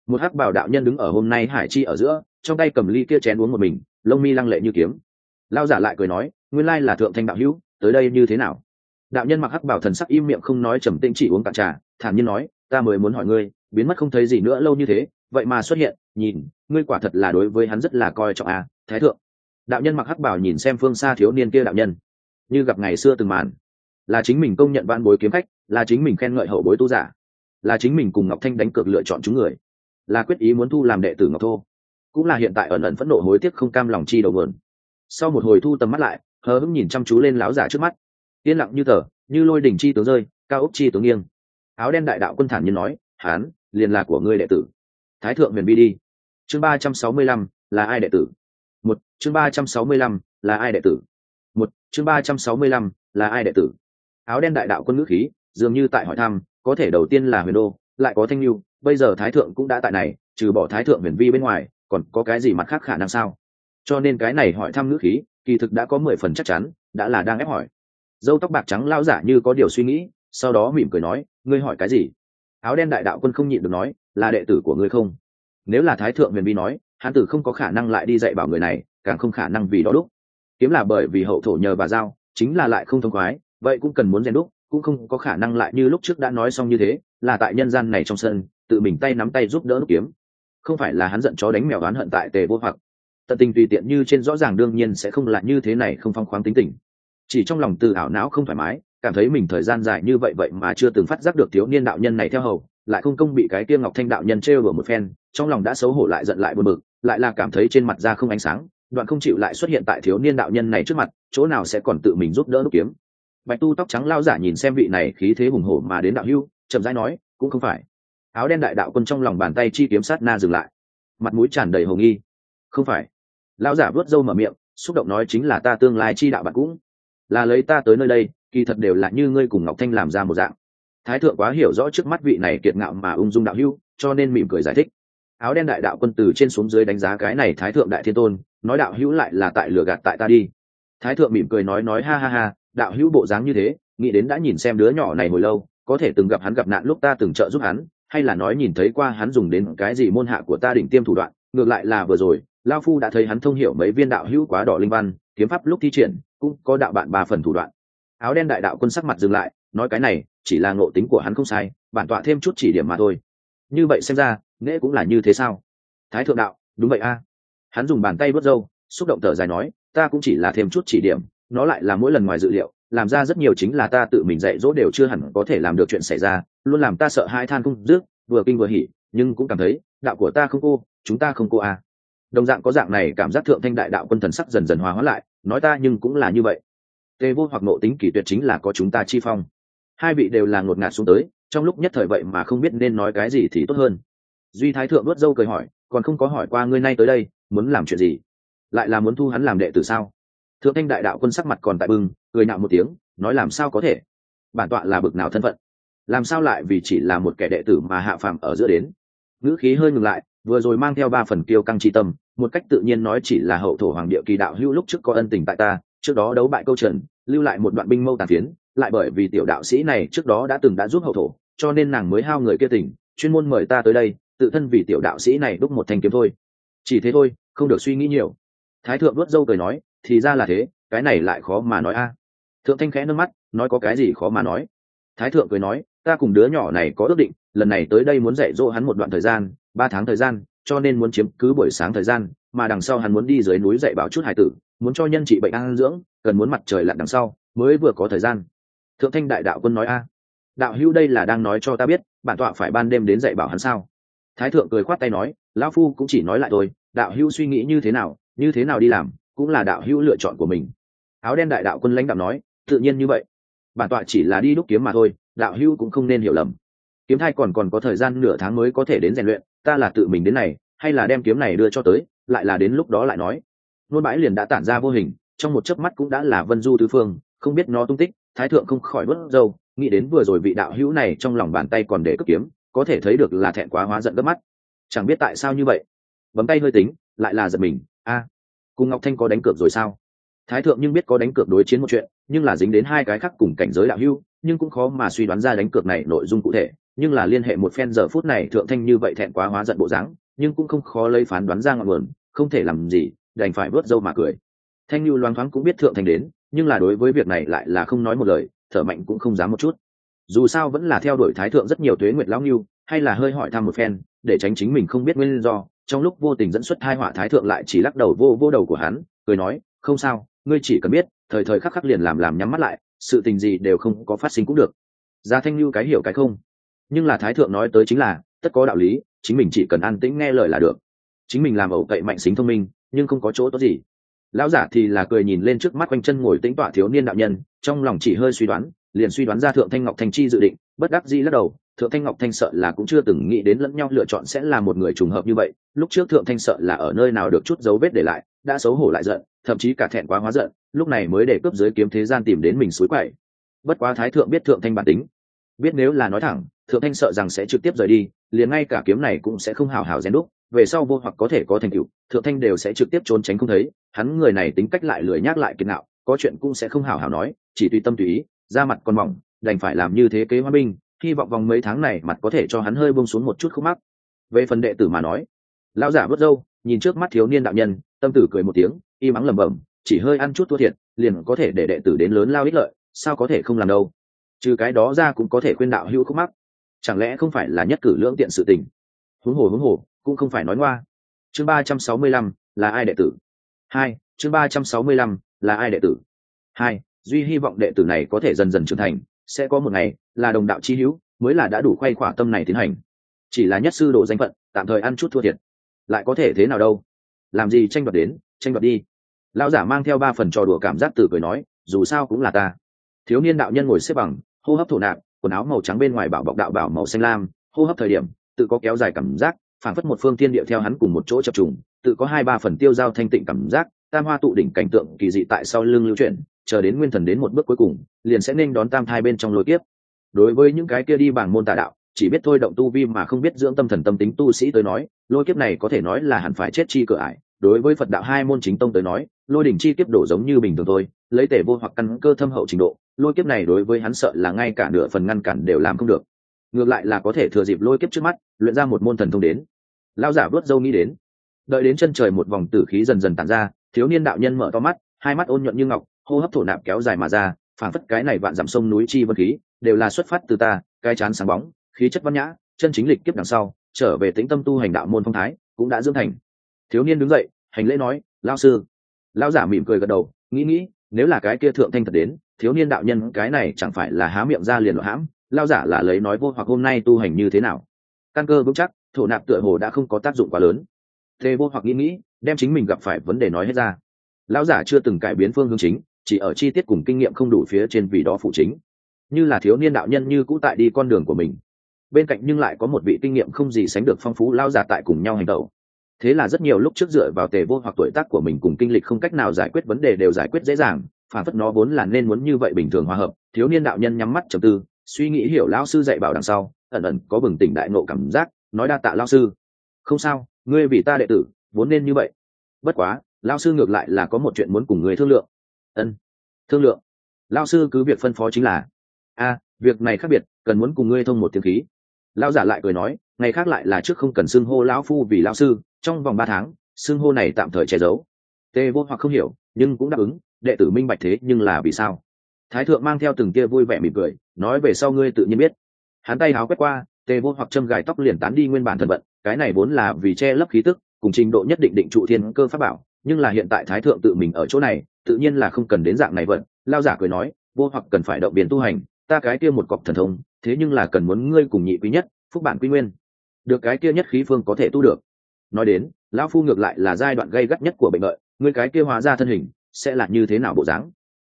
Một hắc bảo đạo nhân đứng ở hôm nay hải chi ở giữa, trong tay cầm ly kia chén uống một mình, lông mi lăng lệ như kiếm. Lao giả lại cười nói, nguyên lai là thượng thanh đạo hữu, tới đây như thế nào? Đạo nhân mặc hắc bảo thần sắc im miệng không nói trầm tĩnh chỉ uống cạn trà, thản nhiên nói, ta mới muốn hỏi ngươi, biến mất không thấy gì nữa lâu như thế, vậy mà xuất hiện, nhìn, ngươi quả thật là đối với hắn rất là coi trọng à thái thượng. Đạo nhân mặc hắc bảo nhìn xem phương xa thiếu niên kia đạo nhân. Như gặp ngày xưa từng màn là chính mình công nhận van bối kiếm khách, là chính mình khen ngợi hậu bối tu giả, là chính mình cùng ngọc thanh đánh cược lựa chọn chúng người, là quyết ý muốn thu làm đệ tử ngọc thô. Cũng là hiện tại ẩn ẩn phẫn nộ hối tiếc không cam lòng chi đầu vườn sau một hồi thu tầm mắt lại, hờ hững nhìn chăm chú lên láo giả trước mắt. Yên lặng như tờ, như lôi đỉnh chi tướng rơi, cao ốc chi tướng nghiêng. Áo đen đại đạo quân thản nhiên nói, hán, liền là của ngươi đệ tử. Thái thượng huyền bi đi. Chương ba trăm sáu mươi lăm, là ai đệ tử? Một, chương ba trăm sáu mươi lăm, là ai đệ tử? Một, chương ba trăm sáu mươi lăm, là ai đệ tử? Áo đen đại đạo quân ngữ khí, dường như tại hỏi thăm, có thể đầu tiên là huyền đô, lại có thanh lưu, bây giờ thái thượng cũng đã tại này, trừ bỏ thái thượng huyền vi bên ngoài, còn có cái gì mặt khác khả năng sao? Cho nên cái này hỏi thăm ngữ khí, kỳ thực đã có mười phần chắc chắn, đã là đang ép hỏi. Dâu tóc bạc trắng lao giả như có điều suy nghĩ, sau đó mỉm cười nói, ngươi hỏi cái gì? Áo đen đại đạo quân không nhịn được nói, là đệ tử của ngươi không? Nếu là thái thượng huyền vi nói hán tử không có khả năng lại đi dạy bảo người này, càng không khả năng vì đó đúc. Kiếm là bởi vì hậu thổ nhờ bà giao, chính là lại không thông khoái vậy cũng cần muốn rèn đúc, cũng không có khả năng lại như lúc trước đã nói xong như thế, là tại nhân gian này trong sân, tự mình tay nắm tay giúp đỡ đúc kiếm. Không phải là hắn giận chó đánh mèo oán hận tại tề vô hoặc. Tận tình tùy tiện như trên rõ ràng đương nhiên sẽ không lại như thế này không phong khoáng tính tình. Chỉ trong lòng từ ảo não không thoải mái, cảm thấy mình thời gian dài như vậy vậy mà chưa từng phát giác được thiếu niên đạo nhân này theo hầu, lại không công bị cái kia ngọc thanh đạo nhân trêu ở một phen, trong lòng đã xấu hổ lại giận lại buồn bực, lại là cảm thấy trên mặt da không ánh sáng, đoạn không chịu lại xuất hiện tại thiếu niên đạo nhân này trước mặt, chỗ nào sẽ còn tự mình giúp đỡ đúc kiếm bạch tu tóc trắng lao giả nhìn xem vị này khí thế hùng hổ mà đến đạo hưu, chậm rãi nói, cũng không phải. Áo đen đại đạo quân trong lòng bàn tay chi kiếm sát na dừng lại. Mặt mũi tràn đầy hồng nghi. Không phải. Lão giả vớt râu mở miệng, xúc động nói, chính là ta tương lai chi đạo bạn cũng. Là lấy ta tới nơi đây, kỳ thật đều là như ngươi cùng ngọc thanh làm ra một dạng. Thái thượng quá hiểu rõ trước mắt vị này kiệt ngạo mà ung dung đạo hưu, cho nên mỉm cười giải thích. Áo đen đại đạo quân từ trên xuống dưới đánh giá cái này thái thượng đại thiên tôn, nói đạo hữu lại là tại lừa gạt tại ta đi. Thái thượng mỉm cười nói nói, ha ha ha đạo hữu bộ dáng như thế, nghĩ đến đã nhìn xem đứa nhỏ này hồi lâu, có thể từng gặp hắn gặp nạn lúc ta từng trợ giúp hắn, hay là nói nhìn thấy qua hắn dùng đến cái gì môn hạ của ta đỉnh tiêm thủ đoạn, ngược lại là vừa rồi, lao phu đã thấy hắn thông hiểu mấy viên đạo hữu quá đỏ linh văn, kiếm pháp lúc thi triển, cũng có đạo bạn ba phần thủ đoạn. Áo đen đại đạo quân sắc mặt dừng lại, nói cái này, chỉ là ngộ tính của hắn không sai, bản tọa thêm chút chỉ điểm mà thôi. Như vậy xem ra nghệ cũng là như thế sao? Thái thượng đạo, đúng vậy a. Hắn dùng bàn tay bớt râu, xúc động thở dài nói, ta cũng chỉ là thêm chút chỉ điểm nó lại là mỗi lần ngoài dự liệu, làm ra rất nhiều chính là ta tự mình dạy dỗ đều chưa hẳn có thể làm được chuyện xảy ra, luôn làm ta sợ hai than không dứt, vừa kinh vừa hỉ, nhưng cũng cảm thấy, đạo của ta không cô, chúng ta không cô à? đồng dạng có dạng này, cảm giác thượng thanh đại đạo quân thần sắc dần dần hòa hóa lại, nói ta nhưng cũng là như vậy. Tề vô hoặc nộ tính kỷ tuyệt chính là có chúng ta chi phong. Hai vị đều là ngột ngạt xuống tới, trong lúc nhất thời vậy mà không biết nên nói cái gì thì tốt hơn. Duy thái thượng nuốt dâu cười hỏi, còn không có hỏi qua ngươi nay tới đây, muốn làm chuyện gì? Lại là muốn thu hắn làm đệ tử sao? Thượng thanh đại đạo quân sắc mặt còn tại bưng cười nạo một tiếng, nói làm sao có thể? Bản tọa là bực nào thân phận? Làm sao lại vì chỉ là một kẻ đệ tử mà hạ phàm ở giữa đến? Ngữ khí hơi ngừng lại, vừa rồi mang theo ba phần kiêu căng tri tâm, một cách tự nhiên nói chỉ là hậu thổ hoàng địa kỳ đạo hữu lúc trước có ân tình tại ta, trước đó đấu bại câu trần, lưu lại một đoạn binh mâu tàn phiến, lại bởi vì tiểu đạo sĩ này trước đó đã từng đã giúp hậu thổ, cho nên nàng mới hao người kia tình, chuyên môn mời ta tới đây, tự thân vì tiểu đạo sĩ này đúc một thanh kiếm thôi. Chỉ thế thôi, không được suy nghĩ nhiều. Thái thượng vớt dâu cười nói thì ra là thế, cái này lại khó mà nói a. Thượng thanh khẽ nước mắt, nói có cái gì khó mà nói. Thái thượng cười nói, ta cùng đứa nhỏ này có ước định, lần này tới đây muốn dạy dỗ hắn một đoạn thời gian, ba tháng thời gian, cho nên muốn chiếm cứ buổi sáng thời gian, mà đằng sau hắn muốn đi dưới núi dạy bảo chút hải tử, muốn cho nhân trị bệnh an dưỡng, cần muốn mặt trời lặn đằng sau, mới vừa có thời gian. Thượng thanh đại đạo quân nói a. Đạo hữu đây là đang nói cho ta biết, bản tọa phải ban đêm đến dạy bảo hắn sao? Thái thượng cười khoát tay nói, lão phu cũng chỉ nói lại thôi, đạo hữu suy nghĩ như thế nào, như thế nào đi làm? Cũng là đạo hữu lựa chọn của mình. Áo đen đại đạo quân lãnh đạo nói, tự nhiên như vậy. Bản tọa chỉ là đi đúc kiếm mà thôi, đạo hữu cũng không nên hiểu lầm. Kiếm thai còn còn có thời gian nửa tháng mới có thể đến rèn luyện, ta là tự mình đến này, hay là đem kiếm này đưa cho tới, lại là đến lúc đó lại nói. Nôn bãi liền đã tản ra vô hình, trong một chớp mắt cũng đã là vân du tứ phương, không biết nó tung tích, thái thượng không khỏi bớt dâu, nghĩ đến vừa rồi vị đạo hữu này trong lòng bàn tay còn để cướp kiếm, có thể thấy được là thẹn quá hóa giận gấp mắt. Chẳng biết tại sao như vậy. Bấm tay hơi tính, lại là giật mình, a cùng ngọc thanh có đánh cược rồi sao? Thái thượng nhưng biết có đánh cược đối chiến một chuyện, nhưng là dính đến hai cái khác cùng cảnh giới đạo hưu nhưng cũng khó mà suy đoán ra đánh cược này nội dung cụ thể, nhưng là liên hệ một phen giờ phút này thượng thanh như vậy thẹn quá hóa giận bộ dáng, nhưng cũng không khó lấy phán đoán ra ngọn nguồn, không thể làm gì, đành phải vớt dâu mà cười. Thanh như loáng thoáng cũng biết thượng thanh đến, nhưng là đối với việc này lại là không nói một lời, thở mạnh cũng không dám một chút. Dù sao vẫn là theo đuổi thái thượng rất nhiều tuế nguyệt lão lưu hay là hơi hỏi thăm một phen, để tránh chính mình không biết nguyên do trong lúc vô tình dẫn xuất hai họa thái thượng lại chỉ lắc đầu vô vô đầu của hắn, cười nói, không sao, ngươi chỉ cần biết, thời thời khắc khắc liền làm làm nhắm mắt lại, sự tình gì đều không có phát sinh cũng được. Gia thanh lưu cái hiểu cái không. Nhưng là thái thượng nói tới chính là, tất có đạo lý, chính mình chỉ cần an tĩnh nghe lời là được. Chính mình làm ẩu cậy mạnh xính thông minh, nhưng không có chỗ tốt gì. Lão giả thì là cười nhìn lên trước mắt quanh chân ngồi tĩnh tọa thiếu niên đạo nhân, trong lòng chỉ hơi suy đoán, liền suy đoán ra thượng thanh ngọc thanh chi dự định, bất đắc dĩ lắc đầu thượng thanh ngọc thanh sợ là cũng chưa từng nghĩ đến lẫn nhau lựa chọn sẽ là một người trùng hợp như vậy. Lúc trước thượng thanh sợ là ở nơi nào được chút dấu vết để lại, đã xấu hổ lại giận, thậm chí cả thẹn quá hóa giận, lúc này mới để cướp dưới kiếm thế gian tìm đến mình suối quậy. Bất quá thái thượng biết thượng thanh bản tính. Biết nếu là nói thẳng, thượng thanh sợ rằng sẽ trực tiếp rời đi, liền ngay cả kiếm này cũng sẽ không hào hào rèn đúc, về sau vô hoặc có thể có thành tựu, thượng thanh đều sẽ trực tiếp trốn tránh không thấy, hắn người này tính cách lại lười nhác lại kiên nạo, có chuyện cũng sẽ không hào hào nói, chỉ tùy tâm tùy ý, ra mặt còn mỏng, đành phải làm như thế kế hoa binh hy vọng vòng mấy tháng này mặt có thể cho hắn hơi bông xuống một chút khúc mắc. Về phần đệ tử mà nói, lão giả vớt râu nhìn trước mắt thiếu niên đạo nhân, tâm tử cười một tiếng, y mắng lẩm bẩm, chỉ hơi ăn chút thua thiệt, liền có thể để đệ tử đến lớn lao ích lợi, sao có thể không làm đâu? Trừ cái đó ra cũng có thể khuyên đạo hữu khúc mắc. Chẳng lẽ không phải là nhất cử lưỡng tiện sự tình? Huống hồ huống hồ, cũng không phải nói ngoa. Chương ba trăm sáu mươi lăm, là ai đệ tử? Hai, chương ba trăm sáu mươi lăm, là ai đệ tử? Hai, duy hy vọng đệ tử này có thể dần dần trưởng thành, sẽ có một ngày là đồng đạo chi hữu, mới là đã đủ khoay khỏa tâm này tiến hành. Chỉ là nhất sư đồ danh phận, tạm thời ăn chút thua thiệt. Lại có thể thế nào đâu? Làm gì tranh đoạt đến, tranh đoạt đi. Lão giả mang theo ba phần trò đùa cảm giác từ cười nói, dù sao cũng là ta. Thiếu niên đạo nhân ngồi xếp bằng, hô hấp thổ nạp, quần áo màu trắng bên ngoài bảo bọc đạo bảo màu xanh lam, hô hấp thời điểm, tự có kéo dài cảm giác phản phất một phương tiên địa theo hắn cùng một chỗ chập trùng, tự có hai ba phần tiêu giao thanh tịnh cảm giác, tam hoa tụ đỉnh cảnh tượng kỳ dị tại sau lưng lưu chuyển, chờ đến nguyên thần đến một bước cuối cùng, liền sẽ nên đón tam thai bên trong lối tiếp đối với những cái kia đi bằng môn tà đạo, chỉ biết thôi động tu vi mà không biết dưỡng tâm thần tâm tính tu sĩ tới nói, lôi kiếp này có thể nói là hẳn phải chết chi cửa ải. Đối với phật đạo hai môn chính tông tới nói, lôi đỉnh chi kiếp đổ giống như bình thường thôi, lấy tể vô hoặc căn cơ thâm hậu trình độ, lôi kiếp này đối với hắn sợ là ngay cả nửa phần ngăn cản đều làm không được. Ngược lại là có thể thừa dịp lôi kiếp trước mắt, luyện ra một môn thần thông đến. Lao giả vớt dâu nghĩ đến. Đợi đến chân trời một vòng tử khí dần dần tàn ra, thiếu niên đạo nhân mở to mắt, hai mắt ôn nhuận như ngọc, hô hấp thổ nạp kéo dài mà ra, phảng phất cái này vạn dặm sông núi chi vân khí đều là xuất phát từ ta, cái chán sáng bóng, khí chất văn nhã, chân chính lịch kiếp đằng sau, trở về tĩnh tâm tu hành đạo môn phong thái, cũng đã dưỡng thành. Thiếu niên đứng dậy, hành lễ nói lao sư. Lao giả mỉm cười gật đầu, nghĩ nghĩ, nếu là cái kia thượng thanh thật đến, thiếu niên đạo nhân cái này chẳng phải là há miệng ra liền lộ hãm lao giả là lấy nói vô hoặc hôm nay tu hành như thế nào? Căn cơ vững chắc, thổ nạp tựa hồ đã không có tác dụng quá lớn. Thế vô hoặc nghĩ nghĩ, đem chính mình gặp phải vấn đề nói hết ra. Lão giả chưa từng cải biến phương hướng chính, chỉ ở chi tiết cùng kinh nghiệm không đủ phía trên vì đó phụ chính như là thiếu niên đạo nhân như cũ tại đi con đường của mình. Bên cạnh nhưng lại có một vị kinh nghiệm không gì sánh được phong phú lao giả tại cùng nhau hành động thế là rất nhiều lúc trước dựa vào tề vô hoặc tuổi tác của mình cùng kinh lịch không cách nào giải quyết vấn đề đều giải quyết dễ dàng, phản phất nó vốn là nên muốn như vậy bình thường hòa hợp, thiếu niên đạo nhân nhắm mắt trầm tư, suy nghĩ hiểu lão sư dạy bảo đằng sau, ẩn ẩn có bừng tỉnh đại nộ cảm giác, nói đa tạ lao sư. Không sao, ngươi vì ta đệ tử, vốn nên như vậy. Bất quá lao sư ngược lại là có một chuyện muốn cùng người thương lượng. Ân, thương lượng. Lao sư cứ việc phân phó chính là a việc này khác biệt, cần muốn cùng ngươi thông một tiếng khí. Lão giả lại cười nói, ngày khác lại là trước không cần xưng hô lão phu vì lão sư, trong vòng ba tháng, xưng hô này tạm thời che giấu. Tê vô hoặc không hiểu, nhưng cũng đáp ứng, đệ tử minh bạch thế nhưng là vì sao? Thái thượng mang theo từng kia vui vẻ mỉm cười, nói về sau ngươi tự nhiên biết. Hắn tay háo quét qua, tê vô hoặc châm gài tóc liền tán đi nguyên bản thần vận, cái này vốn là vì che lấp khí tức, cùng trình độ nhất định định trụ thiên cơ pháp bảo, nhưng là hiện tại thái thượng tự mình ở chỗ này, tự nhiên là không cần đến dạng này vận. Lao giả cười nói, vô hoặc cần phải động biến tu hành ta cái kia một cọc thần thông, thế nhưng là cần muốn ngươi cùng nhị quý nhất, phúc bản quy nguyên. Được cái kia nhất khí phương có thể tu được. Nói đến, lão phu ngược lại là giai đoạn gây gắt nhất của bệnh lợi, ngươi cái kia hóa ra thân hình, sẽ là như thế nào bộ dáng?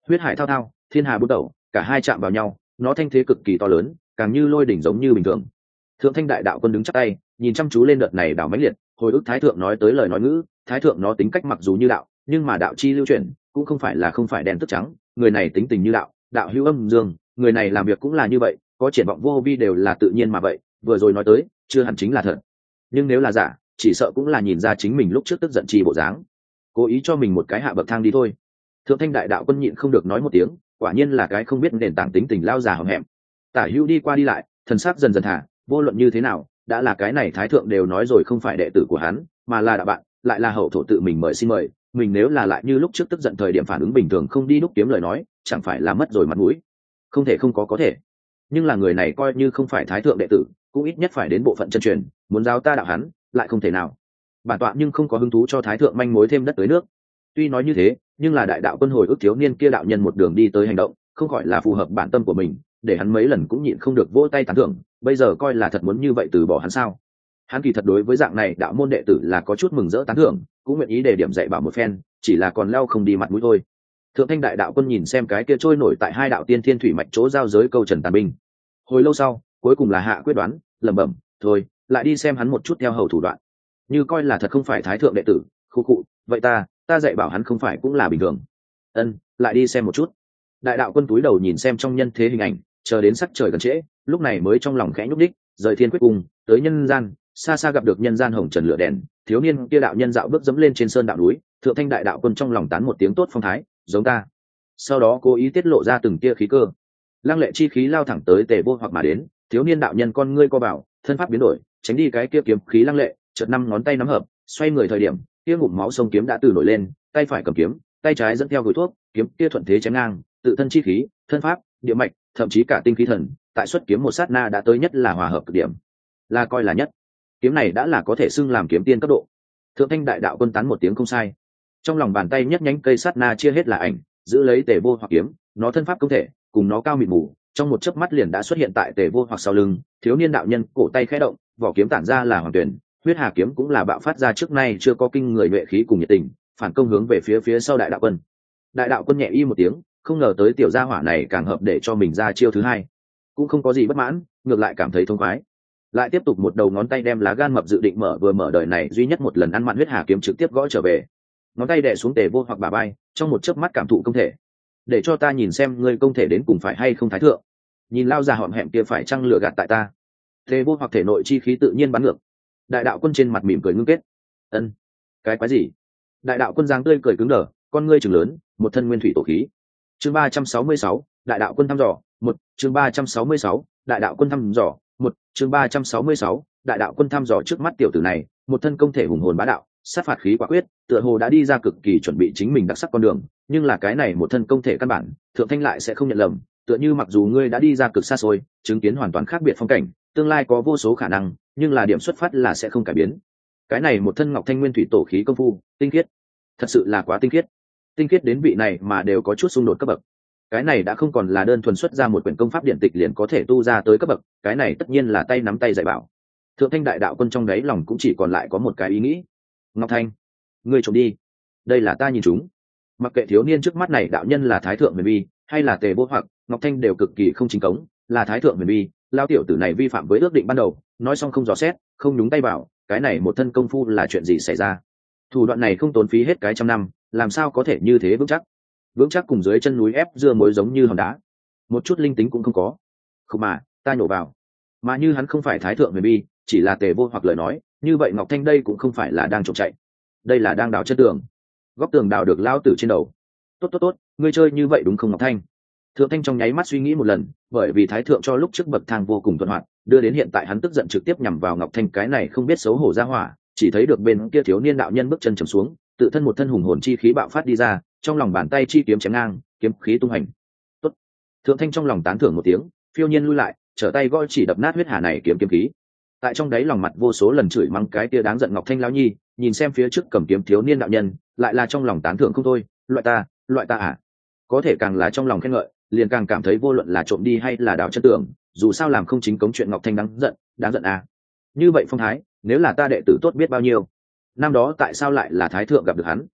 Huyết hải thao thao, thiên hà bút đầu cả hai chạm vào nhau, nó thanh thế cực kỳ to lớn, càng như lôi đỉnh giống như bình thường. Thượng thanh đại đạo quân đứng chắc tay, nhìn chăm chú lên đợt này đảo mãnh liệt, hồi ức thái thượng nói tới lời nói ngữ, thái thượng nó tính cách mặc dù như đạo, nhưng mà đạo chi lưu chuyển, cũng không phải là không phải đen tức trắng, người này tính tình như đạo đạo hữu âm dương người này làm việc cũng là như vậy, có triển vọng vô vi đều là tự nhiên mà vậy, vừa rồi nói tới, chưa hẳn chính là thật. Nhưng nếu là giả, chỉ sợ cũng là nhìn ra chính mình lúc trước tức giận chi bộ dáng. Cố ý cho mình một cái hạ bậc thang đi thôi. Thượng thanh đại đạo quân nhịn không được nói một tiếng, quả nhiên là cái không biết nền tảng tính tình lao già hầm hẹm. Tả hữu đi qua đi lại, thần sắc dần dần thả, vô luận như thế nào, đã là cái này thái thượng đều nói rồi không phải đệ tử của hắn, mà là đạo bạn, lại là hậu thổ tự mình mời xin mời, mình nếu là lại như lúc trước tức giận thời điểm phản ứng bình thường không đi đúc kiếm lời nói, chẳng phải là mất rồi mặt mũi không thể không có có thể. Nhưng là người này coi như không phải thái thượng đệ tử, cũng ít nhất phải đến bộ phận chân truyền, muốn giáo ta đạo hắn, lại không thể nào. Bản tọa nhưng không có hứng thú cho thái thượng manh mối thêm đất tới nước. Tuy nói như thế, nhưng là đại đạo quân hồi ước thiếu niên kia đạo nhân một đường đi tới hành động, không gọi là phù hợp bản tâm của mình, để hắn mấy lần cũng nhịn không được vỗ tay tán thưởng, bây giờ coi là thật muốn như vậy từ bỏ hắn sao? Hắn kỳ thật đối với dạng này đạo môn đệ tử là có chút mừng rỡ tán thưởng, cũng nguyện ý để điểm dạy bảo một phen, chỉ là còn leo không đi mặt mũi thôi thượng thanh đại đạo quân nhìn xem cái kia trôi nổi tại hai đạo tiên thiên thủy mạch chỗ giao giới câu trần tàn binh. Hồi lâu sau, cuối cùng là hạ quyết đoán, lẩm bẩm, thôi, lại đi xem hắn một chút theo hầu thủ đoạn. Như coi là thật không phải thái thượng đệ tử, khu cụ vậy ta ta dạy bảo hắn không phải cũng là bình thường. Ân, lại đi xem một chút. Đại đạo quân túi đầu nhìn xem trong nhân thế hình ảnh, chờ đến sắc trời gần trễ, lúc này mới trong lòng khẽ nhúc đích rời thiên quyết cùng tới nhân gian, xa xa gặp được nhân gian hồng trần lửa đèn, thiếu niên kia đạo nhân dạo bước dẫm lên trên sơn đạo núi, thượng thanh đại đạo quân trong lòng tán một tiếng tốt phong thái giống ta. Sau đó cố ý tiết lộ ra từng tia khí cơ. Lăng lệ chi khí lao thẳng tới tề vô hoặc mà đến, thiếu niên đạo nhân, con ngươi co bảo, thân pháp biến đổi, tránh đi cái kia kiếm khí lăng lệ. Chợt năm ngón tay nắm hợp, xoay người thời điểm, kia ngụm máu sông kiếm đã từ nổi lên, tay phải cầm kiếm, tay trái dẫn theo gối thuốc, kiếm kia thuận thế chém ngang, tự thân chi khí, thân pháp, địa mạch, thậm chí cả tinh khí thần, tại xuất kiếm một sát na đã tới nhất là hòa hợp cực điểm. Là coi là nhất. Kiếm này đã là có thể xưng làm kiếm tiên cấp độ. Thượng thanh đại đạo quân tán một tiếng không sai trong lòng bàn tay nhấc nhánh cây sát na chia hết là ảnh, giữ lấy tề vô hoặc kiếm, nó thân pháp công thể, cùng nó cao mịt mù, trong một chớp mắt liền đã xuất hiện tại tề vô hoặc sau lưng, thiếu niên đạo nhân, cổ tay khẽ động, vỏ kiếm tản ra là hoàng tuyển, huyết hà kiếm cũng là bạo phát ra trước nay chưa có kinh người nhuệ khí cùng nhiệt tình, phản công hướng về phía phía sau đại đạo quân. Đại đạo quân nhẹ y một tiếng, không ngờ tới tiểu gia hỏa này càng hợp để cho mình ra chiêu thứ hai. Cũng không có gì bất mãn, ngược lại cảm thấy thông khoái. Lại tiếp tục một đầu ngón tay đem lá gan mập dự định mở vừa mở đời này, duy nhất một lần ăn mặn huyết hà kiếm trực tiếp gõ trở về ngón tay đè xuống tề vô hoặc bà bay trong một chớp mắt cảm thụ công thể. Để cho ta nhìn xem ngươi công thể đến cùng phải hay không thái thượng. Nhìn lao già họm hẹm kia phải chăng lựa gạt tại ta. Tề vô hoặc thể nội chi khí tự nhiên bắn ngược. Đại đạo quân trên mặt mỉm cười ngưng kết. Ân, cái quái gì? Đại đạo quân giáng tươi cười cứng đờ, con ngươi chừng lớn, một thân nguyên thủy tổ khí. Chương ba trăm sáu mươi sáu, đại đạo quân thăm dò, một, chương ba trăm sáu mươi sáu, đại đạo quân thăm dò, một, chương ba trăm sáu mươi sáu, đại đạo quân thăm dò trước mắt tiểu tử này, một thân công thể hùng hồn bá đạo sát phạt khí quả quyết, tựa hồ đã đi ra cực kỳ chuẩn bị chính mình đặc sắc con đường, nhưng là cái này một thân công thể căn bản, thượng thanh lại sẽ không nhận lầm, tựa như mặc dù ngươi đã đi ra cực xa xôi, chứng kiến hoàn toàn khác biệt phong cảnh, tương lai có vô số khả năng, nhưng là điểm xuất phát là sẽ không cải biến. Cái này một thân ngọc thanh nguyên thủy tổ khí công phu, tinh khiết. Thật sự là quá tinh khiết. Tinh khiết đến vị này mà đều có chút xung đột cấp bậc. Cái này đã không còn là đơn thuần xuất ra một quyển công pháp điện tịch liền có thể tu ra tới cấp bậc, cái này tất nhiên là tay nắm tay dạy bảo. Thượng thanh đại đạo quân trong đấy lòng cũng chỉ còn lại có một cái ý nghĩ ngọc thanh, ngươi trộm đi. Đây là ta nhìn chúng. Mặc kệ thiếu niên trước mắt này đạo nhân là thái thượng huyền vi hay là tề vô hoặc, ngọc thanh đều cực kỳ không chính cống, là thái thượng huyền vi lao tiểu tử này vi phạm với ước định ban đầu, nói xong không dò xét, không nhúng tay vào, cái này một thân công phu là chuyện gì xảy ra? Thủ đoạn này không tốn phí hết cái trăm năm, làm sao có thể như thế vững chắc? Vững chắc cùng dưới chân núi ép dưa mối giống như hòn đá. Một chút linh tính cũng không có. Không mà, ta nhổ vào. Mà như hắn không phải thái thượng huyền Vi chỉ là tề vô hoặc lời nói, như vậy ngọc thanh đây cũng không phải là đang trộm chạy. Đây là đang đào chất tường. Góc tường đào được lao tử trên đầu. Tốt tốt tốt, ngươi chơi như vậy đúng không ngọc thanh? Thượng thanh trong nháy mắt suy nghĩ một lần, bởi vì thái thượng cho lúc trước bậc thang vô cùng thuận hoạt, đưa đến hiện tại hắn tức giận trực tiếp nhằm vào ngọc thanh cái này không biết xấu hổ ra hỏa, chỉ thấy được bên kia thiếu niên đạo nhân bước chân trầm xuống, tự thân một thân hùng hồn chi khí bạo phát đi ra, trong lòng bàn tay chi kiếm chém ngang, kiếm khí tung hành. Tốt. thượng thanh trong lòng tán thưởng một tiếng, phiêu nhiên lui lại, trở tay gõ chỉ đập nát huyết hà này kiếm kiếm khí tại trong đáy lòng mặt vô số lần chửi mắng cái tia đáng giận ngọc thanh lão nhi, nhìn xem phía trước cầm kiếm thiếu niên đạo nhân, lại là trong lòng tán thưởng không thôi, loại ta loại ta à? Có thể càng là trong lòng khen ngợi, liền càng cảm thấy vô luận là trộm đi hay là đào chân tưởng dù sao làm không chính cống chuyện ngọc thanh đáng giận đáng giận à. Như vậy phong thái, nếu là ta đệ tử tốt biết bao nhiêu, năm đó tại sao lại là thái thượng gặp được hắn?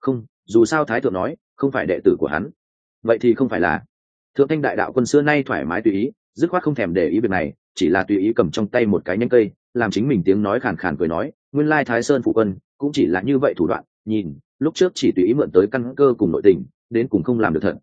Không, dù sao thái thượng nói, không phải đệ tử của hắn. Vậy thì không phải là. Thượng thanh đại đạo quân xưa nay thoải mái tùy ý, dứt khoát không thèm để ý việc này chỉ là tùy ý cầm trong tay một cái nhánh cây, làm chính mình tiếng nói khàn khàn cười nói, nguyên lai thái sơn phụ quân cũng chỉ là như vậy thủ đoạn, nhìn, lúc trước chỉ tùy ý mượn tới căn cơ cùng nội tình, đến cùng không làm được thật.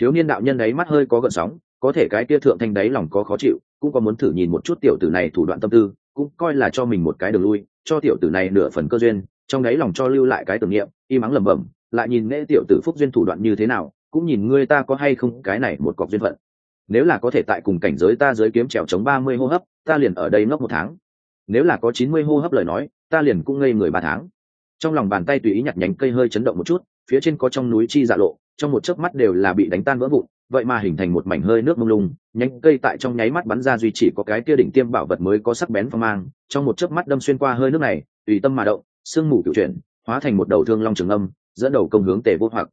Thiếu niên đạo nhân ấy mắt hơi có gợn sóng, có thể cái kia thượng thanh đáy lòng có khó chịu, cũng có muốn thử nhìn một chút tiểu tử này thủ đoạn tâm tư, cũng coi là cho mình một cái đường lui, cho tiểu tử này nửa phần cơ duyên, trong đáy lòng cho lưu lại cái tưởng niệm y mắng lẩm bẩm, lại nhìn nễ tiểu tử phúc duyên thủ đoạn như thế nào, cũng nhìn ngươi ta có hay không cái này một cọc duyên phận nếu là có thể tại cùng cảnh giới ta giới kiếm trèo chống ba mươi hô hấp, ta liền ở đây ngốc một tháng. Nếu là có chín mươi hô hấp lời nói, ta liền cũng ngây người ba tháng. Trong lòng bàn tay tùy ý nhặt nhánh cây hơi chấn động một chút, phía trên có trong núi chi dạ lộ, trong một chớp mắt đều là bị đánh tan vỡ vụn, vậy mà hình thành một mảnh hơi nước mông lung, nhánh cây tại trong nháy mắt bắn ra duy chỉ có cái kia đỉnh tiêm bảo vật mới có sắc bén phong mang, trong một chớp mắt đâm xuyên qua hơi nước này, tùy tâm mà động, sương mù cựu chuyển, hóa thành một đầu thương long trường âm, dẫn đầu công hướng tề vô hoặc.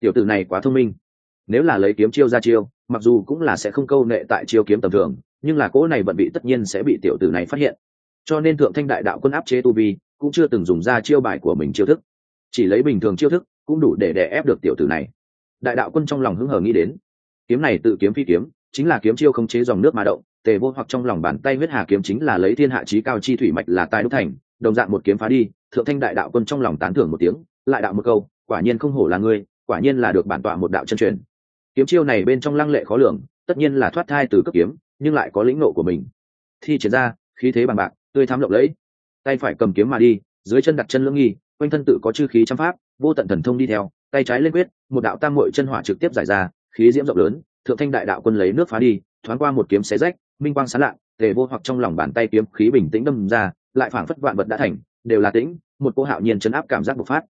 Tiểu tử này quá thông minh nếu là lấy kiếm chiêu ra chiêu, mặc dù cũng là sẽ không câu nệ tại chiêu kiếm tầm thường, nhưng là cỗ này vận bị tất nhiên sẽ bị tiểu tử này phát hiện. Cho nên thượng thanh đại đạo quân áp chế tu vi, cũng chưa từng dùng ra chiêu bài của mình chiêu thức. Chỉ lấy bình thường chiêu thức, cũng đủ để đè ép được tiểu tử này. Đại đạo quân trong lòng hứng hờ nghĩ đến. Kiếm này tự kiếm phi kiếm, chính là kiếm chiêu không chế dòng nước mà động, tề vô hoặc trong lòng bàn tay huyết hà kiếm chính là lấy thiên hạ trí cao chi thủy mạch là tài đúc thành, đồng dạng một kiếm phá đi, thượng thanh đại đạo quân trong lòng tán thưởng một tiếng, lại đạo một câu, quả nhiên không hổ là ngươi, quả nhiên là được bản tọa một đạo chân truyền kiếm chiêu này bên trong lăng lệ khó lường, tất nhiên là thoát thai từ cấp kiếm, nhưng lại có lĩnh nộ của mình. Thi triển ra, khí thế bằng bạc, tươi thắm lộng lẫy. Tay phải cầm kiếm mà đi, dưới chân đặt chân lưỡng nghi, quanh thân tự có chư khí trăm pháp, vô tận thần thông đi theo, tay trái lên quyết, một đạo tam mội chân hỏa trực tiếp giải ra, khí diễm rộng lớn, thượng thanh đại đạo quân lấy nước phá đi, thoáng qua một kiếm xé rách, minh quang sán lạ, tề vô hoặc trong lòng bàn tay kiếm khí bình tĩnh đâm ra, lại phảng phất vạn vật đã thành, đều là tĩnh, một cô hạo nhiên chấn áp cảm giác bộc phát.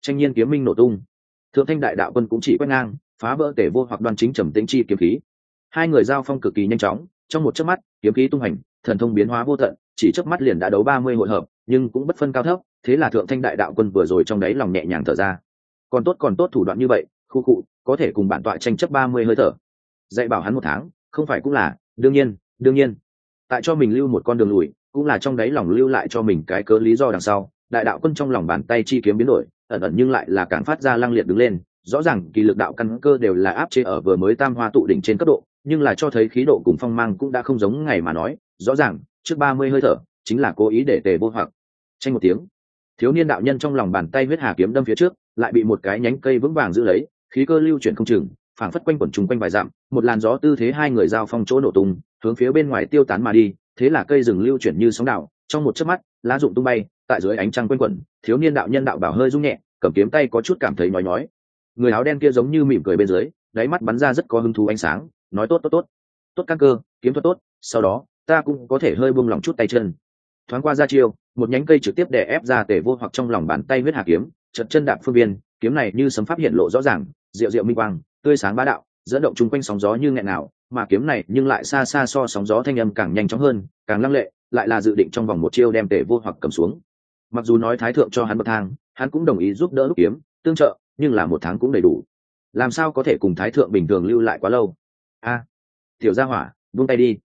Tranh nhiên kiếm minh nổ tung. Thượng thanh đại đạo quân cũng chỉ quét ngang phá vỡ tể vô hoặc đoan chính trầm tĩnh chi kiếm khí. Hai người giao phong cực kỳ nhanh chóng, trong một chớp mắt, kiếm khí tung hành, thần thông biến hóa vô tận, chỉ chớp mắt liền đã đấu ba mươi hội hợp, nhưng cũng bất phân cao thấp, thế là thượng thanh đại đạo quân vừa rồi trong đấy lòng nhẹ nhàng thở ra. Còn tốt còn tốt thủ đoạn như vậy, khu cụ có thể cùng bản tọa tranh chấp ba mươi hơi thở. Dạy bảo hắn một tháng, không phải cũng là, đương nhiên đương nhiên. Tại cho mình lưu một con đường lùi, cũng là trong đấy lòng lưu lại cho mình cái cớ lý do đằng sau, đại đạo quân trong lòng bàn tay chi kiếm biến đổi, ẩn ẩn nhưng lại là càng phát ra lăng liệt đứng lên rõ ràng, kỳ lực đạo căn cơ đều là áp chế ở vừa mới tam hoa tụ đỉnh trên cấp độ, nhưng là cho thấy khí độ cùng phong mang cũng đã không giống ngày mà nói. Rõ ràng, trước ba mươi hơi thở, chính là cố ý để tề vô hoặc. Tranh một tiếng. Thiếu niên đạo nhân trong lòng bàn tay huyết hà kiếm đâm phía trước, lại bị một cái nhánh cây vững vàng giữ lấy, khí cơ lưu chuyển không chừng, phảng phất quanh quẩn chung quanh vài dặm, một làn gió tư thế hai người giao phong chỗ nổ tung, hướng phía bên ngoài tiêu tán mà đi, thế là cây rừng lưu chuyển như sóng đạo trong một chớp mắt, lá rụng tung bay, tại dưới ánh trăng quanh quẩn, thiếu niên đạo nhân đạo bảo hơi rung nhẹ, cầm kiếm tay có chút cảm thấy nhói nhói người áo đen kia giống như mỉm cười bên dưới, đáy mắt bắn ra rất có hứng thú ánh sáng, nói tốt tốt tốt. Tốt các cơ, kiếm thuật tốt, sau đó, ta cũng có thể hơi buông lỏng chút tay chân. Thoáng qua ra chiêu, một nhánh cây trực tiếp đè ép ra tể vô hoặc trong lòng bàn tay huyết hà kiếm, chật chân đạp phương viên, kiếm này như sấm pháp hiện lộ rõ ràng, rượu rượu minh quang, tươi sáng bá đạo, dẫn động chung quanh sóng gió như nghẹn nào mà kiếm này nhưng lại xa xa so sóng gió thanh âm càng nhanh chóng hơn, càng lăng lệ, lại là dự định trong vòng một chiêu đem tể vô hoặc cầm xuống. Mặc dù nói thái thượng cho hắn bậc thang, hắn cũng đồng ý giúp đỡ đúc kiếm tương trợ, nhưng là một tháng cũng đầy đủ. Làm sao có thể cùng thái thượng bình thường lưu lại quá lâu? A, tiểu gia hỏa, buông tay đi.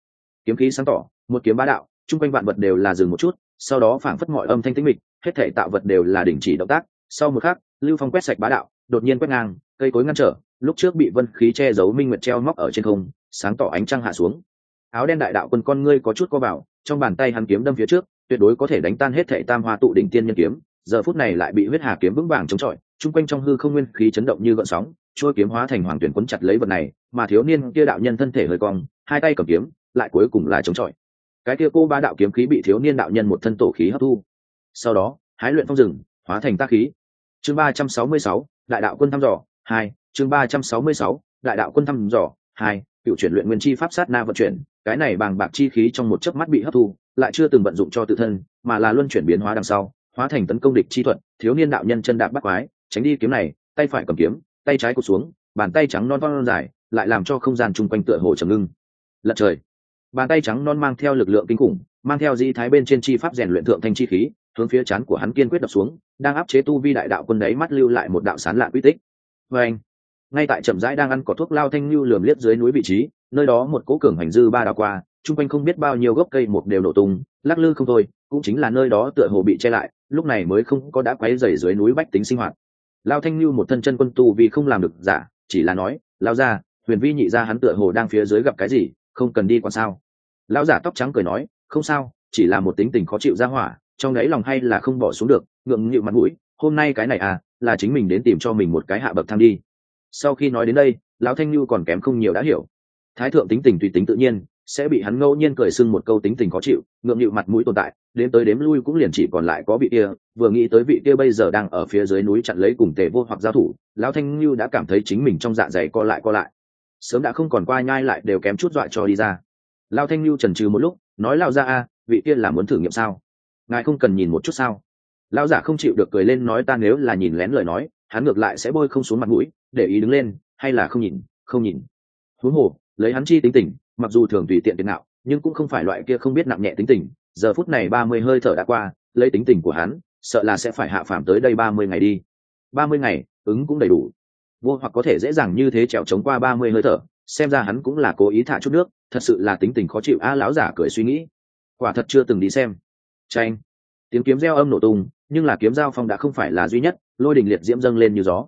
Kiếm khí sáng tỏ, một kiếm bá đạo, chung quanh vạn vật đều là dừng một chút, sau đó phảng phất mọi âm thanh tĩnh mịch, hết thể tạo vật đều là đình chỉ động tác. Sau một khắc, lưu phong quét sạch bá đạo, đột nhiên quét ngang, cây cối ngăn trở, lúc trước bị vân khí che giấu minh nguyệt treo móc ở trên không, sáng tỏ ánh trăng hạ xuống. Áo đen đại đạo quân con ngươi có chút co vào, trong bàn tay hắn kiếm đâm phía trước, tuyệt đối có thể đánh tan hết thể tam hoa tụ đỉnh tiên nhân kiếm giờ phút này lại bị huyết hà kiếm vững vàng chống chọi, chung quanh trong hư không nguyên khí chấn động như gợn sóng, trôi kiếm hóa thành hoàng tuyển quấn chặt lấy vật này, mà thiếu niên kia đạo nhân thân thể hơi cong, hai tay cầm kiếm, lại cuối cùng là chống chọi. Cái kia cô ba đạo kiếm khí bị thiếu niên đạo nhân một thân tổ khí hấp thu. Sau đó, hái luyện phong rừng, hóa thành tác khí. Chương ba trăm sáu mươi sáu, đại đạo quân thăm dò, hai, chương ba trăm sáu mươi sáu, đại đạo quân thăm dò, hai, cựu chuyển luyện nguyên chi pháp sát na vận chuyển, cái này bằng bạc chi khí trong một chớp mắt bị hấp thu, lại chưa từng vận dụng cho tự thân, mà là luân chuyển biến hóa đằng sau hóa thành tấn công địch chi thuật, thiếu niên đạo nhân chân đạp bắt quái, tránh đi kiếm này, tay phải cầm kiếm, tay trái cụt xuống, bàn tay trắng non non dài, lại làm cho không gian chung quanh tựa hồ trầm ngưng. Lật trời. Bàn tay trắng non mang theo lực lượng kinh khủng, mang theo di thái bên trên chi pháp rèn luyện thượng thanh chi khí, hướng phía chán của hắn kiên quyết đập xuống, đang áp chế tu vi đại đạo quân đấy mắt lưu lại một đạo sán lạ quy tích. Vê anh, ngay tại trầm rãi đang ăn cỏ thuốc lao thanh lưu lườm liếc dưới núi vị trí, nơi đó một cố cường hành dư ba đào qua, chung quanh không biết bao nhiêu gốc cây một đều nổ tung, lắc lư không thôi, cũng chính là nơi đó tựa hồ bị che lại lúc này mới không có đã quấy rầy dưới núi bách tính sinh hoạt. Lao thanh lưu một thân chân quân tu vì không làm được giả, chỉ là nói, lao ra huyền vi nhị ra hắn tựa hồ đang phía dưới gặp cái gì, không cần đi còn sao? Lão giả tóc trắng cười nói, không sao, chỉ là một tính tình khó chịu ra hỏa, trong đấy lòng hay là không bỏ xuống được, ngượng nghịu mặt mũi, hôm nay cái này à là chính mình đến tìm cho mình một cái hạ bậc thang đi. Sau khi nói đến đây, lão thanh lưu còn kém không nhiều đã hiểu. Thái thượng tính tình tùy tính tự nhiên sẽ bị hắn ngẫu nhiên cười sưng một câu tính tình khó chịu, ngượng nghịu mặt mũi tồn tại, đến tới đếm lui cũng liền chỉ còn lại có vị kia, vừa nghĩ tới vị kia bây giờ đang ở phía dưới núi chặn lấy cùng tề vô hoặc giao thủ, lão thanh lưu đã cảm thấy chính mình trong dạ dày co lại co lại. Sớm đã không còn qua nhai lại đều kém chút dọa cho đi ra. Lão thanh lưu trần trừ một lúc, nói lao ra a, vị kia là muốn thử nghiệm sao? Ngài không cần nhìn một chút sao? Lão giả không chịu được cười lên nói ta nếu là nhìn lén lời nói, hắn ngược lại sẽ bôi không xuống mặt mũi, để ý đứng lên, hay là không nhìn không nhìn. Huống hồ, lấy hắn chi tính tình mặc dù thường tùy tiện tiền nào nhưng cũng không phải loại kia không biết nặng nhẹ tính tình, giờ phút này ba mươi hơi thở đã qua, lấy tính tình của hắn, sợ là sẽ phải hạ phàm tới đây ba mươi ngày đi. Ba mươi ngày, ứng cũng đầy đủ. Vô hoặc có thể dễ dàng như thế trèo trống qua ba mươi hơi thở, xem ra hắn cũng là cố ý thả chút nước, thật sự là tính tình khó chịu a lão giả cười suy nghĩ. Quả thật chưa từng đi xem. Tranh tiếng kiếm reo âm nổ tung, nhưng là kiếm giao phong đã không phải là duy nhất, lôi đình liệt diễm dâng lên như gió.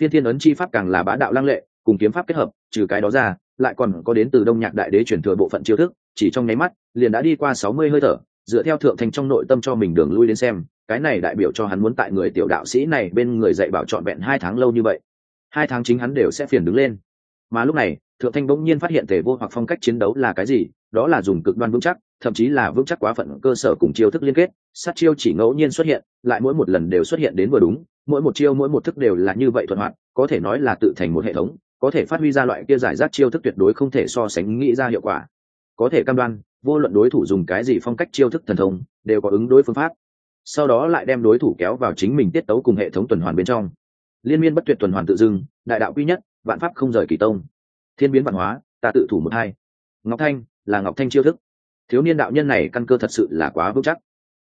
Phiên thiên ấn chi pháp càng là bá đạo lăng lệ, cùng kiếm pháp kết hợp, trừ cái đó ra lại còn có đến từ đông nhạc đại đế chuyển thừa bộ phận chiêu thức, chỉ trong nháy mắt, liền đã đi qua sáu mươi hơi thở, dựa theo thượng thành trong nội tâm cho mình đường lui đến xem, cái này đại biểu cho hắn muốn tại người tiểu đạo sĩ này bên người dạy bảo trọn vẹn hai tháng lâu như vậy. Hai tháng chính hắn đều sẽ phiền đứng lên. Mà lúc này, thượng thanh bỗng nhiên phát hiện tề vô hoặc phong cách chiến đấu là cái gì, đó là dùng cực đoan vững chắc, thậm chí là vững chắc quá phận cơ sở cùng chiêu thức liên kết, sát chiêu chỉ ngẫu nhiên xuất hiện, lại mỗi một lần đều xuất hiện đến vừa đúng, mỗi một chiêu mỗi một thức đều là như vậy thuận hoạt, có thể nói là tự thành một hệ thống có thể phát huy ra loại kia giải rác chiêu thức tuyệt đối không thể so sánh nghĩ ra hiệu quả. Có thể cam đoan, vô luận đối thủ dùng cái gì phong cách chiêu thức thần thông, đều có ứng đối phương pháp. Sau đó lại đem đối thủ kéo vào chính mình tiết tấu cùng hệ thống tuần hoàn bên trong. Liên miên bất tuyệt tuần hoàn tự dưng, đại đạo quy nhất, vạn pháp không rời kỳ tông. Thiên biến văn hóa, ta tự thủ một hai. Ngọc thanh, là ngọc thanh chiêu thức. Thiếu niên đạo nhân này căn cơ thật sự là quá vững chắc.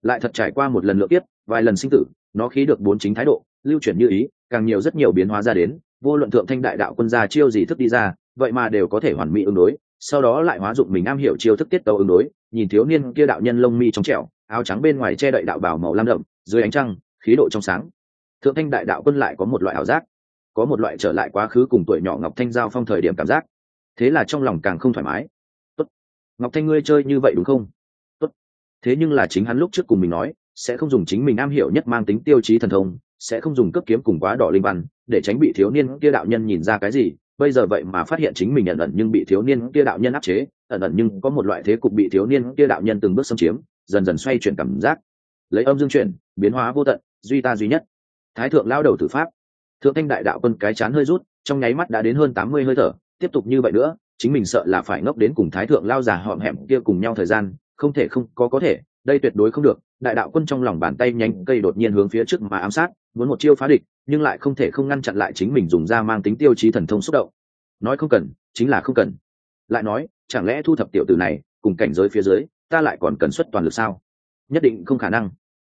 Lại thật trải qua một lần lựa tiếp vài lần sinh tử, nó khí được bốn chính thái độ, lưu chuyển như ý, càng nhiều rất nhiều biến hóa ra đến vô luận thượng thanh đại đạo quân gia chiêu gì thức đi ra, vậy mà đều có thể hoàn mỹ ứng đối, sau đó lại hóa dụng mình am hiểu chiêu thức tiết tấu ứng đối, nhìn thiếu niên kia đạo nhân lông mi trong trẻo, áo trắng bên ngoài che đậy đạo bảo màu lam đậm, dưới ánh trăng, khí độ trong sáng thượng thanh đại đạo quân lại có một loại ảo giác, có một loại trở lại quá khứ cùng tuổi nhỏ ngọc thanh giao phong thời điểm cảm giác thế là trong lòng càng không thoải mái Tốt. ngọc thanh ngươi chơi như vậy đúng không Tốt. thế nhưng là chính hắn lúc trước cùng mình nói, sẽ không dùng chính mình am hiểu nhất mang tính tiêu chí thần thông, sẽ không dùng cấp kiếm cùng quá đỏ linh văn để tránh bị thiếu niên kia đạo nhân nhìn ra cái gì, bây giờ vậy mà phát hiện chính mình ẩn ẩn nhưng bị thiếu niên kia đạo nhân áp chế, ẩn ẩn nhưng có một loại thế cục bị thiếu niên kia đạo nhân từng bước xâm chiếm, dần dần xoay chuyển cảm giác. Lấy âm dương chuyển, biến hóa vô tận, duy ta duy nhất. Thái thượng lao đầu tử pháp. Thượng thanh đại đạo quân cái chán hơi rút, trong nháy mắt đã đến hơn tám mươi hơi thở, tiếp tục như vậy nữa, chính mình sợ là phải ngốc đến cùng thái thượng lao già họm hẹm kia cùng nhau thời gian, không thể không có có thể, đây tuyệt đối không được. Đại đạo quân trong lòng bàn tay nhanh cây đột nhiên hướng phía trước mà ám sát muốn một chiêu phá địch, nhưng lại không thể không ngăn chặn lại chính mình dùng ra mang tính tiêu chí thần thông xúc động. Nói không cần, chính là không cần. Lại nói, chẳng lẽ thu thập tiểu tử này, cùng cảnh giới phía dưới, ta lại còn cần xuất toàn lực sao? Nhất định không khả năng.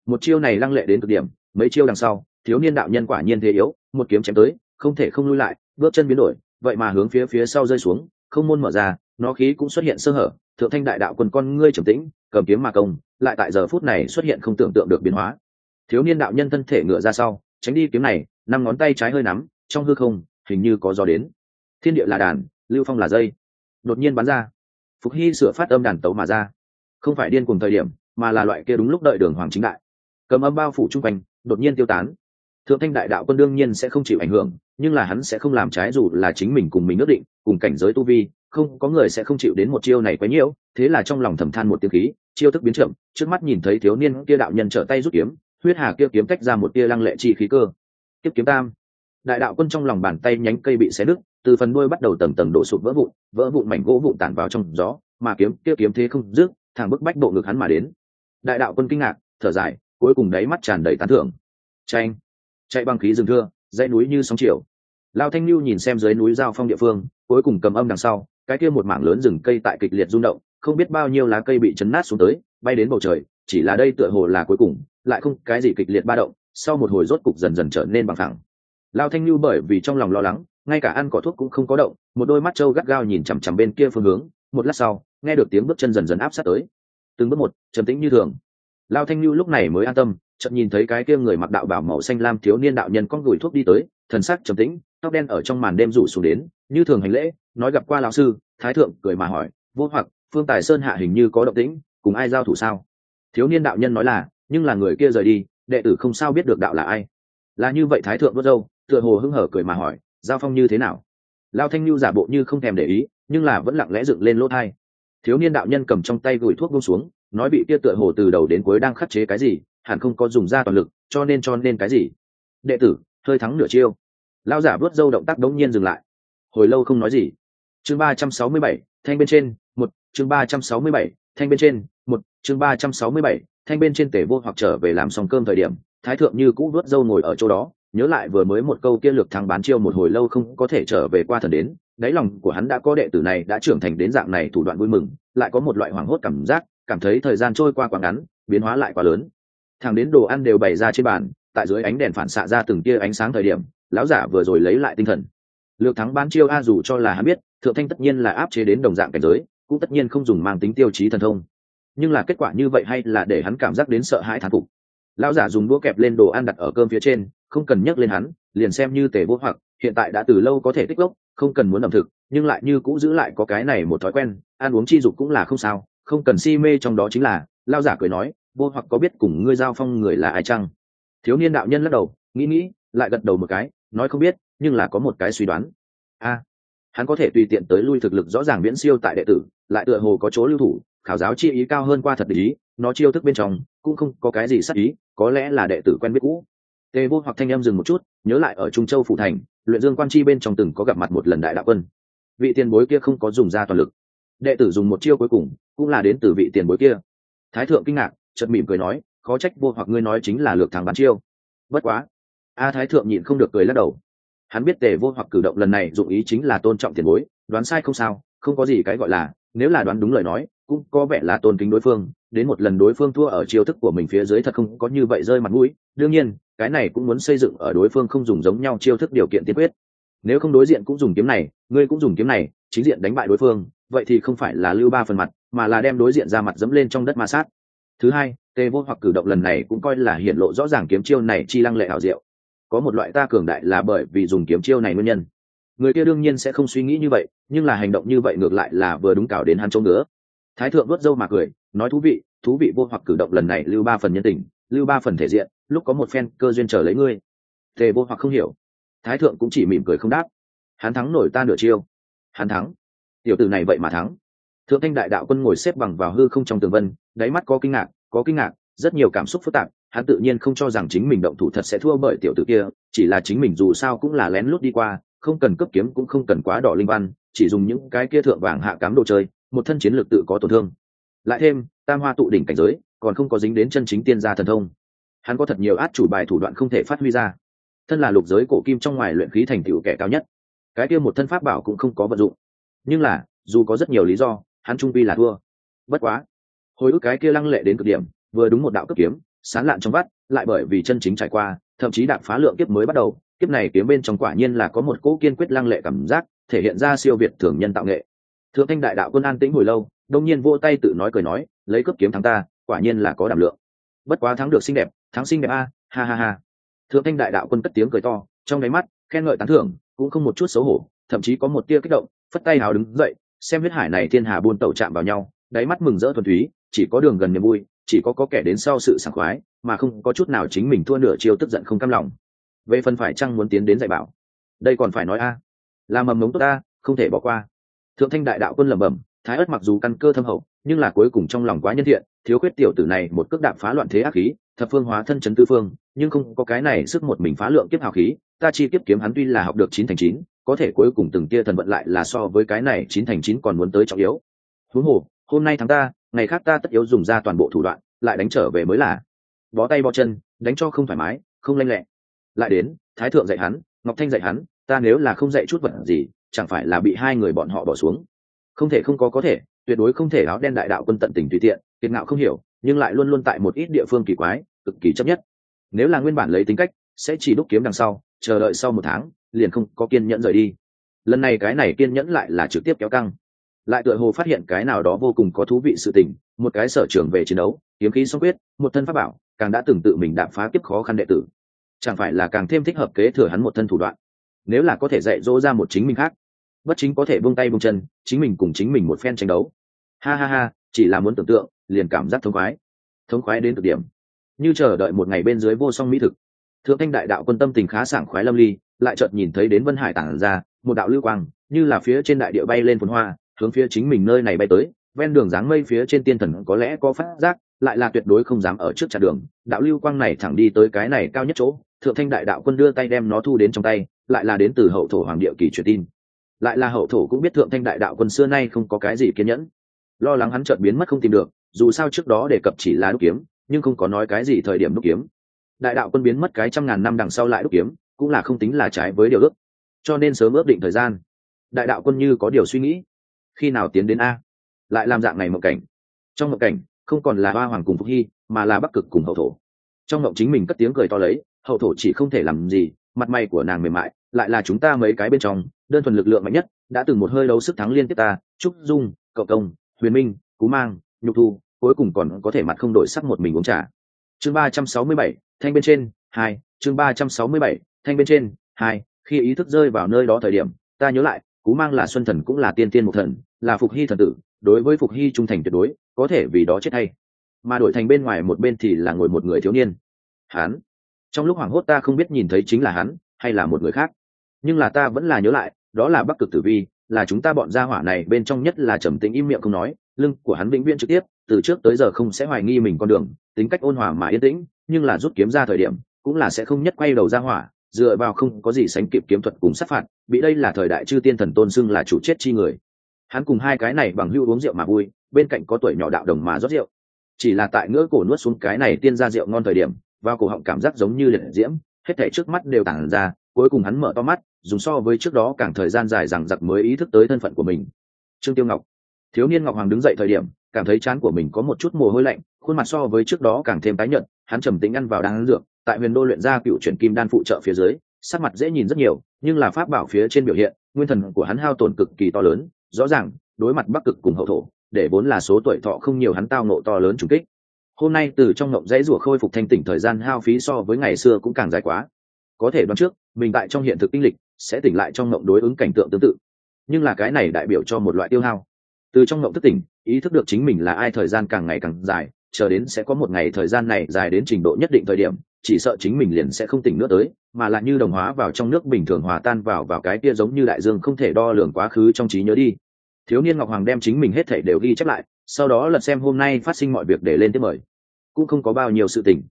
Một chiêu này lăng lệ đến cực điểm, mấy chiêu đằng sau, thiếu niên đạo nhân quả nhiên thế yếu, một kiếm chém tới, không thể không lui lại, bước chân biến đổi, vậy mà hướng phía phía sau rơi xuống, không môn mở ra, nó khí cũng xuất hiện sơ hở, thượng thanh đại đạo quần con ngươi trầm tĩnh, cầm kiếm mà công, lại tại giờ phút này xuất hiện không tưởng tượng được biến hóa thiếu niên đạo nhân thân thể ngựa ra sau, tránh đi kiếm này, năm ngón tay trái hơi nắm, trong hư không, hình như có gió đến. Thiên địa là đàn, lưu phong là dây. Đột nhiên bắn ra. Phục hy sửa phát âm đàn tấu mà ra. Không phải điên cùng thời điểm, mà là loại kia đúng lúc đợi đường hoàng chính đại. Cầm âm bao phủ chung quanh, đột nhiên tiêu tán. Thượng thanh đại đạo quân đương nhiên sẽ không chịu ảnh hưởng, nhưng là hắn sẽ không làm trái dù là chính mình cùng mình ước định, cùng cảnh giới tu vi, không, có người sẽ không chịu đến một chiêu này quá nhiễu thế là trong lòng thầm than một tiếng khí, chiêu thức biến chậm, trước mắt nhìn thấy thiếu niên kia đạo nhân trở tay rút kiếm huyết hà kia kiếm tách ra một tia lăng lệ chi khí cơ. Tiếp kiếm tam. Đại đạo quân trong lòng bàn tay nhánh cây bị xé đứt từ phần đuôi bắt đầu tầng tầng đổ sụp vỡ vụn vỡ vụn mảnh gỗ vụn tản vào trong gió, mà kiếm kia kiếm thế không dứt, thẳng bức bách bộ ngực hắn mà đến. Đại đạo quân kinh ngạc, thở dài, cuối cùng đáy mắt tràn đầy tán thưởng. Tranh chạy băng khí rừng thưa, dãy núi như sóng chiều. Lao thanh lưu nhìn xem dưới núi giao phong địa phương, cuối cùng cầm âm đằng sau, cái kia một mảng lớn rừng cây tại kịch liệt rung động, không biết bao nhiêu lá cây bị chấn nát xuống tới, bay đến bầu trời, chỉ là đây tựa hồ là cuối cùng lại không cái gì kịch liệt ba động, sau một hồi rốt cục dần dần trở nên bằng thẳng lao thanh lưu bởi vì trong lòng lo lắng, ngay cả ăn cỏ thuốc cũng không có động, một đôi mắt trâu gắt gao nhìn chằm chằm bên kia phương hướng, một lát sau, nghe được tiếng bước chân dần dần áp sát tới. Từng bước một, trầm tĩnh như thường. Lao thanh lưu lúc này mới an tâm, chợt nhìn thấy cái kia người mặc đạo bảo màu xanh lam thiếu niên đạo nhân con gửi thuốc đi tới, thần sắc trầm tĩnh, tóc đen ở trong màn đêm rủ xuống đến, như thường hành lễ, nói gặp qua lão sư, thái thượng, cười mà hỏi, vô hoặc, phương tài sơn hạ hình như có động tĩnh, cùng ai giao thủ sao? Thiếu niên đạo nhân nói là nhưng là người kia rời đi, đệ tử không sao biết được đạo là ai. Là như vậy thái thượng vớt dâu, tựa hồ hưng hở cười mà hỏi, giao phong như thế nào? Lao thanh nhu giả bộ như không thèm để ý, nhưng là vẫn lặng lẽ dựng lên lỗ thai. Thiếu niên đạo nhân cầm trong tay gửi thuốc bông xuống, nói bị kia tựa hồ từ đầu đến cuối đang khắc chế cái gì, hẳn không có dùng ra toàn lực, cho nên cho nên cái gì? Đệ tử, hơi thắng nửa chiêu. Lao giả vớt dâu động tác đống nhiên dừng lại. Hồi lâu không nói gì. Chương ba trăm sáu mươi bảy, thanh bên trên, một, chương ba trăm sáu mươi bảy, thanh bên trên một, chương ba trăm sáu mươi bảy, thanh bên trên tể vô hoặc trở về làm xong cơm thời điểm, thái thượng như cũ vớt dâu ngồi ở chỗ đó, nhớ lại vừa mới một câu kia lược thắng bán chiêu một hồi lâu không có thể trở về qua thần đến, đáy lòng của hắn đã có đệ tử này đã trưởng thành đến dạng này thủ đoạn vui mừng, lại có một loại hoảng hốt cảm giác, cảm thấy thời gian trôi qua quá ngắn, biến hóa lại quá lớn. Thằng đến đồ ăn đều bày ra trên bàn, tại dưới ánh đèn phản xạ ra từng tia ánh sáng thời điểm, lão giả vừa rồi lấy lại tinh thần. Lược thắng bán chiêu a dù cho là hắn biết, thượng thanh tất nhiên là áp chế đến đồng dạng cảnh giới, cũng tất nhiên không dùng mang tính tiêu chí thần thông nhưng là kết quả như vậy hay là để hắn cảm giác đến sợ hãi thán phục. Lão giả dùng đũa kẹp lên đồ ăn đặt ở cơm phía trên không cần nhắc lên hắn liền xem như tề vô hoặc hiện tại đã từ lâu có thể tích lốc, không cần muốn ẩm thực nhưng lại như cũ giữ lại có cái này một thói quen ăn uống chi dục cũng là không sao không cần si mê trong đó chính là lao giả cười nói vô hoặc có biết cùng ngươi giao phong người là ai chăng? Thiếu niên đạo nhân lắc đầu nghĩ nghĩ lại gật đầu một cái nói không biết nhưng là có một cái suy đoán. A hắn có thể tùy tiện tới lui thực lực rõ ràng viễn siêu tại đệ tử lại tựa hồ có chỗ lưu thủ khảo giáo chi ý cao hơn qua thật ý nó chiêu thức bên trong cũng không có cái gì sắc ý, có lẽ là đệ tử quen biết cũ. Tề vô hoặc thanh em dừng một chút, nhớ lại ở trung châu phủ thành, luyện dương quan chi bên trong từng có gặp mặt một lần đại đạo quân. Vị tiền bối kia không có dùng ra toàn lực. Đệ tử dùng một chiêu cuối cùng, cũng là đến từ vị tiền bối kia. Thái thượng kinh ngạc, chợt mỉm cười nói, khó trách vô hoặc ngươi nói chính là lược thẳng bán chiêu. Bất quá. A thái thượng nhịn không được cười lắc đầu. Hắn biết tề vô hoặc cử động lần này dụng ý chính là tôn trọng tiền bối, đoán sai không sao, không có gì cái gọi là, nếu là đoán đúng lời nói cũng có vẻ là tôn kính đối phương, đến một lần đối phương thua ở chiêu thức của mình phía dưới thật không có như vậy rơi mặt mũi. Đương nhiên, cái này cũng muốn xây dựng ở đối phương không dùng giống nhau chiêu thức điều kiện tiên quyết. Nếu không đối diện cũng dùng kiếm này, ngươi cũng dùng kiếm này, chính diện đánh bại đối phương, vậy thì không phải là lưu ba phần mặt, mà là đem đối diện ra mặt dẫm lên trong đất ma sát. Thứ hai, tê vô hoặc cử động lần này cũng coi là hiện lộ rõ ràng kiếm chiêu này chi lăng lệ hảo diệu. Có một loại ta cường đại là bởi vì dùng kiếm chiêu này nguyên nhân. Người kia đương nhiên sẽ không suy nghĩ như vậy, nhưng là hành động như vậy ngược lại là vừa đúng cào đến hắn chỗ nữa thái thượng vớt dâu mà cười, nói thú vị thú vị vô hoặc cử động lần này lưu ba phần nhân tình, lưu ba phần thể diện, lúc có một phen cơ duyên chờ lấy ngươi. Tề vô hoặc không hiểu. Thái thượng cũng chỉ mỉm cười không đáp. Hắn thắng nổi ta nửa chiêu. Hắn thắng. Tiểu tử này vậy mà thắng. Thượng thanh đại đạo quân ngồi xếp bằng vào hư không trong tường vân, đáy mắt có kinh ngạc, có kinh ngạc, rất nhiều cảm xúc phức tạp, hắn tự nhiên không cho rằng chính mình động thủ thật sẽ thua bởi tiểu tử kia, chỉ là chính mình dù sao cũng là lén lút đi qua, không cần cấp kiếm cũng không cần quá đỏ linh văn, chỉ dùng những cái kia thượng vàng hạ cám đồ chơi một thân chiến lược tự có tổn thương. Lại thêm, tam hoa tụ đỉnh cảnh giới, còn không có dính đến chân chính tiên gia thần thông. Hắn có thật nhiều át chủ bài thủ đoạn không thể phát huy ra. Thân là lục giới cổ kim trong ngoài luyện khí thành tựu kẻ cao nhất. Cái kia một thân pháp bảo cũng không có vận dụng. Nhưng là, dù có rất nhiều lý do, hắn trung vi là thua. Bất quá, hồi ức cái kia lăng lệ đến cực điểm, vừa đúng một đạo cấp kiếm, sán lạn trong vắt, lại bởi vì chân chính trải qua, thậm chí đạp phá lượng kiếp mới bắt đầu, kiếp này kiếm bên trong quả nhiên là có một cỗ kiên quyết lăng lệ cảm giác, thể hiện ra siêu việt thường nhân tạo nghệ thượng thanh đại đạo quân an tĩnh hồi lâu, đông nhiên vô tay tự nói cười nói, lấy cướp kiếm thắng ta, quả nhiên là có đảm lượng. Bất quá thắng được xinh đẹp, thắng xinh đẹp a, ha ha ha. Thượng thanh đại đạo quân cất tiếng cười to, trong đáy mắt, khen ngợi tán thưởng, cũng không một chút xấu hổ, thậm chí có một tia kích động, phất tay hào đứng dậy, xem huyết hải này thiên hà buôn tẩu chạm vào nhau, đáy mắt mừng rỡ thuần túy, chỉ có đường gần niềm vui, chỉ có có kẻ đến sau sự sảng khoái, mà không có chút nào chính mình thua nửa chiêu tức giận không cam lòng. Về phần phải chăng muốn tiến đến dạy bảo? Đây còn phải nói a. Là mầm mống tốt ta, không thể bỏ qua thượng thanh đại đạo quân lẩm bẩm, thái ất mặc dù căn cơ thâm hậu, nhưng là cuối cùng trong lòng quá nhân thiện, thiếu khuyết tiểu tử này một cước đạp phá loạn thế ác khí, thập phương hóa thân chấn tư phương, nhưng không có cái này sức một mình phá lượng kiếp hào khí, ta chi kiếp kiếm hắn tuy là học được chín thành chín, có thể cuối cùng từng tia thần vận lại là so với cái này chín thành chín còn muốn tới trọng yếu. Huống hồ, hôm nay thắng ta, ngày khác ta tất yếu dùng ra toàn bộ thủ đoạn, lại đánh trở về mới là. Bó tay bó chân, đánh cho không thoải mái, không lanh lẹ. Lại đến, thái thượng dạy hắn, ngọc thanh dạy hắn, ta nếu là không dạy chút vật gì chẳng phải là bị hai người bọn họ bỏ xuống. Không thể không có có thể, tuyệt đối không thể áo đen đại đạo quân tận tình tùy tiện, kiệt ngạo không hiểu, nhưng lại luôn luôn tại một ít địa phương kỳ quái, cực kỳ chấp nhất. Nếu là nguyên bản lấy tính cách, sẽ chỉ đúc kiếm đằng sau, chờ đợi sau một tháng, liền không có kiên nhẫn rời đi. Lần này cái này kiên nhẫn lại là trực tiếp kéo căng. Lại tựa hồ phát hiện cái nào đó vô cùng có thú vị sự tình, một cái sở trường về chiến đấu, kiếm khí song quyết, một thân pháp bảo, càng đã từng tự mình đạp phá kiếp khó khăn đệ tử. Chẳng phải là càng thêm thích hợp kế thừa hắn một thân thủ đoạn. Nếu là có thể dạy dỗ ra một chính mình khác bất chính có thể buông tay buông chân, chính mình cùng chính mình một phen tranh đấu. Ha ha ha, chỉ là muốn tưởng tượng, liền cảm giác thống khoái. Thống khoái đến cực điểm. Như chờ đợi một ngày bên dưới vô song mỹ thực. Thượng thanh đại đạo quân tâm tình khá sảng khoái lâm ly, lại chợt nhìn thấy đến vân hải tản ra, một đạo lưu quang, như là phía trên đại địa bay lên phồn hoa, hướng phía chính mình nơi này bay tới. Ven đường dáng mây phía trên tiên thần có lẽ có phát giác, lại là tuyệt đối không dám ở trước chặn đường. Đạo lưu quang này thẳng đi tới cái này cao nhất chỗ, thượng thanh đại đạo quân đưa tay đem nó thu đến trong tay, lại là đến từ hậu thổ hoàng địa kỳ truyền tin lại là hậu thổ cũng biết thượng thanh đại đạo quân xưa nay không có cái gì kiên nhẫn. Lo lắng hắn chợt biến mất không tìm được, dù sao trước đó đề cập chỉ là đúc kiếm, nhưng không có nói cái gì thời điểm đúc kiếm. Đại đạo quân biến mất cái trăm ngàn năm đằng sau lại đúc kiếm, cũng là không tính là trái với điều ước. Cho nên sớm ước định thời gian. Đại đạo quân như có điều suy nghĩ. Khi nào tiến đến a? Lại làm dạng này mộng cảnh. Trong mộng cảnh, không còn là hoa hoàng cùng phúc hy, mà là bắc cực cùng hậu thổ. Trong mộng chính mình cất tiếng cười to lấy, hậu thổ chỉ không thể làm gì, mặt mày của nàng mềm mại lại là chúng ta mấy cái bên trong, đơn thuần lực lượng mạnh nhất, đã từng một hơi đấu sức thắng liên tiếp ta, trúc dung, cậu công, huyền minh, cú mang, nhục thu, cuối cùng còn có thể mặt không đổi sắc một mình uống trà. Chương ba trăm sáu mươi bảy, thanh bên trên, hai, chương ba trăm sáu mươi bảy, thanh bên trên, hai, khi ý thức rơi vào nơi đó thời điểm, ta nhớ lại, cú mang là xuân thần cũng là tiên tiên một thần, là phục hy thần tử, đối với phục hy trung thành tuyệt đối, có thể vì đó chết hay. Mà đổi thành bên ngoài một bên thì là ngồi một người thiếu niên. Hắn. Trong lúc hoảng hốt ta không biết nhìn thấy chính là hắn, hay là một người khác nhưng là ta vẫn là nhớ lại, đó là bắc cực tử vi, là chúng ta bọn gia hỏa này bên trong nhất là trầm tĩnh im miệng không nói, lưng của hắn vĩnh viễn trực tiếp, từ trước tới giờ không sẽ hoài nghi mình con đường, tính cách ôn hòa mà yên tĩnh, nhưng là rút kiếm ra thời điểm, cũng là sẽ không nhất quay đầu ra hỏa, dựa vào không có gì sánh kịp kiếm thuật cùng sát phạt, bị đây là thời đại chư tiên thần tôn xưng là chủ chết chi người. Hắn cùng hai cái này bằng hưu uống rượu mà vui, bên cạnh có tuổi nhỏ đạo đồng mà rót rượu. Chỉ là tại ngỡ cổ nuốt xuống cái này tiên ra rượu ngon thời điểm, vào cổ họng cảm giác giống như liệt diễm, hết thể trước mắt đều tản ra, cuối cùng hắn mở to mắt dùng so với trước đó càng thời gian dài rằng giặc mới ý thức tới thân phận của mình. Trương tiêu ngọc. Thiếu niên ngọc hoàng đứng dậy thời điểm, cảm thấy chán của mình có một chút mồ hôi lạnh, khuôn mặt so với trước đó càng thêm tái nhợt, hắn trầm tính ăn vào đan dược, tại huyền đô luyện ra cựu truyền kim đan phụ trợ phía dưới, sắc mặt dễ nhìn rất nhiều, nhưng là pháp bảo phía trên biểu hiện, nguyên thần của hắn hao tổn cực kỳ to lớn, rõ ràng, đối mặt bắc cực cùng hậu thổ, để vốn là số tuổi thọ không nhiều hắn tao nộ to lớn trùng kích. Hôm nay từ trong ngộng dãy rủa khôi phục thanh tỉnh thời gian hao phí so với ngày xưa cũng càng dài quá. Có thể đoán trước, mình tại trong hiện thực tinh lịch sẽ tỉnh lại trong mộng đối ứng cảnh tượng tương tự. Nhưng là cái này đại biểu cho một loại tiêu hao. Từ trong mộng thức tỉnh, ý thức được chính mình là ai thời gian càng ngày càng dài, chờ đến sẽ có một ngày thời gian này dài đến trình độ nhất định thời điểm, chỉ sợ chính mình liền sẽ không tỉnh nữa tới, mà lại như đồng hóa vào trong nước bình thường hòa tan vào vào cái kia giống như đại dương không thể đo lường quá khứ trong trí nhớ đi. Thiếu niên ngọc hoàng đem chính mình hết thể đều ghi chép lại, sau đó lật xem hôm nay phát sinh mọi việc để lên tiếp mời. Cũng không có bao nhiêu sự tình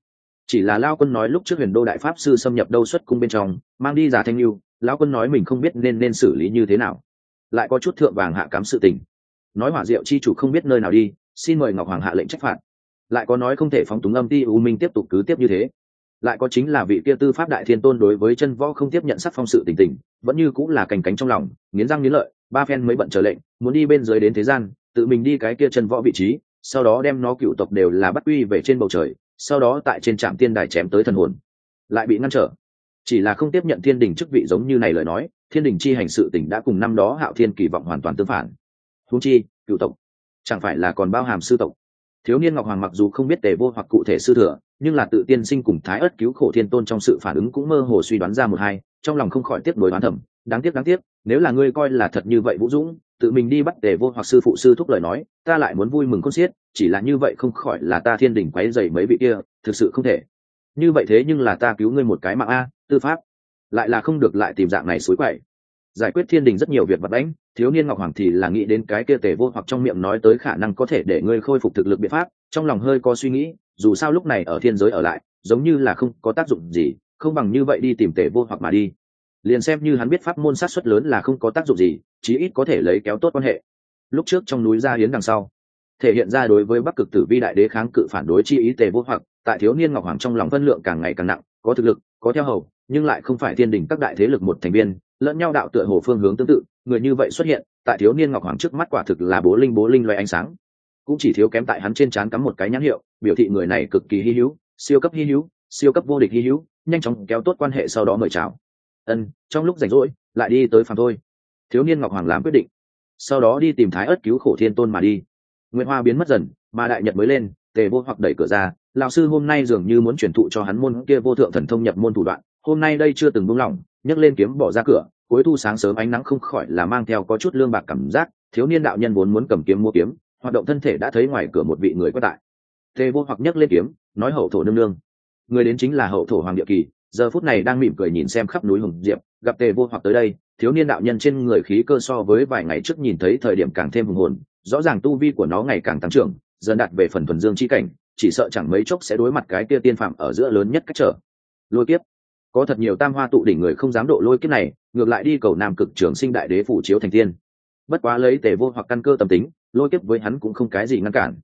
chỉ là lao quân nói lúc trước huyền đô đại pháp sư xâm nhập đâu xuất cung bên trong, mang đi giả thanh lưu Lão quân nói mình không biết nên nên xử lý như thế nào. Lại có chút thượng vàng hạ cám sự tình. Nói hỏa diệu chi chủ không biết nơi nào đi, xin mời ngọc hoàng hạ lệnh trách phạt. Lại có nói không thể phóng túng âm ti, u minh tiếp tục cứ tiếp như thế. Lại có chính là vị kia tư pháp đại thiên tôn đối với chân võ không tiếp nhận sắc phong sự tình tình, vẫn như cũng là cành cánh trong lòng, nghiến răng nghiến lợi, ba phen mới bận trở lệnh, muốn đi bên dưới đến thế gian, tự mình đi cái kia chân võ vị trí, sau đó đem nó cựu tộc đều là bắt uy về trên bầu trời, sau đó tại trên trạm tiên đài chém tới thần hồn. Lại bị ngăn trở chỉ là không tiếp nhận thiên đình chức vị giống như này lời nói, thiên đình chi hành sự tỉnh đã cùng năm đó hạo thiên kỳ vọng hoàn toàn tương phản. Húng chi, cựu tộc, chẳng phải là còn bao hàm sư tộc. Thiếu niên ngọc hoàng mặc dù không biết tề vô hoặc cụ thể sư thừa, nhưng là tự tiên sinh cùng thái ớt cứu khổ thiên tôn trong sự phản ứng cũng mơ hồ suy đoán ra một hai, trong lòng không khỏi tiếp nối đoán thẩm đáng tiếc đáng tiếc, nếu là ngươi coi là thật như vậy vũ dũng, tự mình đi bắt tề vô hoặc sư phụ sư thúc lời nói, ta lại muốn vui mừng con xiết, chỉ là như vậy không khỏi là ta thiên đình quấy dày mấy vị kia, thực sự không thể. Như vậy thế nhưng là ta cứu ngươi một cái mạng a tư pháp. Lại là không được lại tìm dạng này suối quậy. Giải quyết thiên đình rất nhiều việc vật đánh thiếu niên ngọc hoàng thì là nghĩ đến cái kia tề vô hoặc trong miệng nói tới khả năng có thể để ngươi khôi phục thực lực biện pháp, trong lòng hơi có suy nghĩ, dù sao lúc này ở thiên giới ở lại, giống như là không có tác dụng gì, không bằng như vậy đi tìm tề vô hoặc mà đi. Liền xem như hắn biết pháp môn sát xuất lớn là không có tác dụng gì, chí ít có thể lấy kéo tốt quan hệ. Lúc trước trong núi gia hiến đằng sau, thể hiện ra đối với bắc cực tử vi đại đế kháng cự phản đối chi ý tề vô hoặc, tại thiếu niên ngọc hoàng trong lòng phân lượng càng ngày càng nặng có thực lực, có theo hầu, nhưng lại không phải thiên đình các đại thế lực một thành viên, lẫn nhau đạo tựa hồ phương hướng tương tự, người như vậy xuất hiện, tại thiếu niên ngọc hoàng trước mắt quả thực là bố linh bố linh loay ánh sáng. Cũng chỉ thiếu kém tại hắn trên trán cắm một cái nhãn hiệu, biểu thị người này cực kỳ hy hữu, siêu cấp hy hữu, siêu cấp vô địch hy hữu, nhanh chóng kéo tốt quan hệ sau đó mời chào. Ân, trong lúc rảnh rỗi, lại đi tới phàm thôi. Thiếu niên ngọc hoàng làm quyết định. Sau đó đi tìm thái ớt cứu khổ thiên tôn mà đi. Nguyễn hoa biến mất dần, mà đại nhật mới lên tề vô hoặc đẩy cửa ra, lão sư, hôm nay dường như muốn truyền thụ cho hắn môn kia vô thượng thần thông nhập môn thủ đoạn, hôm nay đây chưa từng buông lỏng, nhấc lên kiếm bỏ ra cửa, cuối thu sáng sớm ánh nắng không khỏi là mang theo có chút lương bạc cảm giác, thiếu niên đạo nhân vốn muốn cầm kiếm mua kiếm, hoạt động thân thể đã thấy ngoài cửa một vị người quét tại tề vô hoặc nhấc lên kiếm, nói hậu thổ nương nương. Người đến chính là hậu thổ hoàng địa kỳ, giờ phút này đang mỉm cười nhìn xem khắp núi hùng diệp, gặp tề vô hoặc tới đây, thiếu niên đạo nhân trên người khí cơ so với vài ngày trước nhìn thấy thời điểm càng thêm hùng hồn, rõ ràng tu vi của nó ngày càng tăng trưởng dần đạt về phần thuần dương chi cảnh, chỉ sợ chẳng mấy chốc sẽ đối mặt cái kia tiên phạm ở giữa lớn nhất cách trở. Lôi kiếp. Có thật nhiều tam hoa tụ đỉnh người không dám độ lôi kiếp này, ngược lại đi cầu nam cực trường sinh đại đế phủ chiếu thành tiên. Bất quá lấy tề vô hoặc căn cơ tâm tính, lôi kiếp với hắn cũng không cái gì ngăn cản.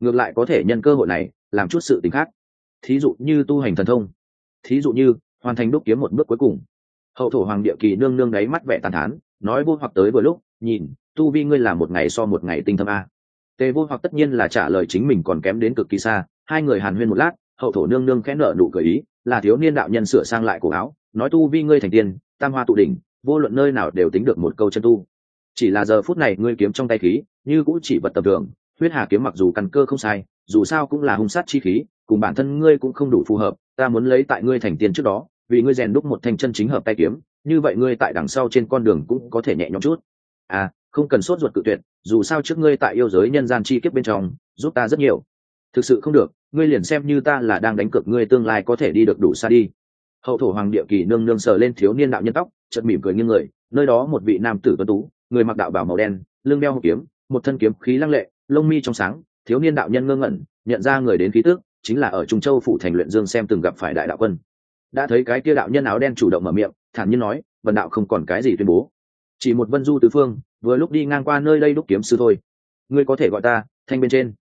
Ngược lại có thể nhân cơ hội này, làm chút sự tính khác. Thí dụ như tu hành thần thông. Thí dụ như, hoàn thành đúc kiếm một bước cuối cùng. Hậu thổ hoàng địa kỳ nương nương đáy mắt vẻ tàn thán, nói vô hoặc tới vừa lúc, nhìn, tu vi ngươi là một ngày so một ngày tinh thâm a tề vô hoặc tất nhiên là trả lời chính mình còn kém đến cực kỳ xa, hai người hàn huyên một lát, hậu thổ nương nương khẽ nợ nụ cười ý, là thiếu niên đạo nhân sửa sang lại cổ áo, nói tu vi ngươi thành tiên, tam hoa tụ đỉnh, vô luận nơi nào đều tính được một câu chân tu. Chỉ là giờ phút này ngươi kiếm trong tay khí, như cũng chỉ vật tầm thường, huyết hà kiếm mặc dù căn cơ không sai, dù sao cũng là hung sát chi khí, cùng bản thân ngươi cũng không đủ phù hợp, ta muốn lấy tại ngươi thành tiên trước đó, vì ngươi rèn đúc một thanh chân chính hợp tay kiếm, như vậy ngươi tại đằng sau trên con đường cũng có thể nhẹ nhõm chút. À không cần sốt ruột cự tuyệt, dù sao trước ngươi tại yêu giới nhân gian chi kiếp bên trong, giúp ta rất nhiều. Thực sự không được, ngươi liền xem như ta là đang đánh cược ngươi tương lai có thể đi được đủ xa đi. Hậu thổ hoàng địa kỳ nương nương sờ lên thiếu niên đạo nhân tóc, chợt mỉm cười nghiêng người, nơi đó một vị nam tử tuấn tú, người mặc đạo bảo màu đen, lưng đeo hộp kiếm, một thân kiếm khí lăng lệ, lông mi trong sáng, thiếu niên đạo nhân ngơ ngẩn, nhận ra người đến khí tước, chính là ở trung châu phủ thành luyện dương xem từng gặp phải đại đạo quân. Đã thấy cái kia đạo nhân áo đen chủ động mở miệng, thản nhiên nói vần đạo không còn cái gì tuyên bố. Chỉ một vân du tứ phương vừa lúc đi ngang qua nơi đây đúc kiếm sư thôi. Ngươi có thể gọi ta, thanh bên trên.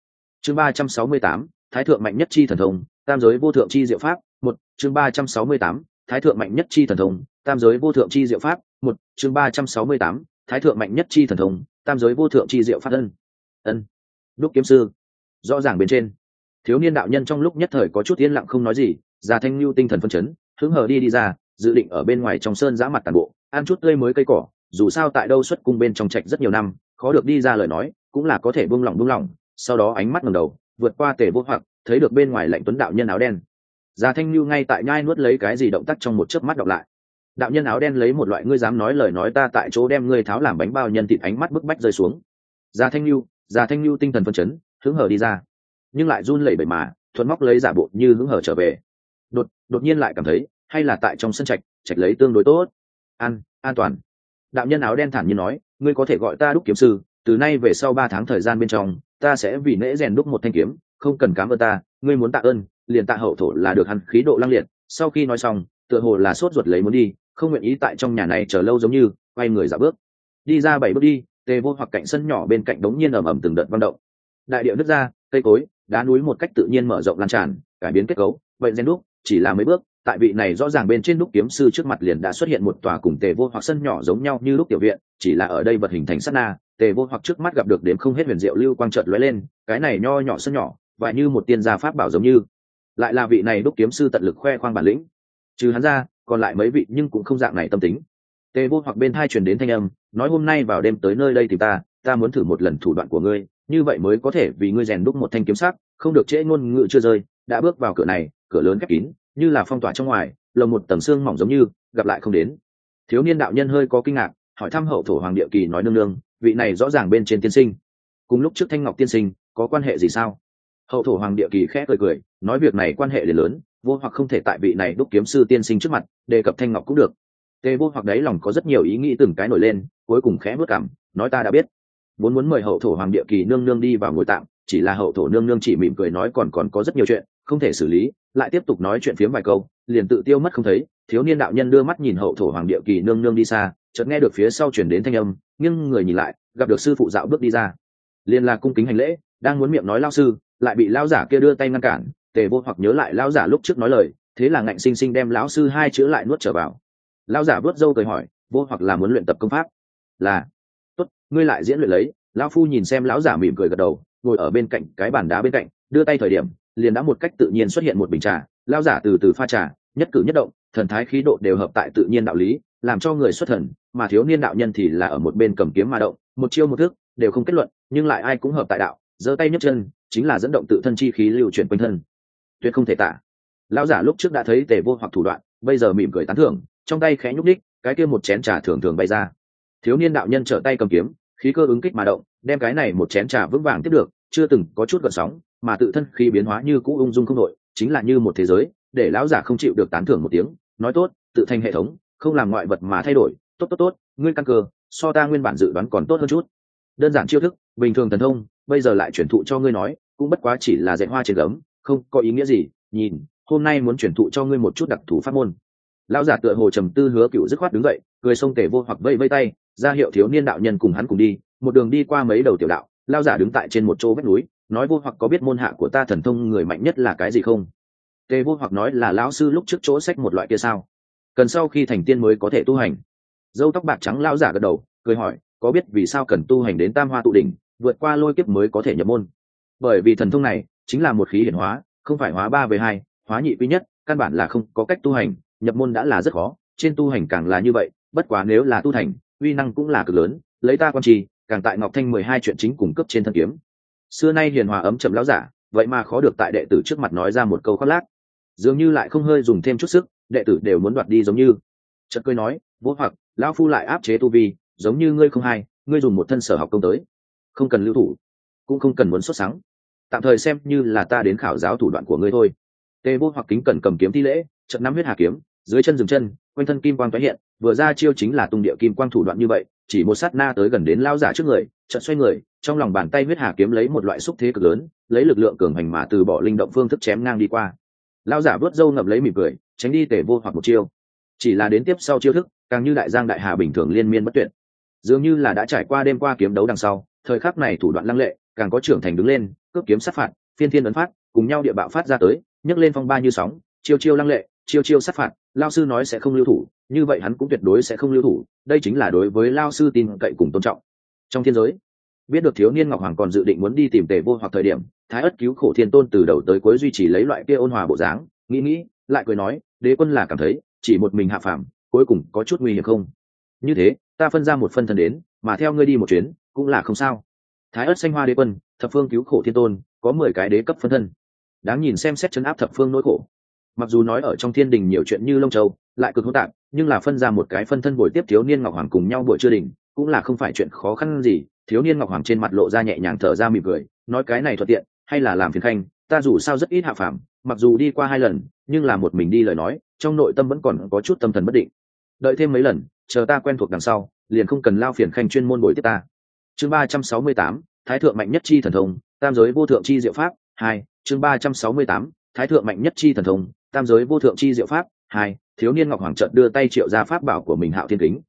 Chương ba trăm sáu mươi tám, thái thượng mạnh nhất chi thần thông, tam giới vô thượng chi diệu pháp, một, chương ba trăm sáu mươi tám, thái thượng mạnh nhất chi thần thông, tam giới vô thượng chi diệu pháp, một, chương ba trăm sáu mươi tám, thái thượng mạnh nhất chi thần thông, tam giới vô thượng chi diệu pháp, ân ân. Đúc kiếm sư. Rõ ràng bên trên. Thiếu niên đạo nhân trong lúc nhất thời có chút yên lặng không nói gì, già thanh lưu tinh thần phân chấn, hứng hờ đi đi ra, dự định ở bên ngoài trong sơn giã mặt tàn bộ, ăn chút tươi mới cây cỏ dù sao tại đâu xuất cung bên trong trạch rất nhiều năm, khó được đi ra lời nói, cũng là có thể buông lỏng buông lỏng, sau đó ánh mắt ngầm đầu, vượt qua tề vô hoặc, thấy được bên ngoài lạnh tuấn đạo nhân áo đen. Già thanh lưu ngay tại nhai nuốt lấy cái gì động tác trong một chớp mắt đọc lại. Đạo nhân áo đen lấy một loại ngươi dám nói lời nói ta tại chỗ đem ngươi tháo làm bánh bao nhân thịt ánh mắt bức bách rơi xuống. Già thanh lưu già thanh lưu tinh thần phân chấn, hứng hở đi ra. Nhưng lại run lẩy bẩy mà, thuận móc lấy giả bộ như hứng hở trở về. Đột đột nhiên lại cảm thấy, hay là tại trong sân trạch trạch lấy tương đối tốt. An an toàn đạo nhân áo đen thản nhiên nói, ngươi có thể gọi ta đúc kiếm sư, từ nay về sau ba tháng thời gian bên trong, ta sẽ vì nễ rèn đúc một thanh kiếm, không cần cám ơn ta, ngươi muốn tạ ơn, liền tạ hậu thổ là được hắn khí độ lăng liệt, sau khi nói xong, tựa hồ là sốt ruột lấy muốn đi, không nguyện ý tại trong nhà này chờ lâu giống như, quay người dạo bước. Đi ra bảy bước đi, tề vô hoặc cạnh sân nhỏ bên cạnh đống nhiên ầm ầm từng đợt văn động. Đại điệu nứt ra, cây cối, đá núi một cách tự nhiên mở rộng lan tràn, cải biến kết cấu, vậy gen đúc, chỉ là mấy bước tại vị này rõ ràng bên trên đúc kiếm sư trước mặt liền đã xuất hiện một tòa cùng tề vô hoặc sân nhỏ giống nhau như lúc tiểu viện, chỉ là ở đây vật hình thành sát na, tề vô hoặc trước mắt gặp được đếm không hết huyền diệu lưu quang trợt lóe lên, cái này nho nhỏ sân nhỏ, và như một tiên gia pháp bảo giống như. Lại là vị này đúc kiếm sư tận lực khoe khoang bản lĩnh. Trừ hắn ra, còn lại mấy vị nhưng cũng không dạng này tâm tính. Tề vô hoặc bên hai truyền đến thanh âm, nói hôm nay vào đêm tới nơi đây thì ta ta muốn thử một lần thủ đoạn của ngươi, như vậy mới có thể vì ngươi rèn đúc một thanh kiếm sắc, không được trễ ngôn ngữ chưa rơi, đã bước vào cửa này, cửa lớn khép kín như là phong tỏa trong ngoài, lồng một tầng xương mỏng giống như, gặp lại không đến. Thiếu niên đạo nhân hơi có kinh ngạc, hỏi thăm hậu thổ hoàng địa kỳ nói nương nương, vị này rõ ràng bên trên tiên sinh. Cùng lúc trước thanh ngọc tiên sinh, có quan hệ gì sao? Hậu thổ hoàng địa kỳ khẽ cười cười, nói việc này quan hệ liền lớn, vô hoặc không thể tại vị này đúc kiếm sư tiên sinh trước mặt, đề cập thanh ngọc cũng được. Tề vô hoặc đấy lòng có rất nhiều ý nghĩ từng cái nổi lên, cuối cùng khẽ bước cảm, nói ta đã biết. Vốn muốn mời hậu thổ hoàng địa kỳ nương nương đi vào ngồi tạm, chỉ là hậu thổ nương nương chỉ mỉm cười nói còn còn có rất nhiều chuyện không thể xử lý, lại tiếp tục nói chuyện phiếm vài câu, liền tự tiêu mất không thấy, thiếu niên đạo nhân đưa mắt nhìn hậu thổ hoàng địa kỳ nương nương đi xa, chợt nghe được phía sau chuyển đến thanh âm, nhưng người nhìn lại, gặp được sư phụ dạo bước đi ra. Liền là cung kính hành lễ, đang muốn miệng nói lao sư, lại bị lao giả kia đưa tay ngăn cản, tề vô hoặc nhớ lại lao giả lúc trước nói lời, thế là ngạnh sinh sinh đem lão sư hai chữ lại nuốt trở vào. Lao giả vớt dâu cười hỏi, vô hoặc là muốn luyện tập công pháp? Là. Tốt, ngươi lại diễn luyện lấy. Lão phu nhìn xem lão giả mỉm cười gật đầu, ngồi ở bên cạnh cái bàn đá bên cạnh, đưa tay thời điểm liền đã một cách tự nhiên xuất hiện một bình trà lão giả từ từ pha trà, nhất cử nhất động, thần thái khí độ đều hợp tại tự nhiên đạo lý, làm cho người xuất thần, mà thiếu niên đạo nhân thì là ở một bên cầm kiếm mà động, một chiêu một thước đều không kết luận, nhưng lại ai cũng hợp tại đạo, giơ tay nhấc chân, chính là dẫn động tự thân chi khí lưu chuyển quanh thân. Tuyệt không thể tả. Lão giả lúc trước đã thấy tề vô hoặc thủ đoạn, bây giờ mỉm cười tán thưởng, trong tay khẽ nhúc đích cái kia một chén trà thường thường bay ra. Thiếu niên đạo nhân trở tay cầm kiếm, khí cơ ứng kích mà động, đem cái này một chén trà vững vàng tiếp được, chưa từng có chút gợn sóng mà tự thân khi biến hóa như cũ ung dung không đội chính là như một thế giới, để lão giả không chịu được tán thưởng một tiếng, nói tốt, tự thành hệ thống, không làm ngoại vật mà thay đổi, tốt tốt tốt, ngươi căn cơ, so ta nguyên bản dự đoán còn tốt hơn chút. Đơn giản chiêu thức, bình thường thần thông, bây giờ lại chuyển thụ cho ngươi nói, cũng bất quá chỉ là dạy hoa trên gấm, không có ý nghĩa gì, nhìn, hôm nay muốn chuyển thụ cho ngươi một chút đặc thù pháp môn. Lão giả tựa hồ trầm tư hứa cựu dứt khoát đứng dậy, cười sông tề vô hoặc vây vây tay, ra hiệu thiếu niên đạo nhân cùng hắn cùng đi, một đường đi qua mấy đầu tiểu đạo lao giả đứng tại trên một chỗ vách núi nói vô hoặc có biết môn hạ của ta thần thông người mạnh nhất là cái gì không? Tề vô hoặc nói là lão sư lúc trước chỗ sách một loại kia sao? Cần sau khi thành tiên mới có thể tu hành. Dâu tóc bạc trắng lão giả gật đầu, cười hỏi, có biết vì sao cần tu hành đến tam hoa tụ đỉnh, vượt qua lôi kiếp mới có thể nhập môn? Bởi vì thần thông này chính là một khí hiển hóa, không phải hóa ba về hai, hóa nhị quý nhất, căn bản là không có cách tu hành, nhập môn đã là rất khó, trên tu hành càng là như vậy, bất quá nếu là tu thành, uy năng cũng là cực lớn. Lấy ta quan trì, càng tại ngọc thanh mười hai chuyện chính cung cấp trên thân kiếm xưa nay hiền hòa ấm chậm lão giả, vậy mà khó được tại đệ tử trước mặt nói ra một câu khoác lác. Dường như lại không hơi dùng thêm chút sức, đệ tử đều muốn đoạt đi giống như. Chợt cười nói, vô hoặc, lão phu lại áp chế tu vi, giống như ngươi không hay, ngươi dùng một thân sở học công tới. Không cần lưu thủ, cũng không cần muốn xuất sáng tạm thời xem như là ta đến khảo giáo thủ đoạn của ngươi thôi. Tê vô hoặc kính cần cầm kiếm thi lễ trận nắm huyết hà kiếm, dưới chân dừng chân quanh thân kim quang tái hiện, vừa ra chiêu chính là tung địa kim quang thủ đoạn như vậy, chỉ một sát na tới gần đến lao giả trước người trận xoay người, trong lòng bàn tay huyết hà kiếm lấy một loại xúc thế cực lớn, lấy lực lượng cường hành mà từ bỏ linh động phương thức chém ngang đi qua. Lao giả vớt râu ngập lấy mỉm cười, tránh đi tể vô hoặc một chiêu. Chỉ là đến tiếp sau chiêu thức, càng như đại giang đại hà bình thường liên miên bất tuyệt. Dường như là đã trải qua đêm qua kiếm đấu đằng sau, thời khắc này thủ đoạn lăng lệ, càng có trưởng thành đứng lên, cướp kiếm sát phạt, phiên thiên ấn phát, cùng nhau địa bạo phát ra tới, nhấc lên phong ba như sóng, chiêu chiêu lăng lệ chiêu chiêu sát phạt, lao sư nói sẽ không lưu thủ, như vậy hắn cũng tuyệt đối sẽ không lưu thủ, đây chính là đối với lao sư tin cậy cùng tôn trọng. Trong thiên giới, biết được thiếu niên ngọc hoàng còn dự định muốn đi tìm tề vô hoặc thời điểm, thái ất cứu khổ thiên tôn từ đầu tới cuối duy trì lấy loại kia ôn hòa bộ dáng, nghĩ nghĩ, lại cười nói, đế quân là cảm thấy, chỉ một mình hạ phàm, cuối cùng có chút nguy hiểm không? Như thế, ta phân ra một phân thân đến, mà theo ngươi đi một chuyến, cũng là không sao. Thái ất xanh hoa đế quân, thập phương cứu khổ thiên tôn, có mười cái đế cấp phân thân. Đáng nhìn xem xét chấn áp thập phương nỗi khổ mặc dù nói ở trong thiên đình nhiều chuyện như lông châu, lại cực hỗn tạp, nhưng là phân ra một cái phân thân buổi tiếp thiếu niên ngọc hoàng cùng nhau buổi chưa đình cũng là không phải chuyện khó khăn gì. Thiếu niên ngọc hoàng trên mặt lộ ra nhẹ nhàng thở ra mỉm cười, nói cái này thuận tiện, hay là làm phiền khanh, ta dù sao rất ít hạ phàm, mặc dù đi qua hai lần, nhưng là một mình đi lời nói, trong nội tâm vẫn còn có chút tâm thần bất định. Đợi thêm mấy lần, chờ ta quen thuộc đằng sau, liền không cần lao phiền khanh chuyên môn bồi tiếp ta. Chương ba trăm sáu mươi tám, thái thượng mạnh nhất chi thần thông, tam giới vô thượng chi diệu pháp, hai, chương ba trăm sáu mươi tám, thái thượng mạnh nhất chi thần thông tam giới vô thượng chi diệu pháp, hai, thiếu niên ngọc hoàng trợn đưa tay triệu ra pháp bảo của mình hạo thiên kính.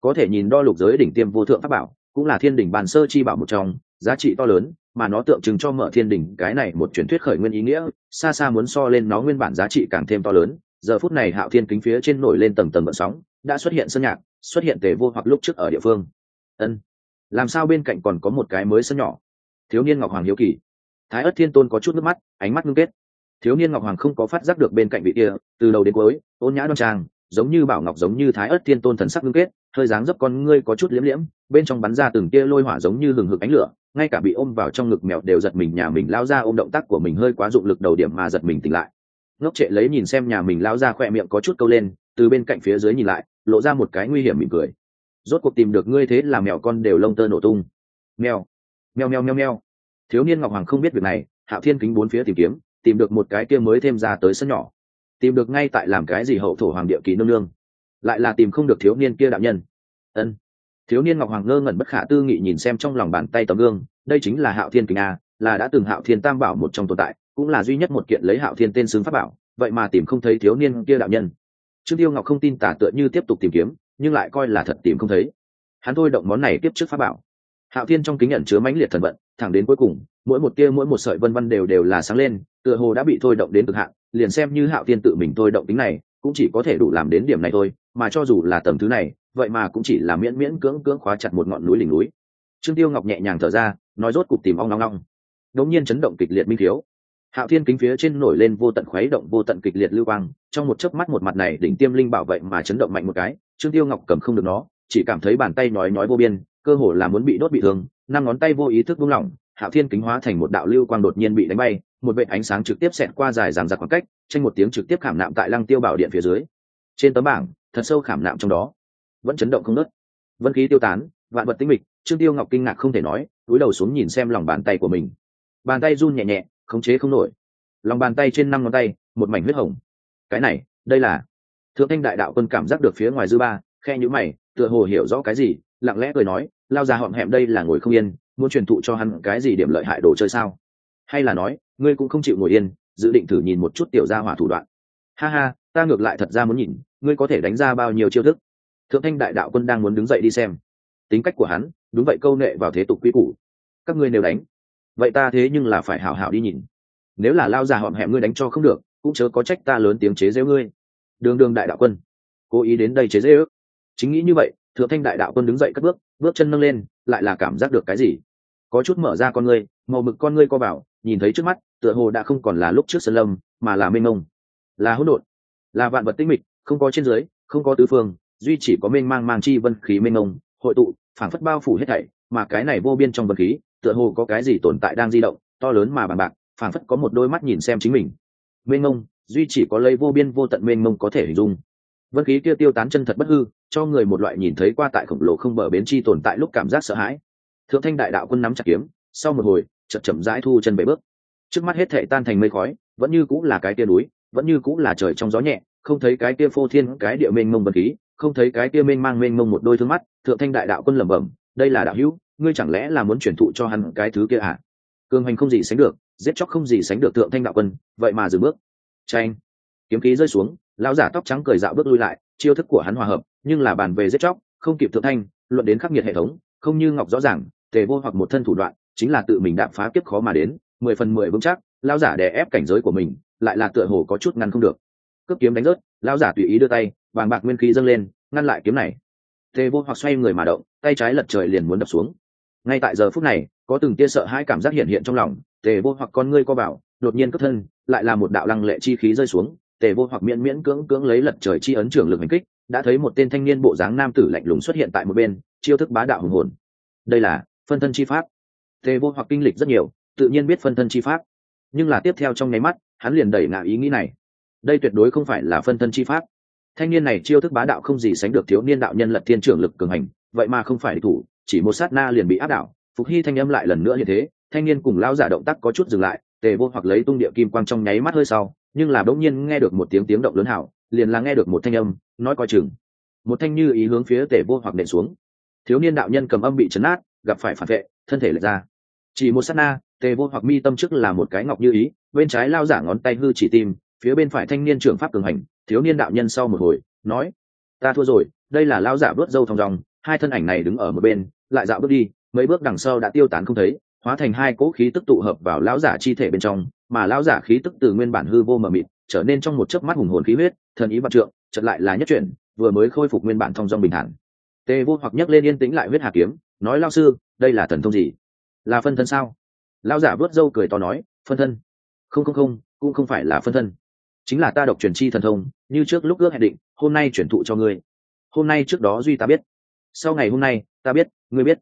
Có thể nhìn đo lục giới đỉnh tiêm vô thượng pháp bảo, cũng là thiên đỉnh bàn sơ chi bảo một trong, giá trị to lớn, mà nó tượng trưng cho mở thiên đỉnh, cái này một truyền thuyết khởi nguyên ý nghĩa, xa xa muốn so lên nó nguyên bản giá trị càng thêm to lớn. Giờ phút này hạo thiên kính phía trên nổi lên tầng tầng vận sóng, đã xuất hiện sân nhạc, xuất hiện tề vô hoặc lúc trước ở địa phương. Ân, làm sao bên cạnh còn có một cái mới sân nhỏ? Thiếu niên ngọc hoàng hiếu kỳ. Thái ất thiên tôn có chút nước mắt, ánh mắt ngưng kết thiếu niên ngọc hoàng không có phát giác được bên cạnh vị kia, từ đầu đến cuối, ôn nhã đoan trang, giống như bảo ngọc giống như thái ất thiên tôn thần sắc ngưng kết, hơi dáng dấp con ngươi có chút liếm liễm bên trong bắn ra từng kia lôi hỏa giống như hừng hực ánh lửa, ngay cả bị ôm vào trong ngực mèo đều giật mình nhà mình lao ra ôm động tác của mình hơi quá dụng lực đầu điểm mà giật mình tỉnh lại. Ngốc trệ lấy nhìn xem nhà mình lao ra khỏe miệng có chút câu lên, từ bên cạnh phía dưới nhìn lại, lộ ra một cái nguy hiểm mỉm cười. Rốt cuộc tìm được ngươi thế là mèo con đều lông tơ nổ tung. Mèo mèo mèo mèo mèo. Thiếu niên ngọc hoàng không biết việc này hạo thiên kính bốn phía tìm kiếm tìm được một cái kia mới thêm ra tới sân nhỏ. Tìm được ngay tại làm cái gì hậu thổ hoàng địa kỳ nương nương. Lại là tìm không được thiếu niên kia đạo nhân. Ân. Thiếu niên ngọc hoàng ngơ ngẩn bất khả tư nghị nhìn xem trong lòng bàn tay tấm gương, đây chính là hạo thiên kính a, là đã từng hạo thiên tam bảo một trong tồn tại, cũng là duy nhất một kiện lấy hạo thiên tên xứng pháp bảo, vậy mà tìm không thấy thiếu niên kia đạo nhân. Trương tiêu ngọc không tin tả tựa như tiếp tục tìm kiếm, nhưng lại coi là thật tìm không thấy. Hắn thôi động món này tiếp trước pháp bảo. Hạo thiên trong kính nhận chứa mãnh liệt thần vận, thẳng đến cuối cùng mỗi một tia mỗi một sợi vân vân đều đều là sáng lên, tựa hồ đã bị thôi động đến cực hạn, liền xem như hạo thiên tự mình thôi động tính này, cũng chỉ có thể đủ làm đến điểm này thôi, mà cho dù là tầm thứ này, vậy mà cũng chỉ là miễn miễn cưỡng cưỡng khóa chặt một ngọn núi lình núi. Trương tiêu ngọc nhẹ nhàng thở ra, nói rốt cục tìm ong long long đống nhiên chấn động kịch liệt minh thiếu. Hạo thiên kính phía trên nổi lên vô tận khuấy động, vô tận kịch liệt lưu quang, trong một chớp mắt một mặt này đỉnh tiêm linh bảo vậy mà chấn động mạnh một cái, trương tiêu ngọc cầm không được nó, chỉ cảm thấy bàn tay nói nói vô biên, cơ hồ là muốn bị đốt bị thương, năm ngón tay vô ý thức buông lỏng hạo thiên kính hóa thành một đạo lưu quang đột nhiên bị đánh bay, một vệ ánh sáng trực tiếp xẹt qua dài ràng giặc khoảng cách, tranh một tiếng trực tiếp khảm nạm tại lăng tiêu bảo điện phía dưới. Trên tấm bảng, thật sâu khảm nạm trong đó. Vẫn chấn động không nớt vân khí tiêu tán, vạn vật tinh mịch, trương tiêu ngọc kinh ngạc không thể nói cúi đầu xuống nhìn xem lòng bàn tay của mình. Bàn tay run nhẹ nhẹ, khống chế không nổi. Lòng bàn tay trên năm ngón tay, một mảnh huyết hồng. Cái này, đây là thượng thanh đại đạo quân cảm giác được phía ngoài dư ba, khe nhữ mày, tựa hồ hiểu rõ cái gì, lặng lẽ cười nói, lao ra họng hẹm đây là ngồi không yên muốn truyền thụ cho hắn cái gì điểm lợi hại đồ chơi sao? Hay là nói, ngươi cũng không chịu ngồi yên, dự định thử nhìn một chút tiểu gia hỏa thủ đoạn. Ha ha, ta ngược lại thật ra muốn nhìn, ngươi có thể đánh ra bao nhiêu chiêu thức? Thượng thanh đại đạo quân đang muốn đứng dậy đi xem. Tính cách của hắn, đúng vậy câu nệ vào thế tục quy củ. Các ngươi nếu đánh. Vậy ta thế nhưng là phải hảo hảo đi nhìn. Nếu là lao già họm hẹm ngươi đánh cho không được, cũng chớ có trách ta lớn tiếng chế giễu ngươi. Đường đường đại đạo quân, cố ý đến đây chế giễu. Chính nghĩ như vậy, thượng thanh đại đạo quân đứng dậy cất bước bước chân nâng lên, lại là cảm giác được cái gì? Có chút mở ra con ngươi, màu mực con ngươi co vào, nhìn thấy trước mắt, tựa hồ đã không còn là lúc trước sơn lâm, mà là mênh mông. Là hỗn độn, là vạn vật tinh mịch, không có trên dưới, không có tứ phương, duy chỉ có mênh mang mang chi vân khí mênh mông, hội tụ, phảng phất bao phủ hết thảy, mà cái này vô biên trong vân khí, tựa hồ có cái gì tồn tại đang di động, to lớn mà bằng bạc, phảng phất có một đôi mắt nhìn xem chính mình. Mênh mông, duy chỉ có lấy vô biên vô tận mênh mông có thể hình dung. Vân khí kia tiêu tán chân thật bất hư, cho người một loại nhìn thấy qua tại khổng lồ không bờ bến chi tồn tại lúc cảm giác sợ hãi thượng thanh đại đạo quân nắm chặt kiếm, sau một hồi, chậm chậm rãi thu chân về bước. Trước mắt hết thệ tan thành mây khói, vẫn như cũng là cái tia núi, vẫn như cũng là trời trong gió nhẹ, không thấy cái tia phô thiên, cái địa mênh mông vật khí, không thấy cái tia mênh mang mênh mông một đôi thương mắt, thượng thanh đại đạo quân lẩm bẩm, đây là đạo hữu, ngươi chẳng lẽ là muốn chuyển thụ cho hắn cái thứ kia à cường hành không gì sánh được, giết chóc không gì sánh được thượng thanh đạo quân, vậy mà dừng bước. Tranh kiếm khí rơi xuống, lão giả tóc trắng cười dạo bước lui lại, chiêu thức của hắn hòa hợp, nhưng là bàn về giết chóc, không kịp thượng thanh, luận đến khắc nghiệt hệ thống, không như ngọc rõ ràng tề vô hoặc một thân thủ đoạn, chính là tự mình đạp phá kiếp khó mà đến, mười phần mười vững chắc, lão giả đè ép cảnh giới của mình, lại là tựa hồ có chút ngăn không được. Cướp kiếm đánh rớt, lão giả tùy ý đưa tay, vàng bạc nguyên khí dâng lên, ngăn lại kiếm này. Tề vô hoặc xoay người mà động, tay trái lật trời liền muốn đập xuống. Ngay tại giờ phút này, có từng tia sợ hai cảm giác hiện hiện trong lòng, tề vô hoặc con ngươi co bảo, đột nhiên cấp thân, lại là một đạo lăng lệ chi khí rơi xuống. Tề vô hoặc miễn miễn cưỡng cưỡng lấy lật trời chi ấn trưởng lực hành kích, đã thấy một tên thanh niên bộ dáng nam tử lạnh lùng xuất hiện tại một bên, chiêu thức bá đạo hùng hồn. Đây là phân thân chi pháp. Tề vô hoặc kinh lịch rất nhiều, tự nhiên biết phân thân chi pháp. Nhưng là tiếp theo trong nháy mắt, hắn liền đẩy ngã ý nghĩ này. Đây tuyệt đối không phải là phân thân chi pháp. Thanh niên này chiêu thức bá đạo không gì sánh được thiếu niên đạo nhân lật thiên trưởng lực cường hành, vậy mà không phải địch thủ, chỉ một sát na liền bị áp đảo. Phục hy thanh âm lại lần nữa như thế, thanh niên cùng lao giả động tác có chút dừng lại, tề vô hoặc lấy tung địa kim quang trong nháy mắt hơi sau, nhưng là bỗng nhiên nghe được một tiếng tiếng động lớn hảo, liền là nghe được một thanh âm, nói coi chừng. Một thanh như ý hướng phía tề vô hoặc nện xuống. Thiếu niên đạo nhân cầm âm bị chấn át gặp phải phản vệ, thân thể lệch ra. Chỉ một sát na, tề vô hoặc mi tâm trước là một cái ngọc như ý, bên trái lao giả ngón tay hư chỉ tim, phía bên phải thanh niên trưởng pháp cường hành, thiếu niên đạo nhân sau một hồi, nói, ta thua rồi, đây là lao giả vớt râu thòng dòng hai thân ảnh này đứng ở một bên, lại dạo bước đi, mấy bước đằng sau đã tiêu tán không thấy, hóa thành hai cỗ khí tức tụ hợp vào lão giả chi thể bên trong, mà lão giả khí tức từ nguyên bản hư vô mờ mịt, trở nên trong một chớp mắt hùng hồn khí huyết, thần ý vạn trượng, chợt lại là nhất chuyển, vừa mới khôi phục nguyên bản thong dong bình thản. Tề vô hoặc nhấc lên yên tĩnh lại huyết hà kiếm nói lao sư, đây là thần thông gì? Là phân thân sao? Lão giả vớt râu cười to nói, phân thân? Không không không, cũng không phải là phân thân. Chính là ta độc truyền chi thần thông, như trước lúc ước hẹn định, hôm nay chuyển thụ cho ngươi. Hôm nay trước đó duy ta biết. Sau ngày hôm nay, ta biết, ngươi biết.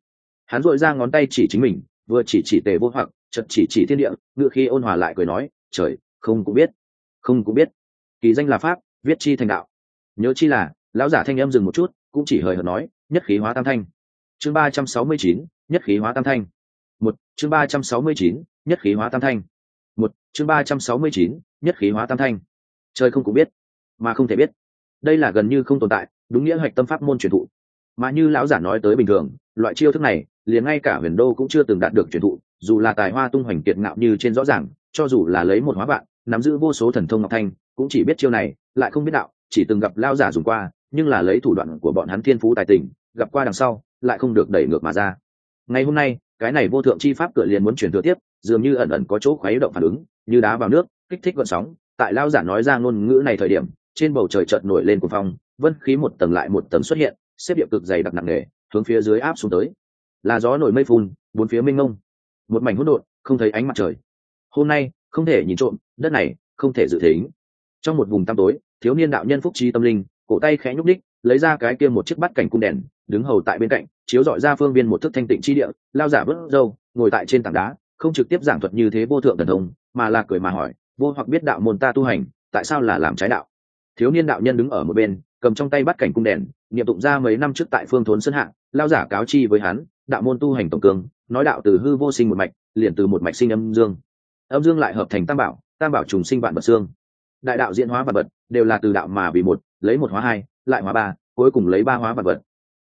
Hắn dội ra ngón tay chỉ chính mình, vừa chỉ chỉ tề vô hoặc chật chỉ chỉ thiên địa, ngựa khi ôn hòa lại cười nói, trời, không cũng biết. Không cũng biết. Kỳ danh là pháp, viết chi thành đạo. Nhớ chi là, lão giả thanh âm dừng một chút, cũng chỉ hời hợt nói, nhất khí hóa tam thanh chương ba trăm sáu mươi chín, nhất khí hóa tam thanh. Một, chương ba trăm sáu mươi chín, nhất khí hóa tam thanh. Một, chương ba trăm sáu mươi chín, nhất khí hóa tam thanh. Trời không cũng biết, mà không thể biết. Đây là gần như không tồn tại, đúng nghĩa hạch tâm pháp môn truyền thụ. Mà như lão giả nói tới bình thường, loại chiêu thức này, liền ngay cả huyền đô cũng chưa từng đạt được truyền thụ, dù là tài hoa tung hoành kiệt ngạo như trên rõ ràng, cho dù là lấy một hóa bạn nắm giữ vô số thần thông ngọc thanh, cũng chỉ biết chiêu này, lại không biết đạo, chỉ từng gặp lao giả dùng qua, nhưng là lấy thủ đoạn của bọn hắn thiên phú tài tình, gặp qua đằng sau lại không được đẩy ngược mà ra. Ngày hôm nay, cái này vô thượng chi pháp cửa liền muốn chuyển thừa tiếp, dường như ẩn ẩn có chỗ khuấy động phản ứng, như đá vào nước, kích thích gợn sóng. Tại lao giả nói ra ngôn ngữ này thời điểm, trên bầu trời chợt nổi lên cuồng phong, vân khí một tầng lại một tầng xuất hiện, xếp điệu cực dày đặc nặng nề, hướng phía dưới áp xuống tới. Là gió nổi mây phun, bốn phía mênh mông. Một mảnh hỗn độn, không thấy ánh mặt trời. Hôm nay, không thể nhìn trộm, đất này, không thể dự tính. Trong một vùng tăm tối, thiếu niên đạo nhân phúc trí tâm linh, cổ tay khẽ nhúc đích lấy ra cái kia một chiếc bát cảnh cung đèn, đứng hầu tại bên cạnh chiếu dọi ra phương viên một thức thanh tịnh chi địa, lao giả vớt râu, ngồi tại trên tảng đá, không trực tiếp giảng thuật như thế vô thượng thần thông, mà là cười mà hỏi, vô hoặc biết đạo môn ta tu hành, tại sao là làm trái đạo? Thiếu niên đạo nhân đứng ở một bên, cầm trong tay bắt cảnh cung đèn, niệm tụng ra mấy năm trước tại phương thốn sơn hạ, lao giả cáo chi với hắn, đạo môn tu hành tổng cương, nói đạo từ hư vô sinh một mạch, liền từ một mạch sinh âm dương. Âm dương lại hợp thành tam bảo tam bảo trùng sinh vạn vật xương. Đại đạo diễn hóa vật vật, đều là từ đạo mà vì một, lấy một hóa hai, lại hóa ba, cuối cùng lấy ba hóa vật vật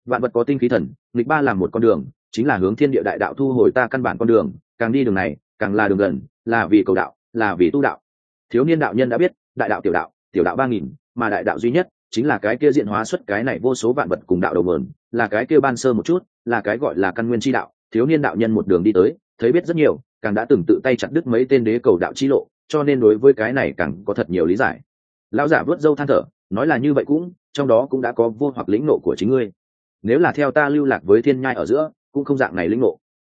vạn vật có tinh khí thần, nghịch ba làm một con đường, chính là hướng thiên địa đại đạo thu hồi ta căn bản con đường, càng đi đường này, càng là đường gần, là vì cầu đạo, là vì tu đạo. Thiếu niên đạo nhân đã biết, đại đạo tiểu đạo tiểu đạo ba nghìn, mà đại đạo duy nhất, chính là cái kia diện hóa xuất cái này vô số vạn vật cùng đạo đầu mườn là cái kia ban sơ một chút, là cái gọi là căn nguyên chi đạo. Thiếu niên đạo nhân một đường đi tới, thấy biết rất nhiều, càng đã từng tự tay chặt đứt mấy tên đế cầu đạo chi lộ, cho nên đối với cái này càng có thật nhiều lý giải. Lão giả vớt dâu than thở, nói là như vậy cũng, trong đó cũng đã có vô hoặc lĩnh nộ của chính ngươi nếu là theo ta lưu lạc với thiên nhai ở giữa, cũng không dạng này linh ngộ.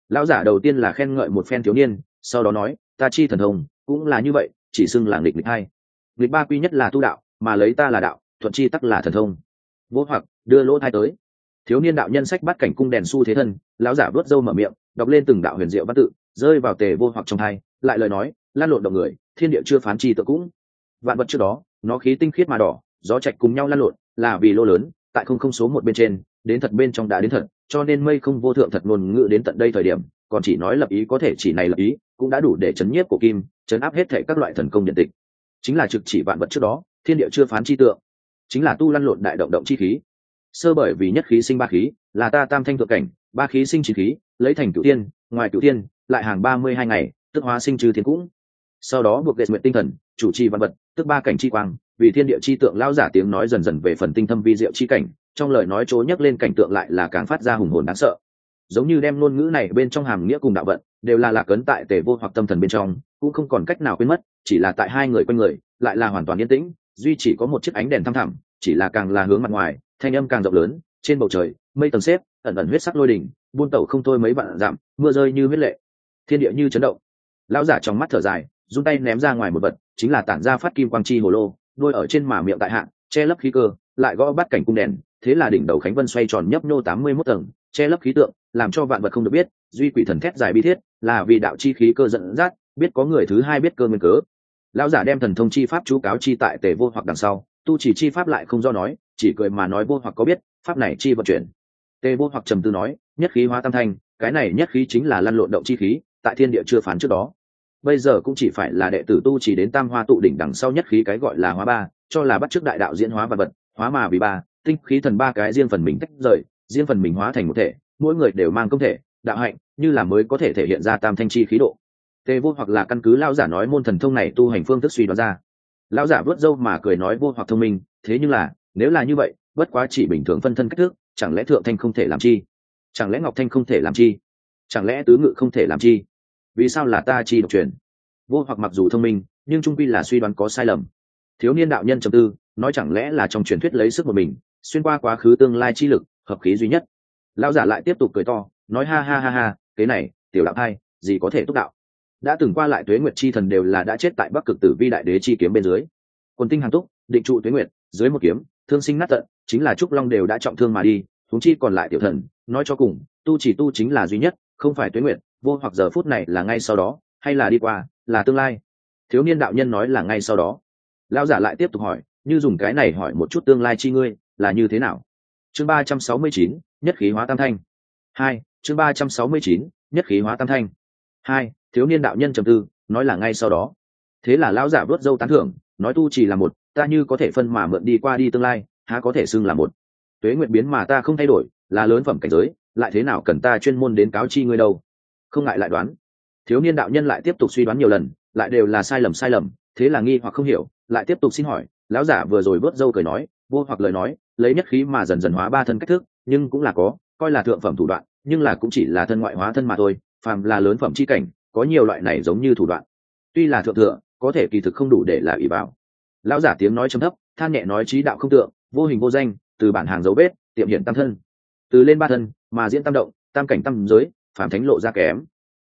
Lão giả đầu tiên là khen ngợi một phen thiếu niên, sau đó nói, ta chi thần hồng, cũng là như vậy, chỉ xưng là nghịch nghịch hai. Nghịch ba quy nhất là tu đạo, mà lấy ta là đạo, thuận chi tắc là thần thông. Vô hoặc, đưa lỗ thai tới. Thiếu niên đạo nhân sách bắt cảnh cung đèn su thế thân, lão giả vớt râu mở miệng, đọc lên từng đạo huyền diệu văn tự, rơi vào tề vô hoặc trong thai, lại lời nói, lan lộn động người, thiên địa chưa phán chi tự cũng. Vạn vật trước đó, nó khí tinh khiết mà đỏ, gió chạch cùng nhau lan lộn, là vì lô lớn, tại không không số một bên trên đến thật bên trong đã đến thật, cho nên mây không vô thượng thật ngôn ngữ đến tận đây thời điểm, còn chỉ nói lập ý có thể chỉ này lập ý, cũng đã đủ để chấn nhiếp của kim, chấn áp hết thảy các loại thần công điện tịch. Chính là trực chỉ vạn vật trước đó, thiên địa chưa phán chi tượng. Chính là tu lăn lộn đại động động chi khí. Sơ bởi vì nhất khí sinh ba khí, là ta tam thanh thượng cảnh, ba khí sinh chín khí, lấy thành cửu tiên ngoài cửu tiên lại hàng ba mươi hai ngày, tức hóa sinh trừ thiên cũng. Sau đó buộc đệ nguyện tinh thần, chủ trì văn vật, tức ba cảnh chi quang vì thiên địa chi tượng lao giả tiếng nói dần dần về phần tinh thâm vi diệu chi cảnh, trong lời nói chố nhắc lên cảnh tượng lại là càng phát ra hùng hồn đáng sợ. Giống như đem ngôn ngữ này bên trong hàm nghĩa cùng đạo vận, đều là lạc ấn tại tề vô hoặc tâm thần bên trong, cũng không còn cách nào quên mất, chỉ là tại hai người quanh người, lại là hoàn toàn yên tĩnh, duy chỉ có một chiếc ánh đèn thăm thẳm, chỉ là càng là hướng mặt ngoài, thanh âm càng rộng lớn, trên bầu trời, mây tầng xếp, ẩn ẩn huyết sắc lôi đỉnh, buôn tẩu không thôi mấy vạn dặm, mưa rơi như huyết lệ. Thiên địa như chấn động. Lão giả trong mắt thở dài dùng tay ném ra ngoài một vật, chính là tản ra phát kim quang chi hồ lô đôi ở trên mà miệng tại hạng che lấp khí cơ, lại gõ bắt cảnh cung đèn, thế là đỉnh đầu khánh vân xoay tròn nhấp nhô tám mươi mốt tầng, che lấp khí tượng, làm cho vạn vật không được biết, duy quỷ thần thét dài bi thiết, là vì đạo chi khí cơ dẫn dắt, biết có người thứ hai biết cơ nguyên cớ. Lão giả đem thần thông chi pháp chú cáo chi tại tề vô hoặc đằng sau, tu chỉ chi pháp lại không do nói, chỉ cười mà nói vô hoặc có biết, pháp này chi vận chuyển. Tề vô hoặc trầm tư nói, nhất khí hóa tam thanh, cái này nhất khí chính là lăn lộn động chi khí, tại thiên địa chưa phán trước đó bây giờ cũng chỉ phải là đệ tử tu chỉ đến tam hoa tụ đỉnh đằng sau nhất khí cái gọi là hóa ba, cho là bắt chước đại đạo diễn hóa vật vật, hóa mà vì ba, tinh khí thần ba cái riêng phần mình tách rời, riêng phần mình hóa thành một thể, mỗi người đều mang công thể, đạo hạnh, như là mới có thể thể hiện ra tam thanh chi khí độ. Tề vô hoặc là căn cứ lao giả nói môn thần thông này tu hành phương thức suy đoán ra. Lao giả vớt dâu mà cười nói vô hoặc thông minh, thế nhưng là, nếu là như vậy, bất quá chỉ bình thường phân thân cách thức, chẳng lẽ thượng thanh không thể làm chi? Chẳng lẽ ngọc thanh không thể làm chi? Chẳng lẽ tứ ngự không thể làm chi? Vì sao là ta chi độc truyền? Vô hoặc mặc dù thông minh, nhưng trung quy là suy đoán có sai lầm. Thiếu niên đạo nhân trầm tư, nói chẳng lẽ là trong truyền thuyết lấy sức một mình, xuyên qua quá khứ tương lai chi lực, hợp khí duy nhất. Lão giả lại tiếp tục cười to, nói ha ha ha ha, cái này, tiểu đạo hai, gì có thể túc đạo? Đã từng qua lại tuế nguyệt chi thần đều là đã chết tại bắc cực tử vi đại đế chi kiếm bên dưới. Quần tinh hàng túc, định trụ tuế nguyệt, dưới một kiếm, thương sinh nát tận, chính là trúc long đều đã trọng thương mà đi thúng chi còn lại tiểu thần, nói cho cùng, tu chỉ tu chính là duy nhất, không phải tuế nguyệt vô hoặc giờ phút này là ngay sau đó, hay là đi qua, là tương lai. Thiếu niên đạo nhân nói là ngay sau đó. Lão giả lại tiếp tục hỏi, như dùng cái này hỏi một chút tương lai chi ngươi, là như thế nào? Chương ba trăm sáu mươi chín, nhất khí hóa tam thanh. Hai, chương ba trăm sáu mươi chín, nhất khí hóa tam thanh. Hai, thiếu niên đạo nhân trầm tư, nói là ngay sau đó. Thế là lão giả vớt dâu tán thưởng, nói tu chỉ là một, ta như có thể phân mà mượn đi qua đi tương lai, há có thể xưng là một. Tuế nguyện biến mà ta không thay đổi, là lớn phẩm cảnh giới, lại thế nào cần ta chuyên môn đến cáo chi ngươi đâu? Không ngại lại đoán. Thiếu niên đạo nhân lại tiếp tục suy đoán nhiều lần, lại đều là sai lầm sai lầm, thế là nghi hoặc không hiểu, lại tiếp tục xin hỏi, lão giả vừa rồi vớt dâu cười nói, vô hoặc lời nói, lấy nhất khí mà dần dần hóa ba thân cách thức, nhưng cũng là có, coi là thượng phẩm thủ đoạn, nhưng là cũng chỉ là thân ngoại hóa thân mà thôi, phàm là lớn phẩm chi cảnh, có nhiều loại này giống như thủ đoạn. Tuy là thượng thừa, có thể kỳ thực không đủ để là ỷ bảo lão giả tiếng nói chấm thấp, than nhẹ nói trí đạo không tượng, vô hình vô danh, từ bản hàng dấu vết, tiệm hiện tam thân. Từ lên ba thân, mà diễn tam động, tam cảnh tam giới phàm thánh lộ ra kém.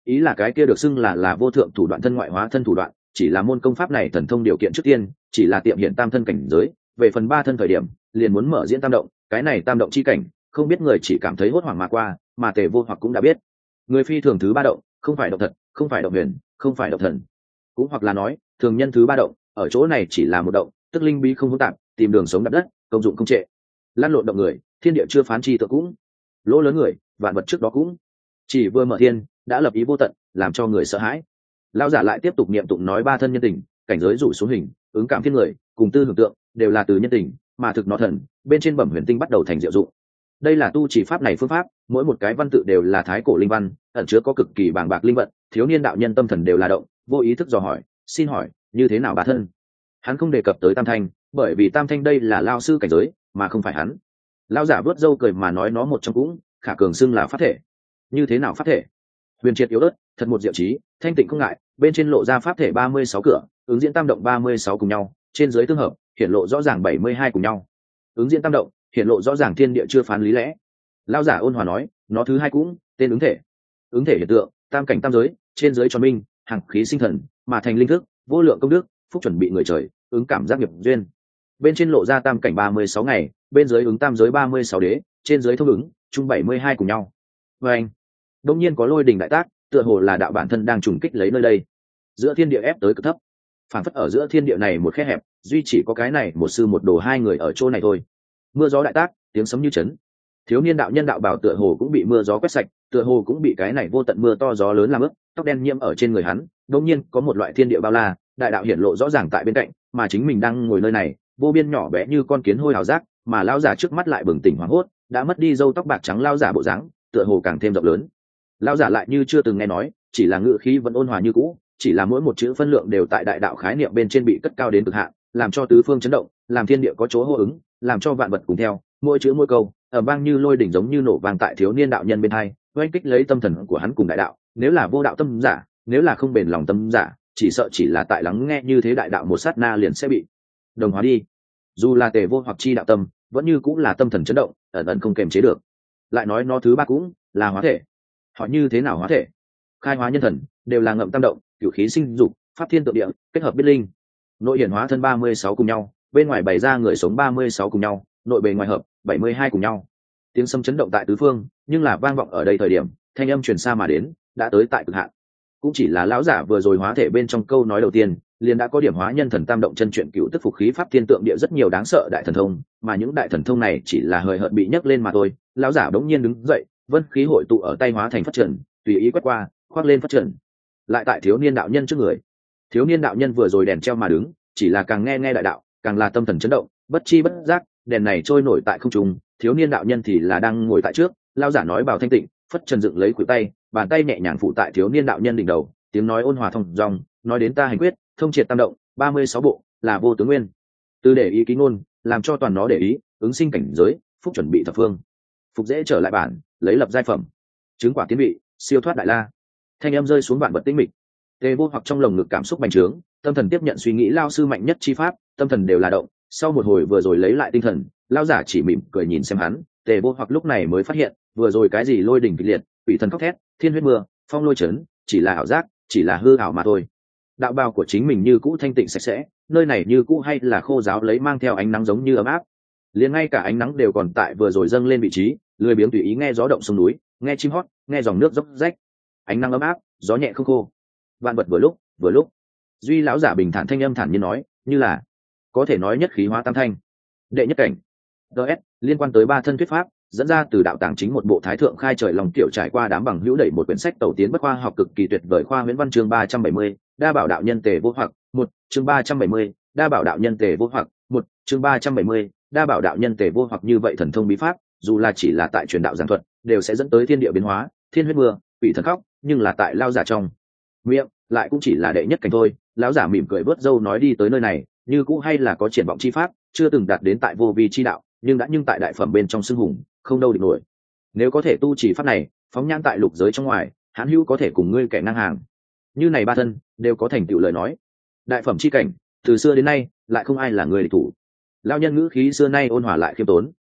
Ý là cái kia được xưng là là vô thượng thủ đoạn thân ngoại hóa thân thủ đoạn, chỉ là môn công pháp này thần thông điều kiện trước tiên, chỉ là tiệm hiện tam thân cảnh giới, về phần ba thân thời điểm, liền muốn mở diễn tam động, cái này tam động chi cảnh, không biết người chỉ cảm thấy hốt hoảng mà qua, mà tề vô hoặc cũng đã biết. Người phi thường thứ ba động, không phải động thật, không phải động huyền, không phải động thần. Cũng hoặc là nói, thường nhân thứ ba động, ở chỗ này chỉ là một động, tức linh bí không hỗn tạp, tìm đường sống đập đất, công dụng không trệ. Lan lộn động người, thiên địa chưa phán chi tự cũng. Lỗ lớn người, vạn vật trước đó cũng chỉ vừa mở thiên, đã lập ý vô tận, làm cho người sợ hãi. Lao giả lại tiếp tục niệm tụng nói ba thân nhân tình, cảnh giới rủ xuống hình, ứng cảm thiên người, cùng tư hưởng tượng, đều là từ nhân tình, mà thực nó thần, bên trên bẩm huyền tinh bắt đầu thành diệu dụng. Đây là tu chỉ pháp này phương pháp, mỗi một cái văn tự đều là thái cổ linh văn, ẩn chứa có cực kỳ bàng bạc linh vận, thiếu niên đạo nhân tâm thần đều là động, vô ý thức dò hỏi, xin hỏi, như thế nào bà thân? Hắn không đề cập tới tam thanh, bởi vì tam thanh đây là lao sư cảnh giới, mà không phải hắn. Lao giả vớt dâu cười mà nói nó một trong cũng, khả cường xưng là phát thể như thế nào phát thể? Huyền triệt yếu ớt, thật một diệu trí, thanh tịnh không ngại, bên trên lộ ra pháp thể ba mươi sáu cửa, ứng diễn tam động ba mươi sáu cùng nhau, trên dưới tương hợp hiện lộ rõ ràng bảy mươi hai cùng nhau. Ứng diễn tam động hiện lộ rõ ràng thiên địa chưa phán lý lẽ. Lao giả ôn hòa nói, nó thứ hai cũng, tên ứng thể. Ứng thể hiện tượng, tam cảnh tam giới, trên giới cho minh, hàng khí sinh thần, mà thành linh thức, vô lượng công đức, phúc chuẩn bị người trời, ứng cảm giác nghiệp duyên. Bên trên lộ ra tam cảnh ba mươi sáu ngày, bên dưới ứng tam giới ba mươi sáu đế, trên giới thông ứng, chung bảy mươi hai cùng nhau. Vê anh đông nhiên có lôi đình đại tác, tựa hồ là đạo bản thân đang trùng kích lấy nơi đây. Giữa thiên địa ép tới cực thấp. Phản phất ở giữa thiên địa này một khe hẹp, duy chỉ có cái này một sư một đồ hai người ở chỗ này thôi. Mưa gió đại tác, tiếng sấm như chấn. Thiếu niên đạo nhân đạo bảo tựa hồ cũng bị mưa gió quét sạch, tựa hồ cũng bị cái này vô tận mưa to gió lớn làm ướt, tóc đen nhiễm ở trên người hắn. Đông nhiên có một loại thiên địa bao la, đại đạo hiển lộ rõ ràng tại bên cạnh, mà chính mình đang ngồi nơi này, vô biên nhỏ bé như con kiến hôi hào giác, mà lao giả trước mắt lại bừng tỉnh hoảng hốt, đã mất đi dâu tóc bạc trắng lao giả bộ dáng, tựa hồ càng thêm rộng lớn lão giả lại như chưa từng nghe nói, chỉ là ngự khí vẫn ôn hòa như cũ, chỉ là mỗi một chữ phân lượng đều tại đại đạo khái niệm bên trên bị cất cao đến cực hạn, làm cho tứ phương chấn động, làm thiên địa có chỗ hô ứng, làm cho vạn vật cùng theo, mỗi chữ mỗi câu ở vang như lôi đỉnh giống như nổ vang tại thiếu niên đạo nhân bên hai, oanh kích lấy tâm thần của hắn cùng đại đạo, nếu là vô đạo tâm giả, nếu là không bền lòng tâm giả, chỉ sợ chỉ là tại lắng nghe như thế đại đạo một sát na liền sẽ bị đồng hóa đi. Dù là tề vô hoặc chi đạo tâm, vẫn như cũng là tâm thần chấn động, ẩn ẩn không kềm chế được. Lại nói nó thứ ba cũng là hóa thể họ như thế nào hóa thể? Khai hóa nhân thần đều là ngậm tam động, cửu khí sinh dục, pháp thiên tự địa, kết hợp biết linh. Nội hiển hóa thân ba mươi sáu cùng nhau, bên ngoài bày ra người sống ba mươi sáu cùng nhau, nội bề ngoài hợp, bảy mươi hai cùng nhau. Tiếng sấm chấn động tại tứ phương, nhưng là vang vọng ở đây thời điểm, thanh âm truyền xa mà đến, đã tới tại cực hạn. Cũng chỉ là lão giả vừa rồi hóa thể bên trong câu nói đầu tiên, liền đã có điểm hóa nhân thần tam động chân chuyện cựu tức phục khí pháp thiên tượng địa rất nhiều đáng sợ đại thần thông, mà những đại thần thông này chỉ là hời hợt bị nhấc lên mà thôi. Lão giả bỗng nhiên đứng dậy vân khí hội tụ ở tay hóa thành phát triển, tùy ý quét qua, khoác lên phát triển. Lại tại thiếu niên đạo nhân trước người. Thiếu niên đạo nhân vừa rồi đèn treo mà đứng, chỉ là càng nghe nghe đại đạo, càng là tâm thần chấn động, bất chi bất giác, đèn này trôi nổi tại không trung, thiếu niên đạo nhân thì là đang ngồi tại trước, lao giả nói bảo thanh tịnh, phất trần dựng lấy khuỷu tay, bàn tay nhẹ nhàng phụ tại thiếu niên đạo nhân đỉnh đầu, tiếng nói ôn hòa thông dòng, nói đến ta hành quyết, thông triệt tam động, ba mươi sáu bộ, là vô tướng nguyên. Từ để ý ký ngôn, làm cho toàn nó để ý, ứng sinh cảnh giới, phúc chuẩn bị thập phương. Phục dễ trở lại bản lấy lập giai phẩm. Chứng quả tiến vị, siêu thoát đại la. Thanh em rơi xuống vạn vật tinh mịch. Tề vô hoặc trong lồng ngực cảm xúc bành trướng, tâm thần tiếp nhận suy nghĩ lao sư mạnh nhất chi pháp, tâm thần đều là động. Sau một hồi vừa rồi lấy lại tinh thần, lao giả chỉ mỉm cười nhìn xem hắn. Tề vô hoặc lúc này mới phát hiện, vừa rồi cái gì lôi đỉnh kịch liệt ủy thần khóc thét, thiên huyết mưa, phong lôi trấn chỉ là ảo giác, chỉ là hư ảo mà thôi. Đạo bào của chính mình như cũ thanh tịnh sạch sẽ, nơi này như cũ hay là khô giáo lấy mang theo ánh nắng giống như ấm áp liền ngay cả ánh nắng đều còn tại vừa rồi dâng lên vị trí, lười biếng tùy ý nghe gió động sông núi, nghe chim hót, nghe dòng nước dốc rách. Ánh nắng ấm áp, gió nhẹ không khô. Vạn vật vừa lúc vừa lúc. Duy lão giả bình thản thanh âm thản nhiên nói, như là, có thể nói nhất khí hóa tam thanh. Đệ nhất cảnh. Ts liên quan tới ba thân thuyết pháp, dẫn ra từ đạo tàng chính một bộ thái thượng khai trời lòng kiểu trải qua đám bằng hữu đẩy một quyển sách tẩu tiến bất khoa học cực kỳ tuyệt vời khoa nguyễn văn chương ba trăm bảy mươi, đa bảo đạo nhân tề vô hoặc, một, chương ba trăm bảy mươi, đa bảo đạo nhân tề vô hoặc, một, chương ba trăm bảy mươi đa bảo đạo nhân tề vô hoặc như vậy thần thông bí pháp, dù là chỉ là tại truyền đạo giảng thuật, đều sẽ dẫn tới thiên địa biến hóa, thiên huyết mưa, quỷ thần khóc, nhưng là tại lao giả trong miệng, lại cũng chỉ là đệ nhất cảnh thôi. Lão giả mỉm cười vớt dâu nói đi tới nơi này, như cũ hay là có triển vọng chi pháp, chưa từng đạt đến tại vô vi chi đạo, nhưng đã nhưng tại đại phẩm bên trong xưng hùng, không đâu địch nổi. Nếu có thể tu chỉ pháp này, phóng nhan tại lục giới trong ngoài hãn hữu có thể cùng ngươi kẻ ngang hàng. Như này ba thân, đều có thành tựu lời nói. Đại phẩm chi cảnh, từ xưa đến nay, lại không ai là người địch thủ lao nhân ngữ khí xưa nay ôn hòa lại khiêm tốn,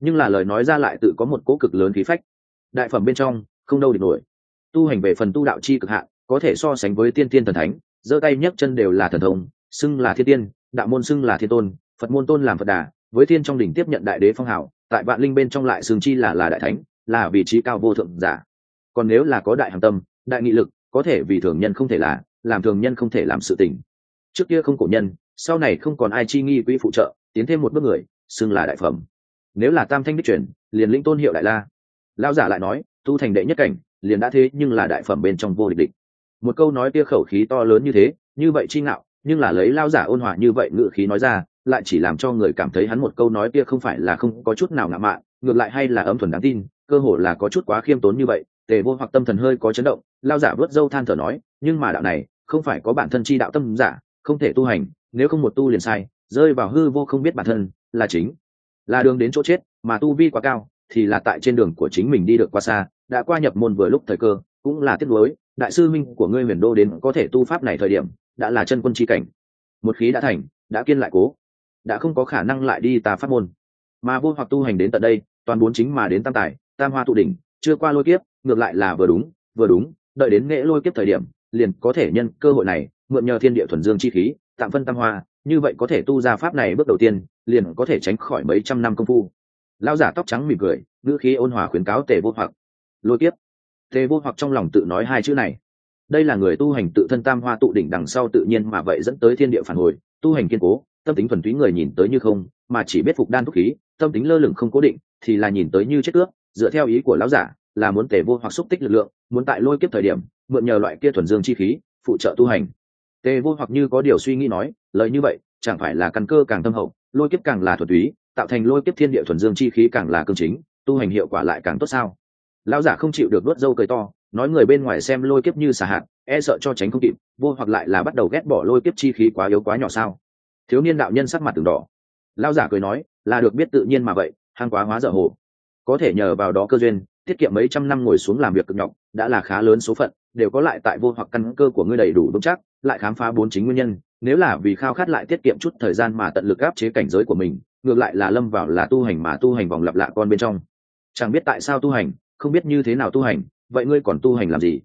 nhưng là lời nói ra lại tự có một cố cực lớn khí phách. Đại phẩm bên trong, không đâu địch nổi. Tu hành về phần tu đạo chi cực hạn, có thể so sánh với tiên tiên thần thánh, giơ tay nhấc chân đều là thần thông, xưng là thiên tiên, đạo môn xưng là thiên tôn, phật môn tôn làm phật đà, với thiên trong đỉnh tiếp nhận đại đế phong hào, tại vạn linh bên trong lại xương chi là là đại thánh, là vị trí cao vô thượng giả. Còn nếu là có đại hàm tâm, đại nghị lực, có thể vì thường nhân không thể là, làm thường nhân không thể làm sự tình. Trước kia không cổ nhân, sau này không còn ai chi nghi quỹ phụ trợ tiến thêm một bước người, xưng là đại phẩm. Nếu là tam thanh đích truyền, liền lĩnh tôn hiệu đại la. Lao giả lại nói, tu thành đệ nhất cảnh, liền đã thế, nhưng là đại phẩm bên trong vô địch địch. Một câu nói kia khẩu khí to lớn như thế, như vậy chi ngạo, nhưng là lấy lao giả ôn hòa như vậy ngự khí nói ra, lại chỉ làm cho người cảm thấy hắn một câu nói kia không phải là không có chút nào ngạo mạn, ngược lại hay là ấm thuần đáng tin, cơ hồ là có chút quá khiêm tốn như vậy. Tề vô hoặc tâm thần hơi có chấn động lao giả vớt dâu than thở nói, nhưng mà đạo này, không phải có bản thân chi đạo tâm giả, không thể tu hành, nếu không một tu liền sai rơi vào hư vô không biết bản thân, là chính. Là đường đến chỗ chết, mà tu vi quá cao, thì là tại trên đường của chính mình đi được quá xa, đã qua nhập môn vừa lúc thời cơ, cũng là tiếc nuối. Đại sư minh của ngươi huyền đô đến có thể tu pháp này thời điểm, đã là chân quân chi cảnh. Một khí đã thành, đã kiên lại cố. Đã không có khả năng lại đi tà pháp môn. Mà vô hoặc tu hành đến tận đây, toàn bốn chính mà đến tam tài, tam hoa tụ đỉnh, chưa qua lôi kiếp, ngược lại là vừa đúng vừa đúng, đợi đến nghệ lôi kiếp thời điểm, liền có thể nhân cơ hội này, mượn nhờ thiên địa thuần dương chi khí tạm phân tam hoa, như vậy có thể tu ra pháp này bước đầu tiên, liền có thể tránh khỏi mấy trăm năm công phu. Lao giả tóc trắng mỉm cười, ngữ khí ôn hòa khuyến cáo tề vô hoặc. Lôi kiếp. Tề vô hoặc trong lòng tự nói hai chữ này. Đây là người tu hành tự thân tam hoa tụ đỉnh đằng sau tự nhiên mà vậy dẫn tới thiên địa phản hồi, tu hành kiên cố, tâm tính thuần túy người nhìn tới như không, mà chỉ biết phục đan thúc khí, tâm tính lơ lửng không cố định, thì là nhìn tới như chết cướp dựa theo ý của lão giả, là muốn tề vô hoặc xúc tích lực lượng, muốn tại lôi kiếp thời điểm, mượn nhờ loại kia thuần dương chi khí, phụ trợ tu hành tề vô hoặc như có điều suy nghĩ nói, lời như vậy, chẳng phải là căn cơ càng thâm hậu, lôi kiếp càng là thuần túy, tạo thành lôi kiếp thiên địa thuần dương chi khí càng là cương chính, tu hành hiệu quả lại càng tốt sao? Lão giả không chịu được đuốt dâu cười to, nói người bên ngoài xem lôi kiếp như xà hạt e sợ cho tránh không kịp, vô hoặc lại là bắt đầu ghét bỏ lôi kiếp chi khí quá yếu quá nhỏ sao? Thiếu niên đạo nhân sắc mặt từng đỏ. Lão giả cười nói, là được biết tự nhiên mà vậy hàng quá hóa dở hồ. Có thể nhờ vào đó cơ duyên, tiết kiệm mấy trăm năm ngồi xuống làm việc cực nhọc, đã là khá lớn số phận đều có lại tại vô hoặc căn cơ của ngươi đầy đủ vững chắc, lại khám phá bốn chính nguyên nhân, nếu là vì khao khát lại tiết kiệm chút thời gian mà tận lực áp chế cảnh giới của mình, ngược lại là lâm vào là tu hành mà tu hành vòng lặp lạ con bên trong. Chẳng biết tại sao tu hành, không biết như thế nào tu hành, vậy ngươi còn tu hành làm gì?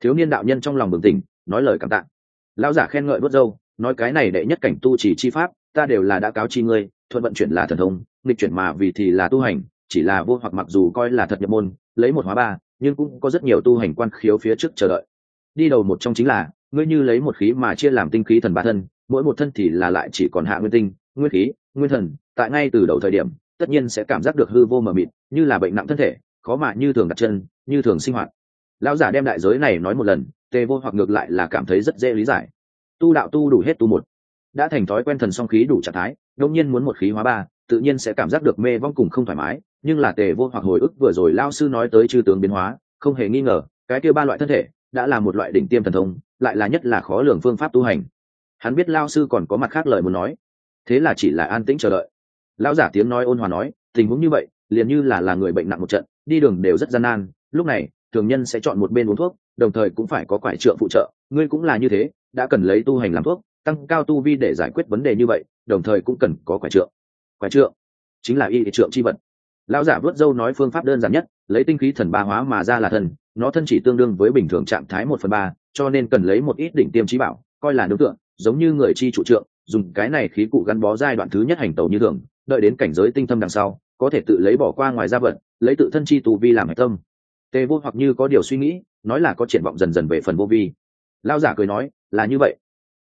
Thiếu niên đạo nhân trong lòng bừng tỉnh, nói lời cảm tạ. Lão giả khen ngợi vớt dâu, nói cái này đệ nhất cảnh tu chỉ chi pháp, ta đều là đã cáo chi ngươi, thuận vận chuyển là thần thông, nghịch chuyển mà vì thì là tu hành, chỉ là vô hoặc mặc dù coi là thật nhập môn, lấy một hóa ba nhưng cũng có rất nhiều tu hành quan khiếu phía trước chờ đợi. Đi đầu một trong chính là, ngươi như lấy một khí mà chia làm tinh khí thần ba thân, mỗi một thân thì là lại chỉ còn hạ nguyên tinh, nguyên khí, nguyên thần, tại ngay từ đầu thời điểm, tất nhiên sẽ cảm giác được hư vô mờ mịt, như là bệnh nặng thân thể, khó mà như thường đặt chân, như thường sinh hoạt. Lão giả đem đại giới này nói một lần tề vô hoặc ngược lại là cảm thấy rất dễ lý giải. Tu đạo tu đủ hết tu một. Đã thành thói quen thần song khí đủ trạng thái đông nhiên muốn một khí hóa ba tự nhiên sẽ cảm giác được mê vong cùng không thoải mái, nhưng là tề vô hoặc hồi ức vừa rồi lao sư nói tới chư tướng biến hóa, không hề nghi ngờ, cái kia ba loại thân thể, đã là một loại đỉnh tiêm thần thông, lại là nhất là khó lường phương pháp tu hành. Hắn biết lao sư còn có mặt khác lời muốn nói. Thế là chỉ là an tĩnh chờ đợi. Lão giả tiếng nói ôn hòa nói, tình huống như vậy, liền như là là người bệnh nặng một trận, đi đường đều rất gian nan, lúc này, thường nhân sẽ chọn một bên uống thuốc, đồng thời cũng phải có quải trượng phụ trợ, ngươi cũng là như thế, đã cần lấy tu hành làm thuốc, tăng cao tu vi để giải quyết vấn đề như vậy, đồng thời cũng cần có quải trượng quái trượng. Chính là y trượng chi vật. Lão giả vớt dâu nói phương pháp đơn giản nhất, lấy tinh khí thần ba hóa mà ra là thần nó thân chỉ tương đương với bình thường trạng thái một phần ba, cho nên cần lấy một ít đỉnh tiêm trí bảo, coi là đối tượng giống như người chi trụ trượng, dùng cái này khí cụ gắn bó giai đoạn thứ nhất hành tàu như thường, đợi đến cảnh giới tinh thâm đằng sau, có thể tự lấy bỏ qua ngoài ra vật, lấy tự thân chi tù vi làm hạch tâm. Tê vô hoặc như có điều suy nghĩ, nói là có triển vọng dần dần về phần vô vi. Lao giả cười nói, là như vậy.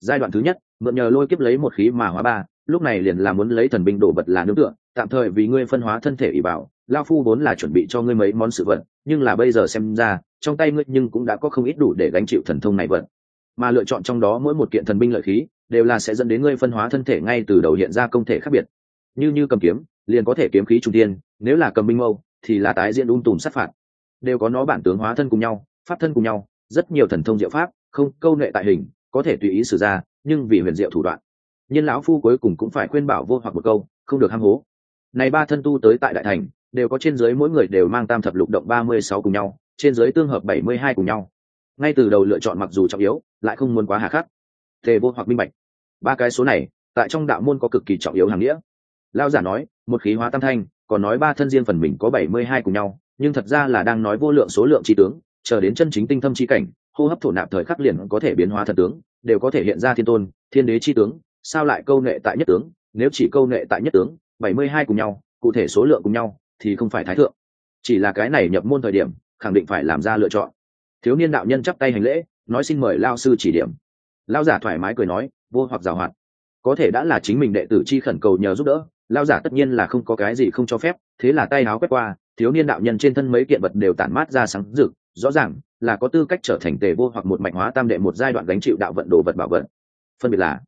Giai đoạn thứ nhất, mượn nhờ lôi kiếp lấy một khí mà hóa ba lúc này liền là muốn lấy thần binh đổ vật là nướng tựa, tạm thời vì ngươi phân hóa thân thể ỷ bảo, lao phu vốn là chuẩn bị cho ngươi mấy món sự vật, nhưng là bây giờ xem ra, trong tay ngươi nhưng cũng đã có không ít đủ để gánh chịu thần thông này vật. Mà lựa chọn trong đó mỗi một kiện thần binh lợi khí, đều là sẽ dẫn đến ngươi phân hóa thân thể ngay từ đầu hiện ra công thể khác biệt. Như như cầm kiếm, liền có thể kiếm khí trung tiên, nếu là cầm binh mâu, thì là tái diễn ung tùm sát phạt. Đều có nó bản tướng hóa thân cùng nhau, pháp thân cùng nhau, rất nhiều thần thông diệu pháp, không câu nệ tại hình, có thể tùy ý sử ra, nhưng vì huyền diệu thủ đoạn nhiên lão phu cuối cùng cũng phải khuyên bảo vô hoặc một câu, không được ham hố. Này ba thân tu tới tại đại thành, đều có trên dưới mỗi người đều mang tam thập lục động ba mươi sáu cùng nhau, trên dưới tương hợp bảy mươi hai cùng nhau. Ngay từ đầu lựa chọn mặc dù trọng yếu, lại không muốn quá hà khắc. Thề vô hoặc minh bạch. Ba cái số này, tại trong đạo môn có cực kỳ trọng yếu hàng nghĩa. Lao giả nói, một khí hóa tam thanh, còn nói ba thân riêng phần mình có bảy mươi hai cùng nhau, nhưng thật ra là đang nói vô lượng số lượng tri tướng, chờ đến chân chính tinh thâm chi cảnh, hô hấp thổ nạp thời khắc liền có thể biến hóa thần tướng, đều có thể hiện ra thiên tôn, thiên đế chi tướng sao lại câu nệ tại nhất tướng? Nếu chỉ câu nệ tại nhất tướng, bảy mươi hai cùng nhau, cụ thể số lượng cùng nhau, thì không phải thái thượng. Chỉ là cái này nhập môn thời điểm, khẳng định phải làm ra lựa chọn. Thiếu niên đạo nhân chắp tay hành lễ, nói xin mời lao sư chỉ điểm. Lao giả thoải mái cười nói, vô hoặc giàu hoạt. Có thể đã là chính mình đệ tử chi khẩn cầu nhờ giúp đỡ, lao giả tất nhiên là không có cái gì không cho phép, thế là tay áo quét qua, thiếu niên đạo nhân trên thân mấy kiện vật đều tản mát ra sáng rực, rõ ràng là có tư cách trở thành tề vô hoặc một mạnh hóa tam đệ một giai đoạn gánh chịu đạo vận đồ vật bảo vật. Phân biệt là